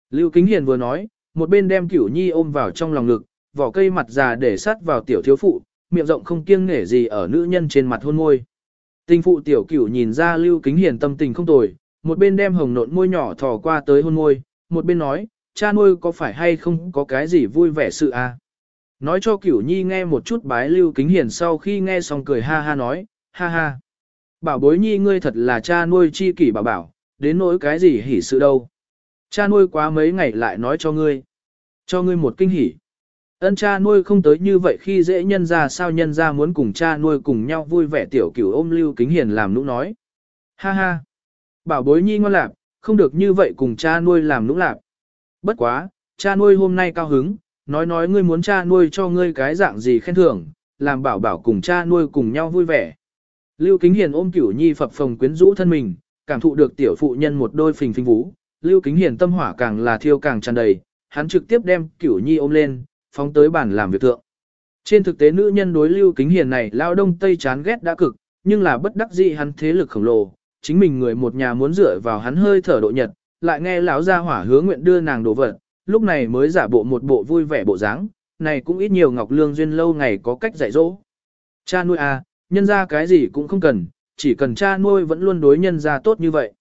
Lưu Kính Hiền vừa nói, một bên đem Cửu Nhi ôm vào trong lòng ngực, vỏ cây mặt già để sát vào tiểu thiếu phụ, miệng rộng không kiêng nể gì ở nữ nhân trên mặt hôn môi. Tình phụ tiểu Cửu nhìn ra Lưu Kính Hiền tâm tình không tồi, một bên đem hồng nộn môi nhỏ thò qua tới hôn môi, một bên nói, cha nuôi có phải hay không có cái gì vui vẻ sự à? Nói cho Cửu Nhi nghe một chút bái Lưu Kính Hiền sau khi nghe xong cười ha ha nói, ha ha. Bảo bối Nhi ngươi thật là cha nuôi chi kỷ bảo bảo, đến nỗi cái gì hỉ sự đâu. Cha nuôi quá mấy ngày lại nói cho ngươi. Cho ngươi một kinh hỉ. Ân cha nuôi không tới như vậy khi dễ nhân ra sao nhân ra muốn cùng cha nuôi cùng nhau vui vẻ tiểu cửu ôm lưu kính hiền làm nũng nói. Ha ha. Bảo bối nhi ngoan lạc, không được như vậy cùng cha nuôi làm nũng lạc. Bất quá, cha nuôi hôm nay cao hứng, nói nói ngươi muốn cha nuôi cho ngươi cái dạng gì khen thưởng, làm bảo bảo cùng cha nuôi cùng nhau vui vẻ. Lưu Kính Hiền ôm Cửu Nhi phập phồng quyến rũ thân mình, cảm thụ được tiểu phụ nhân một đôi phình phình vú, Lưu Kính Hiền tâm hỏa càng là thiêu càng tràn đầy, hắn trực tiếp đem Cửu Nhi ôm lên, phóng tới bàn làm việc thượng. Trên thực tế nữ nhân đối Lưu Kính Hiền này lao đông tây chán ghét đã cực, nhưng là bất đắc dĩ hắn thế lực khổng lồ, chính mình người một nhà muốn dựa vào hắn hơi thở độ nhật, lại nghe lão gia hỏa hứa nguyện đưa nàng đồ vật, lúc này mới giả bộ một bộ vui vẻ bộ dáng, này cũng ít nhiều Ngọc Lương duyên lâu ngày có cách dạy dỗ. Cha nuôi à, nhân ra cái gì cũng không cần, chỉ cần cha nuôi vẫn luôn đối nhân ra tốt như vậy.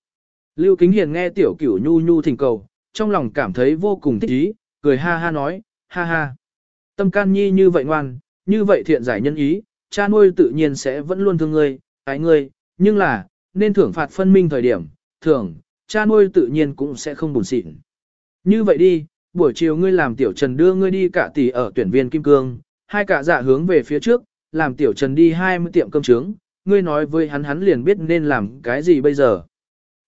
Lưu Kính Hiền nghe tiểu cửu nhu nhu thỉnh cầu, trong lòng cảm thấy vô cùng thích ý, cười ha ha nói, ha ha. Tâm can nhi như vậy ngoan, như vậy thiện giải nhân ý, cha nuôi tự nhiên sẽ vẫn luôn thương ngươi, ái ngươi, nhưng là, nên thưởng phạt phân minh thời điểm, thưởng, cha nuôi tự nhiên cũng sẽ không buồn xịn. Như vậy đi, buổi chiều ngươi làm tiểu trần đưa ngươi đi cả tỷ ở tuyển viên Kim Cương, hai cả dạ hướng về phía trước, làm tiểu trần đi 20 tiệm cơm trướng, ngươi nói với hắn hắn liền biết nên làm cái gì bây giờ.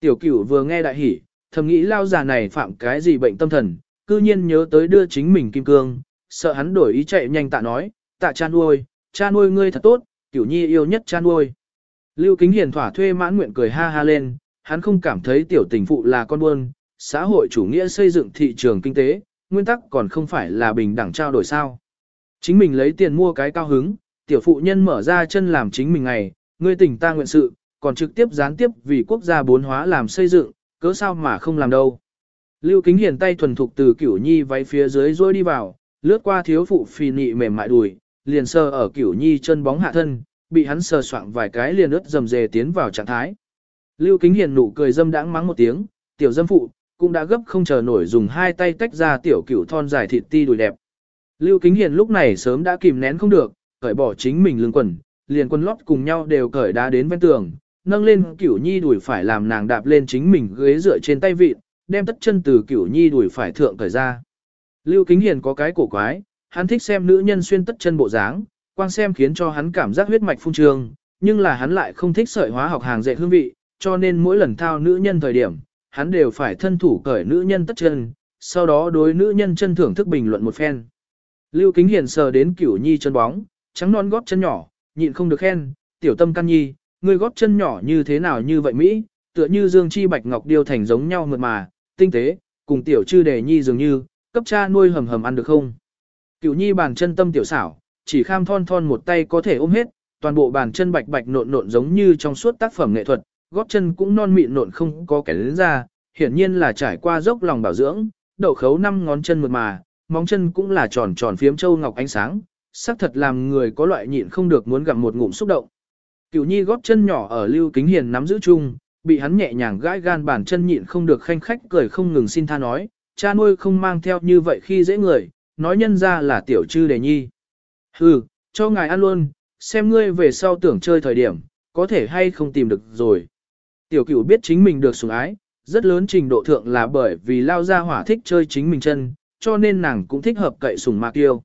Tiểu cửu vừa nghe đại hỉ, thầm nghĩ lao già này phạm cái gì bệnh tâm thần, cư nhiên nhớ tới đưa chính mình kim cương, sợ hắn đổi ý chạy nhanh tạ nói, tạ cha nuôi, cha nuôi ngươi thật tốt, tiểu nhi yêu nhất cha nuôi. Lưu Kính Hiền thỏa thuê mãn nguyện cười ha ha lên, hắn không cảm thấy tiểu tình phụ là con buôn, xã hội chủ nghĩa xây dựng thị trường kinh tế, nguyên tắc còn không phải là bình đẳng trao đổi sao. Chính mình lấy tiền mua cái cao hứng, tiểu phụ nhân mở ra chân làm chính mình ngày, ngươi tỉnh ta nguyện sự, còn trực tiếp gián tiếp vì quốc gia bốn hóa làm xây dựng, cớ sao mà không làm đâu. Lưu Kính Hiền tay thuần thục từ Cửu Nhi váy phía dưới rôi đi vào, lướt qua thiếu phụ phì nị mềm mại đùi, liền sờ ở Cửu Nhi chân bóng hạ thân, bị hắn sờ soạng vài cái liền ướt dầm dề tiến vào trạng thái. Lưu Kính Hiền nụ cười dâm đãng mắng một tiếng, tiểu dâm phụ, cũng đã gấp không chờ nổi dùng hai tay tách ra tiểu cửu thon dài thịt ti đùi đẹp. Lưu Kính Hiền lúc này sớm đã kìm nén không được, cởi bỏ chính mình lưng quần, liền quần lót cùng nhau đều cởi đá đến ven tường, nâng lên cửu nhi đuổi phải làm nàng đạp lên chính mình ghế dựa trên tay vịt, đem tất chân từ cửu nhi đuổi phải thượng cởi ra. Lưu Kính Hiền có cái cổ quái, hắn thích xem nữ nhân xuyên tất chân bộ dáng, quang xem khiến cho hắn cảm giác huyết mạch phun trương, nhưng là hắn lại không thích sợi hóa học hàng dệt hương vị, cho nên mỗi lần thao nữ nhân thời điểm, hắn đều phải thân thủ cởi nữ nhân tất chân, sau đó đối nữ nhân chân thưởng thức bình luận một phen. Lưu Kính Hiền sờ đến cửu nhi chân bóng, trắng non gót chân nhỏ, nhịn không được khen, tiểu tâm căn nhi, ngươi gót chân nhỏ như thế nào như vậy Mỹ, tựa như dương chi bạch ngọc điêu thành giống nhau mượt mà, tinh tế, cùng tiểu chư đề nhi dường như, cấp cha nuôi hầm hầm ăn được không? Cựu nhi bàn chân tâm tiểu xảo, chỉ kham thon thon một tay có thể ôm hết, toàn bộ bàn chân bạch bạch nộn nộn giống như trong suốt tác phẩm nghệ thuật, gót chân cũng non mịn nộn không có kẻ lớn ra, hiển nhiên là trải qua dốc lòng bảo dưỡng, đậu khấu năm ngón chân mượt mà, móng chân cũng là tròn tròn phiếm châu ngọc ánh sáng, xác thật làm người có loại nhịn không được muốn gặm một ngụm xúc động. Cửu nhi góp chân nhỏ ở lưu kính hiền nắm giữ chung, bị hắn nhẹ nhàng gãi gan bàn chân nhịn không được khanh khách cười không ngừng xin tha nói, cha nuôi không mang theo như vậy khi dễ người, nói nhân ra là tiểu trư đề nhi. Hừ, cho ngài ăn luôn, xem ngươi về sau tưởng chơi thời điểm, có thể hay không tìm được rồi. Tiểu cửu biết chính mình được sủng ái, rất lớn trình độ thượng là bởi vì lao ra hỏa thích chơi chính mình chân, cho nên nàng cũng thích hợp cậy sủng mạc tiêu.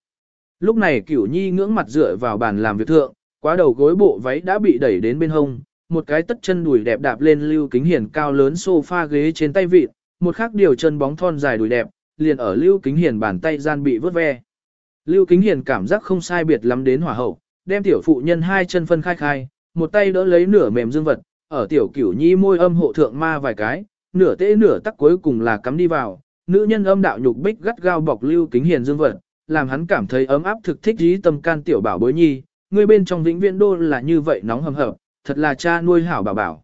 Lúc này cửu nhi ngưỡng mặt dựa vào bàn làm việc thượng, quá đầu gối bộ váy đã bị đẩy đến bên hông, một cái tất chân đùi đẹp đạp lên lưu kính hiền cao lớn sofa ghế trên tay vịt, một khác điều chân bóng thon dài đùi đẹp, liền ở lưu kính hiền bàn tay gian bị vớt ve. Lưu kính hiền cảm giác không sai biệt lắm đến hỏa hậu, đem tiểu phụ nhân hai chân phân khai khai, một tay đỡ lấy nửa mềm dương vật, ở tiểu cửu nhi môi âm hộ thượng ma vài cái, nửa tễ nửa tắc cuối cùng là cắm đi vào, nữ nhân âm đạo nhục bích gắt gao bọc lưu kính hiền dương vật, làm hắn cảm thấy ấm áp thực thích dí tâm can tiểu bảo bối nhi, người bên trong vĩnh viễn đô là như vậy nóng hầm hập, thật là cha nuôi hảo bảo bảo.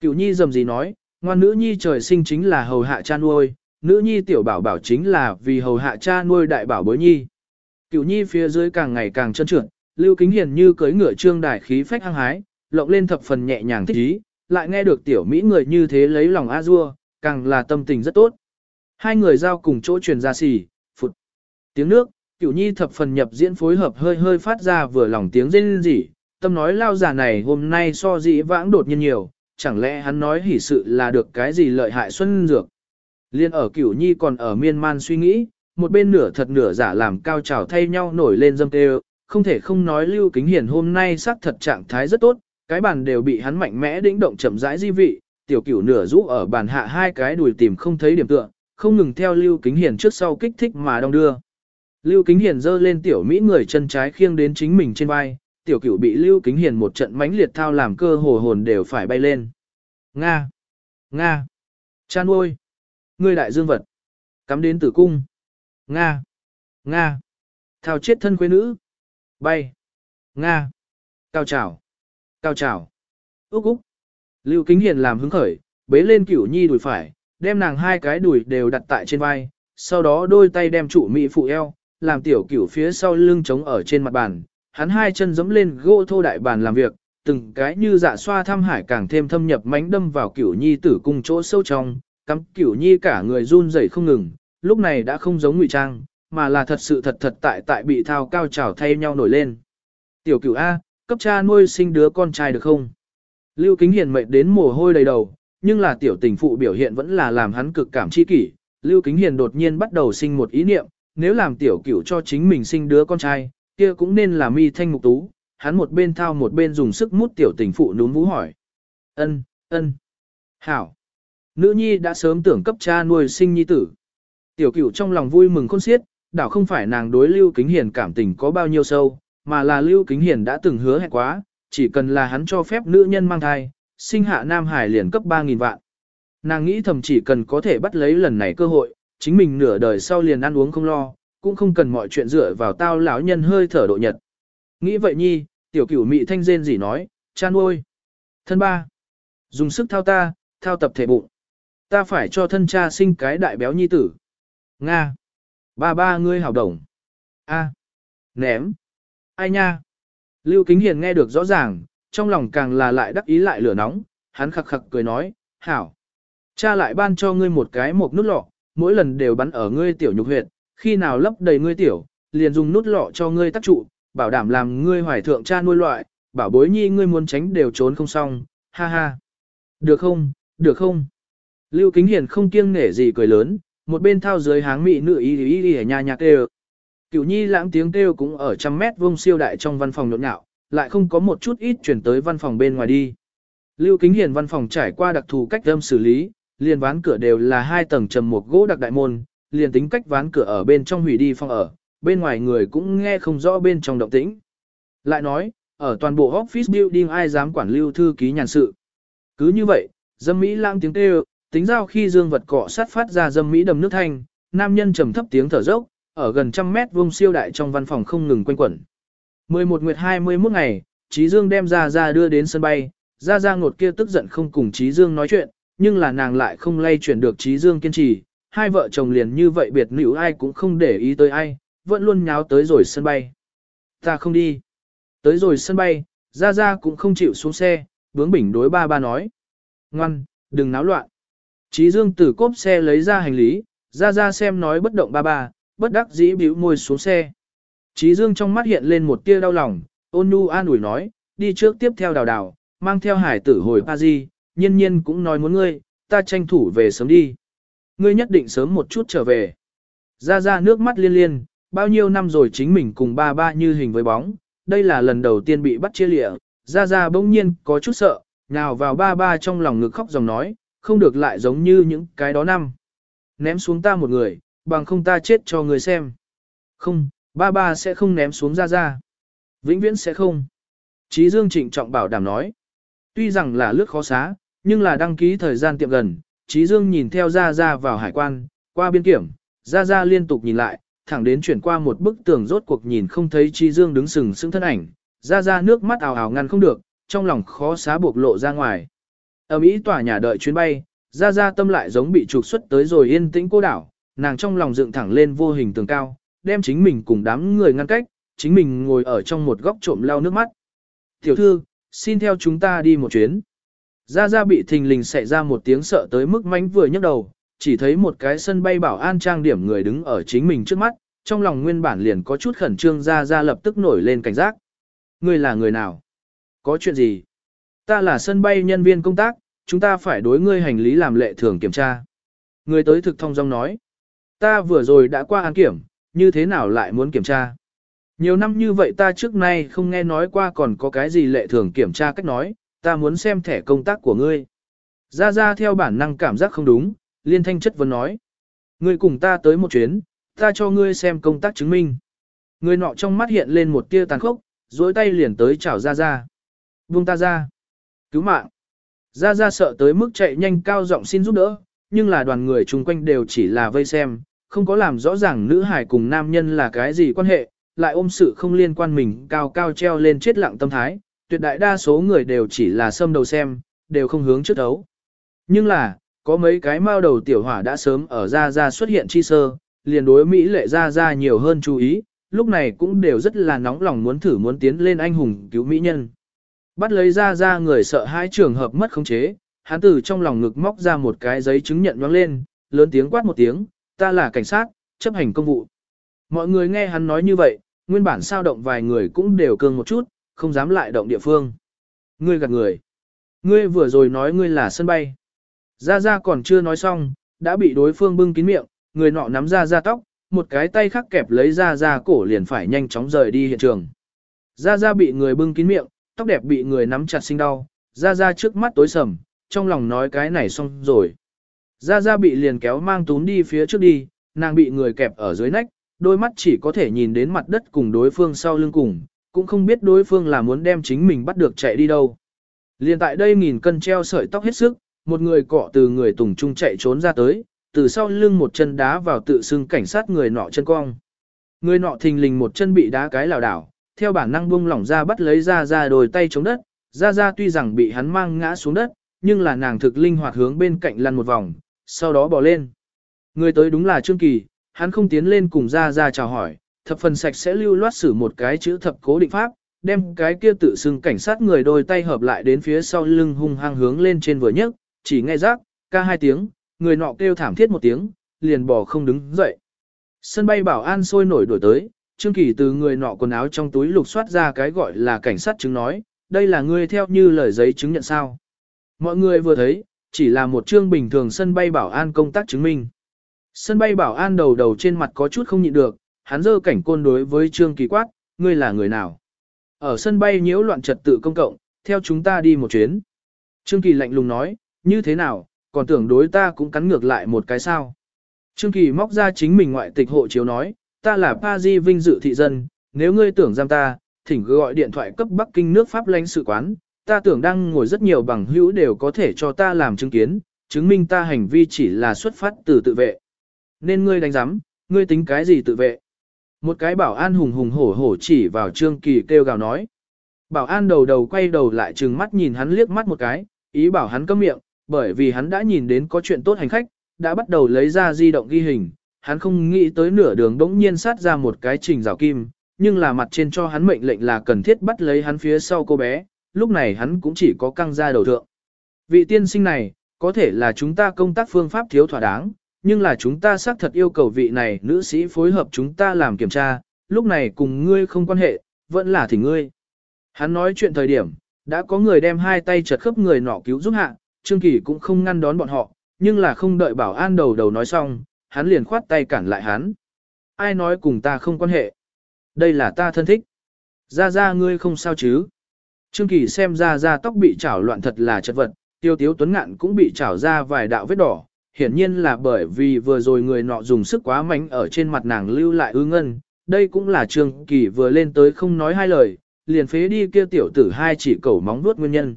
Cửu nhi dầm gì nói, ngoan nữ nhi trời sinh chính là hầu hạ cha nuôi, nữ nhi tiểu bảo bảo chính là vì hầu hạ cha nuôi đại bảo bối nhi. Cửu nhi phía dưới càng ngày càng trơn trượt, lưu kính hiền như cưới ngựa trương đại khí phách hăng hái, lộng lên thập phần nhẹ nhàng thích ý, lại nghe được tiểu mỹ người như thế lấy lòng a dua, càng là tâm tình rất tốt. Hai người giao cùng chỗ truyền ra xỉ. Tiếng nước, cửu nhi thập phần nhập diễn phối hợp hơi hơi phát ra vừa lòng tiếng rên rỉ, tâm nói lao giả này hôm nay so dĩ vãng đột nhiên nhiều, chẳng lẽ hắn nói hỉ sự là được cái gì lợi hại xuân dược. Liên ở cửu nhi còn ở miên man suy nghĩ, một bên nửa thật nửa giả làm cao trào thay nhau nổi lên dâm tê không thể không nói lưu kính hiền hôm nay sắc thật trạng thái rất tốt, cái bàn đều bị hắn mạnh mẽ đĩnh động chậm rãi di vị, tiểu cửu nửa rũ ở bàn hạ hai cái đùi tìm không thấy điểm tựa, không ngừng theo lưu kính hiền trước sau kích thích mà đong đưa. Lưu kính hiền giơ lên tiểu mỹ người chân trái khiêng đến chính mình trên vai, tiểu cửu bị lưu kính hiền một trận mãnh liệt thao làm cơ hồ hồn đều phải bay lên. Nga! Nga! Chan ôi! Ngươi đại dương vật! Cắm đến tử cung! Nga! Nga! Thao chết thân quê nữ! Bay! Nga! Cao trào! Cao trào! Úc Úc! Lưu kính hiền làm hứng khởi, bế lên cửu nhi đùi phải, đem nàng hai cái đùi đều đặt tại trên vai, sau đó đôi tay đem trụ mỹ phụ eo, làm tiểu cửu phía sau lưng trống ở trên mặt bàn, hắn hai chân giẫm lên gỗ thô đại bàn làm việc, từng cái như dạ xoa thăm hải càng thêm thâm nhập mánh đâm vào cửu nhi tử cung chỗ sâu trong, cắm cửu nhi cả người run rẩy không ngừng, lúc này đã không giống ngụy trang, mà là thật sự thật thật tại tại bị thao cao trào thay nhau nổi lên. Tiểu cửu A, cấp cha nuôi sinh đứa con trai được không? Lưu Kính Hiền mệt đến mồ hôi đầy đầu, nhưng là tiểu tình phụ biểu hiện vẫn là làm hắn cực cảm chi kỷ. Lưu Kính Hiền đột nhiên bắt đầu sinh một ý niệm, nếu làm tiểu cửu cho chính mình sinh đứa con trai, kia cũng nên là mi thanh mục tú, hắn một bên thao một bên dùng sức mút tiểu tình phụ núm vũ hỏi. Ân, ân, hảo. Nữ nhi đã sớm tưởng cấp cha nuôi sinh nhi tử. Tiểu cửu trong lòng vui mừng khôn xiết, đảo không phải nàng đối Lưu Kính Hiền cảm tình có bao nhiêu sâu, mà là Lưu Kính Hiền đã từng hứa hẹn quá, chỉ cần là hắn cho phép nữ nhân mang thai, sinh hạ Nam Hải liền cấp 3.000 vạn. Nàng nghĩ thầm chỉ cần có thể bắt lấy lần này cơ hội, chính mình nửa đời sau liền ăn uống không lo, cũng không cần mọi chuyện dựa vào tao lão nhân hơi thở độ nhật. Nghĩ vậy nhi, tiểu cửu mị thanh rên gì nói, cha nuôi Thân ba, dùng sức thao ta, thao tập thể bụng. Ta phải cho thân cha sinh cái đại béo nhi tử. Nga. Ba ba ngươi hảo đồng. A. Ném. Ai nha. Lưu Kính Hiền nghe được rõ ràng, trong lòng càng là lại đắc ý lại lửa nóng, hắn khặc khặc cười nói, hảo. Cha lại ban cho ngươi một cái một nút lọ, mỗi lần đều bắn ở ngươi tiểu nhục huyệt, khi nào lấp đầy ngươi tiểu, liền dùng nút lọ cho ngươi tác trụ, bảo đảm làm ngươi hoài thượng cha nuôi loại, bảo bối nhi ngươi muốn tránh đều trốn không xong, ha ha. Được không, được không? Lưu Kính Hiền không kiêng nể gì cười lớn, một bên thao dưới háng mị nữ y y y nhà nhạc kêu. Cửu nhi lãng tiếng kêu cũng ở trăm mét vuông siêu đại trong văn phòng nhộn nhạo, lại không có một chút ít chuyển tới văn phòng bên ngoài đi. Lưu Kính Hiền văn phòng trải qua đặc thù cách âm xử lý, liền ván cửa đều là hai tầng trầm một gỗ đặc đại môn, liền tính cách ván cửa ở bên trong hủy đi phòng ở, bên ngoài người cũng nghe không rõ bên trong động tĩnh. Lại nói, ở toàn bộ office building ai dám quản lưu thư ký nhàn sự. Cứ như vậy, dâm mỹ lang tiếng kêu, tính giao khi dương vật cọ sát phát ra dâm mỹ đầm nước thanh, nam nhân trầm thấp tiếng thở dốc, ở gần trăm mét vuông siêu đại trong văn phòng không ngừng quanh quẩn. 11 nguyệt 21 ngày, Trí Dương đem ra ra đưa đến sân bay, ra ra ngột kia tức giận không cùng Trí Dương nói chuyện, nhưng là nàng lại không lay chuyển được Trí Dương kiên trì, hai vợ chồng liền như vậy biệt nữ ai cũng không để ý tới ai, vẫn luôn nháo tới rồi sân bay. Ta không đi. Tới rồi sân bay, ra ra cũng không chịu xuống xe, bướng bỉnh đối ba ba nói. Ngoan, đừng náo loạn. Trí Dương từ cốp xe lấy ra hành lý, ra ra xem nói bất động ba ba, bất đắc dĩ bĩu môi xuống xe. Trí Dương trong mắt hiện lên một tia đau lòng, ôn nhu an ủi nói, đi trước tiếp theo đào đào, mang theo hải tử hồi Paris, nhiên nhiên cũng nói muốn ngươi, ta tranh thủ về sớm đi. Ngươi nhất định sớm một chút trở về. Ra ra nước mắt liên liên, bao nhiêu năm rồi chính mình cùng ba ba như hình với bóng, đây là lần đầu tiên bị bắt chia lịa, ra ra bỗng nhiên có chút sợ, nào vào ba ba trong lòng ngực khóc dòng nói, không được lại giống như những cái đó năm. Ném xuống ta một người, bằng không ta chết cho người xem. Không, ba ba sẽ không ném xuống ra ra. Vĩnh viễn sẽ không. Chí Dương trịnh trọng bảo đảm nói. Tuy rằng là lướt khó xá, nhưng là đăng ký thời gian tiệm gần, Chí Dương nhìn theo ra ra vào hải quan, qua biên kiểm, ra ra liên tục nhìn lại, thẳng đến chuyển qua một bức tường rốt cuộc nhìn không thấy Chí Dương đứng sừng sững thân ảnh, ra ra nước mắt ào ào ngăn không được, trong lòng khó xá buộc lộ ra ngoài. Ở Mỹ tòa nhà đợi chuyến bay, ra ra tâm lại giống bị trục xuất tới rồi yên tĩnh cô đảo, nàng trong lòng dựng thẳng lên vô hình tường cao, đem chính mình cùng đám người ngăn cách, chính mình ngồi ở trong một góc trộm lau nước mắt. Tiểu thư, xin theo chúng ta đi một chuyến. Ra ra bị thình lình xảy ra một tiếng sợ tới mức mánh vừa nhấc đầu, chỉ thấy một cái sân bay bảo an trang điểm người đứng ở chính mình trước mắt, trong lòng nguyên bản liền có chút khẩn trương ra ra lập tức nổi lên cảnh giác. Ngươi là người nào? Có chuyện gì? Ta là sân bay nhân viên công tác, chúng ta phải đối ngươi hành lý làm lệ thường kiểm tra. Người tới thực thông dong nói. Ta vừa rồi đã qua an kiểm, như thế nào lại muốn kiểm tra? Nhiều năm như vậy ta trước nay không nghe nói qua còn có cái gì lệ thường kiểm tra cách nói, ta muốn xem thẻ công tác của ngươi. Ra ra theo bản năng cảm giác không đúng, liên thanh chất vấn nói. Ngươi cùng ta tới một chuyến, ta cho ngươi xem công tác chứng minh. Người nọ trong mắt hiện lên một tia tàn khốc, dối tay liền tới chào ra ra. Buông ta ra. Cứu mạng. Ra ra sợ tới mức chạy nhanh cao giọng xin giúp đỡ, nhưng là đoàn người chung quanh đều chỉ là vây xem, không có làm rõ ràng nữ hải cùng nam nhân là cái gì quan hệ, lại ôm sự không liên quan mình cao cao treo lên chết lặng tâm thái, tuyệt đại đa số người đều chỉ là xâm đầu xem, đều không hướng trước đấu. Nhưng là, có mấy cái mao đầu tiểu hỏa đã sớm ở ra ra xuất hiện chi sơ, liền đối Mỹ lệ ra ra nhiều hơn chú ý, lúc này cũng đều rất là nóng lòng muốn thử muốn tiến lên anh hùng cứu Mỹ nhân. Bắt lấy ra ra người sợ hai trường hợp mất khống chế, hắn từ trong lòng ngực móc ra một cái giấy chứng nhận vang lên, lớn tiếng quát một tiếng, ta là cảnh sát, chấp hành công vụ. Mọi người nghe hắn nói như vậy, nguyên bản sao động vài người cũng đều cương một chút, không dám lại động địa phương. Ngươi gạt người. Ngươi vừa rồi nói ngươi là sân bay. Ra Ra còn chưa nói xong, đã bị đối phương bưng kín miệng, người nọ nắm ra ra tóc, một cái tay khác kẹp lấy ra ra cổ liền phải nhanh chóng rời đi hiện trường. Ra Ra bị người bưng kín miệng, tóc đẹp bị người nắm chặt sinh đau, ra ra trước mắt tối sầm, trong lòng nói cái này xong rồi. Ra ra bị liền kéo mang tún đi phía trước đi, nàng bị người kẹp ở dưới nách, đôi mắt chỉ có thể nhìn đến mặt đất cùng đối phương sau lưng cùng, cũng không biết đối phương là muốn đem chính mình bắt được chạy đi đâu. Liền tại đây nghìn cân treo sợi tóc hết sức, một người cọ từ người tùng trung chạy trốn ra tới, từ sau lưng một chân đá vào tự xưng cảnh sát người nọ chân cong. Người nọ thình lình một chân bị đá cái lảo đảo, theo bản năng buông lỏng ra bắt lấy ra ra đồi tay chống đất, ra ra tuy rằng bị hắn mang ngã xuống đất, nhưng là nàng thực linh hoạt hướng bên cạnh lăn một vòng, sau đó bỏ lên. Người tới đúng là Trương Kỳ, hắn không tiến lên cùng ra ra chào hỏi, thập phần sạch sẽ lưu loát xử một cái chữ thập cố định pháp, đem cái kia tự xưng cảnh sát người đôi tay hợp lại đến phía sau lưng hung hăng hướng lên trên vừa nhấc, chỉ nghe rác, ca hai tiếng, người nọ kêu thảm thiết một tiếng, liền bỏ không đứng dậy. Sân bay bảo an sôi nổi đổi tới, Trương Kỳ từ người nọ quần áo trong túi lục soát ra cái gọi là cảnh sát chứng nói, đây là ngươi theo như lời giấy chứng nhận sao. Mọi người vừa thấy, chỉ là một chương bình thường sân bay bảo an công tác chứng minh. Sân bay bảo an đầu đầu trên mặt có chút không nhịn được, hắn dơ cảnh côn đối với Trương Kỳ quát, ngươi là người nào? Ở sân bay nhiễu loạn trật tự công cộng, theo chúng ta đi một chuyến. Trương Kỳ lạnh lùng nói, như thế nào, còn tưởng đối ta cũng cắn ngược lại một cái sao. Trương Kỳ móc ra chính mình ngoại tịch hộ chiếu nói, ta là Pazi vinh dự thị dân, nếu ngươi tưởng giam ta, thỉnh gọi điện thoại cấp Bắc Kinh nước Pháp lãnh sự quán, ta tưởng đang ngồi rất nhiều bằng hữu đều có thể cho ta làm chứng kiến, chứng minh ta hành vi chỉ là xuất phát từ tự vệ. nên ngươi đánh giám, ngươi tính cái gì tự vệ. Một cái bảo an hùng hùng hổ hổ chỉ vào Trương Kỳ kêu gào nói. Bảo an đầu đầu quay đầu lại trừng mắt nhìn hắn liếc mắt một cái, ý bảo hắn câm miệng, bởi vì hắn đã nhìn đến có chuyện tốt hành khách, đã bắt đầu lấy ra di động ghi hình, hắn không nghĩ tới nửa đường đống nhiên sát ra một cái trình rào kim, nhưng là mặt trên cho hắn mệnh lệnh là cần thiết bắt lấy hắn phía sau cô bé, lúc này hắn cũng chỉ có căng ra đầu thượng. Vị tiên sinh này, có thể là chúng ta công tác phương pháp thiếu thỏa đáng, nhưng là chúng ta xác thật yêu cầu vị này nữ sĩ phối hợp chúng ta làm kiểm tra, lúc này cùng ngươi không quan hệ, vẫn là thỉnh ngươi. Hắn nói chuyện thời điểm, đã có người đem hai tay chật khớp người nọ cứu giúp hạ, Trương Kỳ cũng không ngăn đón bọn họ, nhưng là không đợi bảo an đầu đầu nói xong, hắn liền khoát tay cản lại hắn. Ai nói cùng ta không quan hệ? Đây là ta thân thích. Ra ra ngươi không sao chứ? Trương Kỳ xem ra ra tóc bị chảo loạn thật là chất vật, tiêu tiếu tuấn ngạn cũng bị chảo ra vài đạo vết đỏ. Hiển nhiên là bởi vì vừa rồi người nọ dùng sức quá mạnh ở trên mặt nàng lưu lại ư ngân. Đây cũng là Trương Kỳ vừa lên tới không nói hai lời, liền phế đi kia tiểu tử hai chỉ cẩu móng nuốt nguyên nhân.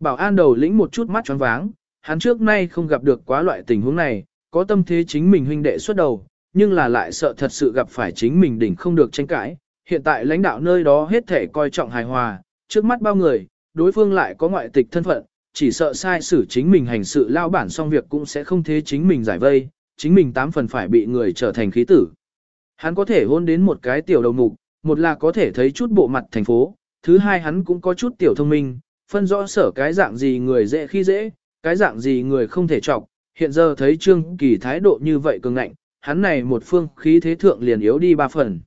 Bảo an đầu lĩnh một chút mắt choáng váng, hắn trước nay không gặp được quá loại tình huống này, có tâm thế chính mình huynh đệ xuất đầu, nhưng là lại sợ thật sự gặp phải chính mình đỉnh không được tranh cãi. Hiện tại lãnh đạo nơi đó hết thể coi trọng hài hòa, trước mắt bao người, đối phương lại có ngoại tịch thân phận, chỉ sợ sai xử chính mình hành sự lao bản xong việc cũng sẽ không thế chính mình giải vây, chính mình tám phần phải bị người trở thành khí tử. Hắn có thể hôn đến một cái tiểu đầu mục, một là có thể thấy chút bộ mặt thành phố, thứ hai hắn cũng có chút tiểu thông minh, phân rõ sở cái dạng gì người dễ khi dễ, cái dạng gì người không thể chọc. Hiện giờ thấy Trương Kỳ thái độ như vậy cường ngạnh, hắn này một phương khí thế thượng liền yếu đi ba phần.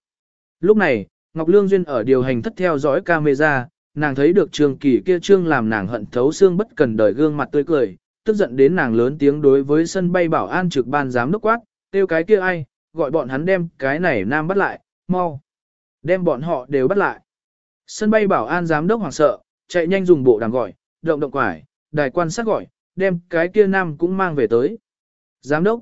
Lúc này, Ngọc Lương Duyên ở điều hành thất theo dõi camera, nàng thấy được Trương Kỳ kia Trương làm nàng hận thấu xương bất cần đời gương mặt tươi cười, tức giận đến nàng lớn tiếng đối với sân bay bảo an trực ban giám đốc quát, tiêu cái kia ai, gọi bọn hắn đem cái này nam bắt lại, mau. Đem bọn họ đều bắt lại. Sân bay bảo an giám đốc hoảng sợ, chạy nhanh dùng bộ đàm gọi, động động quải, đài quan sát gọi, đem cái kia nam cũng mang về tới. Giám đốc.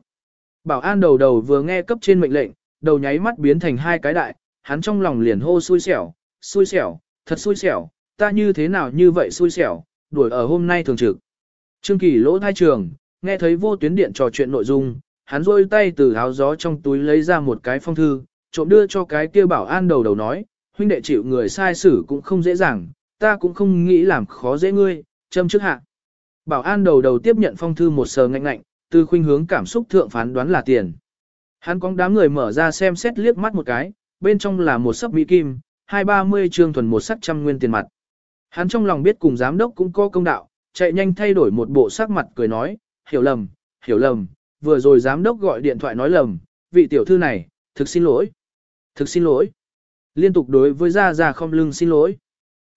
Bảo an đầu đầu vừa nghe cấp trên mệnh lệnh, đầu nháy mắt biến thành hai cái đại, hắn trong lòng liền hô xui xẻo, xui xẻo, thật xui xẻo, ta như thế nào như vậy xui xẻo, đuổi ở hôm nay thường trực. Trương Kỳ lỗ thai trường, nghe thấy vô tuyến điện trò chuyện nội dung, hắn rôi tay từ áo gió trong túi lấy ra một cái phong thư, trộm đưa cho cái kia bảo an đầu đầu nói, huynh đệ chịu người sai xử cũng không dễ dàng, ta cũng không nghĩ làm khó dễ ngươi, châm trước hạ. Bảo an đầu đầu tiếp nhận phong thư một sờ ngạnh ngạnh, từ khuynh hướng cảm xúc thượng phán đoán là tiền. Hắn cóng đám người mở ra xem xét liếc mắt một cái, bên trong là một sấp mỹ kim, hai ba mươi trương thuần một sắc trăm nguyên tiền mặt. Hắn trong lòng biết cùng giám đốc cũng có công đạo, chạy nhanh thay đổi một bộ sắc mặt cười nói, hiểu lầm, hiểu lầm, vừa rồi giám đốc gọi điện thoại nói lầm, vị tiểu thư này, thực xin lỗi. Thực xin lỗi. Liên tục đối với Gia Gia không lưng xin lỗi.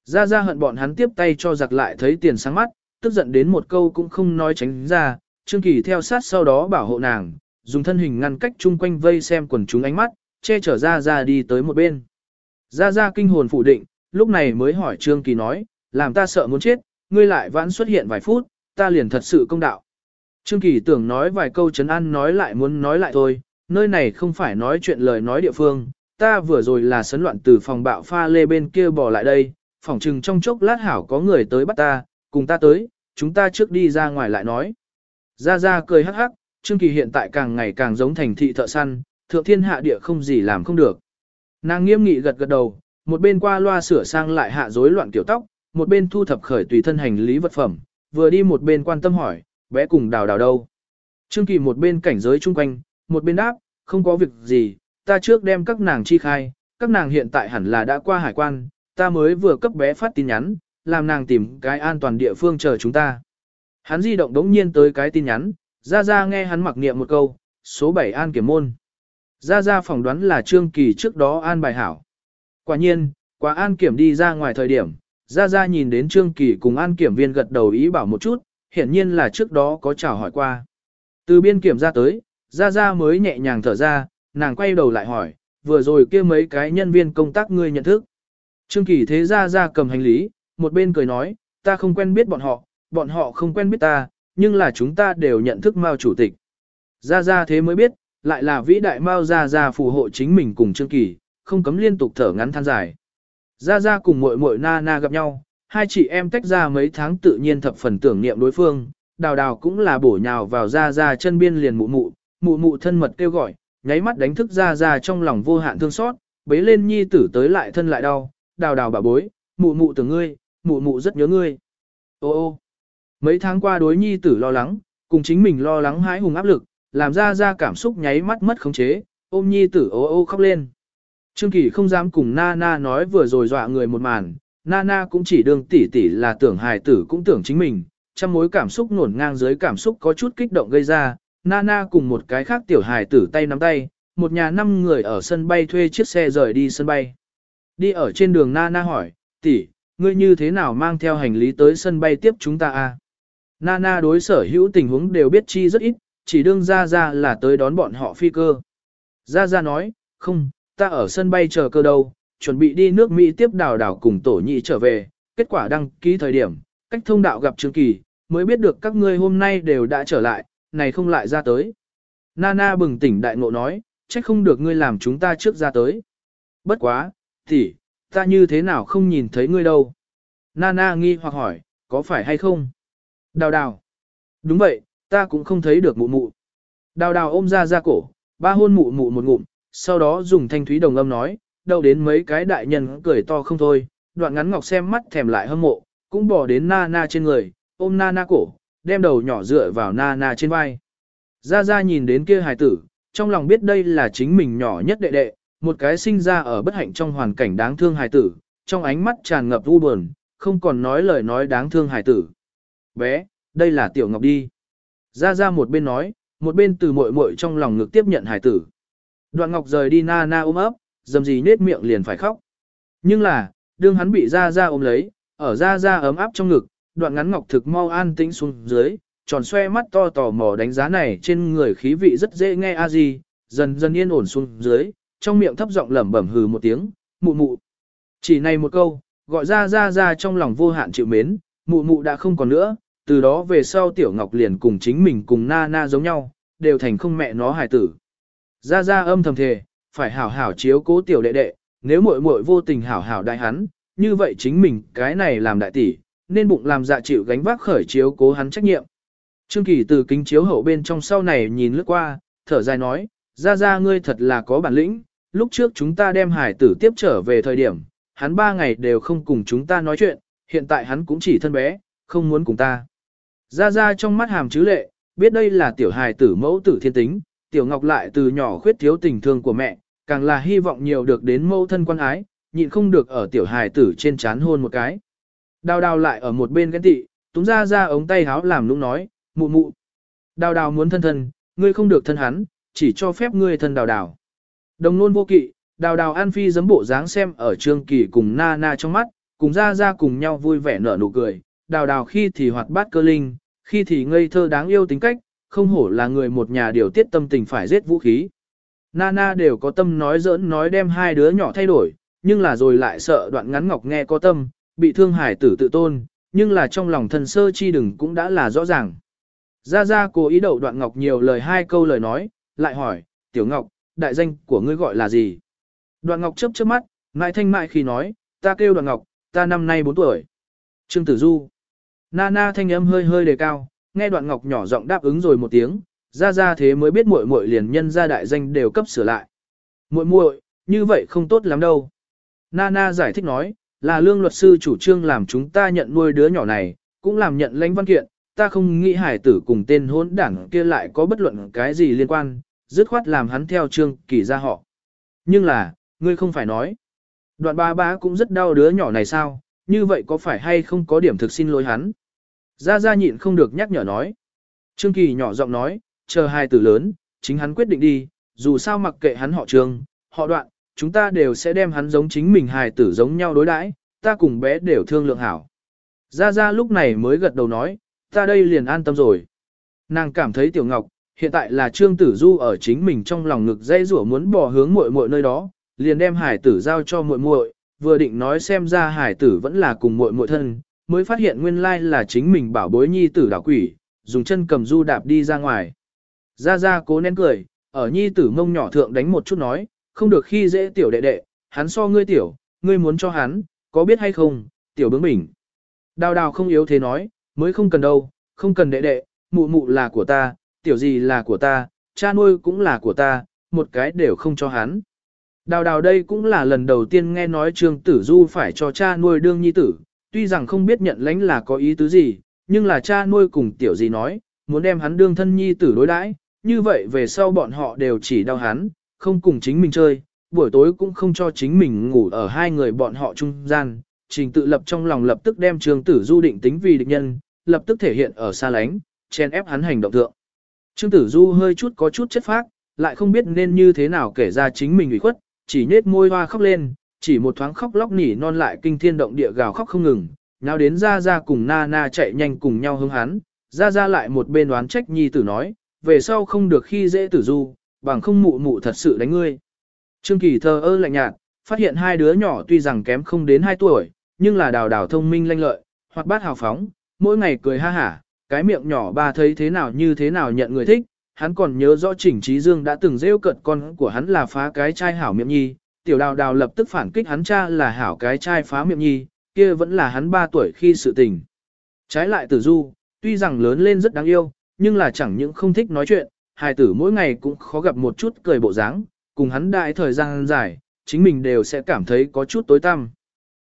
Gia Gia hận bọn hắn tiếp tay cho giặc lại thấy tiền sáng mắt, tức giận đến một câu cũng không nói tránh ra, Trương Kỳ theo sát sau đó bảo hộ nàng, dùng thân hình ngăn cách chung quanh vây xem quần chúng ánh mắt, che chở Gia Gia đi tới một bên. Gia Gia kinh hồn phủ định, lúc này mới hỏi Trương Kỳ nói, làm ta sợ muốn chết, ngươi lại vãn xuất hiện vài phút, ta liền thật sự công đạo. Trương Kỳ tưởng nói vài câu chấn an nói lại muốn nói lại thôi, nơi này không phải nói chuyện lời nói địa phương, ta vừa rồi là sấn loạn từ phòng bạo pha lê bên kia bỏ lại đây, phỏng chừng trong chốc lát hảo có người tới bắt ta, cùng ta tới, chúng ta trước đi ra ngoài lại nói. Ra ra cười hắc hắc, Trương Kỳ hiện tại càng ngày càng giống thành thị thợ săn, thượng thiên hạ địa không gì làm không được. Nàng nghiêm nghị gật gật đầu, một bên qua loa sửa sang lại hạ rối loạn tiểu tóc, một bên thu thập khởi tùy thân hành lý vật phẩm, vừa đi một bên quan tâm hỏi, bé cùng đào đào đâu. Trương Kỳ một bên cảnh giới chung quanh, một bên đáp, không có việc gì, ta trước đem các nàng chi khai, các nàng hiện tại hẳn là đã qua hải quan, ta mới vừa cấp bé phát tin nhắn, làm nàng tìm cái an toàn địa phương chờ chúng ta. Hắn di động đống nhiên tới cái tin nhắn, ra ra nghe hắn mặc niệm một câu, số 7 an kiểm môn. Ra ra phỏng đoán là Trương Kỳ trước đó an bài hảo. Quả nhiên, quá an kiểm đi ra ngoài thời điểm, ra ra nhìn đến Trương Kỳ cùng an kiểm viên gật đầu ý bảo một chút, hiển nhiên là trước đó có chào hỏi qua. Từ biên kiểm ra tới, ra ra mới nhẹ nhàng thở ra, nàng quay đầu lại hỏi, vừa rồi kia mấy cái nhân viên công tác ngươi nhận thức. Trương Kỳ thế ra ra cầm hành lý, một bên cười nói, ta không quen biết bọn họ, bọn họ không quen biết ta, nhưng là chúng ta đều nhận thức Mao chủ tịch. Ra ra thế mới biết, lại là vĩ đại Mao ra ra phù hộ chính mình cùng Trương Kỳ, không cấm liên tục thở ngắn than dài. Ra ra cùng muội muội na na gặp nhau, hai chị em tách ra mấy tháng tự nhiên thập phần tưởng niệm đối phương, đào đào cũng là bổ nhào vào ra ra chân biên liền mụ mụ, mụ mụ thân mật kêu gọi, nháy mắt đánh thức ra ra trong lòng vô hạn thương xót, bế lên nhi tử tới lại thân lại đau, đào đào bà bối, mụ mụ tưởng ngươi, mụ mụ rất nhớ ngươi. Ô ô, mấy tháng qua đối nhi tử lo lắng, cùng chính mình lo lắng hãi hùng áp lực, làm ra ra cảm xúc nháy mắt mất khống chế, ôm nhi tử ô ô khóc lên. Trương Kỳ không dám cùng Nana nói vừa rồi dọa người một màn, Nana cũng chỉ đương tỷ tỷ là tưởng hài tử cũng tưởng chính mình, trăm mối cảm xúc nổn ngang dưới cảm xúc có chút kích động gây ra, Nana cùng một cái khác tiểu hài tử tay nắm tay, một nhà năm người ở sân bay thuê chiếc xe rời đi sân bay. Đi ở trên đường Nana hỏi, tỷ, ngươi như thế nào mang theo hành lý tới sân bay tiếp chúng ta a? Nana đối sở hữu tình huống đều biết chi rất ít, chỉ đương ra ra là tới đón bọn họ phi cơ. Ra ra nói, không, ta ở sân bay chờ cơ đâu, chuẩn bị đi nước Mỹ tiếp đào đảo cùng tổ nhị trở về, kết quả đăng ký thời điểm, cách thông đạo gặp Trương Kỳ, mới biết được các ngươi hôm nay đều đã trở lại, này không lại ra tới. Nana bừng tỉnh đại ngộ nói, trách không được ngươi làm chúng ta trước ra tới. Bất quá, thì, ta như thế nào không nhìn thấy ngươi đâu. Nana nghi hoặc hỏi, có phải hay không? Đào đào. Đúng vậy, ta cũng không thấy được mụ mụ. Đào đào ôm ra ra cổ, ba hôn mụ mụ một ngụm, sau đó dùng thanh thúy đồng âm nói, đâu đến mấy cái đại nhân cười to không thôi, đoạn ngắn ngọc xem mắt thèm lại hâm mộ, cũng bỏ đến na na trên người, ôm na na cổ, đem đầu nhỏ dựa vào na na trên vai. Ra ra nhìn đến kia hài tử, trong lòng biết đây là chính mình nhỏ nhất đệ đệ, một cái sinh ra ở bất hạnh trong hoàn cảnh đáng thương hài tử, trong ánh mắt tràn ngập u buồn, không còn nói lời nói đáng thương hài tử. Bé, đây là tiểu ngọc đi. Ra ra một bên nói, một bên từ muội muội trong lòng ngực tiếp nhận hài tử. Đoạn ngọc rời đi na na ôm ấp, dầm gì nết miệng liền phải khóc. Nhưng là, đương hắn bị ra ra ôm lấy, ở ra ra ấm áp trong ngực, đoạn ngắn ngọc thực mau an tĩnh xuống dưới, tròn xoe mắt to tò mò đánh giá này trên người khí vị rất dễ nghe a gì, dần dần yên ổn xuống dưới, trong miệng thấp giọng lẩm bẩm hừ một tiếng, mụ mụ. Chỉ này một câu, gọi ra ra ra trong lòng vô hạn chịu mến, mụ mụ đã không còn nữa, từ đó về sau tiểu ngọc liền cùng chính mình cùng na na giống nhau, đều thành không mẹ nó hài tử. Ra ra âm thầm thề, phải hảo hảo chiếu cố tiểu đệ đệ, nếu muội muội vô tình hảo hảo đại hắn, như vậy chính mình cái này làm đại tỷ, nên bụng làm dạ chịu gánh vác khởi chiếu cố hắn trách nhiệm. Trương Kỳ từ kính chiếu hậu bên trong sau này nhìn lướt qua, thở dài nói, ra ra ngươi thật là có bản lĩnh, lúc trước chúng ta đem hải tử tiếp trở về thời điểm, hắn ba ngày đều không cùng chúng ta nói chuyện, hiện tại hắn cũng chỉ thân bé, không muốn cùng ta. Ra ra trong mắt hàm chứ lệ, biết đây là tiểu hài tử mẫu tử thiên tính, tiểu ngọc lại từ nhỏ khuyết thiếu tình thương của mẹ, càng là hy vọng nhiều được đến mẫu thân quan ái, nhịn không được ở tiểu hài tử trên chán hôn một cái. Đào đào lại ở một bên ghen tị, túng ra ra ống tay háo làm lúc nói, mụ mụ. Đào đào muốn thân thân, ngươi không được thân hắn, chỉ cho phép ngươi thân đào đào. Đồng nôn vô kỵ, đào đào an phi giấm bộ dáng xem ở trương kỳ cùng na na trong mắt, cùng ra ra cùng nhau vui vẻ nở nụ cười. Đào đào khi thì hoạt bát cơ linh, khi thì ngây thơ đáng yêu tính cách, không hổ là người một nhà điều tiết tâm tình phải giết vũ khí. Nana đều có tâm nói giỡn nói đem hai đứa nhỏ thay đổi, nhưng là rồi lại sợ đoạn ngắn ngọc nghe có tâm, bị thương hải tử tự tôn, nhưng là trong lòng thần sơ chi đừng cũng đã là rõ ràng. Ra ra cố ý đậu đoạn ngọc nhiều lời hai câu lời nói, lại hỏi, tiểu ngọc, đại danh của ngươi gọi là gì? Đoạn ngọc chớp chớp mắt, ngại thanh mại khi nói, ta kêu đoạn ngọc, ta năm nay 4 tuổi. Trương Tử Du. Nana thanh âm hơi hơi đề cao, nghe đoạn ngọc nhỏ giọng đáp ứng rồi một tiếng, ra ra thế mới biết muội muội liền nhân ra đại danh đều cấp sửa lại. Muội muội, như vậy không tốt lắm đâu. Nana giải thích nói, là lương luật sư chủ trương làm chúng ta nhận nuôi đứa nhỏ này, cũng làm nhận lãnh văn kiện, ta không nghĩ hải tử cùng tên hôn đảng kia lại có bất luận cái gì liên quan, dứt khoát làm hắn theo trương kỳ ra họ. Nhưng là, ngươi không phải nói. Đoạn ba bá cũng rất đau đứa nhỏ này sao, như vậy có phải hay không có điểm thực xin lỗi hắn? Gia Gia nhịn không được nhắc nhở nói. Trương Kỳ nhỏ giọng nói, chờ hai tử lớn, chính hắn quyết định đi, dù sao mặc kệ hắn họ trương, họ đoạn, chúng ta đều sẽ đem hắn giống chính mình hài tử giống nhau đối đãi, ta cùng bé đều thương lượng hảo. Gia Gia lúc này mới gật đầu nói, ta đây liền an tâm rồi. Nàng cảm thấy Tiểu Ngọc, hiện tại là Trương Tử Du ở chính mình trong lòng ngực dây rủa muốn bỏ hướng muội muội nơi đó, liền đem hải tử giao cho muội muội, vừa định nói xem ra hải tử vẫn là cùng muội muội thân, mới phát hiện nguyên lai là chính mình bảo bối nhi tử đảo quỷ, dùng chân cầm du đạp đi ra ngoài. Ra ra cố nén cười, ở nhi tử mông nhỏ thượng đánh một chút nói, không được khi dễ tiểu đệ đệ, hắn so ngươi tiểu, ngươi muốn cho hắn, có biết hay không, tiểu bướng bỉnh. Đào đào không yếu thế nói, mới không cần đâu, không cần đệ đệ, mụ mụ là của ta, tiểu gì là của ta, cha nuôi cũng là của ta, một cái đều không cho hắn. Đào đào đây cũng là lần đầu tiên nghe nói Trương Tử Du phải cho cha nuôi đương nhi tử, tuy rằng không biết nhận lãnh là có ý tứ gì, nhưng là cha nuôi cùng tiểu gì nói, muốn đem hắn đương thân nhi tử đối đãi, như vậy về sau bọn họ đều chỉ đau hắn, không cùng chính mình chơi, buổi tối cũng không cho chính mình ngủ ở hai người bọn họ trung gian, trình tự lập trong lòng lập tức đem Trường Tử Du định tính vì địch nhân, lập tức thể hiện ở xa lánh, chen ép hắn hành động thượng. Trương Tử Du hơi chút có chút chất phác, lại không biết nên như thế nào kể ra chính mình ủy khuất, chỉ nết môi hoa khóc lên, chỉ một thoáng khóc lóc nỉ non lại kinh thiên động địa gào khóc không ngừng, nào đến ra ra cùng na na chạy nhanh cùng nhau hướng hắn, ra ra lại một bên đoán trách nhi tử nói, về sau không được khi dễ tử du, bằng không mụ mụ thật sự đánh ngươi. Trương Kỳ thơ ơ lạnh nhạt, phát hiện hai đứa nhỏ tuy rằng kém không đến 2 tuổi, nhưng là đào đào thông minh lanh lợi, hoặc bát hào phóng, mỗi ngày cười ha hả, cái miệng nhỏ ba thấy thế nào như thế nào nhận người thích, hắn còn nhớ rõ Trình Trí Dương đã từng rêu cận con của hắn là phá cái chai hảo miệng nhi, tiểu đào đào lập tức phản kích hắn cha là hảo cái trai phá miệng nhi, kia vẫn là hắn 3 tuổi khi sự tình. Trái lại tử du, tuy rằng lớn lên rất đáng yêu, nhưng là chẳng những không thích nói chuyện, hài tử mỗi ngày cũng khó gặp một chút cười bộ dáng, cùng hắn đại thời gian dài, chính mình đều sẽ cảm thấy có chút tối tăm.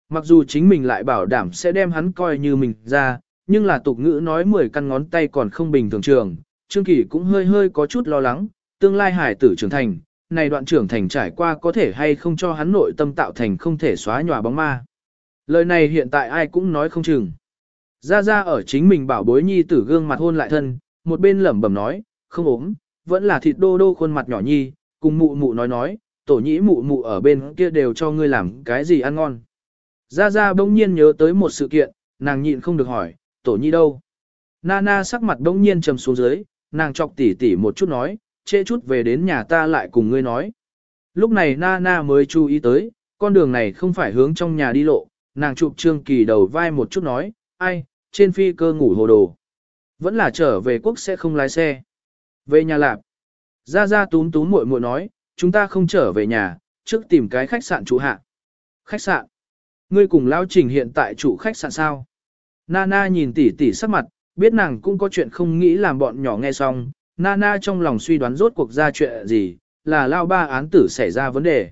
Mặc dù chính mình lại bảo đảm sẽ đem hắn coi như mình ra, nhưng là tục ngữ nói 10 căn ngón tay còn không bình thường trường, Trương Kỳ cũng hơi hơi có chút lo lắng, tương lai hải tử trưởng thành, này đoạn trưởng thành trải qua có thể hay không cho hắn nội tâm tạo thành không thể xóa nhòa bóng ma. Lời này hiện tại ai cũng nói không chừng. Ra ra ở chính mình bảo bối nhi tử gương mặt hôn lại thân, một bên lẩm bẩm nói, không ốm, vẫn là thịt đô đô khuôn mặt nhỏ nhi, cùng mụ mụ nói nói, tổ nhĩ mụ mụ ở bên kia đều cho ngươi làm cái gì ăn ngon. Ra ra bỗng nhiên nhớ tới một sự kiện, nàng nhịn không được hỏi, tổ nhi đâu? Nana sắc mặt bỗng nhiên trầm xuống dưới, nàng chọc tỉ tỉ một chút nói, trễ chút về đến nhà ta lại cùng ngươi nói. Lúc này Nana mới chú ý tới, con đường này không phải hướng trong nhà đi lộ, nàng chụp Trương Kỳ đầu vai một chút nói, ai, trên phi cơ ngủ hồ đồ. Vẫn là trở về quốc sẽ không lái xe. Về nhà lạp. Ra ra tún tún muội muội nói, chúng ta không trở về nhà, trước tìm cái khách sạn chủ hạ. Khách sạn. Ngươi cùng Lão Trình hiện tại chủ khách sạn sao? Nana nhìn tỷ tỷ sắc mặt, biết nàng cũng có chuyện không nghĩ làm bọn nhỏ nghe xong. Nana trong lòng suy đoán rốt cuộc ra chuyện gì, là Lao ba án tử xảy ra vấn đề.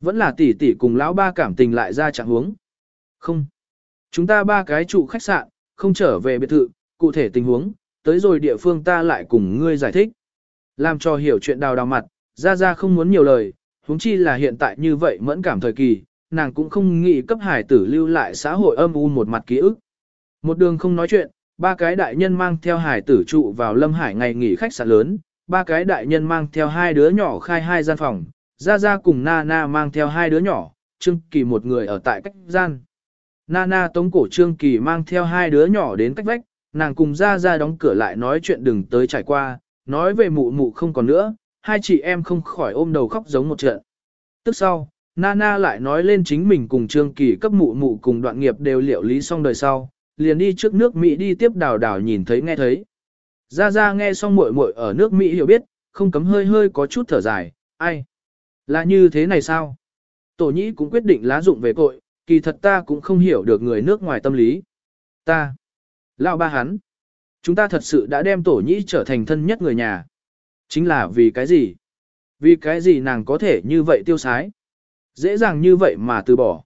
Vẫn là tỷ tỷ cùng Lão ba cảm tình lại ra trạng huống. Không. Chúng ta ba cái trụ khách sạn, không trở về biệt thự, cụ thể tình huống, tới rồi địa phương ta lại cùng ngươi giải thích. Làm cho hiểu chuyện đào đào mặt, ra ra không muốn nhiều lời, huống chi là hiện tại như vậy mẫn cảm thời kỳ, nàng cũng không nghĩ cấp hải tử lưu lại xã hội âm u một mặt ký ức. Một đường không nói chuyện, ba cái đại nhân mang theo hải tử trụ vào lâm hải ngày nghỉ khách sạn lớn, ba cái đại nhân mang theo hai đứa nhỏ khai hai gian phòng, ra ra cùng Nana na mang theo hai đứa nhỏ, trương kỳ một người ở tại cách gian. Nana tống cổ Trương Kỳ mang theo hai đứa nhỏ đến cách vách, nàng cùng ra ra đóng cửa lại nói chuyện đừng tới trải qua, nói về mụ mụ không còn nữa, hai chị em không khỏi ôm đầu khóc giống một trận. Tức sau, Nana lại nói lên chính mình cùng Trương Kỳ cấp mụ mụ cùng đoạn nghiệp đều liệu lý xong đời sau, liền đi trước nước Mỹ đi tiếp đào đào nhìn thấy nghe thấy. Ra ra nghe xong muội muội ở nước Mỹ hiểu biết, không cấm hơi hơi có chút thở dài, ai? Là như thế này sao? Tổ nhĩ cũng quyết định lá dụng về cội, kỳ thật ta cũng không hiểu được người nước ngoài tâm lý. Ta, lão ba hắn, chúng ta thật sự đã đem tổ nhĩ trở thành thân nhất người nhà. Chính là vì cái gì? Vì cái gì nàng có thể như vậy tiêu sái? Dễ dàng như vậy mà từ bỏ.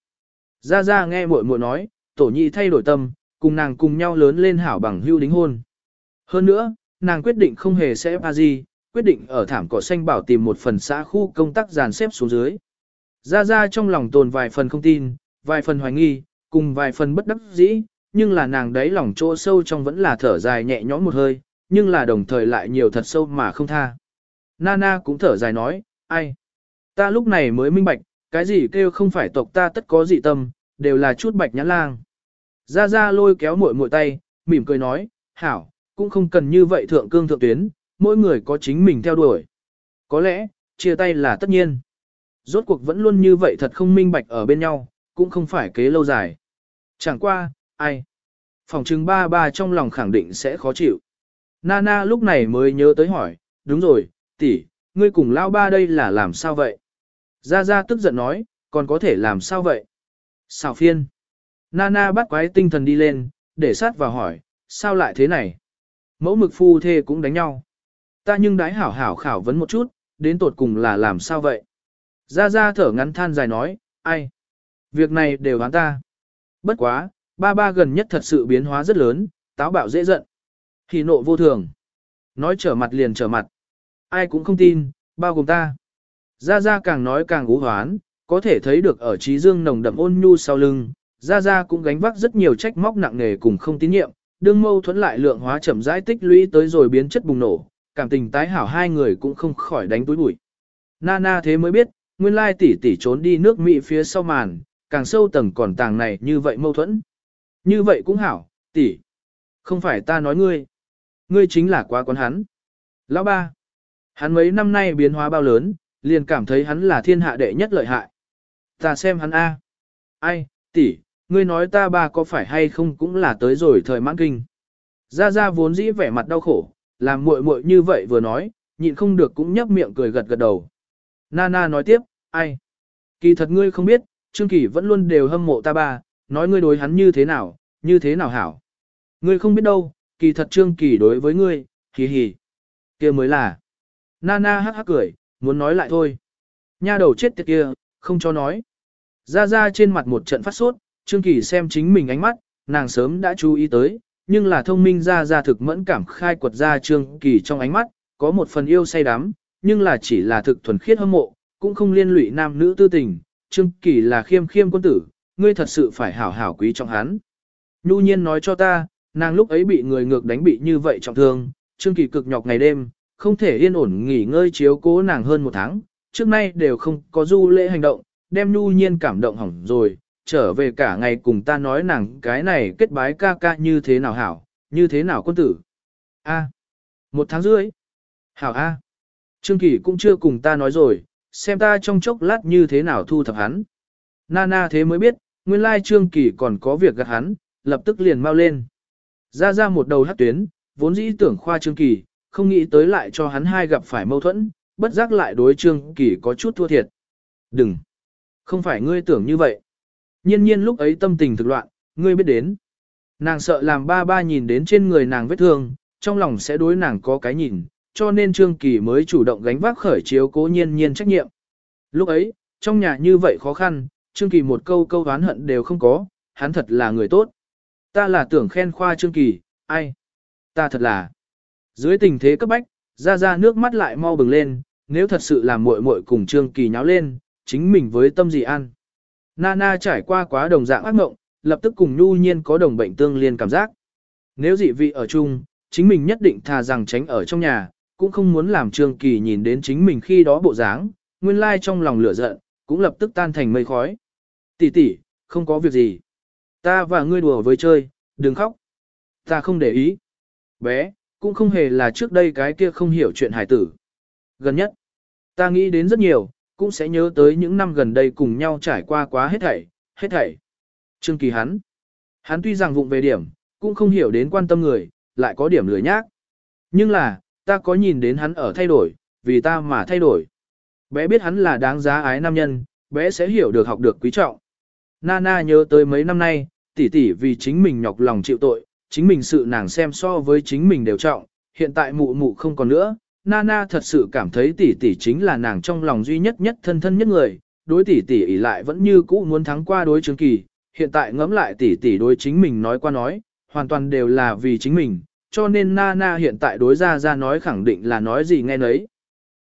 Ra ra nghe muội muội nói, tổ nhĩ thay đổi tâm, cùng nàng cùng nhau lớn lên hảo bằng hưu đính hôn. Hơn nữa, nàng quyết định không hề sẽ ba gì, quyết định ở thảm cỏ xanh bảo tìm một phần xã khu công tác dàn xếp xuống dưới. Ra ra trong lòng tồn vài phần không tin, vài phần hoài nghi, cùng vài phần bất đắc dĩ, nhưng là nàng đấy lòng chỗ sâu trong vẫn là thở dài nhẹ nhõm một hơi, nhưng là đồng thời lại nhiều thật sâu mà không tha. Nana cũng thở dài nói, ai? Ta lúc này mới minh bạch, cái gì kêu không phải tộc ta tất có dị tâm, đều là chút bạch nhãn lang. Ra ra lôi kéo muội muội tay, mỉm cười nói, hảo, cũng không cần như vậy thượng cương thượng tuyến, mỗi người có chính mình theo đuổi. Có lẽ, chia tay là tất nhiên. Rốt cuộc vẫn luôn như vậy thật không minh bạch ở bên nhau, cũng không phải kế lâu dài. Chẳng qua, ai? Phòng chứng ba ba trong lòng khẳng định sẽ khó chịu. Nana lúc này mới nhớ tới hỏi, đúng rồi, tỷ, ngươi cùng lao ba đây là làm sao vậy? Gia Gia tức giận nói, còn có thể làm sao vậy? Xào phiên. Nana bắt quái tinh thần đi lên, để sát vào hỏi, sao lại thế này? Mẫu mực phu thê cũng đánh nhau. Ta nhưng đái hảo hảo khảo vấn một chút, đến tột cùng là làm sao vậy? Ra ra thở ngắn than dài nói, ai? Việc này đều hắn ta. Bất quá, ba ba gần nhất thật sự biến hóa rất lớn, táo bạo dễ giận. Thì nộ vô thường. Nói trở mặt liền trở mặt. Ai cũng không tin, bao gồm ta. Ra Ra càng nói càng ú hoán, có thể thấy được ở trí dương nồng đậm ôn nhu sau lưng, Gia Gia cũng gánh vác rất nhiều trách móc nặng nề cùng không tín nhiệm, đương mâu thuẫn lại lượng hóa chậm rãi tích lũy tới rồi biến chất bùng nổ, cảm tình tái hảo hai người cũng không khỏi đánh túi bụi. Nana thế mới biết, nguyên lai tỷ tỷ trốn đi nước Mỹ phía sau màn, càng sâu tầng còn tàng này như vậy mâu thuẫn. Như vậy cũng hảo, tỷ. Không phải ta nói ngươi. Ngươi chính là quá quán hắn. Lão ba. Hắn mấy năm nay biến hóa bao lớn, liền cảm thấy hắn là thiên hạ đệ nhất lợi hại. Ta xem hắn A. Ai, tỷ, ngươi nói ta ba có phải hay không cũng là tới rồi thời mãn kinh. Gia Gia vốn dĩ vẻ mặt đau khổ, làm muội muội như vậy vừa nói, nhịn không được cũng nhấp miệng cười gật gật đầu. Nana nói tiếp, ai? Kỳ thật ngươi không biết, Trương Kỳ vẫn luôn đều hâm mộ ta ba, nói ngươi đối hắn như thế nào, như thế nào hảo. Ngươi không biết đâu, kỳ thật Trương Kỳ đối với ngươi, hì hì. kia mới là. Nana hắc hắc cười, muốn nói lại thôi. Nha đầu chết tiệt kia, không cho nói. Ra ra trên mặt một trận phát sốt, Trương Kỳ xem chính mình ánh mắt, nàng sớm đã chú ý tới, nhưng là thông minh ra ra thực mẫn cảm khai quật ra Trương Kỳ trong ánh mắt, có một phần yêu say đắm, nhưng là chỉ là thực thuần khiết hâm mộ, cũng không liên lụy nam nữ tư tình. Trương Kỳ là khiêm khiêm quân tử, ngươi thật sự phải hảo hảo quý trọng hắn. Nhu nhiên nói cho ta, nàng lúc ấy bị người ngược đánh bị như vậy trọng thương, Trương Kỳ cực nhọc ngày đêm, không thể yên ổn nghỉ ngơi chiếu cố nàng hơn một tháng, trước nay đều không có du lễ hành động, đem nhu nhiên cảm động hỏng rồi, trở về cả ngày cùng ta nói nàng cái này kết bái ca ca như thế nào hảo, như thế nào quân tử. A. một tháng rưỡi. Hảo A. Trương Kỳ cũng chưa cùng ta nói rồi, xem ta trong chốc lát như thế nào thu thập hắn. Nana thế mới biết, nguyên lai Trương Kỳ còn có việc gặt hắn, lập tức liền mau lên. Ra ra một đầu hát tuyến, vốn dĩ tưởng khoa Trương Kỳ, không nghĩ tới lại cho hắn hai gặp phải mâu thuẫn, bất giác lại đối Trương Kỳ có chút thua thiệt. Đừng! Không phải ngươi tưởng như vậy. Nhiên nhiên lúc ấy tâm tình thực loạn, ngươi biết đến. Nàng sợ làm ba ba nhìn đến trên người nàng vết thương, trong lòng sẽ đối nàng có cái nhìn, cho nên Trương Kỳ mới chủ động gánh vác khởi chiếu cố nhiên nhiên trách nhiệm. Lúc ấy, trong nhà như vậy khó khăn, Trương Kỳ một câu câu oán hận đều không có, hắn thật là người tốt. Ta là tưởng khen khoa Trương Kỳ, ai? Ta thật là. Dưới tình thế cấp bách, ra ra nước mắt lại mau bừng lên, nếu thật sự làm muội muội cùng Trương Kỳ nháo lên, chính mình với tâm gì ăn. Nana trải qua quá đồng dạng ác mộng, lập tức cùng nhu nhiên có đồng bệnh tương liên cảm giác. Nếu dị vị ở chung, chính mình nhất định thà rằng tránh ở trong nhà, cũng không muốn làm Trương Kỳ nhìn đến chính mình khi đó bộ dáng, nguyên lai trong lòng lửa giận, cũng lập tức tan thành mây khói. Tỷ tỷ, không có việc gì. Ta và ngươi đùa với chơi, đừng khóc. Ta không để ý. Bé, cũng không hề là trước đây cái kia không hiểu chuyện hải tử. Gần nhất, ta nghĩ đến rất nhiều, cũng sẽ nhớ tới những năm gần đây cùng nhau trải qua quá hết thảy, hết thảy. Trương Kỳ hắn, hắn tuy rằng vụng về điểm, cũng không hiểu đến quan tâm người, lại có điểm lười nhác. Nhưng là, ta có nhìn đến hắn ở thay đổi, vì ta mà thay đổi. Bé biết hắn là đáng giá ái nam nhân, bé sẽ hiểu được học được quý trọng. Nana nhớ tới mấy năm nay, tỷ tỷ vì chính mình nhọc lòng chịu tội, chính mình sự nàng xem so với chính mình đều trọng, hiện tại mụ mụ không còn nữa, Nana thật sự cảm thấy tỷ tỷ chính là nàng trong lòng duy nhất nhất thân thân nhất người, đối tỷ tỷ ỷ lại vẫn như cũ muốn thắng qua đối Trương Kỳ, hiện tại ngẫm lại tỷ tỷ đối chính mình nói qua nói, hoàn toàn đều là vì chính mình, cho nên Nana hiện tại đối ra ra nói khẳng định là nói gì nghe nấy.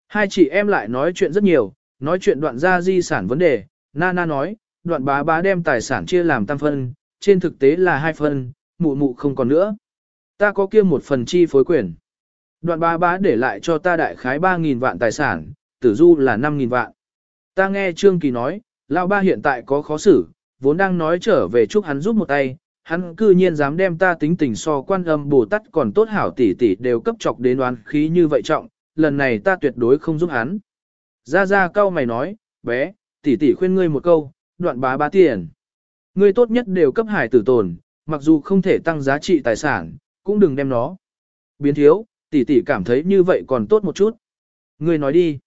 Hai chị em lại nói chuyện rất nhiều, nói chuyện đoạn ra di sản vấn đề, Nana nói, đoạn bá bá đem tài sản chia làm tam phân, trên thực tế là hai phân, mụ mụ không còn nữa. Ta có kia một phần chi phối quyền. Đoạn ba bá để lại cho ta đại khái 3.000 vạn tài sản, tử du là 5.000 vạn. Ta nghe Trương Kỳ nói, lão ba hiện tại có khó xử, vốn đang nói trở về chúc hắn giúp một tay, hắn cư nhiên dám đem ta tính tình so quan âm bồ tát còn tốt hảo tỷ tỷ đều cấp chọc đến đoán khí như vậy trọng, lần này ta tuyệt đối không giúp hắn. Ra ra cao mày nói, bé, tỷ tỷ khuyên ngươi một câu, đoạn bá bá tiền. Ngươi tốt nhất đều cấp hải tử tồn, mặc dù không thể tăng giá trị tài sản, cũng đừng đem nó. Biến thiếu, tỷ tỷ cảm thấy như vậy còn tốt một chút. Ngươi nói đi.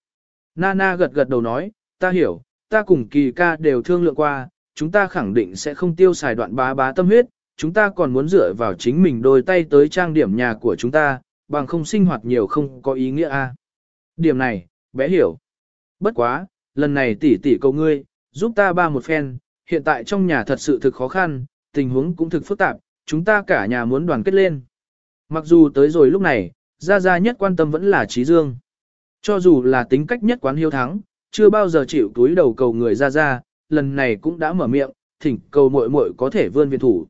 Nana gật gật đầu nói, ta hiểu, ta cùng kỳ ca đều thương lượng qua, chúng ta khẳng định sẽ không tiêu xài đoạn bá bá tâm huyết, chúng ta còn muốn dựa vào chính mình đôi tay tới trang điểm nhà của chúng ta, bằng không sinh hoạt nhiều không có ý nghĩa a. Điểm này, bé hiểu. Bất quá, lần này tỷ tỷ cầu ngươi, giúp ta ba một phen, hiện tại trong nhà thật sự thực khó khăn, tình huống cũng thực phức tạp, chúng ta cả nhà muốn đoàn kết lên. Mặc dù tới rồi lúc này, Gia Gia nhất quan tâm vẫn là Trí Dương. Cho dù là tính cách nhất quán hiếu thắng, chưa bao giờ chịu túi đầu cầu người Gia Gia, lần này cũng đã mở miệng, thỉnh cầu muội muội có thể vươn viện thủ.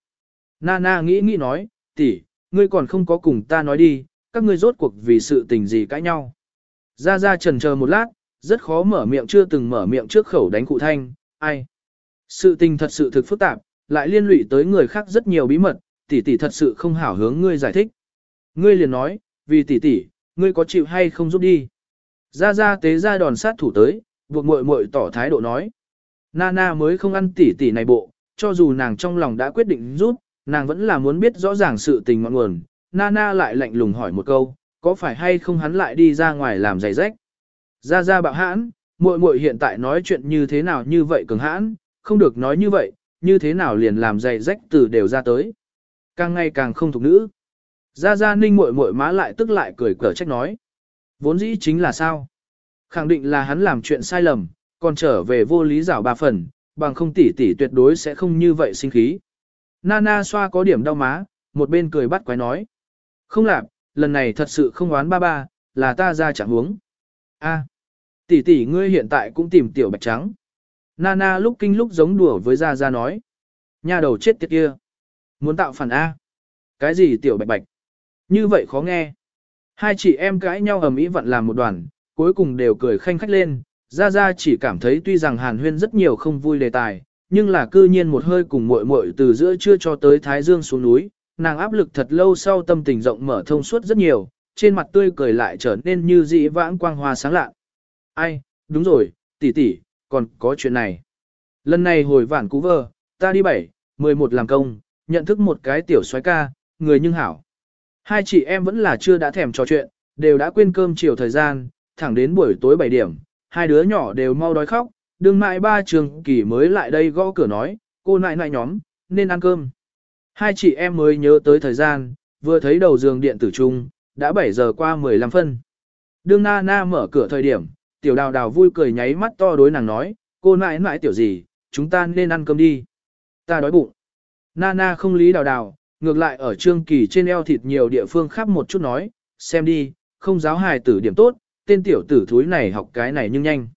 Nana nghĩ nghĩ nói, tỷ, ngươi còn không có cùng ta nói đi, các ngươi rốt cuộc vì sự tình gì cãi nhau. Gia Gia trần chờ một lát, rất khó mở miệng chưa từng mở miệng trước khẩu đánh cụ thanh, ai. Sự tình thật sự thực phức tạp, lại liên lụy tới người khác rất nhiều bí mật, tỷ tỷ thật sự không hảo hướng ngươi giải thích. Ngươi liền nói, vì tỷ tỷ, ngươi có chịu hay không giúp đi. Gia Gia tế ra đòn sát thủ tới, buộc muội muội tỏ thái độ nói. Nana mới không ăn tỷ tỷ này bộ, cho dù nàng trong lòng đã quyết định giúp, nàng vẫn là muốn biết rõ ràng sự tình ngọn nguồn. Nana lại lạnh lùng hỏi một câu, có phải hay không hắn lại đi ra ngoài làm giày rách? Gia Gia bạo hãn, muội muội hiện tại nói chuyện như thế nào như vậy cường hãn, không được nói như vậy, như thế nào liền làm giày rách từ đều ra tới. Càng ngày càng không thuộc nữ. Gia Gia ninh muội muội má lại tức lại cười cở trách nói. Vốn dĩ chính là sao? Khẳng định là hắn làm chuyện sai lầm, còn trở về vô lý rảo ba phần, bằng không tỷ tỷ tuyệt đối sẽ không như vậy sinh khí. Nana xoa có điểm đau má, một bên cười bắt quái nói. Không làm, lần này thật sự không oán ba ba, là ta ra chẳng huống. A, tỷ tỷ ngươi hiện tại cũng tìm tiểu bạch trắng. Nana lúc kinh lúc giống đùa với Gia Gia nói. Nhà đầu chết tiệt kia. Muốn tạo phản A. Cái gì tiểu bạch bạch? Như vậy khó nghe. Hai chị em cãi nhau ầm ĩ vặn làm một đoàn, cuối cùng đều cười khanh khách lên. Gia Gia chỉ cảm thấy tuy rằng Hàn Huyên rất nhiều không vui đề tài, nhưng là cư nhiên một hơi cùng muội muội từ giữa trưa cho tới Thái Dương xuống núi, nàng áp lực thật lâu sau tâm tình rộng mở thông suốt rất nhiều, trên mặt tươi cười lại trở nên như dị vãng quang hoa sáng lạ. Ai, đúng rồi, tỷ tỷ, còn có chuyện này. Lần này hồi vản cú vơ, ta đi bảy, 11 làm công, nhận thức một cái tiểu soái ca, người nhưng hảo. Hai chị em vẫn là chưa đã thèm trò chuyện, đều đã quên cơm chiều thời gian, thẳng đến buổi tối 7 điểm, hai đứa nhỏ đều mau đói khóc, đừng mãi ba trường kỳ mới lại đây gõ cửa nói, cô nại nại nhóm, nên ăn cơm. Hai chị em mới nhớ tới thời gian, vừa thấy đầu giường điện tử chung, đã 7 giờ qua 15 phân. Đương na na mở cửa thời điểm, tiểu đào đào vui cười nháy mắt to đối nàng nói, cô nãi nãi tiểu gì, chúng ta nên ăn cơm đi. Ta đói bụng. Nana không lý đào đào, ngược lại ở trương kỳ trên eo thịt nhiều địa phương khác một chút nói, xem đi, không giáo hài tử điểm tốt, tên tiểu tử thúi này học cái này nhưng nhanh.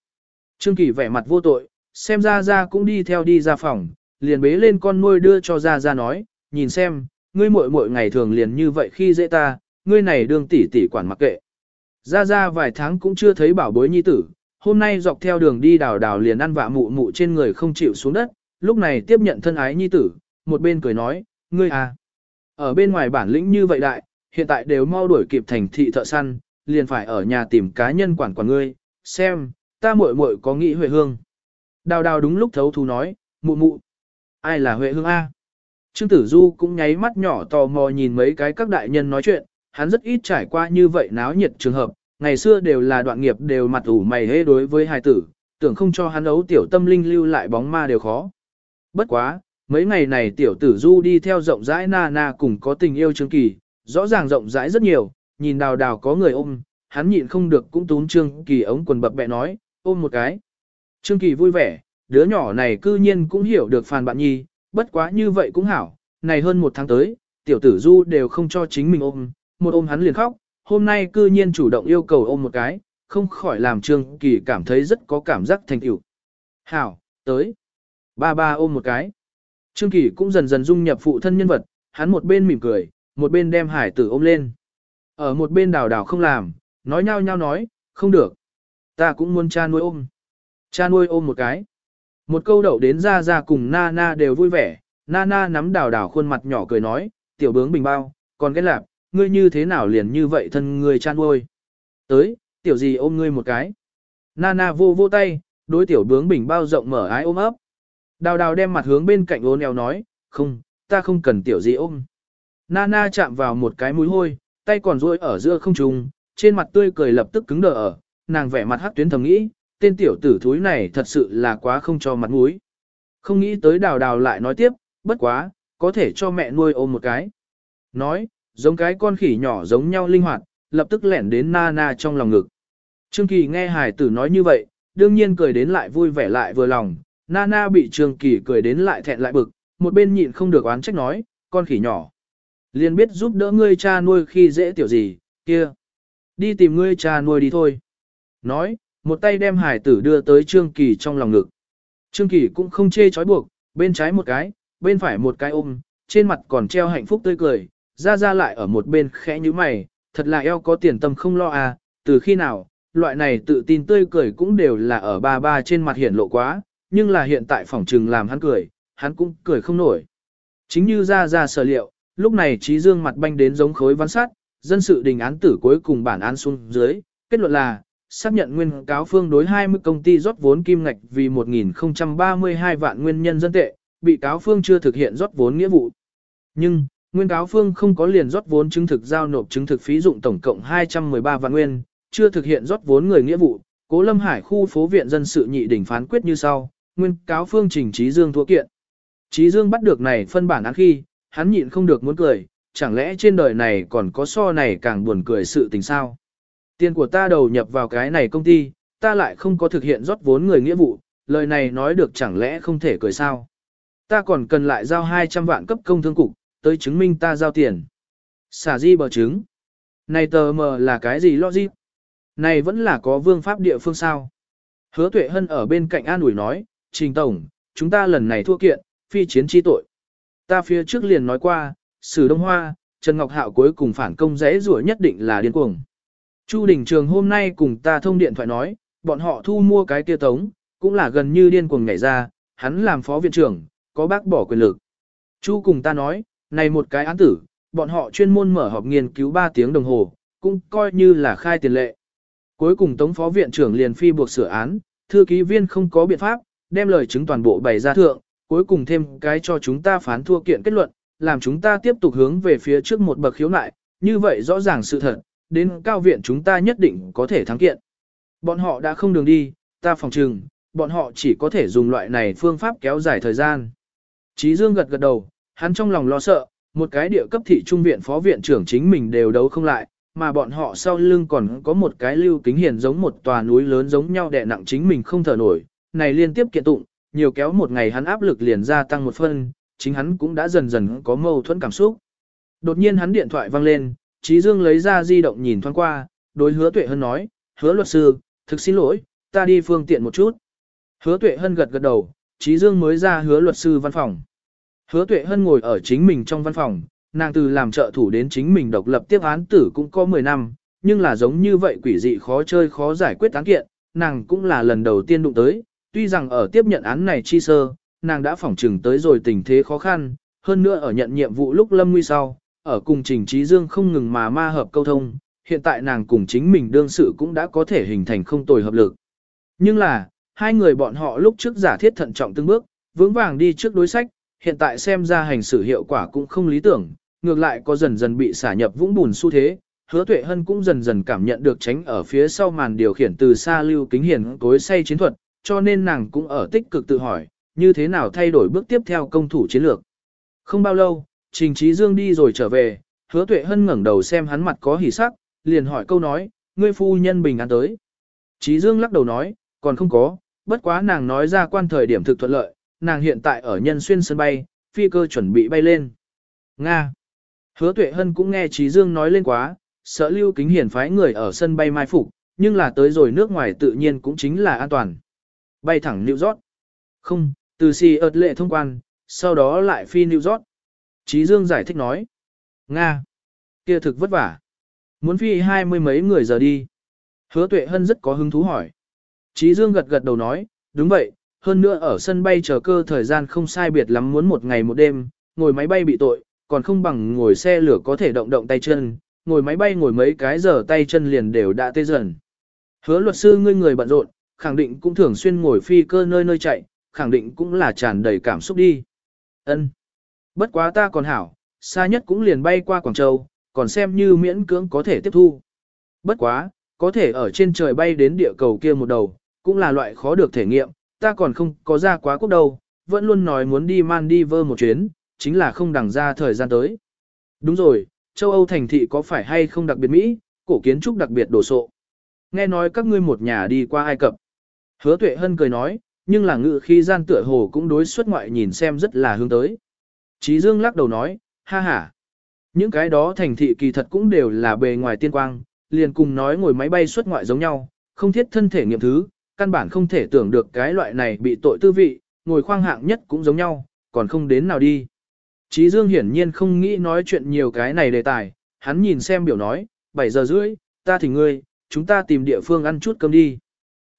Trương kỳ vẻ mặt vô tội, xem ra ra cũng đi theo đi ra phòng, liền bế lên con nuôi đưa cho ra ra nói, nhìn xem, ngươi muội muội ngày thường liền như vậy khi dễ ta, ngươi này đương tỷ tỷ quản mặc kệ. Ra ra vài tháng cũng chưa thấy bảo bối nhi tử, hôm nay dọc theo đường đi đào đào liền ăn vạ mụ mụ trên người không chịu xuống đất, lúc này tiếp nhận thân ái nhi tử, một bên cười nói, ngươi à, ở bên ngoài bản lĩnh như vậy đại, hiện tại đều mau đuổi kịp thành thị thợ săn, liền phải ở nhà tìm cá nhân quản quản ngươi, xem, ta muội muội có nghĩ Huệ Hương. Đào đào đúng lúc thấu thú nói, mụ mụ, ai là Huệ Hương A? Trương Tử Du cũng nháy mắt nhỏ tò mò nhìn mấy cái các đại nhân nói chuyện, hắn rất ít trải qua như vậy náo nhiệt trường hợp, ngày xưa đều là đoạn nghiệp đều mặt ủ mày hế đối với hài tử, tưởng không cho hắn ấu tiểu tâm linh lưu lại bóng ma đều khó. Bất quá, mấy ngày này tiểu tử du đi theo rộng rãi na na cùng có tình yêu Trương Kỳ, rõ ràng rộng rãi rất nhiều, nhìn đào đào có người ôm, hắn nhịn không được cũng túm Trương Kỳ ống quần bập bẹ nói, ôm một cái. Trương Kỳ vui vẻ, đứa nhỏ này cư nhiên cũng hiểu được phàn bạn nhi, bất quá như vậy cũng hảo, này hơn một tháng tới, tiểu tử du đều không cho chính mình ôm, một ôm hắn liền khóc, hôm nay cư nhiên chủ động yêu cầu ôm một cái, không khỏi làm Trương Kỳ cảm thấy rất có cảm giác thành tựu. Hảo, tới. Ba ba ôm một cái. Trương Kỳ cũng dần dần dung nhập phụ thân nhân vật, hắn một bên mỉm cười, một bên đem hải tử ôm lên. Ở một bên đào đào không làm, nói nhau nhau nói, không được. Ta cũng muốn cha nuôi ôm. Cha nuôi ôm một cái. Một câu đậu đến ra ra cùng Nana na đều vui vẻ, Nana na nắm đào đào khuôn mặt nhỏ cười nói, tiểu bướng bình bao, còn cái lạp, ngươi như thế nào liền như vậy thân ngươi cha nuôi. Tới, tiểu gì ôm ngươi một cái. Nana vô vô tay, đối tiểu bướng bình bao rộng mở ái ôm ấp. Đào đào đem mặt hướng bên cạnh ôn eo nói, không, ta không cần tiểu gì ôm. Nana chạm vào một cái mũi hôi, tay còn duỗi ở giữa không trung, trên mặt tươi cười lập tức cứng đờ ở, nàng vẻ mặt hắc tuyến thầm nghĩ, tên tiểu tử thúi này thật sự là quá không cho mặt mũi. Không nghĩ tới đào đào lại nói tiếp, bất quá, có thể cho mẹ nuôi ôm một cái. Nói, giống cái con khỉ nhỏ giống nhau linh hoạt, lập tức lẻn đến Nana trong lòng ngực. Trương Kỳ nghe hải tử nói như vậy, đương nhiên cười đến lại vui vẻ lại vừa lòng, Nana bị Trương Kỳ cười đến lại thẹn lại bực, một bên nhịn không được oán trách nói, con khỉ nhỏ. Liền biết giúp đỡ ngươi cha nuôi khi dễ tiểu gì, kia. Đi tìm ngươi cha nuôi đi thôi. Nói, một tay đem hải tử đưa tới Trương Kỳ trong lòng ngực. Trương Kỳ cũng không chê chói buộc, bên trái một cái, bên phải một cái ôm, trên mặt còn treo hạnh phúc tươi cười, ra ra lại ở một bên khẽ như mày, thật là eo có tiền tâm không lo à, từ khi nào, loại này tự tin tươi cười cũng đều là ở ba ba trên mặt hiển lộ quá, nhưng là hiện tại phỏng trừng làm hắn cười, hắn cũng cười không nổi. Chính như ra ra sở liệu, lúc này trí dương mặt banh đến giống khối văn sát, dân sự đình án tử cuối cùng bản án xuống dưới, kết luận là, xác nhận nguyên cáo phương đối 20 công ty rót vốn kim ngạch vì 1.032 vạn nguyên nhân dân tệ, bị cáo phương chưa thực hiện rót vốn nghĩa vụ. Nhưng, nguyên cáo phương không có liền rót vốn chứng thực giao nộp chứng thực phí dụng tổng cộng 213 vạn nguyên, chưa thực hiện rót vốn người nghĩa vụ. Cố Lâm Hải khu phố viện dân sự nhị đỉnh phán quyết như sau, nguyên cáo phương trình trí dương thua kiện. Trí dương bắt được này phân bản án khi, hắn nhịn không được muốn cười, chẳng lẽ trên đời này còn có so này càng buồn cười sự tình sao? Tiền của ta đầu nhập vào cái này công ty, ta lại không có thực hiện rót vốn người nghĩa vụ, lời này nói được chẳng lẽ không thể cười sao? Ta còn cần lại giao 200 vạn cấp công thương cục, tới chứng minh ta giao tiền. Xả di bờ chứng. Này tờ mờ là cái gì logic? Này vẫn là có vương pháp địa phương sao? Hứa tuệ hân ở bên cạnh an ủi nói, Trình Tổng, chúng ta lần này thua kiện, phi chiến chi tội. Ta phía trước liền nói qua, Sử Đông Hoa, Trần Ngọc Hạo cuối cùng phản công dễ rủa nhất định là điên cuồng. Chu Đình Trường hôm nay cùng ta thông điện thoại nói, bọn họ thu mua cái kia tống, cũng là gần như điên cuồng nhảy ra, hắn làm phó viện trưởng, có bác bỏ quyền lực. Chu cùng ta nói, này một cái án tử, bọn họ chuyên môn mở họp nghiên cứu 3 tiếng đồng hồ, cũng coi như là khai tiền lệ. Cuối cùng tống phó viện trưởng liền phi buộc sửa án, thư ký viên không có biện pháp, đem lời chứng toàn bộ bày ra thượng, cuối cùng thêm cái cho chúng ta phán thua kiện kết luận, làm chúng ta tiếp tục hướng về phía trước một bậc khiếu nại, như vậy rõ ràng sự thật, đến cao viện chúng ta nhất định có thể thắng kiện. Bọn họ đã không đường đi, ta phòng trừng, bọn họ chỉ có thể dùng loại này phương pháp kéo dài thời gian. Chí Dương gật gật đầu, hắn trong lòng lo sợ, một cái địa cấp thị trung viện phó viện trưởng chính mình đều đấu không lại, mà bọn họ sau lưng còn có một cái lưu kính hiền giống một tòa núi lớn giống nhau đè nặng chính mình không thở nổi, này liên tiếp kiện tụng, nhiều kéo một ngày hắn áp lực liền gia tăng một phân, chính hắn cũng đã dần dần có mâu thuẫn cảm xúc. Đột nhiên hắn điện thoại vang lên, Trí Dương lấy ra di động nhìn thoáng qua, đối hứa tuệ hân nói, hứa luật sư, thực xin lỗi, ta đi phương tiện một chút. Hứa tuệ hân gật gật đầu, Trí Dương mới ra hứa luật sư văn phòng. Hứa tuệ hân ngồi ở chính mình trong văn phòng, nàng từ làm trợ thủ đến chính mình độc lập tiếp án tử cũng có 10 năm, nhưng là giống như vậy quỷ dị khó chơi khó giải quyết án kiện, nàng cũng là lần đầu tiên đụng tới, tuy rằng ở tiếp nhận án này chi sơ, nàng đã phỏng trừng tới rồi tình thế khó khăn, hơn nữa ở nhận nhiệm vụ lúc lâm nguy sau, ở cùng Trình Trí Dương không ngừng mà ma hợp câu thông, hiện tại nàng cùng chính mình đương sự cũng đã có thể hình thành không tồi hợp lực. Nhưng là, hai người bọn họ lúc trước giả thiết thận trọng từng bước, vững vàng đi trước đối sách, hiện tại xem ra hành xử hiệu quả cũng không lý tưởng, ngược lại có dần dần bị xả nhập vũng bùn xu thế. Hứa Tuệ Hân cũng dần dần cảm nhận được tránh ở phía sau màn điều khiển từ xa lưu kính hiển tối say chiến thuật, cho nên nàng cũng ở tích cực tự hỏi, như thế nào thay đổi bước tiếp theo công thủ chiến lược. Không bao lâu, Trình Trí Dương đi rồi trở về, hứa tuệ hân ngẩng đầu xem hắn mặt có hỉ sắc, liền hỏi câu nói, ngươi phu nhân bình an tới. Trí Dương lắc đầu nói, còn không có, bất quá nàng nói ra quan thời điểm thực thuận lợi, nàng hiện tại ở nhân xuyên sân bay, phi cơ chuẩn bị bay lên. Nga. Hứa tuệ hân cũng nghe Trí Dương nói lên quá, sợ lưu kính hiển phái người ở sân bay mai phục, nhưng là tới rồi nước ngoài tự nhiên cũng chính là an toàn. Bay thẳng New York. Không, từ si ợt lệ thông quan, sau đó lại phi New York. Trí Dương giải thích nói. Nga. kia thực vất vả. Muốn phi hai mươi mấy người giờ đi. Hứa tuệ hân rất có hứng thú hỏi. Trí Dương gật gật đầu nói, đúng vậy, hơn nữa ở sân bay chờ cơ thời gian không sai biệt lắm muốn một ngày một đêm, ngồi máy bay bị tội, còn không bằng ngồi xe lửa có thể động động tay chân, ngồi máy bay ngồi mấy cái giờ tay chân liền đều đã tê dần. Hứa luật sư ngươi người bận rộn, khẳng định cũng thường xuyên ngồi phi cơ nơi nơi chạy, khẳng định cũng là tràn đầy cảm xúc đi. Ân. Bất quá ta còn hảo, xa nhất cũng liền bay qua Quảng Châu, còn xem như miễn cưỡng có thể tiếp thu. Bất quá, có thể ở trên trời bay đến địa cầu kia một đầu, cũng là loại khó được thể nghiệm, ta còn không có ra quá quốc đâu, vẫn luôn nói muốn đi Maldives một chuyến, chính là không đằng ra thời gian tới. Đúng rồi, châu Âu thành thị có phải hay không đặc biệt Mỹ, cổ kiến trúc đặc biệt đồ sộ. Nghe nói các ngươi một nhà đi qua Ai Cập. Hứa tuệ hân cười nói, nhưng là ngự khi gian tựa hồ cũng đối xuất ngoại nhìn xem rất là hướng tới. Chí Dương lắc đầu nói, ha ha. Những cái đó thành thị kỳ thật cũng đều là bề ngoài tiên quang, liền cùng nói ngồi máy bay xuất ngoại giống nhau, không thiết thân thể nghiệm thứ, căn bản không thể tưởng được cái loại này bị tội tư vị, ngồi khoang hạng nhất cũng giống nhau, còn không đến nào đi. Chí Dương hiển nhiên không nghĩ nói chuyện nhiều cái này đề tài, hắn nhìn xem biểu nói, 7 giờ rưỡi, ta thì ngươi, chúng ta tìm địa phương ăn chút cơm đi.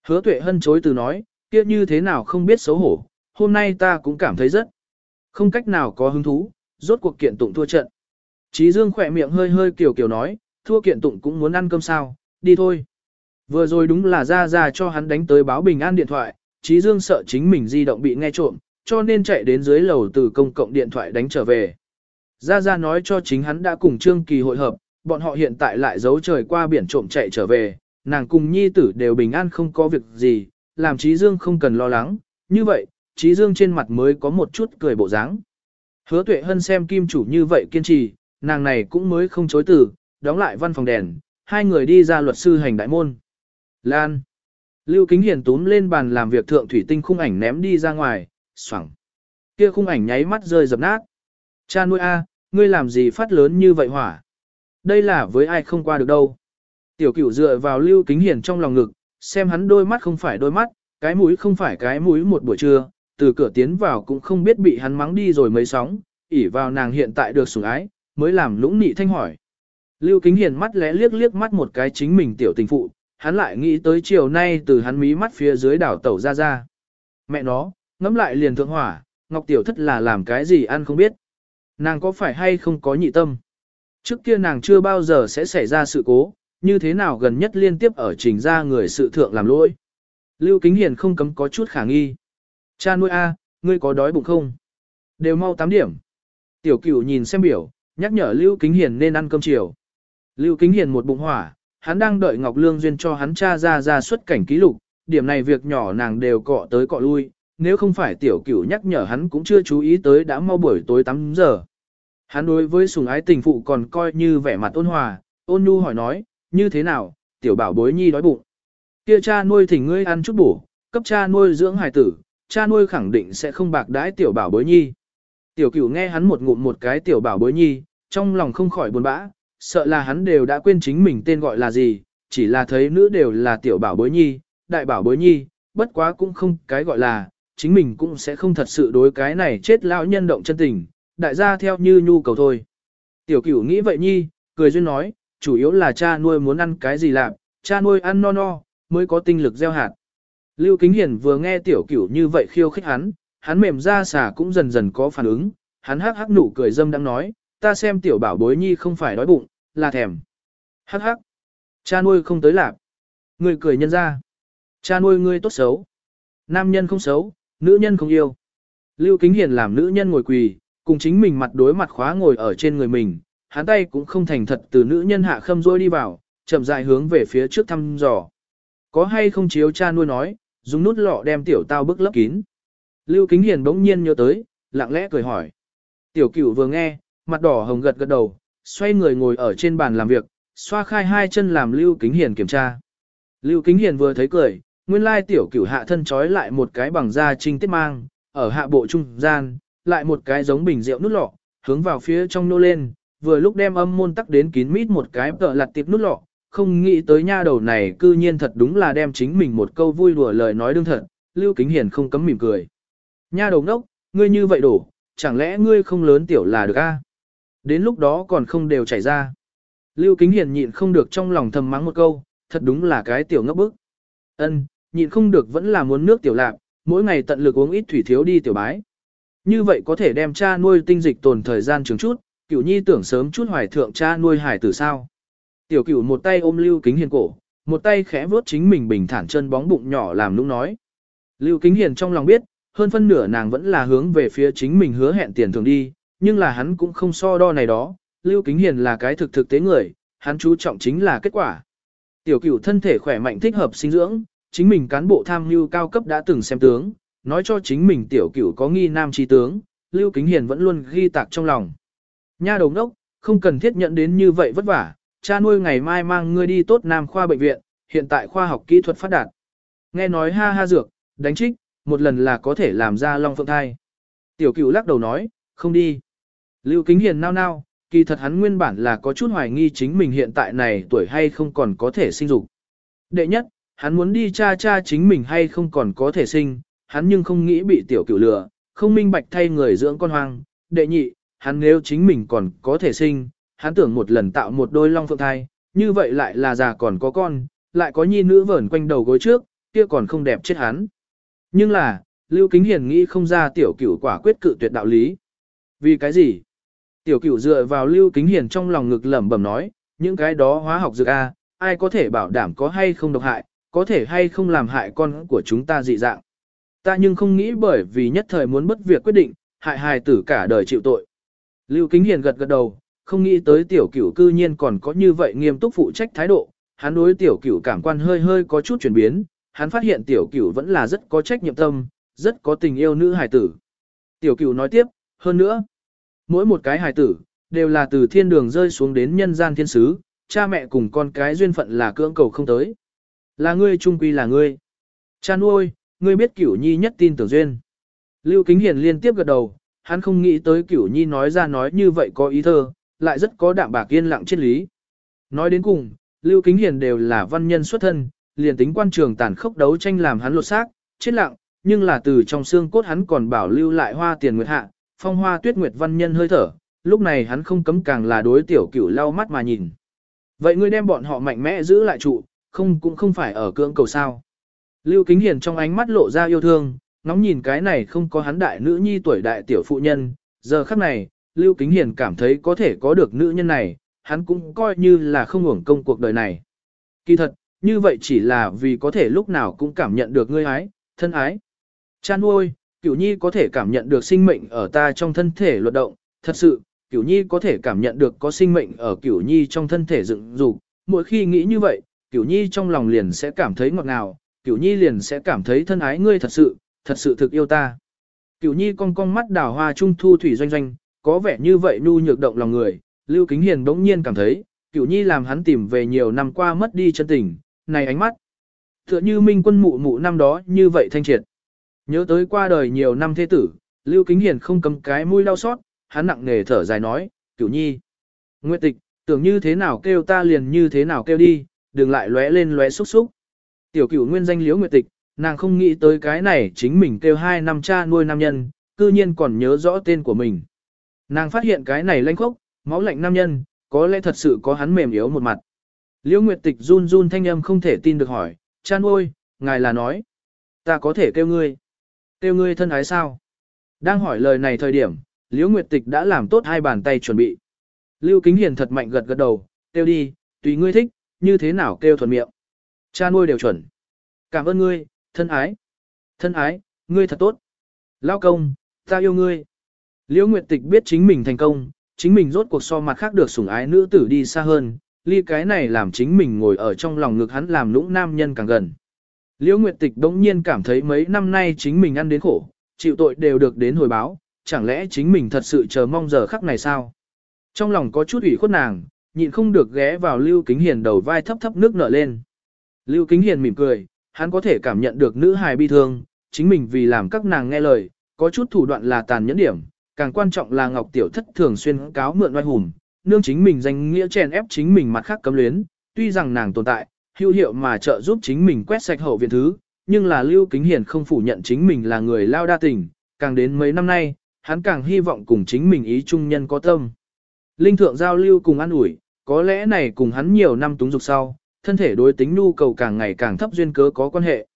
Hứa tuệ hân chối từ nói, kia như thế nào không biết xấu hổ, hôm nay ta cũng cảm thấy rất không cách nào có hứng thú, rốt cuộc kiện tụng thua trận. Chí Dương khỏe miệng hơi hơi kiểu kiểu nói, thua kiện tụng cũng muốn ăn cơm sao, đi thôi. Vừa rồi đúng là ra ra cho hắn đánh tới báo bình an điện thoại, Chí Dương sợ chính mình di động bị nghe trộm, cho nên chạy đến dưới lầu từ công cộng điện thoại đánh trở về. Ra ra nói cho chính hắn đã cùng Trương Kỳ hội hợp, bọn họ hiện tại lại giấu trời qua biển trộm chạy trở về, nàng cùng nhi tử đều bình an không có việc gì, làm Chí Dương không cần lo lắng, như vậy, Chí Dương trên mặt mới có một chút cười bộ dáng. Hứa tuệ hân xem kim chủ như vậy kiên trì, nàng này cũng mới không chối từ, đóng lại văn phòng đèn, hai người đi ra luật sư hành đại môn. Lan. Lưu Kính Hiền túm lên bàn làm việc thượng thủy tinh khung ảnh ném đi ra ngoài, xoẳng. Kia khung ảnh nháy mắt rơi dập nát. Cha nuôi A, ngươi làm gì phát lớn như vậy hỏa? Đây là với ai không qua được đâu. Tiểu cửu dựa vào Lưu Kính Hiền trong lòng ngực, xem hắn đôi mắt không phải đôi mắt, cái mũi không phải cái mũi một buổi trưa, từ cửa tiến vào cũng không biết bị hắn mắng đi rồi mấy sóng, ỉ vào nàng hiện tại được sủng ái, mới làm lũng nị thanh hỏi. Lưu Kính Hiền mắt lẽ liếc liếc mắt một cái chính mình tiểu tình phụ, hắn lại nghĩ tới chiều nay từ hắn mí mắt phía dưới đảo tẩu ra ra. Mẹ nó, ngẫm lại liền thượng hỏa, Ngọc Tiểu Thất là làm cái gì ăn không biết. Nàng có phải hay không có nhị tâm? Trước kia nàng chưa bao giờ sẽ xảy ra sự cố, như thế nào gần nhất liên tiếp ở trình ra người sự thượng làm lỗi. Lưu Kính Hiền không cấm có chút khả nghi. Cha nuôi A, ngươi có đói bụng không? Đều mau 8 điểm. Tiểu cửu nhìn xem biểu, nhắc nhở Lưu Kính Hiền nên ăn cơm chiều. Lưu Kính Hiền một bụng hỏa, hắn đang đợi Ngọc Lương Duyên cho hắn cha ra ra xuất cảnh ký lục, điểm này việc nhỏ nàng đều cọ tới cọ lui, nếu không phải tiểu cửu nhắc nhở hắn cũng chưa chú ý tới đã mau buổi tối 8 giờ. Hắn đối với sùng ái tình phụ còn coi như vẻ mặt ôn hòa, ôn nhu hỏi nói, như thế nào, tiểu bảo bối nhi đói bụng. Kia cha nuôi thỉnh ngươi ăn chút bổ, cấp cha nuôi dưỡng hài tử, cha nuôi khẳng định sẽ không bạc đãi tiểu bảo bối nhi. Tiểu cửu nghe hắn một ngụm một cái tiểu bảo bối nhi, trong lòng không khỏi buồn bã, sợ là hắn đều đã quên chính mình tên gọi là gì, chỉ là thấy nữ đều là tiểu bảo bối nhi, đại bảo bối nhi, bất quá cũng không cái gọi là, chính mình cũng sẽ không thật sự đối cái này chết lão nhân động chân tình, đại gia theo như nhu cầu thôi. Tiểu cửu nghĩ vậy nhi, cười duyên nói, chủ yếu là cha nuôi muốn ăn cái gì làm, cha nuôi ăn no no, mới có tinh lực gieo hạt. Lưu Kính hiển vừa nghe tiểu cửu như vậy khiêu khích hắn, hắn mềm ra xả cũng dần dần có phản ứng, hắn hắc hắc nụ cười dâm đang nói, ta xem tiểu bảo bối nhi không phải đói bụng, là thèm. Hắc hắc, cha nuôi không tới lạp. Người cười nhân ra. Cha nuôi ngươi tốt xấu. Nam nhân không xấu, nữ nhân không yêu. Lưu Kính Hiền làm nữ nhân ngồi quỳ, cùng chính mình mặt đối mặt khóa ngồi ở trên người mình, hắn tay cũng không thành thật từ nữ nhân hạ khâm rôi đi vào, chậm rãi hướng về phía trước thăm dò. Có hay không chiếu cha nuôi nói, dùng nút lọ đem tiểu tao bức lấp kín. Lưu Kính Hiền bỗng nhiên nhớ tới, lặng lẽ cười hỏi. Tiểu cửu vừa nghe, mặt đỏ hồng gật gật đầu, xoay người ngồi ở trên bàn làm việc, xoa khai hai chân làm Lưu Kính Hiền kiểm tra. Lưu Kính Hiền vừa thấy cười, nguyên lai tiểu cửu hạ thân trói lại một cái bằng da trinh tiết mang, ở hạ bộ trung gian, lại một cái giống bình rượu nút lọ, hướng vào phía trong nô lên, vừa lúc đem âm môn tắc đến kín mít một cái tợ lặt tiệp nút lọ, không nghĩ tới nha đầu này cư nhiên thật đúng là đem chính mình một câu vui đùa lời nói đương thật, Lưu Kính Hiền không cấm mỉm cười. Nha đầu ngốc, ngươi như vậy đổ, chẳng lẽ ngươi không lớn tiểu là được a? Đến lúc đó còn không đều chảy ra. Lưu Kính Hiền nhịn không được trong lòng thầm mắng một câu, thật đúng là cái tiểu ngốc bức. Ân, nhịn không được vẫn là muốn nước tiểu lạc, mỗi ngày tận lực uống ít thủy thiếu đi tiểu bái. Như vậy có thể đem cha nuôi tinh dịch tồn thời gian trường chút, cửu nhi tưởng sớm chút hoài thượng cha nuôi hải tử sao. Tiểu cửu một tay ôm Lưu Kính Hiền cổ, một tay khẽ vuốt chính mình bình thản chân bóng bụng nhỏ làm nũng nói. Lưu Kính Hiền trong lòng biết, hơn phân nửa nàng vẫn là hướng về phía chính mình hứa hẹn tiền thường đi, nhưng là hắn cũng không so đo này đó, Lưu Kính Hiền là cái thực thực tế người, hắn chú trọng chính là kết quả. Tiểu cửu thân thể khỏe mạnh thích hợp sinh dưỡng, chính mình cán bộ tham mưu cao cấp đã từng xem tướng, nói cho chính mình tiểu cửu có nghi nam trí tướng, Lưu Kính Hiền vẫn luôn ghi tạc trong lòng. Nha đầu ngốc, không cần thiết nhận đến như vậy vất vả, cha nuôi ngày mai mang ngươi đi tốt nam khoa bệnh viện, hiện tại khoa học kỹ thuật phát đạt. Nghe nói ha ha dược, đánh trích, một lần là có thể làm ra long phượng thai. Tiểu cửu lắc đầu nói, không đi. Lưu Kính Hiền nao nao, kỳ thật hắn nguyên bản là có chút hoài nghi chính mình hiện tại này tuổi hay không còn có thể sinh dục. Đệ nhất, hắn muốn đi cha cha chính mình hay không còn có thể sinh, hắn nhưng không nghĩ bị tiểu cửu lừa, không minh bạch thay người dưỡng con hoang. Đệ nhị, hắn nếu chính mình còn có thể sinh, hắn tưởng một lần tạo một đôi long phượng thai, như vậy lại là già còn có con, lại có nhi nữ vẩn quanh đầu gối trước, kia còn không đẹp chết hắn. Nhưng là, Lưu Kính Hiền nghĩ không ra tiểu cửu quả quyết cự tuyệt đạo lý. Vì cái gì? Tiểu cửu dựa vào Lưu Kính Hiền trong lòng ngực lẩm bẩm nói, những cái đó hóa học dược A, ai có thể bảo đảm có hay không độc hại, có thể hay không làm hại con của chúng ta dị dạng. Ta nhưng không nghĩ bởi vì nhất thời muốn bất việc quyết định, hại hài tử cả đời chịu tội. Lưu Kính Hiền gật gật đầu, không nghĩ tới tiểu cửu cư nhiên còn có như vậy nghiêm túc phụ trách thái độ, hắn đối tiểu cửu cảm quan hơi hơi có chút chuyển biến, hắn phát hiện tiểu cửu vẫn là rất có trách nhiệm tâm, rất có tình yêu nữ hài tử. Tiểu cửu nói tiếp, hơn nữa, mỗi một cái hài tử, đều là từ thiên đường rơi xuống đến nhân gian thiên sứ, cha mẹ cùng con cái duyên phận là cưỡng cầu không tới. Là ngươi trung quy là ngươi. Cha nuôi, ngươi biết cửu nhi nhất tin tưởng duyên. Lưu Kính Hiền liên tiếp gật đầu, hắn không nghĩ tới cửu nhi nói ra nói như vậy có ý thơ, lại rất có đạm bạc yên lặng triết lý. Nói đến cùng, Lưu Kính Hiền đều là văn nhân xuất thân, liền tính quan trường tàn khốc đấu tranh làm hắn lột xác, chết lặng, nhưng là từ trong xương cốt hắn còn bảo lưu lại hoa tiền nguyệt hạ, phong hoa tuyết nguyệt văn nhân hơi thở, lúc này hắn không cấm càng là đối tiểu cửu lau mắt mà nhìn. Vậy ngươi đem bọn họ mạnh mẽ giữ lại trụ, không cũng không phải ở cưỡng cầu sao. Lưu Kính Hiền trong ánh mắt lộ ra yêu thương, ngóng nhìn cái này không có hắn đại nữ nhi tuổi đại tiểu phụ nhân, giờ khắc này, Lưu Kính Hiền cảm thấy có thể có được nữ nhân này, hắn cũng coi như là không hưởng công cuộc đời này. Kỳ thật, như vậy chỉ là vì có thể lúc nào cũng cảm nhận được ngươi ái, thân ái. Chan nuôi, cửu nhi có thể cảm nhận được sinh mệnh ở ta trong thân thể luật động, thật sự, cửu nhi có thể cảm nhận được có sinh mệnh ở cửu nhi trong thân thể dựng dục. Mỗi khi nghĩ như vậy, cửu nhi trong lòng liền sẽ cảm thấy ngọt ngào, cửu nhi liền sẽ cảm thấy thân ái ngươi thật sự, thật sự thực yêu ta. Cửu nhi cong cong mắt đào hoa trung thu thủy doanh doanh, có vẻ như vậy nu nhược động lòng người, Lưu Kính Hiền đống nhiên cảm thấy, cửu nhi làm hắn tìm về nhiều năm qua mất đi chân tình, này ánh mắt. Tựa như minh quân mụ mụ năm đó như vậy thanh triệt. Nhớ tới qua đời nhiều năm thế tử, Lưu Kính Hiền không cầm cái mũi đau xót, hắn nặng nề thở dài nói, cửu nhi. Nguyệt tịch, tưởng như thế nào kêu ta liền như thế nào kêu đi, đừng lại lóe lên lóe xúc xúc. Tiểu cửu nguyên danh liễu Nguyệt tịch, nàng không nghĩ tới cái này chính mình kêu hai năm cha nuôi nam nhân, cư nhiên còn nhớ rõ tên của mình. Nàng phát hiện cái này lanh khốc, máu lạnh nam nhân, có lẽ thật sự có hắn mềm yếu một mặt. Liễu Nguyệt Tịch run run thanh âm không thể tin được hỏi, chan ôi, ngài là nói, ta có thể kêu ngươi, kêu ngươi thân ái sao? Đang hỏi lời này thời điểm, Liễu Nguyệt Tịch đã làm tốt hai bàn tay chuẩn bị. Lưu Kính Hiền thật mạnh gật gật đầu, kêu đi, tùy ngươi thích, như thế nào kêu thuận miệng. Cha nuôi đều chuẩn. Cảm ơn ngươi, thân ái. Thân ái, ngươi thật tốt. Lao công, ta yêu ngươi. Liễu Nguyệt Tịch biết chính mình thành công, chính mình rốt cuộc so mặt khác được sủng ái nữ tử đi xa hơn, ly cái này làm chính mình ngồi ở trong lòng ngực hắn làm lũng nam nhân càng gần. Liễu Nguyệt Tịch đống nhiên cảm thấy mấy năm nay chính mình ăn đến khổ, chịu tội đều được đến hồi báo, chẳng lẽ chính mình thật sự chờ mong giờ khắc này sao? Trong lòng có chút ủy khuất nàng, nhịn không được ghé vào Lưu Kính Hiền đầu vai thấp thấp nước nở lên. Lưu Kính Hiền mỉm cười, hắn có thể cảm nhận được nữ hài bi thương, chính mình vì làm các nàng nghe lời, có chút thủ đoạn là tàn nhẫn điểm, càng quan trọng là Ngọc Tiểu Thất thường xuyên cáo mượn oai hùng, nương chính mình danh nghĩa chèn ép chính mình mặt khác cấm luyến, tuy rằng nàng tồn tại, hữu hiệu mà trợ giúp chính mình quét sạch hậu viện thứ, nhưng là Lưu Kính Hiền không phủ nhận chính mình là người lao đa tình, càng đến mấy năm nay, hắn càng hy vọng cùng chính mình ý trung nhân có tâm. Linh thượng giao lưu cùng ăn ủi, có lẽ này cùng hắn nhiều năm túng dục sau, thân thể đối tính nhu cầu càng ngày càng thấp duyên cớ có quan hệ.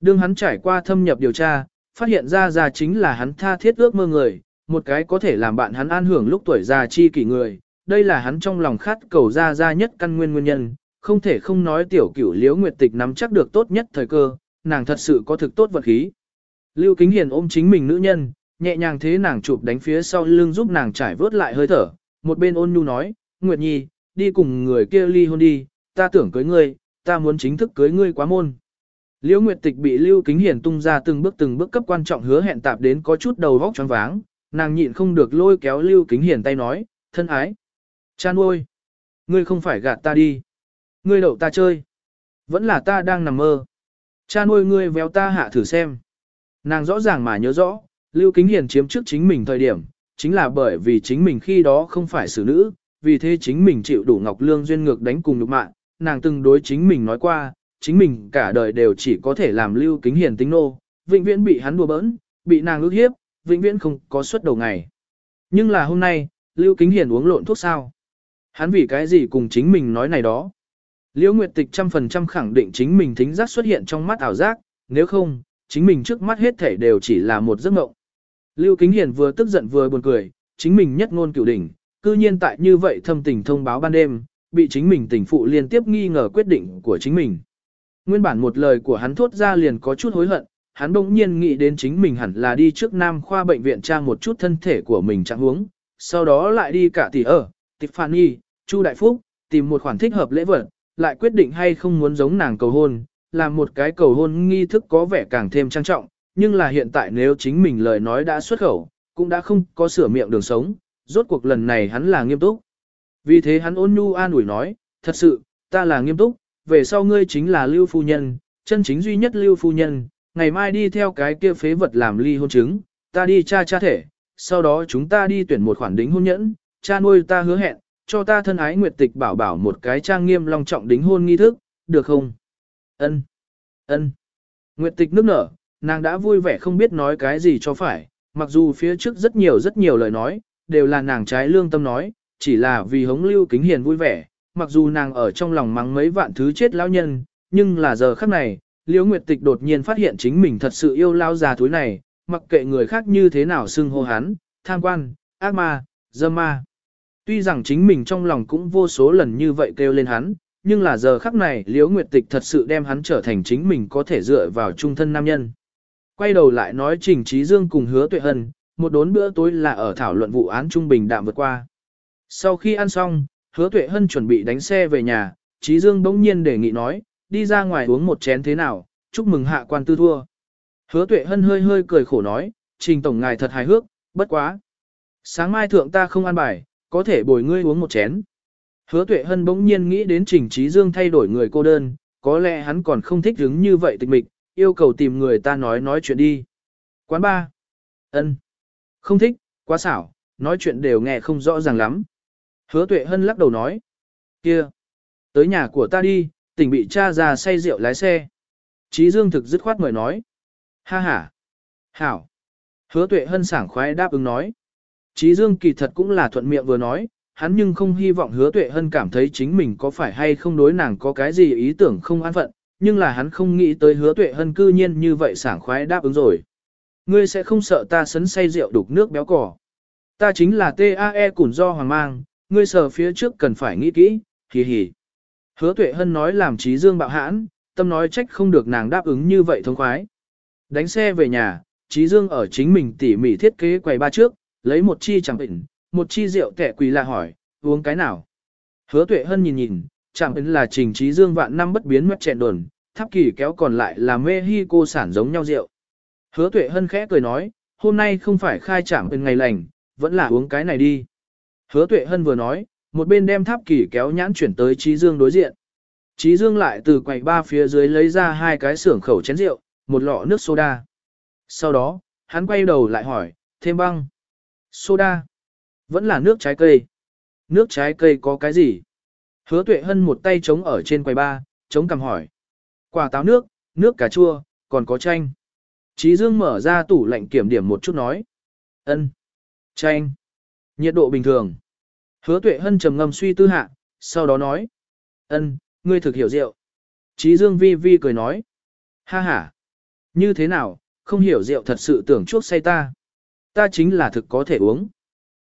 Đương hắn trải qua thâm nhập điều tra, phát hiện ra ra chính là hắn tha thiết ước mơ người, một cái có thể làm bạn hắn an hưởng lúc tuổi già chi kỷ người, đây là hắn trong lòng khát cầu ra ra nhất căn nguyên nguyên nhân, không thể không nói tiểu cửu liễu nguyệt tịch nắm chắc được tốt nhất thời cơ, nàng thật sự có thực tốt vật khí. Lưu Kính Hiền ôm chính mình nữ nhân, nhẹ nhàng thế nàng chụp đánh phía sau lưng giúp nàng trải vớt lại hơi thở, một bên ôn nhu nói, Nguyệt Nhi, đi cùng người kia ly hôn đi, ta tưởng cưới ngươi, ta muốn chính thức cưới ngươi quá môn. Liễu Nguyệt Tịch bị Lưu Kính Hiền tung ra từng bước từng bước cấp quan trọng hứa hẹn tạp đến có chút đầu vóc choáng váng, nàng nhịn không được lôi kéo Lưu Kính Hiền tay nói, thân ái. Chan ôi! Ngươi không phải gạt ta đi. Ngươi đậu ta chơi. Vẫn là ta đang nằm mơ. Cha nuôi ngươi véo ta hạ thử xem. Nàng rõ ràng mà nhớ rõ, Lưu Kính Hiền chiếm trước chính mình thời điểm, chính là bởi vì chính mình khi đó không phải xử nữ, vì thế chính mình chịu đủ Ngọc Lương duyên ngược đánh cùng nhục mạng, nàng từng đối chính mình nói qua, chính mình cả đời đều chỉ có thể làm Lưu Kính Hiền tính nô, vĩnh viễn bị hắn đùa bỡn, bị nàng ước hiếp, vĩnh viễn không có suất đầu ngày. Nhưng là hôm nay, Lưu Kính Hiền uống lộn thuốc sao? Hắn vì cái gì cùng chính mình nói này đó? Liễu Nguyệt Tịch trăm phần trăm khẳng định chính mình thính giác xuất hiện trong mắt ảo giác, nếu không, chính mình trước mắt hết thể đều chỉ là một giấc mộng. Lưu Kính Hiền vừa tức giận vừa buồn cười, chính mình nhất ngôn cửu đỉnh, cư nhiên tại như vậy thâm tình thông báo ban đêm, bị chính mình tình phụ liên tiếp nghi ngờ quyết định của chính mình. Nguyên bản một lời của hắn thốt ra liền có chút hối hận, hắn bỗng nhiên nghĩ đến chính mình hẳn là đi trước Nam khoa bệnh viện tra một chút thân thể của mình trạng huống, sau đó lại đi cả tỷ ở, Tiffany, Chu Đại Phúc, tìm một khoản thích hợp lễ vật, lại quyết định hay không muốn giống nàng cầu hôn, làm một cái cầu hôn nghi thức có vẻ càng thêm trang trọng, nhưng là hiện tại nếu chính mình lời nói đã xuất khẩu, cũng đã không có sửa miệng đường sống, rốt cuộc lần này hắn là nghiêm túc. Vì thế hắn ôn nhu an ủi nói, thật sự, ta là nghiêm túc, về sau ngươi chính là lưu phu nhân, chân chính duy nhất lưu phu nhân, ngày mai đi theo cái kia phế vật làm ly hôn chứng, ta đi cha cha thể, sau đó chúng ta đi tuyển một khoản đính hôn nhẫn, cha nuôi ta hứa hẹn, cho ta thân ái nguyệt tịch bảo bảo một cái trang nghiêm long trọng đính hôn nghi thức, được không? Ân, ân. Nguyệt tịch nước nở, nàng đã vui vẻ không biết nói cái gì cho phải, mặc dù phía trước rất nhiều rất nhiều lời nói, đều là nàng trái lương tâm nói, chỉ là vì hống lưu kính hiền vui vẻ, mặc dù nàng ở trong lòng mắng mấy vạn thứ chết lão nhân, nhưng là giờ khắc này, Liễu Nguyệt Tịch đột nhiên phát hiện chính mình thật sự yêu lao già thúi này, mặc kệ người khác như thế nào xưng hô hắn, tham quan, ác ma, dâm ma. Tuy rằng chính mình trong lòng cũng vô số lần như vậy kêu lên hắn, nhưng là giờ khắc này Liễu Nguyệt Tịch thật sự đem hắn trở thành chính mình có thể dựa vào trung thân nam nhân. Quay đầu lại nói Trình Trí Dương cùng hứa tuệ hân, một đốn bữa tối là ở thảo luận vụ án trung bình đạm vượt qua. Sau khi ăn xong, hứa tuệ hân chuẩn bị đánh xe về nhà, Trí Dương bỗng nhiên đề nghị nói, đi ra ngoài uống một chén thế nào, chúc mừng hạ quan tư thua. Hứa tuệ hân hơi hơi cười khổ nói, trình tổng ngài thật hài hước, bất quá. Sáng mai thượng ta không ăn bài, có thể bồi ngươi uống một chén. Hứa tuệ hân bỗng nhiên nghĩ đến trình trí dương thay đổi người cô đơn, có lẽ hắn còn không thích đứng như vậy tịch mịch, yêu cầu tìm người ta nói nói chuyện đi. Quán ba. ân Không thích, quá xảo, nói chuyện đều nghe không rõ ràng lắm. Hứa tuệ hân lắc đầu nói. kia Tới nhà của ta đi, tỉnh bị cha già say rượu lái xe. Trí Dương thực dứt khoát người nói. Ha ha. Hảo. Hứa tuệ hân sảng khoái đáp ứng nói. Trí Dương kỳ thật cũng là thuận miệng vừa nói, hắn nhưng không hy vọng hứa tuệ hân cảm thấy chính mình có phải hay không đối nàng có cái gì ý tưởng không an phận, nhưng là hắn không nghĩ tới hứa tuệ hân cư nhiên như vậy sảng khoái đáp ứng rồi. Ngươi sẽ không sợ ta sấn say rượu đục nước béo cỏ. Ta chính là TAE củn do hoàng mang, ngươi sờ phía trước cần phải nghĩ kỹ, hì hì. Hứa tuệ hân nói làm trí dương bạo hãn, tâm nói trách không được nàng đáp ứng như vậy thông khoái. Đánh xe về nhà, trí dương ở chính mình tỉ mỉ thiết kế quầy ba trước, lấy một chi chẳng bệnh, một chi rượu kẻ quỳ là hỏi, uống cái nào. Hứa tuệ hân nhìn nhìn, chẳng bệnh là trình trí dương vạn năm bất biến mất chẹn đồn, tháp kỳ kéo còn lại là mê hi cô sản giống nhau rượu. Hứa tuệ hân khẽ cười nói, hôm nay không phải khai chẳng bệnh ngày lành, vẫn là uống cái này đi. Hứa tuệ hân vừa nói, một bên đem tháp kỳ kéo nhãn chuyển tới Trí Dương đối diện. Trí Dương lại từ quầy ba phía dưới lấy ra hai cái xưởng khẩu chén rượu, một lọ nước soda. Sau đó, hắn quay đầu lại hỏi, thêm băng. Soda. Vẫn là nước trái cây. Nước trái cây có cái gì? Hứa tuệ hân một tay chống ở trên quầy ba, chống cầm hỏi. Quả táo nước, nước cà chua, còn có chanh. Trí Dương mở ra tủ lạnh kiểm điểm một chút nói. ân, Chanh. Nhiệt độ bình thường. Hứa tuệ hân trầm ngâm suy tư hạ, sau đó nói. ân, ngươi thực hiểu rượu. Chí dương vi vi cười nói. Ha ha. Như thế nào, không hiểu rượu thật sự tưởng chuốc say ta. Ta chính là thực có thể uống.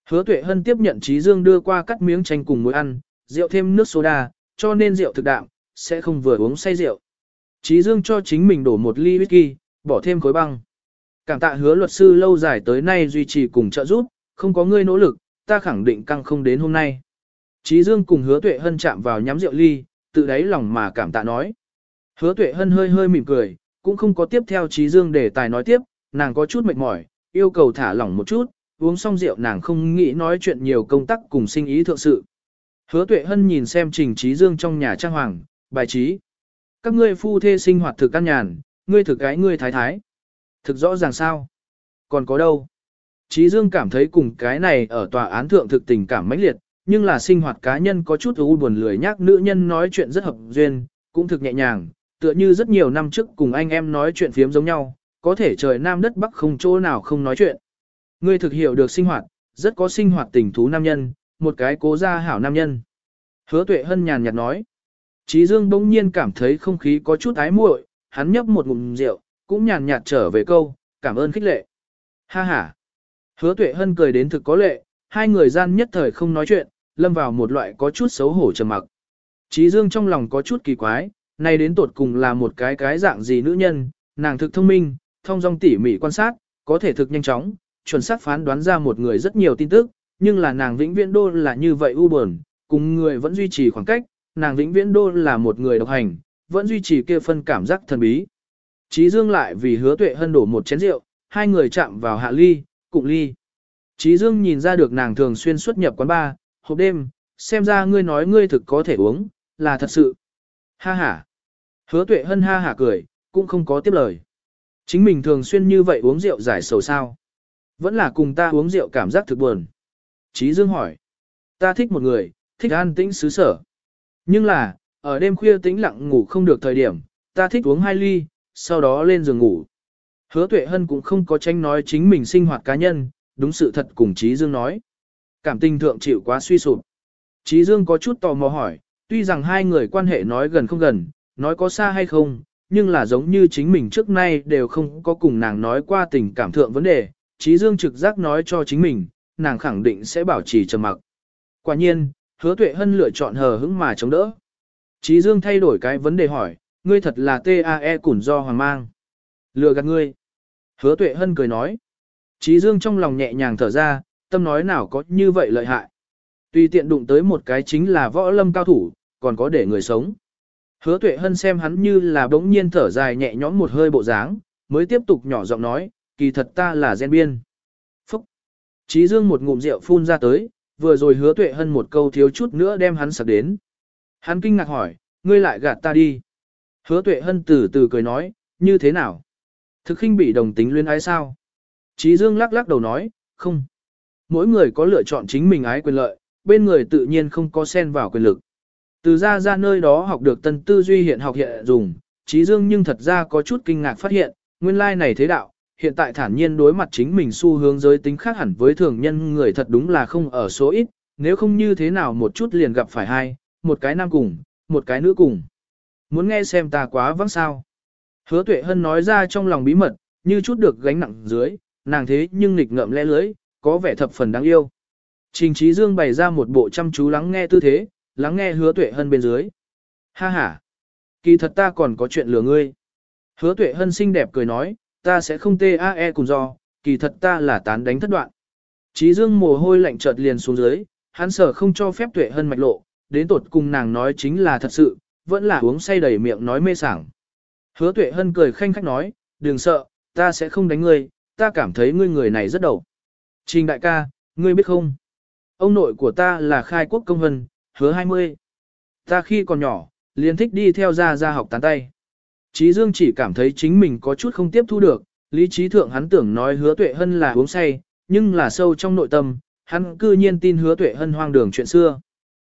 Hứa tuệ hân tiếp nhận Chí dương đưa qua cắt miếng chanh cùng muối ăn, rượu thêm nước soda, cho nên rượu thực đạm, sẽ không vừa uống say rượu. Chí dương cho chính mình đổ một ly whisky, bỏ thêm khối băng. Cảm tạ hứa luật sư lâu dài tới nay duy trì cùng trợ giúp, không có ngươi nỗ lực, ta khẳng định căng không đến hôm nay. Chí Dương cùng hứa tuệ hân chạm vào nhắm rượu ly, tự đáy lòng mà cảm tạ nói. Hứa tuệ hân hơi hơi mỉm cười, cũng không có tiếp theo Chí Dương để tài nói tiếp, nàng có chút mệt mỏi, yêu cầu thả lỏng một chút, uống xong rượu nàng không nghĩ nói chuyện nhiều công tác cùng sinh ý thượng sự. Hứa tuệ hân nhìn xem trình trí dương trong nhà trang hoàng, bài trí. Các ngươi phu thê sinh hoạt thực căn nhàn, ngươi thực cái ngươi thái thái. Thực rõ ràng sao? Còn có đâu? Trí dương cảm thấy cùng cái này ở tòa án thượng thực tình cảm mãnh liệt, nhưng là sinh hoạt cá nhân có chút u buồn lười nhác nữ nhân nói chuyện rất hợp duyên, cũng thực nhẹ nhàng, tựa như rất nhiều năm trước cùng anh em nói chuyện phiếm giống nhau, có thể trời nam đất bắc không chỗ nào không nói chuyện. Ngươi thực hiểu được sinh hoạt, rất có sinh hoạt tình thú nam nhân, một cái cố gia hảo nam nhân. Hứa tuệ hân nhàn nhạt nói. Trí Dương bỗng nhiên cảm thấy không khí có chút ái muội, hắn nhấp một ngụm rượu, cũng nhàn nhạt trở về câu, cảm ơn khích lệ. Ha ha. Hứa tuệ hân cười đến thực có lệ, hai người gian nhất thời không nói chuyện, lâm vào một loại có chút xấu hổ trầm mặc. Trí Dương trong lòng có chút kỳ quái, nay đến tột cùng là một cái cái dạng gì nữ nhân, nàng thực thông minh, thông dong tỉ mỉ quan sát, có thể thực nhanh chóng, chuẩn xác phán đoán ra một người rất nhiều tin tức, nhưng là nàng vĩnh viễn đô là như vậy u buồn, cùng người vẫn duy trì khoảng cách, nàng vĩnh viễn đô là một người độc hành, vẫn duy trì kia phân cảm giác thần bí. Trí Dương lại vì hứa tuệ hân đổ một chén rượu, hai người chạm vào hạ ly, cụng ly. Trí Dương nhìn ra được nàng thường xuyên xuất nhập quán bar, hộp đêm, xem ra ngươi nói ngươi thực có thể uống, là thật sự. Ha ha. Hứa tuệ hân ha ha cười, cũng không có tiếp lời. Chính mình thường xuyên như vậy uống rượu giải sầu sao. Vẫn là cùng ta uống rượu cảm giác thực buồn. Trí Dương hỏi. Ta thích một người, thích an tĩnh xứ sở. Nhưng là, ở đêm khuya tĩnh lặng ngủ không được thời điểm, ta thích uống hai ly, sau đó lên giường ngủ. Hứa tuệ hân cũng không có tranh nói chính mình sinh hoạt cá nhân, đúng sự thật cùng Trí Dương nói. Cảm tình thượng chịu quá suy sụp. Trí Dương có chút tò mò hỏi, tuy rằng hai người quan hệ nói gần không gần, nói có xa hay không, nhưng là giống như chính mình trước nay đều không có cùng nàng nói qua tình cảm thượng vấn đề. Trí Dương trực giác nói cho chính mình, nàng khẳng định sẽ bảo trì trầm mặc. Quả nhiên, hứa tuệ hân lựa chọn hờ hững mà chống đỡ. Trí Dương thay đổi cái vấn đề hỏi, ngươi thật là TAE củn do hoàng mang. Lừa gạt ngươi. Hứa tuệ hân cười nói. Trí Dương trong lòng nhẹ nhàng thở ra, tâm nói nào có như vậy lợi hại. Tùy tiện đụng tới một cái chính là võ lâm cao thủ, còn có để người sống. Hứa tuệ hân xem hắn như là bỗng nhiên thở dài nhẹ nhõm một hơi bộ dáng, mới tiếp tục nhỏ giọng nói, kỳ thật ta là gen biên. Phúc! Trí Dương một ngụm rượu phun ra tới, vừa rồi hứa tuệ hân một câu thiếu chút nữa đem hắn sặc đến. Hắn kinh ngạc hỏi, ngươi lại gạt ta đi. Hứa tuệ hân từ từ cười nói, như thế nào? Thực khinh bị đồng tính luyến ái sao? Trí Dương lắc lắc đầu nói, không. Mỗi người có lựa chọn chính mình ái quyền lợi, bên người tự nhiên không có xen vào quyền lực. Từ ra ra nơi đó học được tân tư duy hiện học hiện dùng, Trí Dương nhưng thật ra có chút kinh ngạc phát hiện, nguyên lai này thế đạo, hiện tại thản nhiên đối mặt chính mình xu hướng giới tính khác hẳn với thường nhân người thật đúng là không ở số ít, nếu không như thế nào một chút liền gặp phải hai, một cái nam cùng, một cái nữ cùng. Muốn nghe xem ta quá vắng sao. Hứa tuệ hân nói ra trong lòng bí mật, như chút được gánh nặng dưới, nàng thế nhưng nghịch ngợm lẽ lưới, có vẻ thập phần đáng yêu. Trình trí dương bày ra một bộ chăm chú lắng nghe tư thế, lắng nghe hứa tuệ hân bên dưới. Ha ha! Kỳ thật ta còn có chuyện lừa ngươi. Hứa tuệ hân xinh đẹp cười nói, ta sẽ không TAE cùng do, kỳ thật ta là tán đánh thất đoạn. Trí dương mồ hôi lạnh chợt liền xuống dưới, hắn sở không cho phép tuệ hân mạch lộ, đến tột cùng nàng nói chính là thật sự, vẫn là uống say đầy miệng nói mê sảng. Hứa tuệ hân cười khanh khách nói, đừng sợ, ta sẽ không đánh ngươi, ta cảm thấy ngươi người này rất đầu. Trình đại ca, ngươi biết không? Ông nội của ta là khai quốc công vân, hứa 20. Ta khi còn nhỏ, liền thích đi theo Ra Ra học tán tay. Trí Dương chỉ cảm thấy chính mình có chút không tiếp thu được, lý trí thượng hắn tưởng nói hứa tuệ hân là uống say, nhưng là sâu trong nội tâm, hắn cư nhiên tin hứa tuệ hân hoang đường chuyện xưa.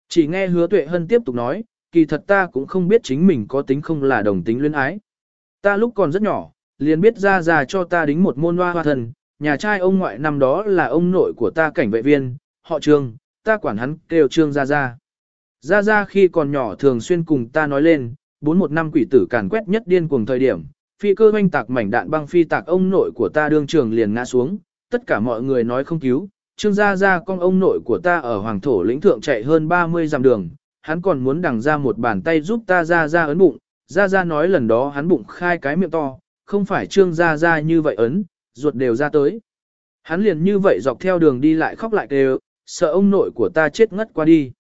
Chỉ nghe hứa tuệ hân tiếp tục nói, kỳ thật ta cũng không biết chính mình có tính không là đồng tính luyến ái. Ta lúc còn rất nhỏ, liền biết ra ra cho ta đính một môn hoa hoa thần, nhà trai ông ngoại năm đó là ông nội của ta cảnh vệ viên, họ trương, ta quản hắn kêu trương ra ra. Ra ra khi còn nhỏ thường xuyên cùng ta nói lên, bốn một năm quỷ tử càn quét nhất điên cuồng thời điểm, phi cơ hoanh tạc mảnh đạn băng phi tạc ông nội của ta đương trường liền ngã xuống, tất cả mọi người nói không cứu, trương gia gia con ông nội của ta ở hoàng thổ lĩnh thượng chạy hơn 30 dặm đường, hắn còn muốn đằng ra một bàn tay giúp ta ra ra ấn bụng, Gia Gia nói lần đó hắn bụng khai cái miệng to, không phải trương gia gia như vậy ấn, ruột đều ra tới. Hắn liền như vậy dọc theo đường đi lại khóc lại đều, sợ ông nội của ta chết ngất qua đi.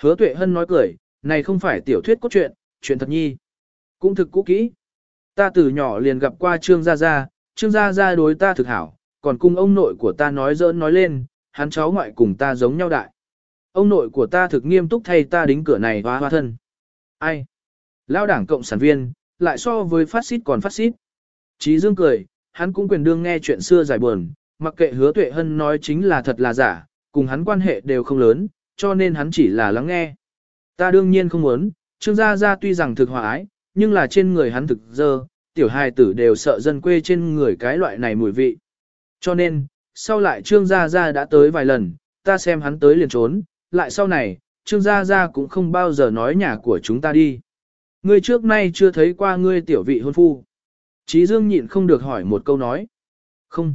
Hứa tuệ hân nói cười, này không phải tiểu thuyết cốt truyện, chuyện thật nhi. Cũng thực cũ kỹ. Ta từ nhỏ liền gặp qua Trương Gia Gia, Trương Gia Gia đối ta thực hảo, còn cùng ông nội của ta nói dỡn nói lên, hắn cháu ngoại cùng ta giống nhau đại. ông nội của ta thực nghiêm túc thay ta đính cửa này hoa hoa thân. Ai? Lao đảng cộng sản viên, lại so với phát xít còn phát xít. Chí Dương cười, hắn cũng quyền đương nghe chuyện xưa giải buồn, mặc kệ hứa tuệ hân nói chính là thật là giả, cùng hắn quan hệ đều không lớn, cho nên hắn chỉ là lắng nghe. Ta đương nhiên không muốn, Trương Gia Gia tuy rằng thực hòa ái, nhưng là trên người hắn thực dơ, tiểu hài tử đều sợ dân quê trên người cái loại này mùi vị. Cho nên, sau lại Trương Gia Gia đã tới vài lần, ta xem hắn tới liền trốn, lại sau này, Trương Gia Gia cũng không bao giờ nói nhà của chúng ta đi. Ngươi trước nay chưa thấy qua ngươi tiểu vị hôn phu. Chí Dương nhịn không được hỏi một câu nói. Không.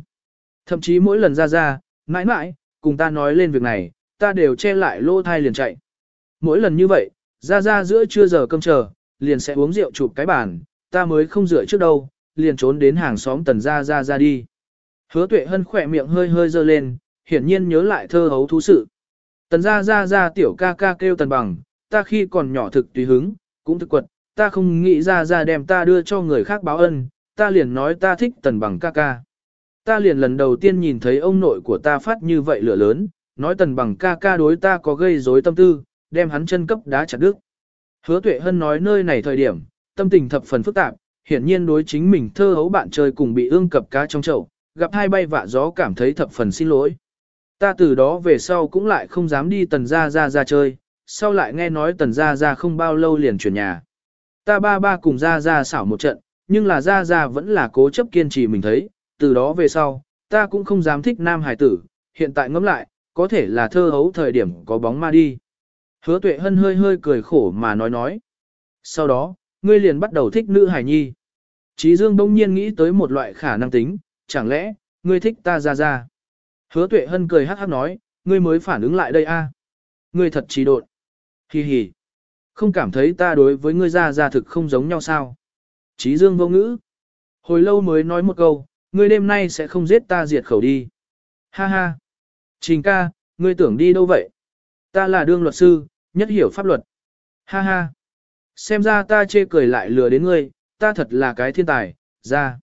Thậm chí mỗi lần ra ra, mãi mãi, cùng ta nói lên việc này, ta đều che lại lô thai liền chạy. Mỗi lần như vậy, ra ra giữa trưa giờ cơm chờ, liền sẽ uống rượu chụp cái bàn, ta mới không rửa trước đâu, liền trốn đến hàng xóm tần ra ra ra đi. Hứa tuệ hân khỏe miệng hơi hơi dơ lên, hiển nhiên nhớ lại thơ hấu thú sự. Tần ra ra ra tiểu ca ca kêu tần bằng, ta khi còn nhỏ thực tùy hứng, cũng thực quật, ta không nghĩ ra ra đem ta đưa cho người khác báo ân, ta liền nói ta thích tần bằng ca ca. Ta liền lần đầu tiên nhìn thấy ông nội của ta phát như vậy lửa lớn, nói tần bằng ca ca đối ta có gây rối tâm tư, đem hắn chân cấp đá chặt đứt. Hứa tuệ hân nói nơi này thời điểm, tâm tình thập phần phức tạp, hiển nhiên đối chính mình thơ hấu bạn chơi cùng bị ương cập cá trong chậu, gặp hai bay vạ gió cảm thấy thập phần xin lỗi. Ta từ đó về sau cũng lại không dám đi tần gia ra ra chơi, sau lại nghe nói tần gia ra không bao lâu liền chuyển nhà. Ta ba ba cùng gia gia xảo một trận, nhưng là gia gia vẫn là cố chấp kiên trì mình thấy, từ đó về sau, ta cũng không dám thích nam hải tử, hiện tại ngẫm lại, có thể là thơ hấu thời điểm có bóng ma đi. Hứa tuệ hân hơi hơi cười khổ mà nói nói. Sau đó, ngươi liền bắt đầu thích nữ hải nhi. Chí Dương bỗng nhiên nghĩ tới một loại khả năng tính, chẳng lẽ, ngươi thích ta ra ra. Hứa tuệ hân cười hát hát nói, ngươi mới phản ứng lại đây a Ngươi thật trí độn. Hi hi. Không cảm thấy ta đối với ngươi ra ra thực không giống nhau sao. Chí Dương vô ngữ. Hồi lâu mới nói một câu, ngươi đêm nay sẽ không giết ta diệt khẩu đi. Ha ha. Trình ca, ngươi tưởng đi đâu vậy? Ta là đương luật sư, nhất hiểu pháp luật. Ha ha. Xem ra ta chê cười lại lừa đến ngươi, ta thật là cái thiên tài, ra.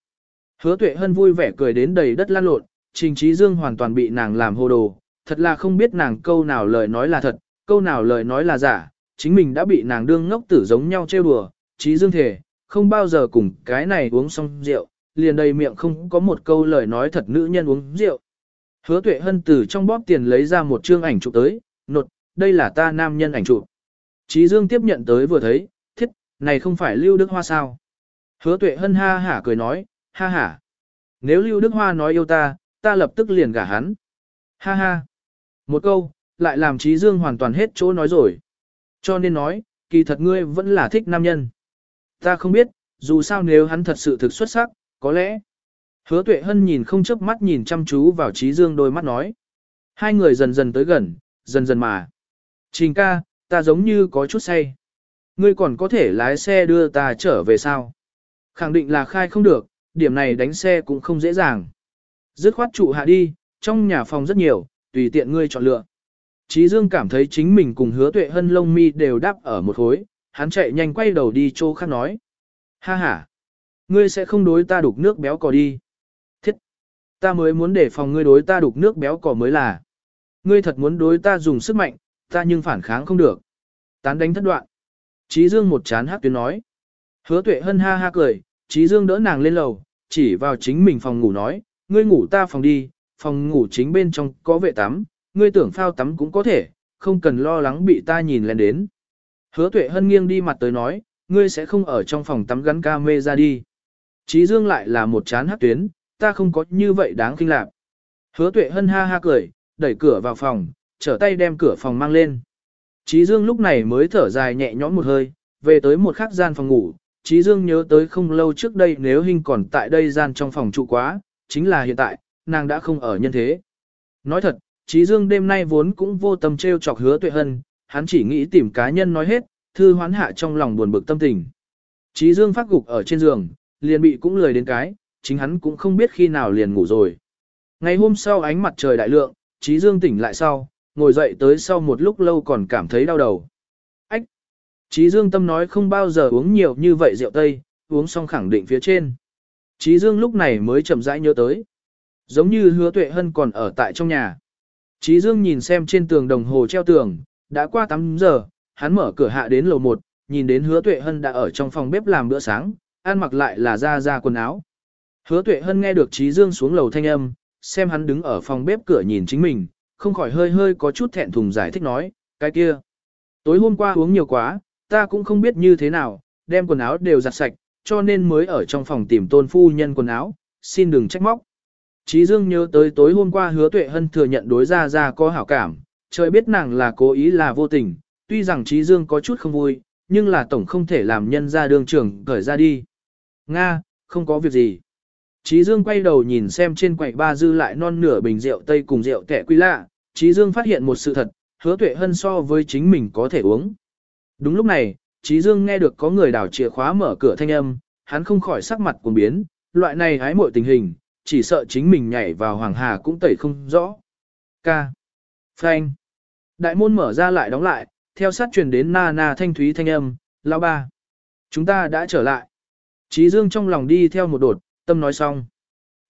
Hứa tuệ hân vui vẻ cười đến đầy đất lan lộn, trình trí dương hoàn toàn bị nàng làm hồ đồ, thật là không biết nàng câu nào lời nói là thật, câu nào lời nói là giả, chính mình đã bị nàng đương ngốc tử giống nhau trêu đùa, trí dương thể, không bao giờ cùng cái này uống xong rượu, liền đầy miệng không có một câu lời nói thật nữ nhân uống rượu. Hứa tuệ hân từ trong bóp tiền lấy ra một chương ảnh chụp tới, nột, đây là ta nam nhân ảnh chụp. Trí Dương tiếp nhận tới vừa thấy, thiết, này không phải Lưu Đức Hoa sao? Hứa tuệ hân ha hả cười nói, ha hả. Nếu Lưu Đức Hoa nói yêu ta, ta lập tức liền gả hắn. Ha ha. Một câu, lại làm Trí Dương hoàn toàn hết chỗ nói rồi. Cho nên nói, kỳ thật ngươi vẫn là thích nam nhân. Ta không biết, dù sao nếu hắn thật sự thực xuất sắc, có lẽ. Hứa tuệ hân nhìn không chớp mắt nhìn chăm chú vào Trí Dương đôi mắt nói. Hai người dần dần tới gần, dần dần mà. Trình ca, ta giống như có chút say. Ngươi còn có thể lái xe đưa ta trở về sao? Khẳng định là khai không được, điểm này đánh xe cũng không dễ dàng. Dứt khoát trụ hạ đi, trong nhà phòng rất nhiều, tùy tiện ngươi chọn lựa. Chí Dương cảm thấy chính mình cùng hứa tuệ hân lông mi đều đáp ở một khối, hắn chạy nhanh quay đầu đi chỗ khác nói. Ha ha, ngươi sẽ không đối ta đục nước béo cò đi. Thiết, ta mới muốn để phòng ngươi đối ta đục nước béo cò mới là. Ngươi thật muốn đối ta dùng sức mạnh, ta nhưng phản kháng không được. Tán đánh thất đoạn. Chí Dương một chán hát tuyến nói. Hứa tuệ hân ha ha cười, Chí Dương đỡ nàng lên lầu, chỉ vào chính mình phòng ngủ nói, ngươi ngủ ta phòng đi, phòng ngủ chính bên trong có vệ tắm, ngươi tưởng phao tắm cũng có thể, không cần lo lắng bị ta nhìn lên đến. Hứa tuệ hân nghiêng đi mặt tới nói, ngươi sẽ không ở trong phòng tắm gắn ca mê ra đi. Chí Dương lại là một chán hát tuyến, ta không có như vậy đáng kinh lạc. Hứa tuệ hân ha ha cười, đẩy cửa vào phòng, trở tay đem cửa phòng mang lên. Chí Dương lúc này mới thở dài nhẹ nhõm một hơi, về tới một khắc gian phòng ngủ. Chí Dương nhớ tới không lâu trước đây nếu hình còn tại đây gian trong phòng trụ quá, chính là hiện tại, nàng đã không ở nhân thế. Nói thật, Chí Dương đêm nay vốn cũng vô tâm treo chọc hứa tuệ hân, hắn chỉ nghĩ tìm cá nhân nói hết, thư hoán hạ trong lòng buồn bực tâm tình. Chí Dương phát gục ở trên giường, liền bị cũng lười đến cái, chính hắn cũng không biết khi nào liền ngủ rồi. Ngày hôm sau ánh mặt trời đại lượng, Chí Dương tỉnh lại sau, ngồi dậy tới sau một lúc lâu còn cảm thấy đau đầu. Ách! Chí Dương tâm nói không bao giờ uống nhiều như vậy rượu tây, uống xong khẳng định phía trên. Chí Dương lúc này mới chậm rãi nhớ tới. Giống như hứa tuệ hân còn ở tại trong nhà. Trí Dương nhìn xem trên tường đồng hồ treo tường, đã qua 8 giờ, hắn mở cửa hạ đến lầu 1, nhìn đến hứa tuệ hân đã ở trong phòng bếp làm bữa sáng, ăn mặc lại là ra ra quần áo. Hứa tuệ hân nghe được Trí Dương xuống lầu thanh âm, xem hắn đứng ở phòng bếp cửa nhìn chính mình, không khỏi hơi hơi có chút thẹn thùng giải thích nói, cái kia. Tối hôm qua uống nhiều quá, ta cũng không biết như thế nào, đem quần áo đều giặt sạch, cho nên mới ở trong phòng tìm tôn phu nhân quần áo, xin đừng trách móc. Chí Dương nhớ tới tối hôm qua hứa tuệ hân thừa nhận đối ra ra có hảo cảm, trời biết nàng là cố ý là vô tình, tuy rằng Chí Dương có chút không vui, nhưng là tổng không thể làm nhân ra đường trưởng cởi ra đi. Nga, không có việc gì. Chí Dương quay đầu nhìn xem trên quầy ba dư lại non nửa bình rượu tây cùng rượu kẻ quy lạ, Chí Dương phát hiện một sự thật, hứa tuệ hân so với chính mình có thể uống. Đúng lúc này, Chí Dương nghe được có người đảo chìa khóa mở cửa thanh âm, hắn không khỏi sắc mặt cuồng biến, loại này hái muội tình hình, chỉ sợ chính mình nhảy vào hoàng hà cũng tẩy không rõ. Ca. Phanh. Đại môn mở ra lại đóng lại, theo sát truyền đến na na thanh thúy thanh âm, lão ba. Chúng ta đã trở lại. Chí Dương trong lòng đi theo một đột, tâm nói xong.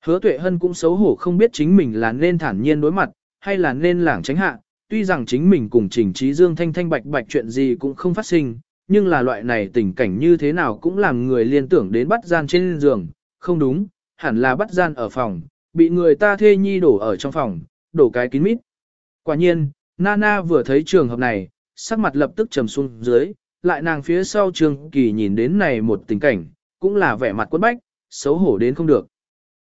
Hứa tuệ hân cũng xấu hổ không biết chính mình là nên thản nhiên đối mặt, hay là nên lảng tránh hạ, tuy rằng chính mình cùng trình trí dương thanh thanh bạch bạch chuyện gì cũng không phát sinh, nhưng là loại này tình cảnh như thế nào cũng làm người liên tưởng đến bắt gian trên giường, không đúng, hẳn là bắt gian ở phòng, bị người ta thê nhi đổ ở trong phòng, đổ cái kín mít. Quả nhiên, Nana vừa thấy trường hợp này, sắc mặt lập tức trầm xuống dưới, lại nàng phía sau trường kỳ nhìn đến này một tình cảnh, cũng là vẻ mặt quất bách, xấu hổ đến không được.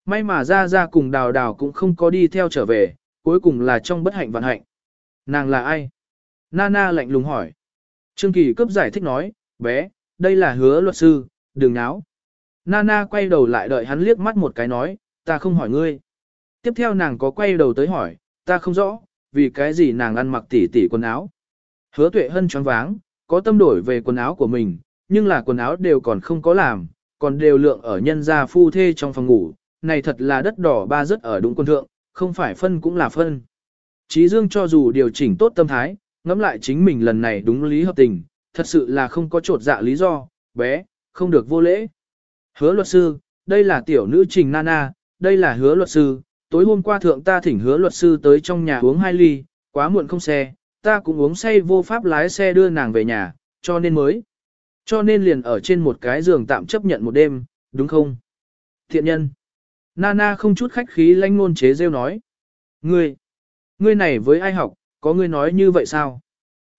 May mà ra ra cùng đào đào cũng không có đi theo trở về, cuối cùng là trong bất hạnh vạn hạnh. Nàng là ai? Nana lạnh lùng hỏi. Trương Kỳ cấp giải thích nói, bé, đây là hứa luật sư, đừng náo. Nana quay đầu lại đợi hắn liếc mắt một cái nói, ta không hỏi ngươi. Tiếp theo nàng có quay đầu tới hỏi, ta không rõ, vì cái gì nàng ăn mặc tỉ tỉ quần áo. Hứa tuệ hân choáng váng, có tâm đổi về quần áo của mình, nhưng là quần áo đều còn không có làm, còn đều lượng ở nhân gia phu thê trong phòng ngủ, này thật là đất đỏ ba rất ở đúng quân thượng, không phải phân cũng là phân. Chí Dương cho dù điều chỉnh tốt tâm thái, ngẫm lại chính mình lần này đúng lý hợp tình, thật sự là không có trột dạ lý do, bé, không được vô lễ. Hứa luật sư, đây là tiểu nữ trình Nana, đây là hứa luật sư, tối hôm qua thượng ta thỉnh hứa luật sư tới trong nhà uống hai ly, quá muộn không xe, ta cũng uống say vô pháp lái xe đưa nàng về nhà, cho nên mới. Cho nên liền ở trên một cái giường tạm chấp nhận một đêm, đúng không? Thiện nhân. Nana không chút khách khí lanh ngôn chế rêu nói. Ngươi, ngươi này với ai học, có ngươi nói như vậy sao?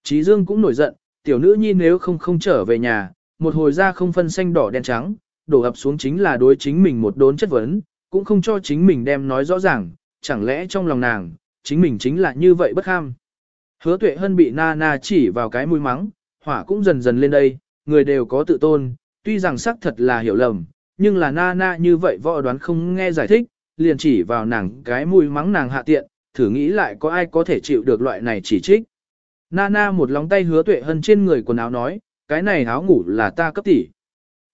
Chí Dương cũng nổi giận, tiểu nữ nhi nếu không không trở về nhà, một hồi ra không phân xanh đỏ đen trắng, đổ ập xuống chính là đối chính mình một đốn chất vấn, cũng không cho chính mình đem nói rõ ràng, chẳng lẽ trong lòng nàng, chính mình chính là như vậy bất ham. Hứa tuệ hân bị na na chỉ vào cái mũi mắng, hỏa cũng dần dần lên đây, người đều có tự tôn, tuy rằng xác thật là hiểu lầm, nhưng là na na như vậy võ đoán không nghe giải thích, liền chỉ vào nàng cái mũi mắng nàng hạ tiện, thử nghĩ lại có ai có thể chịu được loại này chỉ trích. Nana một lóng tay hứa tuệ hân trên người quần áo nói, cái này áo ngủ là ta cấp tỷ.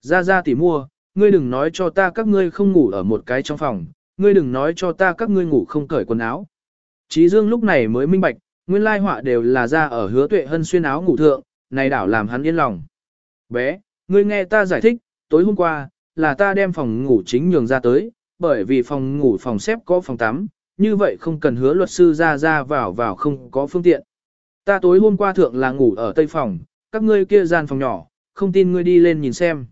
Ra ra tỷ mua, ngươi đừng nói cho ta các ngươi không ngủ ở một cái trong phòng, ngươi đừng nói cho ta các ngươi ngủ không cởi quần áo. Chí Dương lúc này mới minh bạch, nguyên lai họa đều là ra ở hứa tuệ hân xuyên áo ngủ thượng, này đảo làm hắn yên lòng. Bé, ngươi nghe ta giải thích, tối hôm qua, là ta đem phòng ngủ chính nhường ra tới, bởi vì phòng ngủ phòng xếp có phòng tắm, như vậy không cần hứa luật sư ra ra vào vào không có phương tiện. Ta tối hôm qua thượng là ngủ ở tây phòng, các ngươi kia gian phòng nhỏ, không tin ngươi đi lên nhìn xem.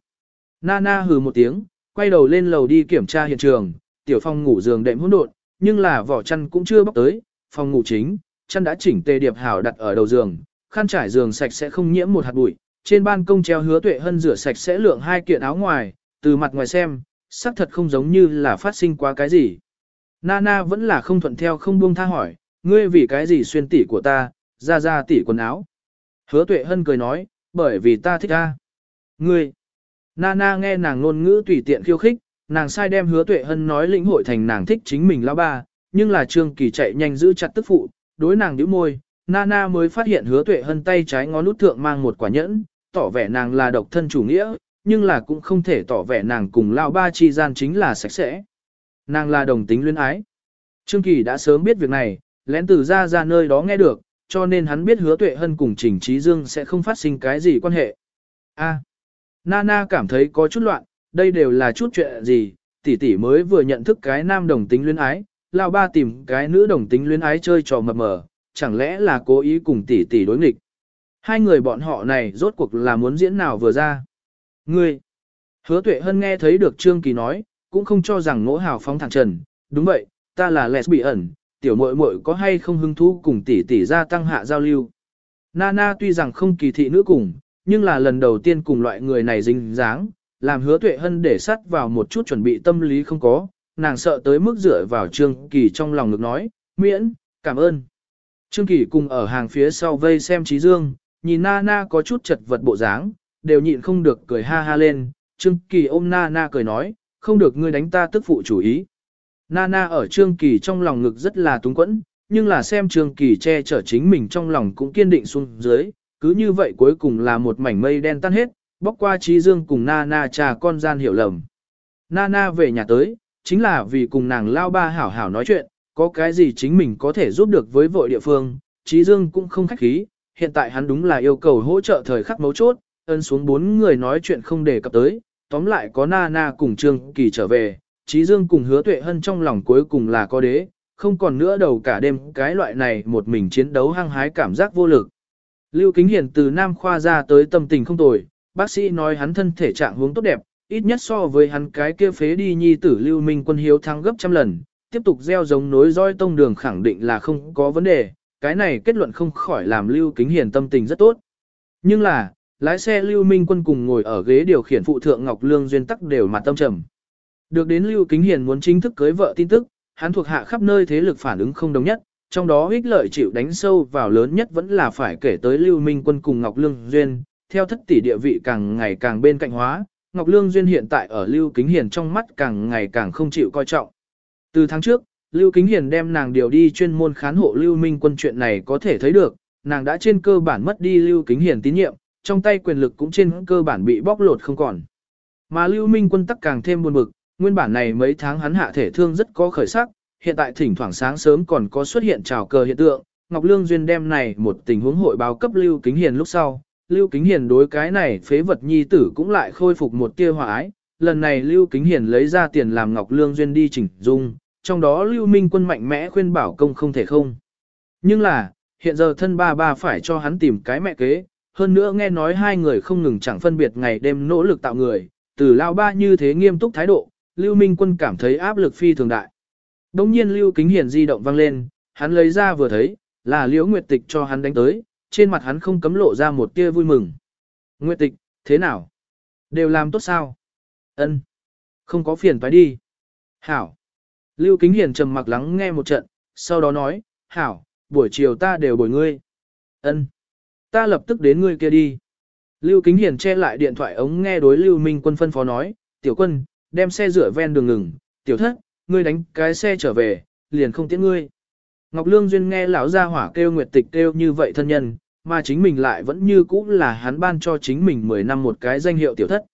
Nana hừ một tiếng, quay đầu lên lầu đi kiểm tra hiện trường, tiểu phòng ngủ giường đệm hỗn độn, nhưng là vỏ chăn cũng chưa bóc tới, phòng ngủ chính, chăn đã chỉnh tề điệp hảo đặt ở đầu giường, khăn trải giường sạch sẽ không nhiễm một hạt bụi, trên ban công treo hứa tuệ hân rửa sạch sẽ lượng hai kiện áo ngoài, từ mặt ngoài xem, xác thật không giống như là phát sinh quá cái gì. Nana vẫn là không thuận theo không buông tha hỏi, ngươi vì cái gì xuyên tỉ của ta, ra ra tỉ quần áo. Hứa tuệ hân cười nói, bởi vì ta thích ta. Ngươi, Nana nghe nàng ngôn ngữ tùy tiện khiêu khích, nàng sai đem hứa tuệ hân nói lĩnh hội thành nàng thích chính mình lão ba, nhưng là trương kỳ chạy nhanh giữ chặt tức phụ, đối nàng nhíu môi, Nana mới phát hiện hứa tuệ hân tay trái ngón út thượng mang một quả nhẫn, tỏ vẻ nàng là độc thân chủ nghĩa, nhưng là cũng không thể tỏ vẻ nàng cùng lão ba chi gian chính là sạch sẽ. Nàng là đồng tính luyến ái. Trương Kỳ đã sớm biết việc này, lén từ ra ra nơi đó nghe được, cho nên hắn biết hứa tuệ hân cùng Trình Trí Dương sẽ không phát sinh cái gì quan hệ. A. Nana cảm thấy có chút loạn, đây đều là chút chuyện gì, tỷ tỷ mới vừa nhận thức cái nam đồng tính luyến ái, lao ba tìm cái nữ đồng tính luyến ái chơi trò mập mờ, chẳng lẽ là cố ý cùng tỷ tỷ đối nghịch. Hai người bọn họ này rốt cuộc là muốn diễn nào vừa ra. Ngươi, hứa tuệ hân nghe thấy được Trương Kỳ nói, cũng không cho rằng ngỗ hào phóng thẳng trần, đúng vậy, ta là bị ẩn, tiểu muội muội có hay không hứng thú cùng tỷ tỷ gia tăng hạ giao lưu. Nana tuy rằng không kỳ thị nữ cùng, nhưng là lần đầu tiên cùng loại người này dính dáng, làm hứa tuệ hân để sắt vào một chút chuẩn bị tâm lý không có, nàng sợ tới mức dựa vào Trương Kỳ trong lòng ngực nói, miễn, cảm ơn. Trương Kỳ cùng ở hàng phía sau vây xem Trí Dương, nhìn Nana có chút chật vật bộ dáng, đều nhịn không được cười ha ha lên, Trương Kỳ ôm Nana cười nói, không được ngươi đánh ta tức phụ chủ ý. Nana ở Trương Kỳ trong lòng ngực rất là túng quẫn, nhưng là xem Trương Kỳ che chở chính mình trong lòng cũng kiên định xuống dưới, cứ như vậy cuối cùng là một mảnh mây đen tan hết, bóc qua Trí Dương cùng Nana trà con gian hiểu lầm. Nana về nhà tới, chính là vì cùng nàng lao ba hảo hảo nói chuyện, có cái gì chính mình có thể giúp được với vội địa phương, Trí Dương cũng không khách khí, hiện tại hắn đúng là yêu cầu hỗ trợ thời khắc mấu chốt, ân xuống bốn người nói chuyện không đề cập tới, tóm lại có Nana cùng Trương Kỳ trở về, Trí Dương cùng hứa tuệ hân trong lòng cuối cùng là có đế, không còn nữa đầu cả đêm cái loại này một mình chiến đấu hăng hái cảm giác vô lực. Lưu Kính Hiền từ Nam Khoa ra tới tâm tình không tồi, bác sĩ nói hắn thân thể trạng hướng tốt đẹp, ít nhất so với hắn cái kia phế đi nhi tử Lưu Minh quân hiếu thắng gấp trăm lần, tiếp tục gieo giống nối roi tông đường khẳng định là không có vấn đề, cái này kết luận không khỏi làm Lưu Kính Hiền tâm tình rất tốt. Nhưng là, lái xe Lưu Minh quân cùng ngồi ở ghế điều khiển phụ thượng Ngọc Lương duyên tắc đều mặt tâm trầm. Được đến Lưu Kính Hiền muốn chính thức cưới vợ tin tức, hắn thuộc hạ khắp nơi thế lực phản ứng không đồng nhất, trong đó ích lợi chịu đánh sâu vào lớn nhất vẫn là phải kể tới Lưu Minh Quân cùng Ngọc Lương Duyên, theo thất tỷ địa vị càng ngày càng bên cạnh hóa, Ngọc Lương Duyên hiện tại ở Lưu Kính Hiền trong mắt càng ngày càng không chịu coi trọng. Từ tháng trước, Lưu Kính Hiền đem nàng điều đi chuyên môn khán hộ Lưu Minh Quân chuyện này có thể thấy được, nàng đã trên cơ bản mất đi Lưu Kính Hiền tín nhiệm, trong tay quyền lực cũng trên cơ bản bị bóc lột không còn. Mà Lưu Minh Quân tắc càng thêm buồn bực, nguyên bản này mấy tháng hắn hạ thể thương rất có khởi sắc, hiện tại thỉnh thoảng sáng sớm còn có xuất hiện trào cờ hiện tượng, Ngọc Lương Duyên đem này một tình huống hội báo cấp Lưu Kính Hiền lúc sau, Lưu Kính Hiền đối cái này phế vật nhi tử cũng lại khôi phục một tia hòa ái, lần này Lưu Kính Hiền lấy ra tiền làm Ngọc Lương Duyên đi chỉnh dung, trong đó Lưu Minh quân mạnh mẽ khuyên bảo công không thể không. Nhưng là, hiện giờ thân ba ba phải cho hắn tìm cái mẹ kế, hơn nữa nghe nói hai người không ngừng chẳng phân biệt ngày đêm nỗ lực tạo người, từ lao ba như thế nghiêm túc thái độ, Lưu Minh quân cảm thấy áp lực phi thường đại. Đông nhiên Lưu Kính hiển di động vang lên, hắn lấy ra vừa thấy, là Liễu Nguyệt Tịch cho hắn đánh tới, trên mặt hắn không cấm lộ ra một tia vui mừng. Nguyệt Tịch, thế nào? Đều làm tốt sao? Ân, Không có phiền phải đi. Hảo. Lưu Kính hiển trầm mặc lắng nghe một trận, sau đó nói, Hảo, buổi chiều ta đều bồi ngươi. Ân, Ta lập tức đến ngươi kia đi. Lưu Kính hiển che lại điện thoại ống nghe đối Lưu Minh quân phân phó nói, tiểu quân, đem xe rửa ven đường ngừng, tiểu thất, ngươi đánh cái xe trở về, liền không tiễn ngươi. Ngọc Lương Duyên nghe lão gia hỏa kêu Nguyệt Tịch kêu như vậy thân nhân, mà chính mình lại vẫn như cũ là hắn ban cho chính mình 10 năm một cái danh hiệu tiểu thất.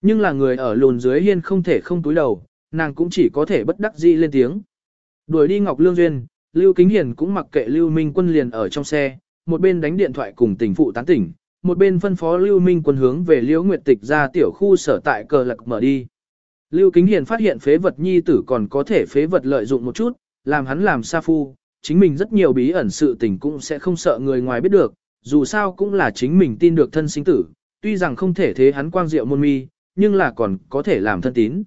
Nhưng là người ở lùn dưới hiên không thể không túi đầu, nàng cũng chỉ có thể bất đắc dĩ lên tiếng. Đuổi đi Ngọc Lương Duyên, Lưu Kính Hiền cũng mặc kệ Lưu Minh Quân liền ở trong xe, một bên đánh điện thoại cùng tình phụ tán tỉnh, một bên phân phó Lưu Minh Quân hướng về Liễu Nguyệt Tịch ra tiểu khu sở tại cờ lạc mở đi. Lưu Kính Hiền phát hiện phế vật nhi tử còn có thể phế vật lợi dụng một chút, làm hắn làm sa phu, chính mình rất nhiều bí ẩn sự tình cũng sẽ không sợ người ngoài biết được, dù sao cũng là chính mình tin được thân sinh tử, tuy rằng không thể thế hắn quang diệu môn mi, nhưng là còn có thể làm thân tín.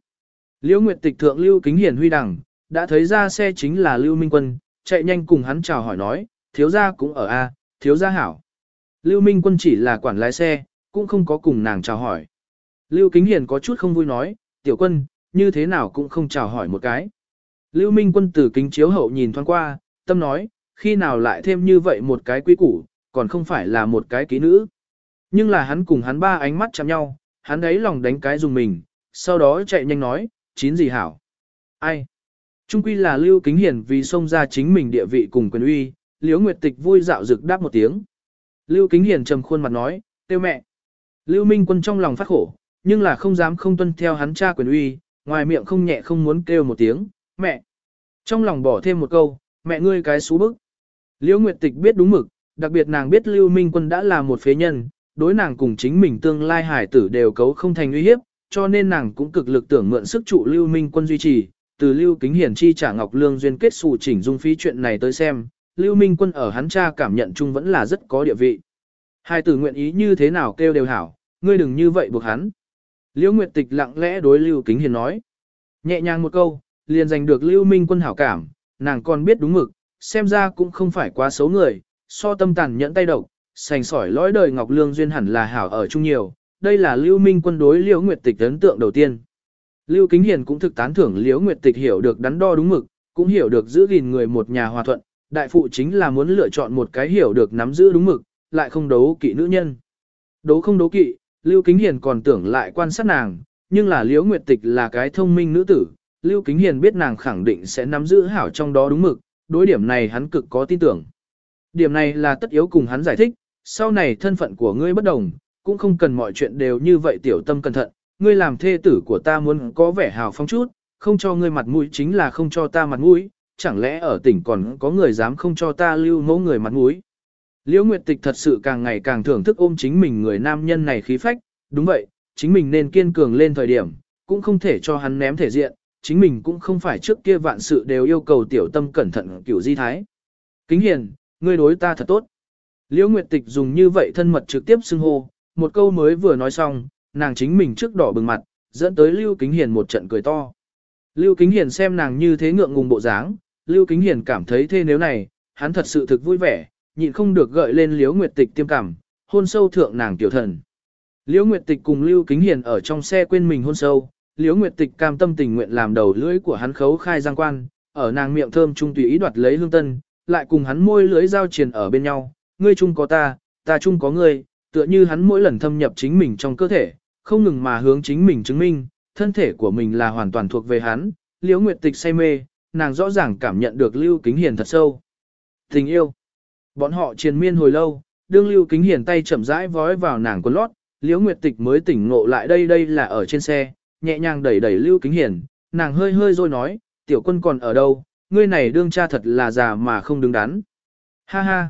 Liễu Nguyệt Tịch thượng Lưu Kính Hiền huy đằng, đã thấy ra xe chính là Lưu Minh Quân, chạy nhanh cùng hắn chào hỏi nói, thiếu gia cũng ở A, thiếu gia hảo. Lưu Minh Quân chỉ là quản lái xe, cũng không có cùng nàng chào hỏi. Lưu Kính Hiền có chút không vui nói, tiểu quân, như thế nào cũng không chào hỏi một cái. Lưu Minh quân từ kính chiếu hậu nhìn thoáng qua, tâm nói, khi nào lại thêm như vậy một cái quý củ, còn không phải là một cái ký nữ. Nhưng là hắn cùng hắn ba ánh mắt chạm nhau, hắn ấy lòng đánh cái dùng mình, sau đó chạy nhanh nói, chín gì hảo. Ai? Trung quy là Lưu Kính Hiển vì xông ra chính mình địa vị cùng quyền uy, Liễu Nguyệt Tịch vui dạo rực đáp một tiếng. Lưu Kính Hiển trầm khuôn mặt nói, tiêu mẹ. Lưu Minh quân trong lòng phát khổ, nhưng là không dám không tuân theo hắn cha quyền uy, ngoài miệng không nhẹ không muốn kêu một tiếng, mẹ. Trong lòng bỏ thêm một câu, mẹ ngươi cái xú bức. Liễu Nguyệt Tịch biết đúng mực, đặc biệt nàng biết Lưu Minh Quân đã là một phế nhân, đối nàng cùng chính mình tương lai hải tử đều cấu không thành uy hiếp, cho nên nàng cũng cực lực tưởng mượn sức trụ Lưu Minh Quân duy trì, từ Lưu Kính Hiển chi trả Ngọc Lương duyên kết xù chỉnh dung phí chuyện này tới xem, Lưu Minh Quân ở hắn cha cảm nhận chung vẫn là rất có địa vị. Hai tử nguyện ý như thế nào kêu đều hảo, ngươi đừng như vậy buộc hắn. Liễu Nguyệt Tịch lặng lẽ đối Lưu Kính Hiền nói. Nhẹ nhàng một câu, liền giành được Lưu Minh Quân hảo cảm, nàng còn biết đúng mực, xem ra cũng không phải quá xấu người, so tâm tàn nhẫn tay độc, sành sỏi lõi đời Ngọc Lương duyên hẳn là hảo ở chung nhiều. Đây là Lưu Minh Quân đối Liễu Nguyệt Tịch ấn tượng đầu tiên. Lưu Kính Hiền cũng thực tán thưởng Liễu Nguyệt Tịch hiểu được đắn đo đúng mực, cũng hiểu được giữ gìn người một nhà hòa thuận, đại phụ chính là muốn lựa chọn một cái hiểu được nắm giữ đúng mực, lại không đấu kỵ nữ nhân. Đấu không đấu kỵ, Lưu Kính Hiền còn tưởng lại quan sát nàng, nhưng là Liễu Nguyệt Tịch là cái thông minh nữ tử, Lưu Kính Hiền biết nàng khẳng định sẽ nắm giữ hảo trong đó đúng mực, đối điểm này hắn cực có tin tưởng. Điểm này là tất yếu cùng hắn giải thích, sau này thân phận của ngươi bất đồng, cũng không cần mọi chuyện đều như vậy tiểu tâm cẩn thận, ngươi làm thê tử của ta muốn có vẻ hào phong chút, không cho ngươi mặt mũi chính là không cho ta mặt mũi, chẳng lẽ ở tỉnh còn có người dám không cho ta lưu mẫu người mặt mũi. Liễu Nguyệt Tịch thật sự càng ngày càng thưởng thức ôm chính mình người nam nhân này khí phách, đúng vậy, chính mình nên kiên cường lên thời điểm, cũng không thể cho hắn ném thể diện, chính mình cũng không phải trước kia vạn sự đều yêu cầu tiểu tâm cẩn thận kiểu di thái. Kính hiền, ngươi đối ta thật tốt. Liễu Nguyệt Tịch dùng như vậy thân mật trực tiếp xưng hô, một câu mới vừa nói xong, nàng chính mình trước đỏ bừng mặt, dẫn tới Lưu Kính Hiền một trận cười to. Lưu Kính Hiền xem nàng như thế ngượng ngùng bộ dáng, Lưu Kính Hiền cảm thấy thế nếu này, hắn thật sự thực vui vẻ, nhịn không được gợi lên Liễu Nguyệt Tịch tiêm cảm, hôn sâu thượng nàng tiểu thần. Liễu Nguyệt Tịch cùng Lưu Kính Hiền ở trong xe quên mình hôn sâu, Liễu Nguyệt Tịch cam tâm tình nguyện làm đầu lưỡi của hắn khấu khai giang quan, ở nàng miệng thơm trung tùy ý đoạt lấy hương tân, lại cùng hắn môi lưỡi giao triền ở bên nhau, ngươi chung có ta, ta chung có ngươi, tựa như hắn mỗi lần thâm nhập chính mình trong cơ thể, không ngừng mà hướng chính mình chứng minh, thân thể của mình là hoàn toàn thuộc về hắn. Liễu Nguyệt Tịch say mê, nàng rõ ràng cảm nhận được Lưu Kính Hiền thật sâu. Tình yêu. Bọn họ triền miên hồi lâu, đương Lưu Kính hiển tay chậm rãi vói vào nàng quần lót, Liễu Nguyệt Tịch mới tỉnh ngộ lại đây đây là ở trên xe, nhẹ nhàng đẩy đẩy Lưu Kính hiển, nàng hơi hơi rồi nói, tiểu quân còn ở đâu, ngươi này đương cha thật là già mà không đứng đắn. Ha ha,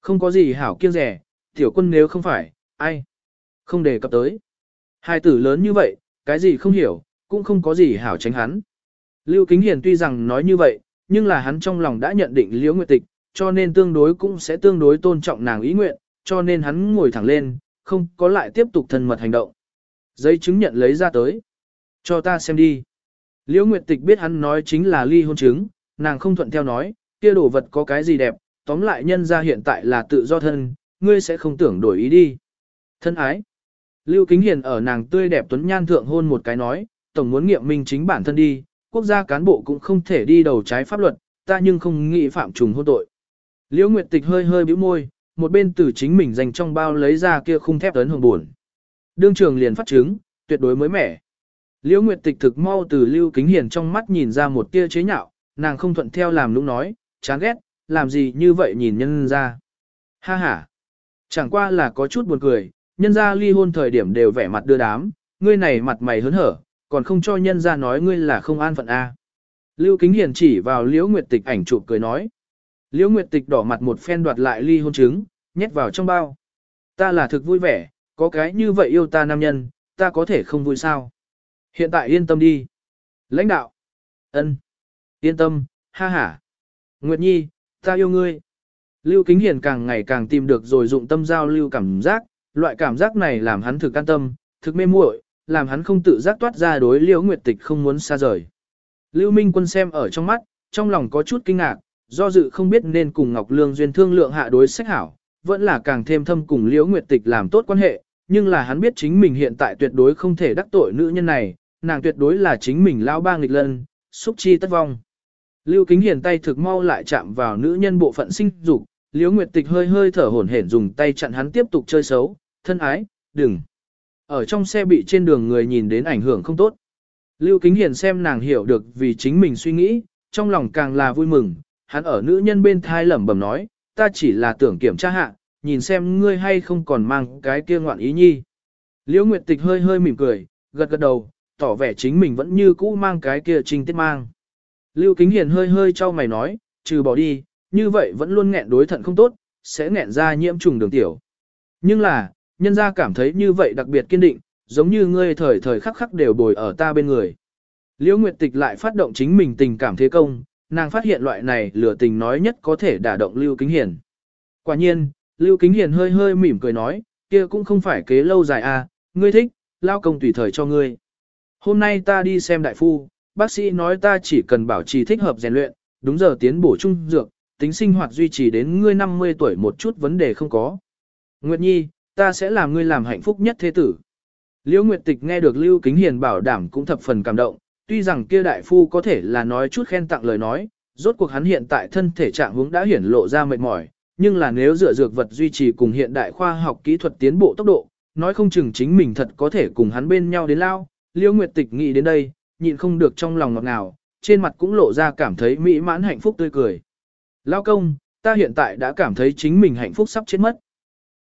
không có gì hảo kiêng rẻ, tiểu quân nếu không phải, ai, không đề cập tới. Hai tử lớn như vậy, cái gì không hiểu, cũng không có gì hảo tránh hắn. Lưu Kính Hiền tuy rằng nói như vậy, nhưng là hắn trong lòng đã nhận định Liễu Nguyệt Tịch, cho nên tương đối cũng sẽ tương đối tôn trọng nàng ý nguyện, cho nên hắn ngồi thẳng lên, không có lại tiếp tục thân mật hành động. Giấy chứng nhận lấy ra tới. Cho ta xem đi. Liễu Nguyệt Tịch biết hắn nói chính là ly hôn chứng, nàng không thuận theo nói, kia đồ vật có cái gì đẹp, tóm lại nhân ra hiện tại là tự do thân, ngươi sẽ không tưởng đổi ý đi. Thân ái. Lưu Kính Hiền ở nàng tươi đẹp tuấn nhan thượng hôn một cái nói, tổng muốn nghiệm minh chính bản thân đi, quốc gia cán bộ cũng không thể đi đầu trái pháp luật, ta nhưng không nghĩ phạm trùng hôn tội. Liễu Nguyệt Tịch hơi hơi bĩu môi, một bên từ chính mình dành trong bao lấy ra kia khung thép tấn hồng buồn. Đương trường liền phát chứng, tuyệt đối mới mẻ. Liễu Nguyệt Tịch thực mau từ Lưu Kính Hiền trong mắt nhìn ra một tia chế nhạo, nàng không thuận theo làm lúc nói, chán ghét, làm gì như vậy nhìn nhân ra. Ha ha, chẳng qua là có chút buồn cười, nhân ra ly hôn thời điểm đều vẻ mặt đưa đám, ngươi này mặt mày hớn hở, còn không cho nhân ra nói ngươi là không an phận A. Lưu Kính Hiền chỉ vào Liễu Nguyệt Tịch ảnh chụp cười nói. Liễu Nguyệt Tịch đỏ mặt một phen đoạt lại ly hôn chứng, nhét vào trong bao. Ta là thực vui vẻ, có cái như vậy yêu ta nam nhân, ta có thể không vui sao. Hiện tại yên tâm đi. Lãnh đạo. ân, Yên tâm, ha ha. Nguyệt Nhi, ta yêu ngươi. Lưu Kính Hiền càng ngày càng tìm được rồi dụng tâm giao lưu cảm giác, loại cảm giác này làm hắn thực an tâm, thực mê muội, làm hắn không tự giác toát ra đối Liễu Nguyệt Tịch không muốn xa rời. Lưu Minh Quân xem ở trong mắt, trong lòng có chút kinh ngạc, do dự không biết nên cùng Ngọc Lương duyên thương lượng hạ đối sách hảo, vẫn là càng thêm thâm cùng Liễu Nguyệt Tịch làm tốt quan hệ, nhưng là hắn biết chính mình hiện tại tuyệt đối không thể đắc tội nữ nhân này, nàng tuyệt đối là chính mình lao ba nghịch lân, xúc chi tất vong. Lưu Kính Hiền tay thực mau lại chạm vào nữ nhân bộ phận sinh dục, Liễu Nguyệt Tịch hơi hơi thở hổn hển dùng tay chặn hắn tiếp tục chơi xấu, thân ái, đừng. Ở trong xe bị trên đường người nhìn đến ảnh hưởng không tốt. Lưu Kính Hiền xem nàng hiểu được vì chính mình suy nghĩ, trong lòng càng là vui mừng, hắn ở nữ nhân bên thai lẩm bẩm nói, ta chỉ là tưởng kiểm tra hạ, nhìn xem ngươi hay không còn mang cái kia ngoạn ý nhi. Liễu Nguyệt Tịch hơi hơi mỉm cười, gật gật đầu, tỏ vẻ chính mình vẫn như cũ mang cái kia trinh tiết mang. Lưu Kính Hiền hơi hơi cho mày nói, trừ bỏ đi, như vậy vẫn luôn nghẹn đối thận không tốt, sẽ nghẹn ra nhiễm trùng đường tiểu. Nhưng là, nhân gia cảm thấy như vậy đặc biệt kiên định, giống như ngươi thời thời khắc khắc đều bồi ở ta bên người. Liễu Nguyệt Tịch lại phát động chính mình tình cảm thế công, nàng phát hiện loại này lửa tình nói nhất có thể đả động Lưu Kính Hiền. Quả nhiên, Lưu Kính Hiền hơi hơi mỉm cười nói, kia cũng không phải kế lâu dài à, ngươi thích, lao công tùy thời cho ngươi. Hôm nay ta đi xem đại phu, bác sĩ nói ta chỉ cần bảo trì thích hợp rèn luyện, đúng giờ tiến bổ trung dược, tính sinh hoạt duy trì đến ngươi 50 tuổi một chút vấn đề không có. Nguyệt Nhi, ta sẽ làm ngươi làm hạnh phúc nhất thế tử. Liễu Nguyệt Tịch nghe được Lưu Kính Hiền bảo đảm cũng thập phần cảm động, tuy rằng kia đại phu có thể là nói chút khen tặng lời nói, rốt cuộc hắn hiện tại thân thể trạng hướng đã hiển lộ ra mệt mỏi, nhưng là nếu dựa dược vật duy trì cùng hiện đại khoa học kỹ thuật tiến bộ tốc độ, nói không chừng chính mình thật có thể cùng hắn bên nhau đến lao. Liễu Nguyệt Tịch nghĩ đến đây, nhịn không được trong lòng ngọt ngào, trên mặt cũng lộ ra cảm thấy mỹ mãn hạnh phúc tươi cười. Lao công, ta hiện tại đã cảm thấy chính mình hạnh phúc sắp chết mất.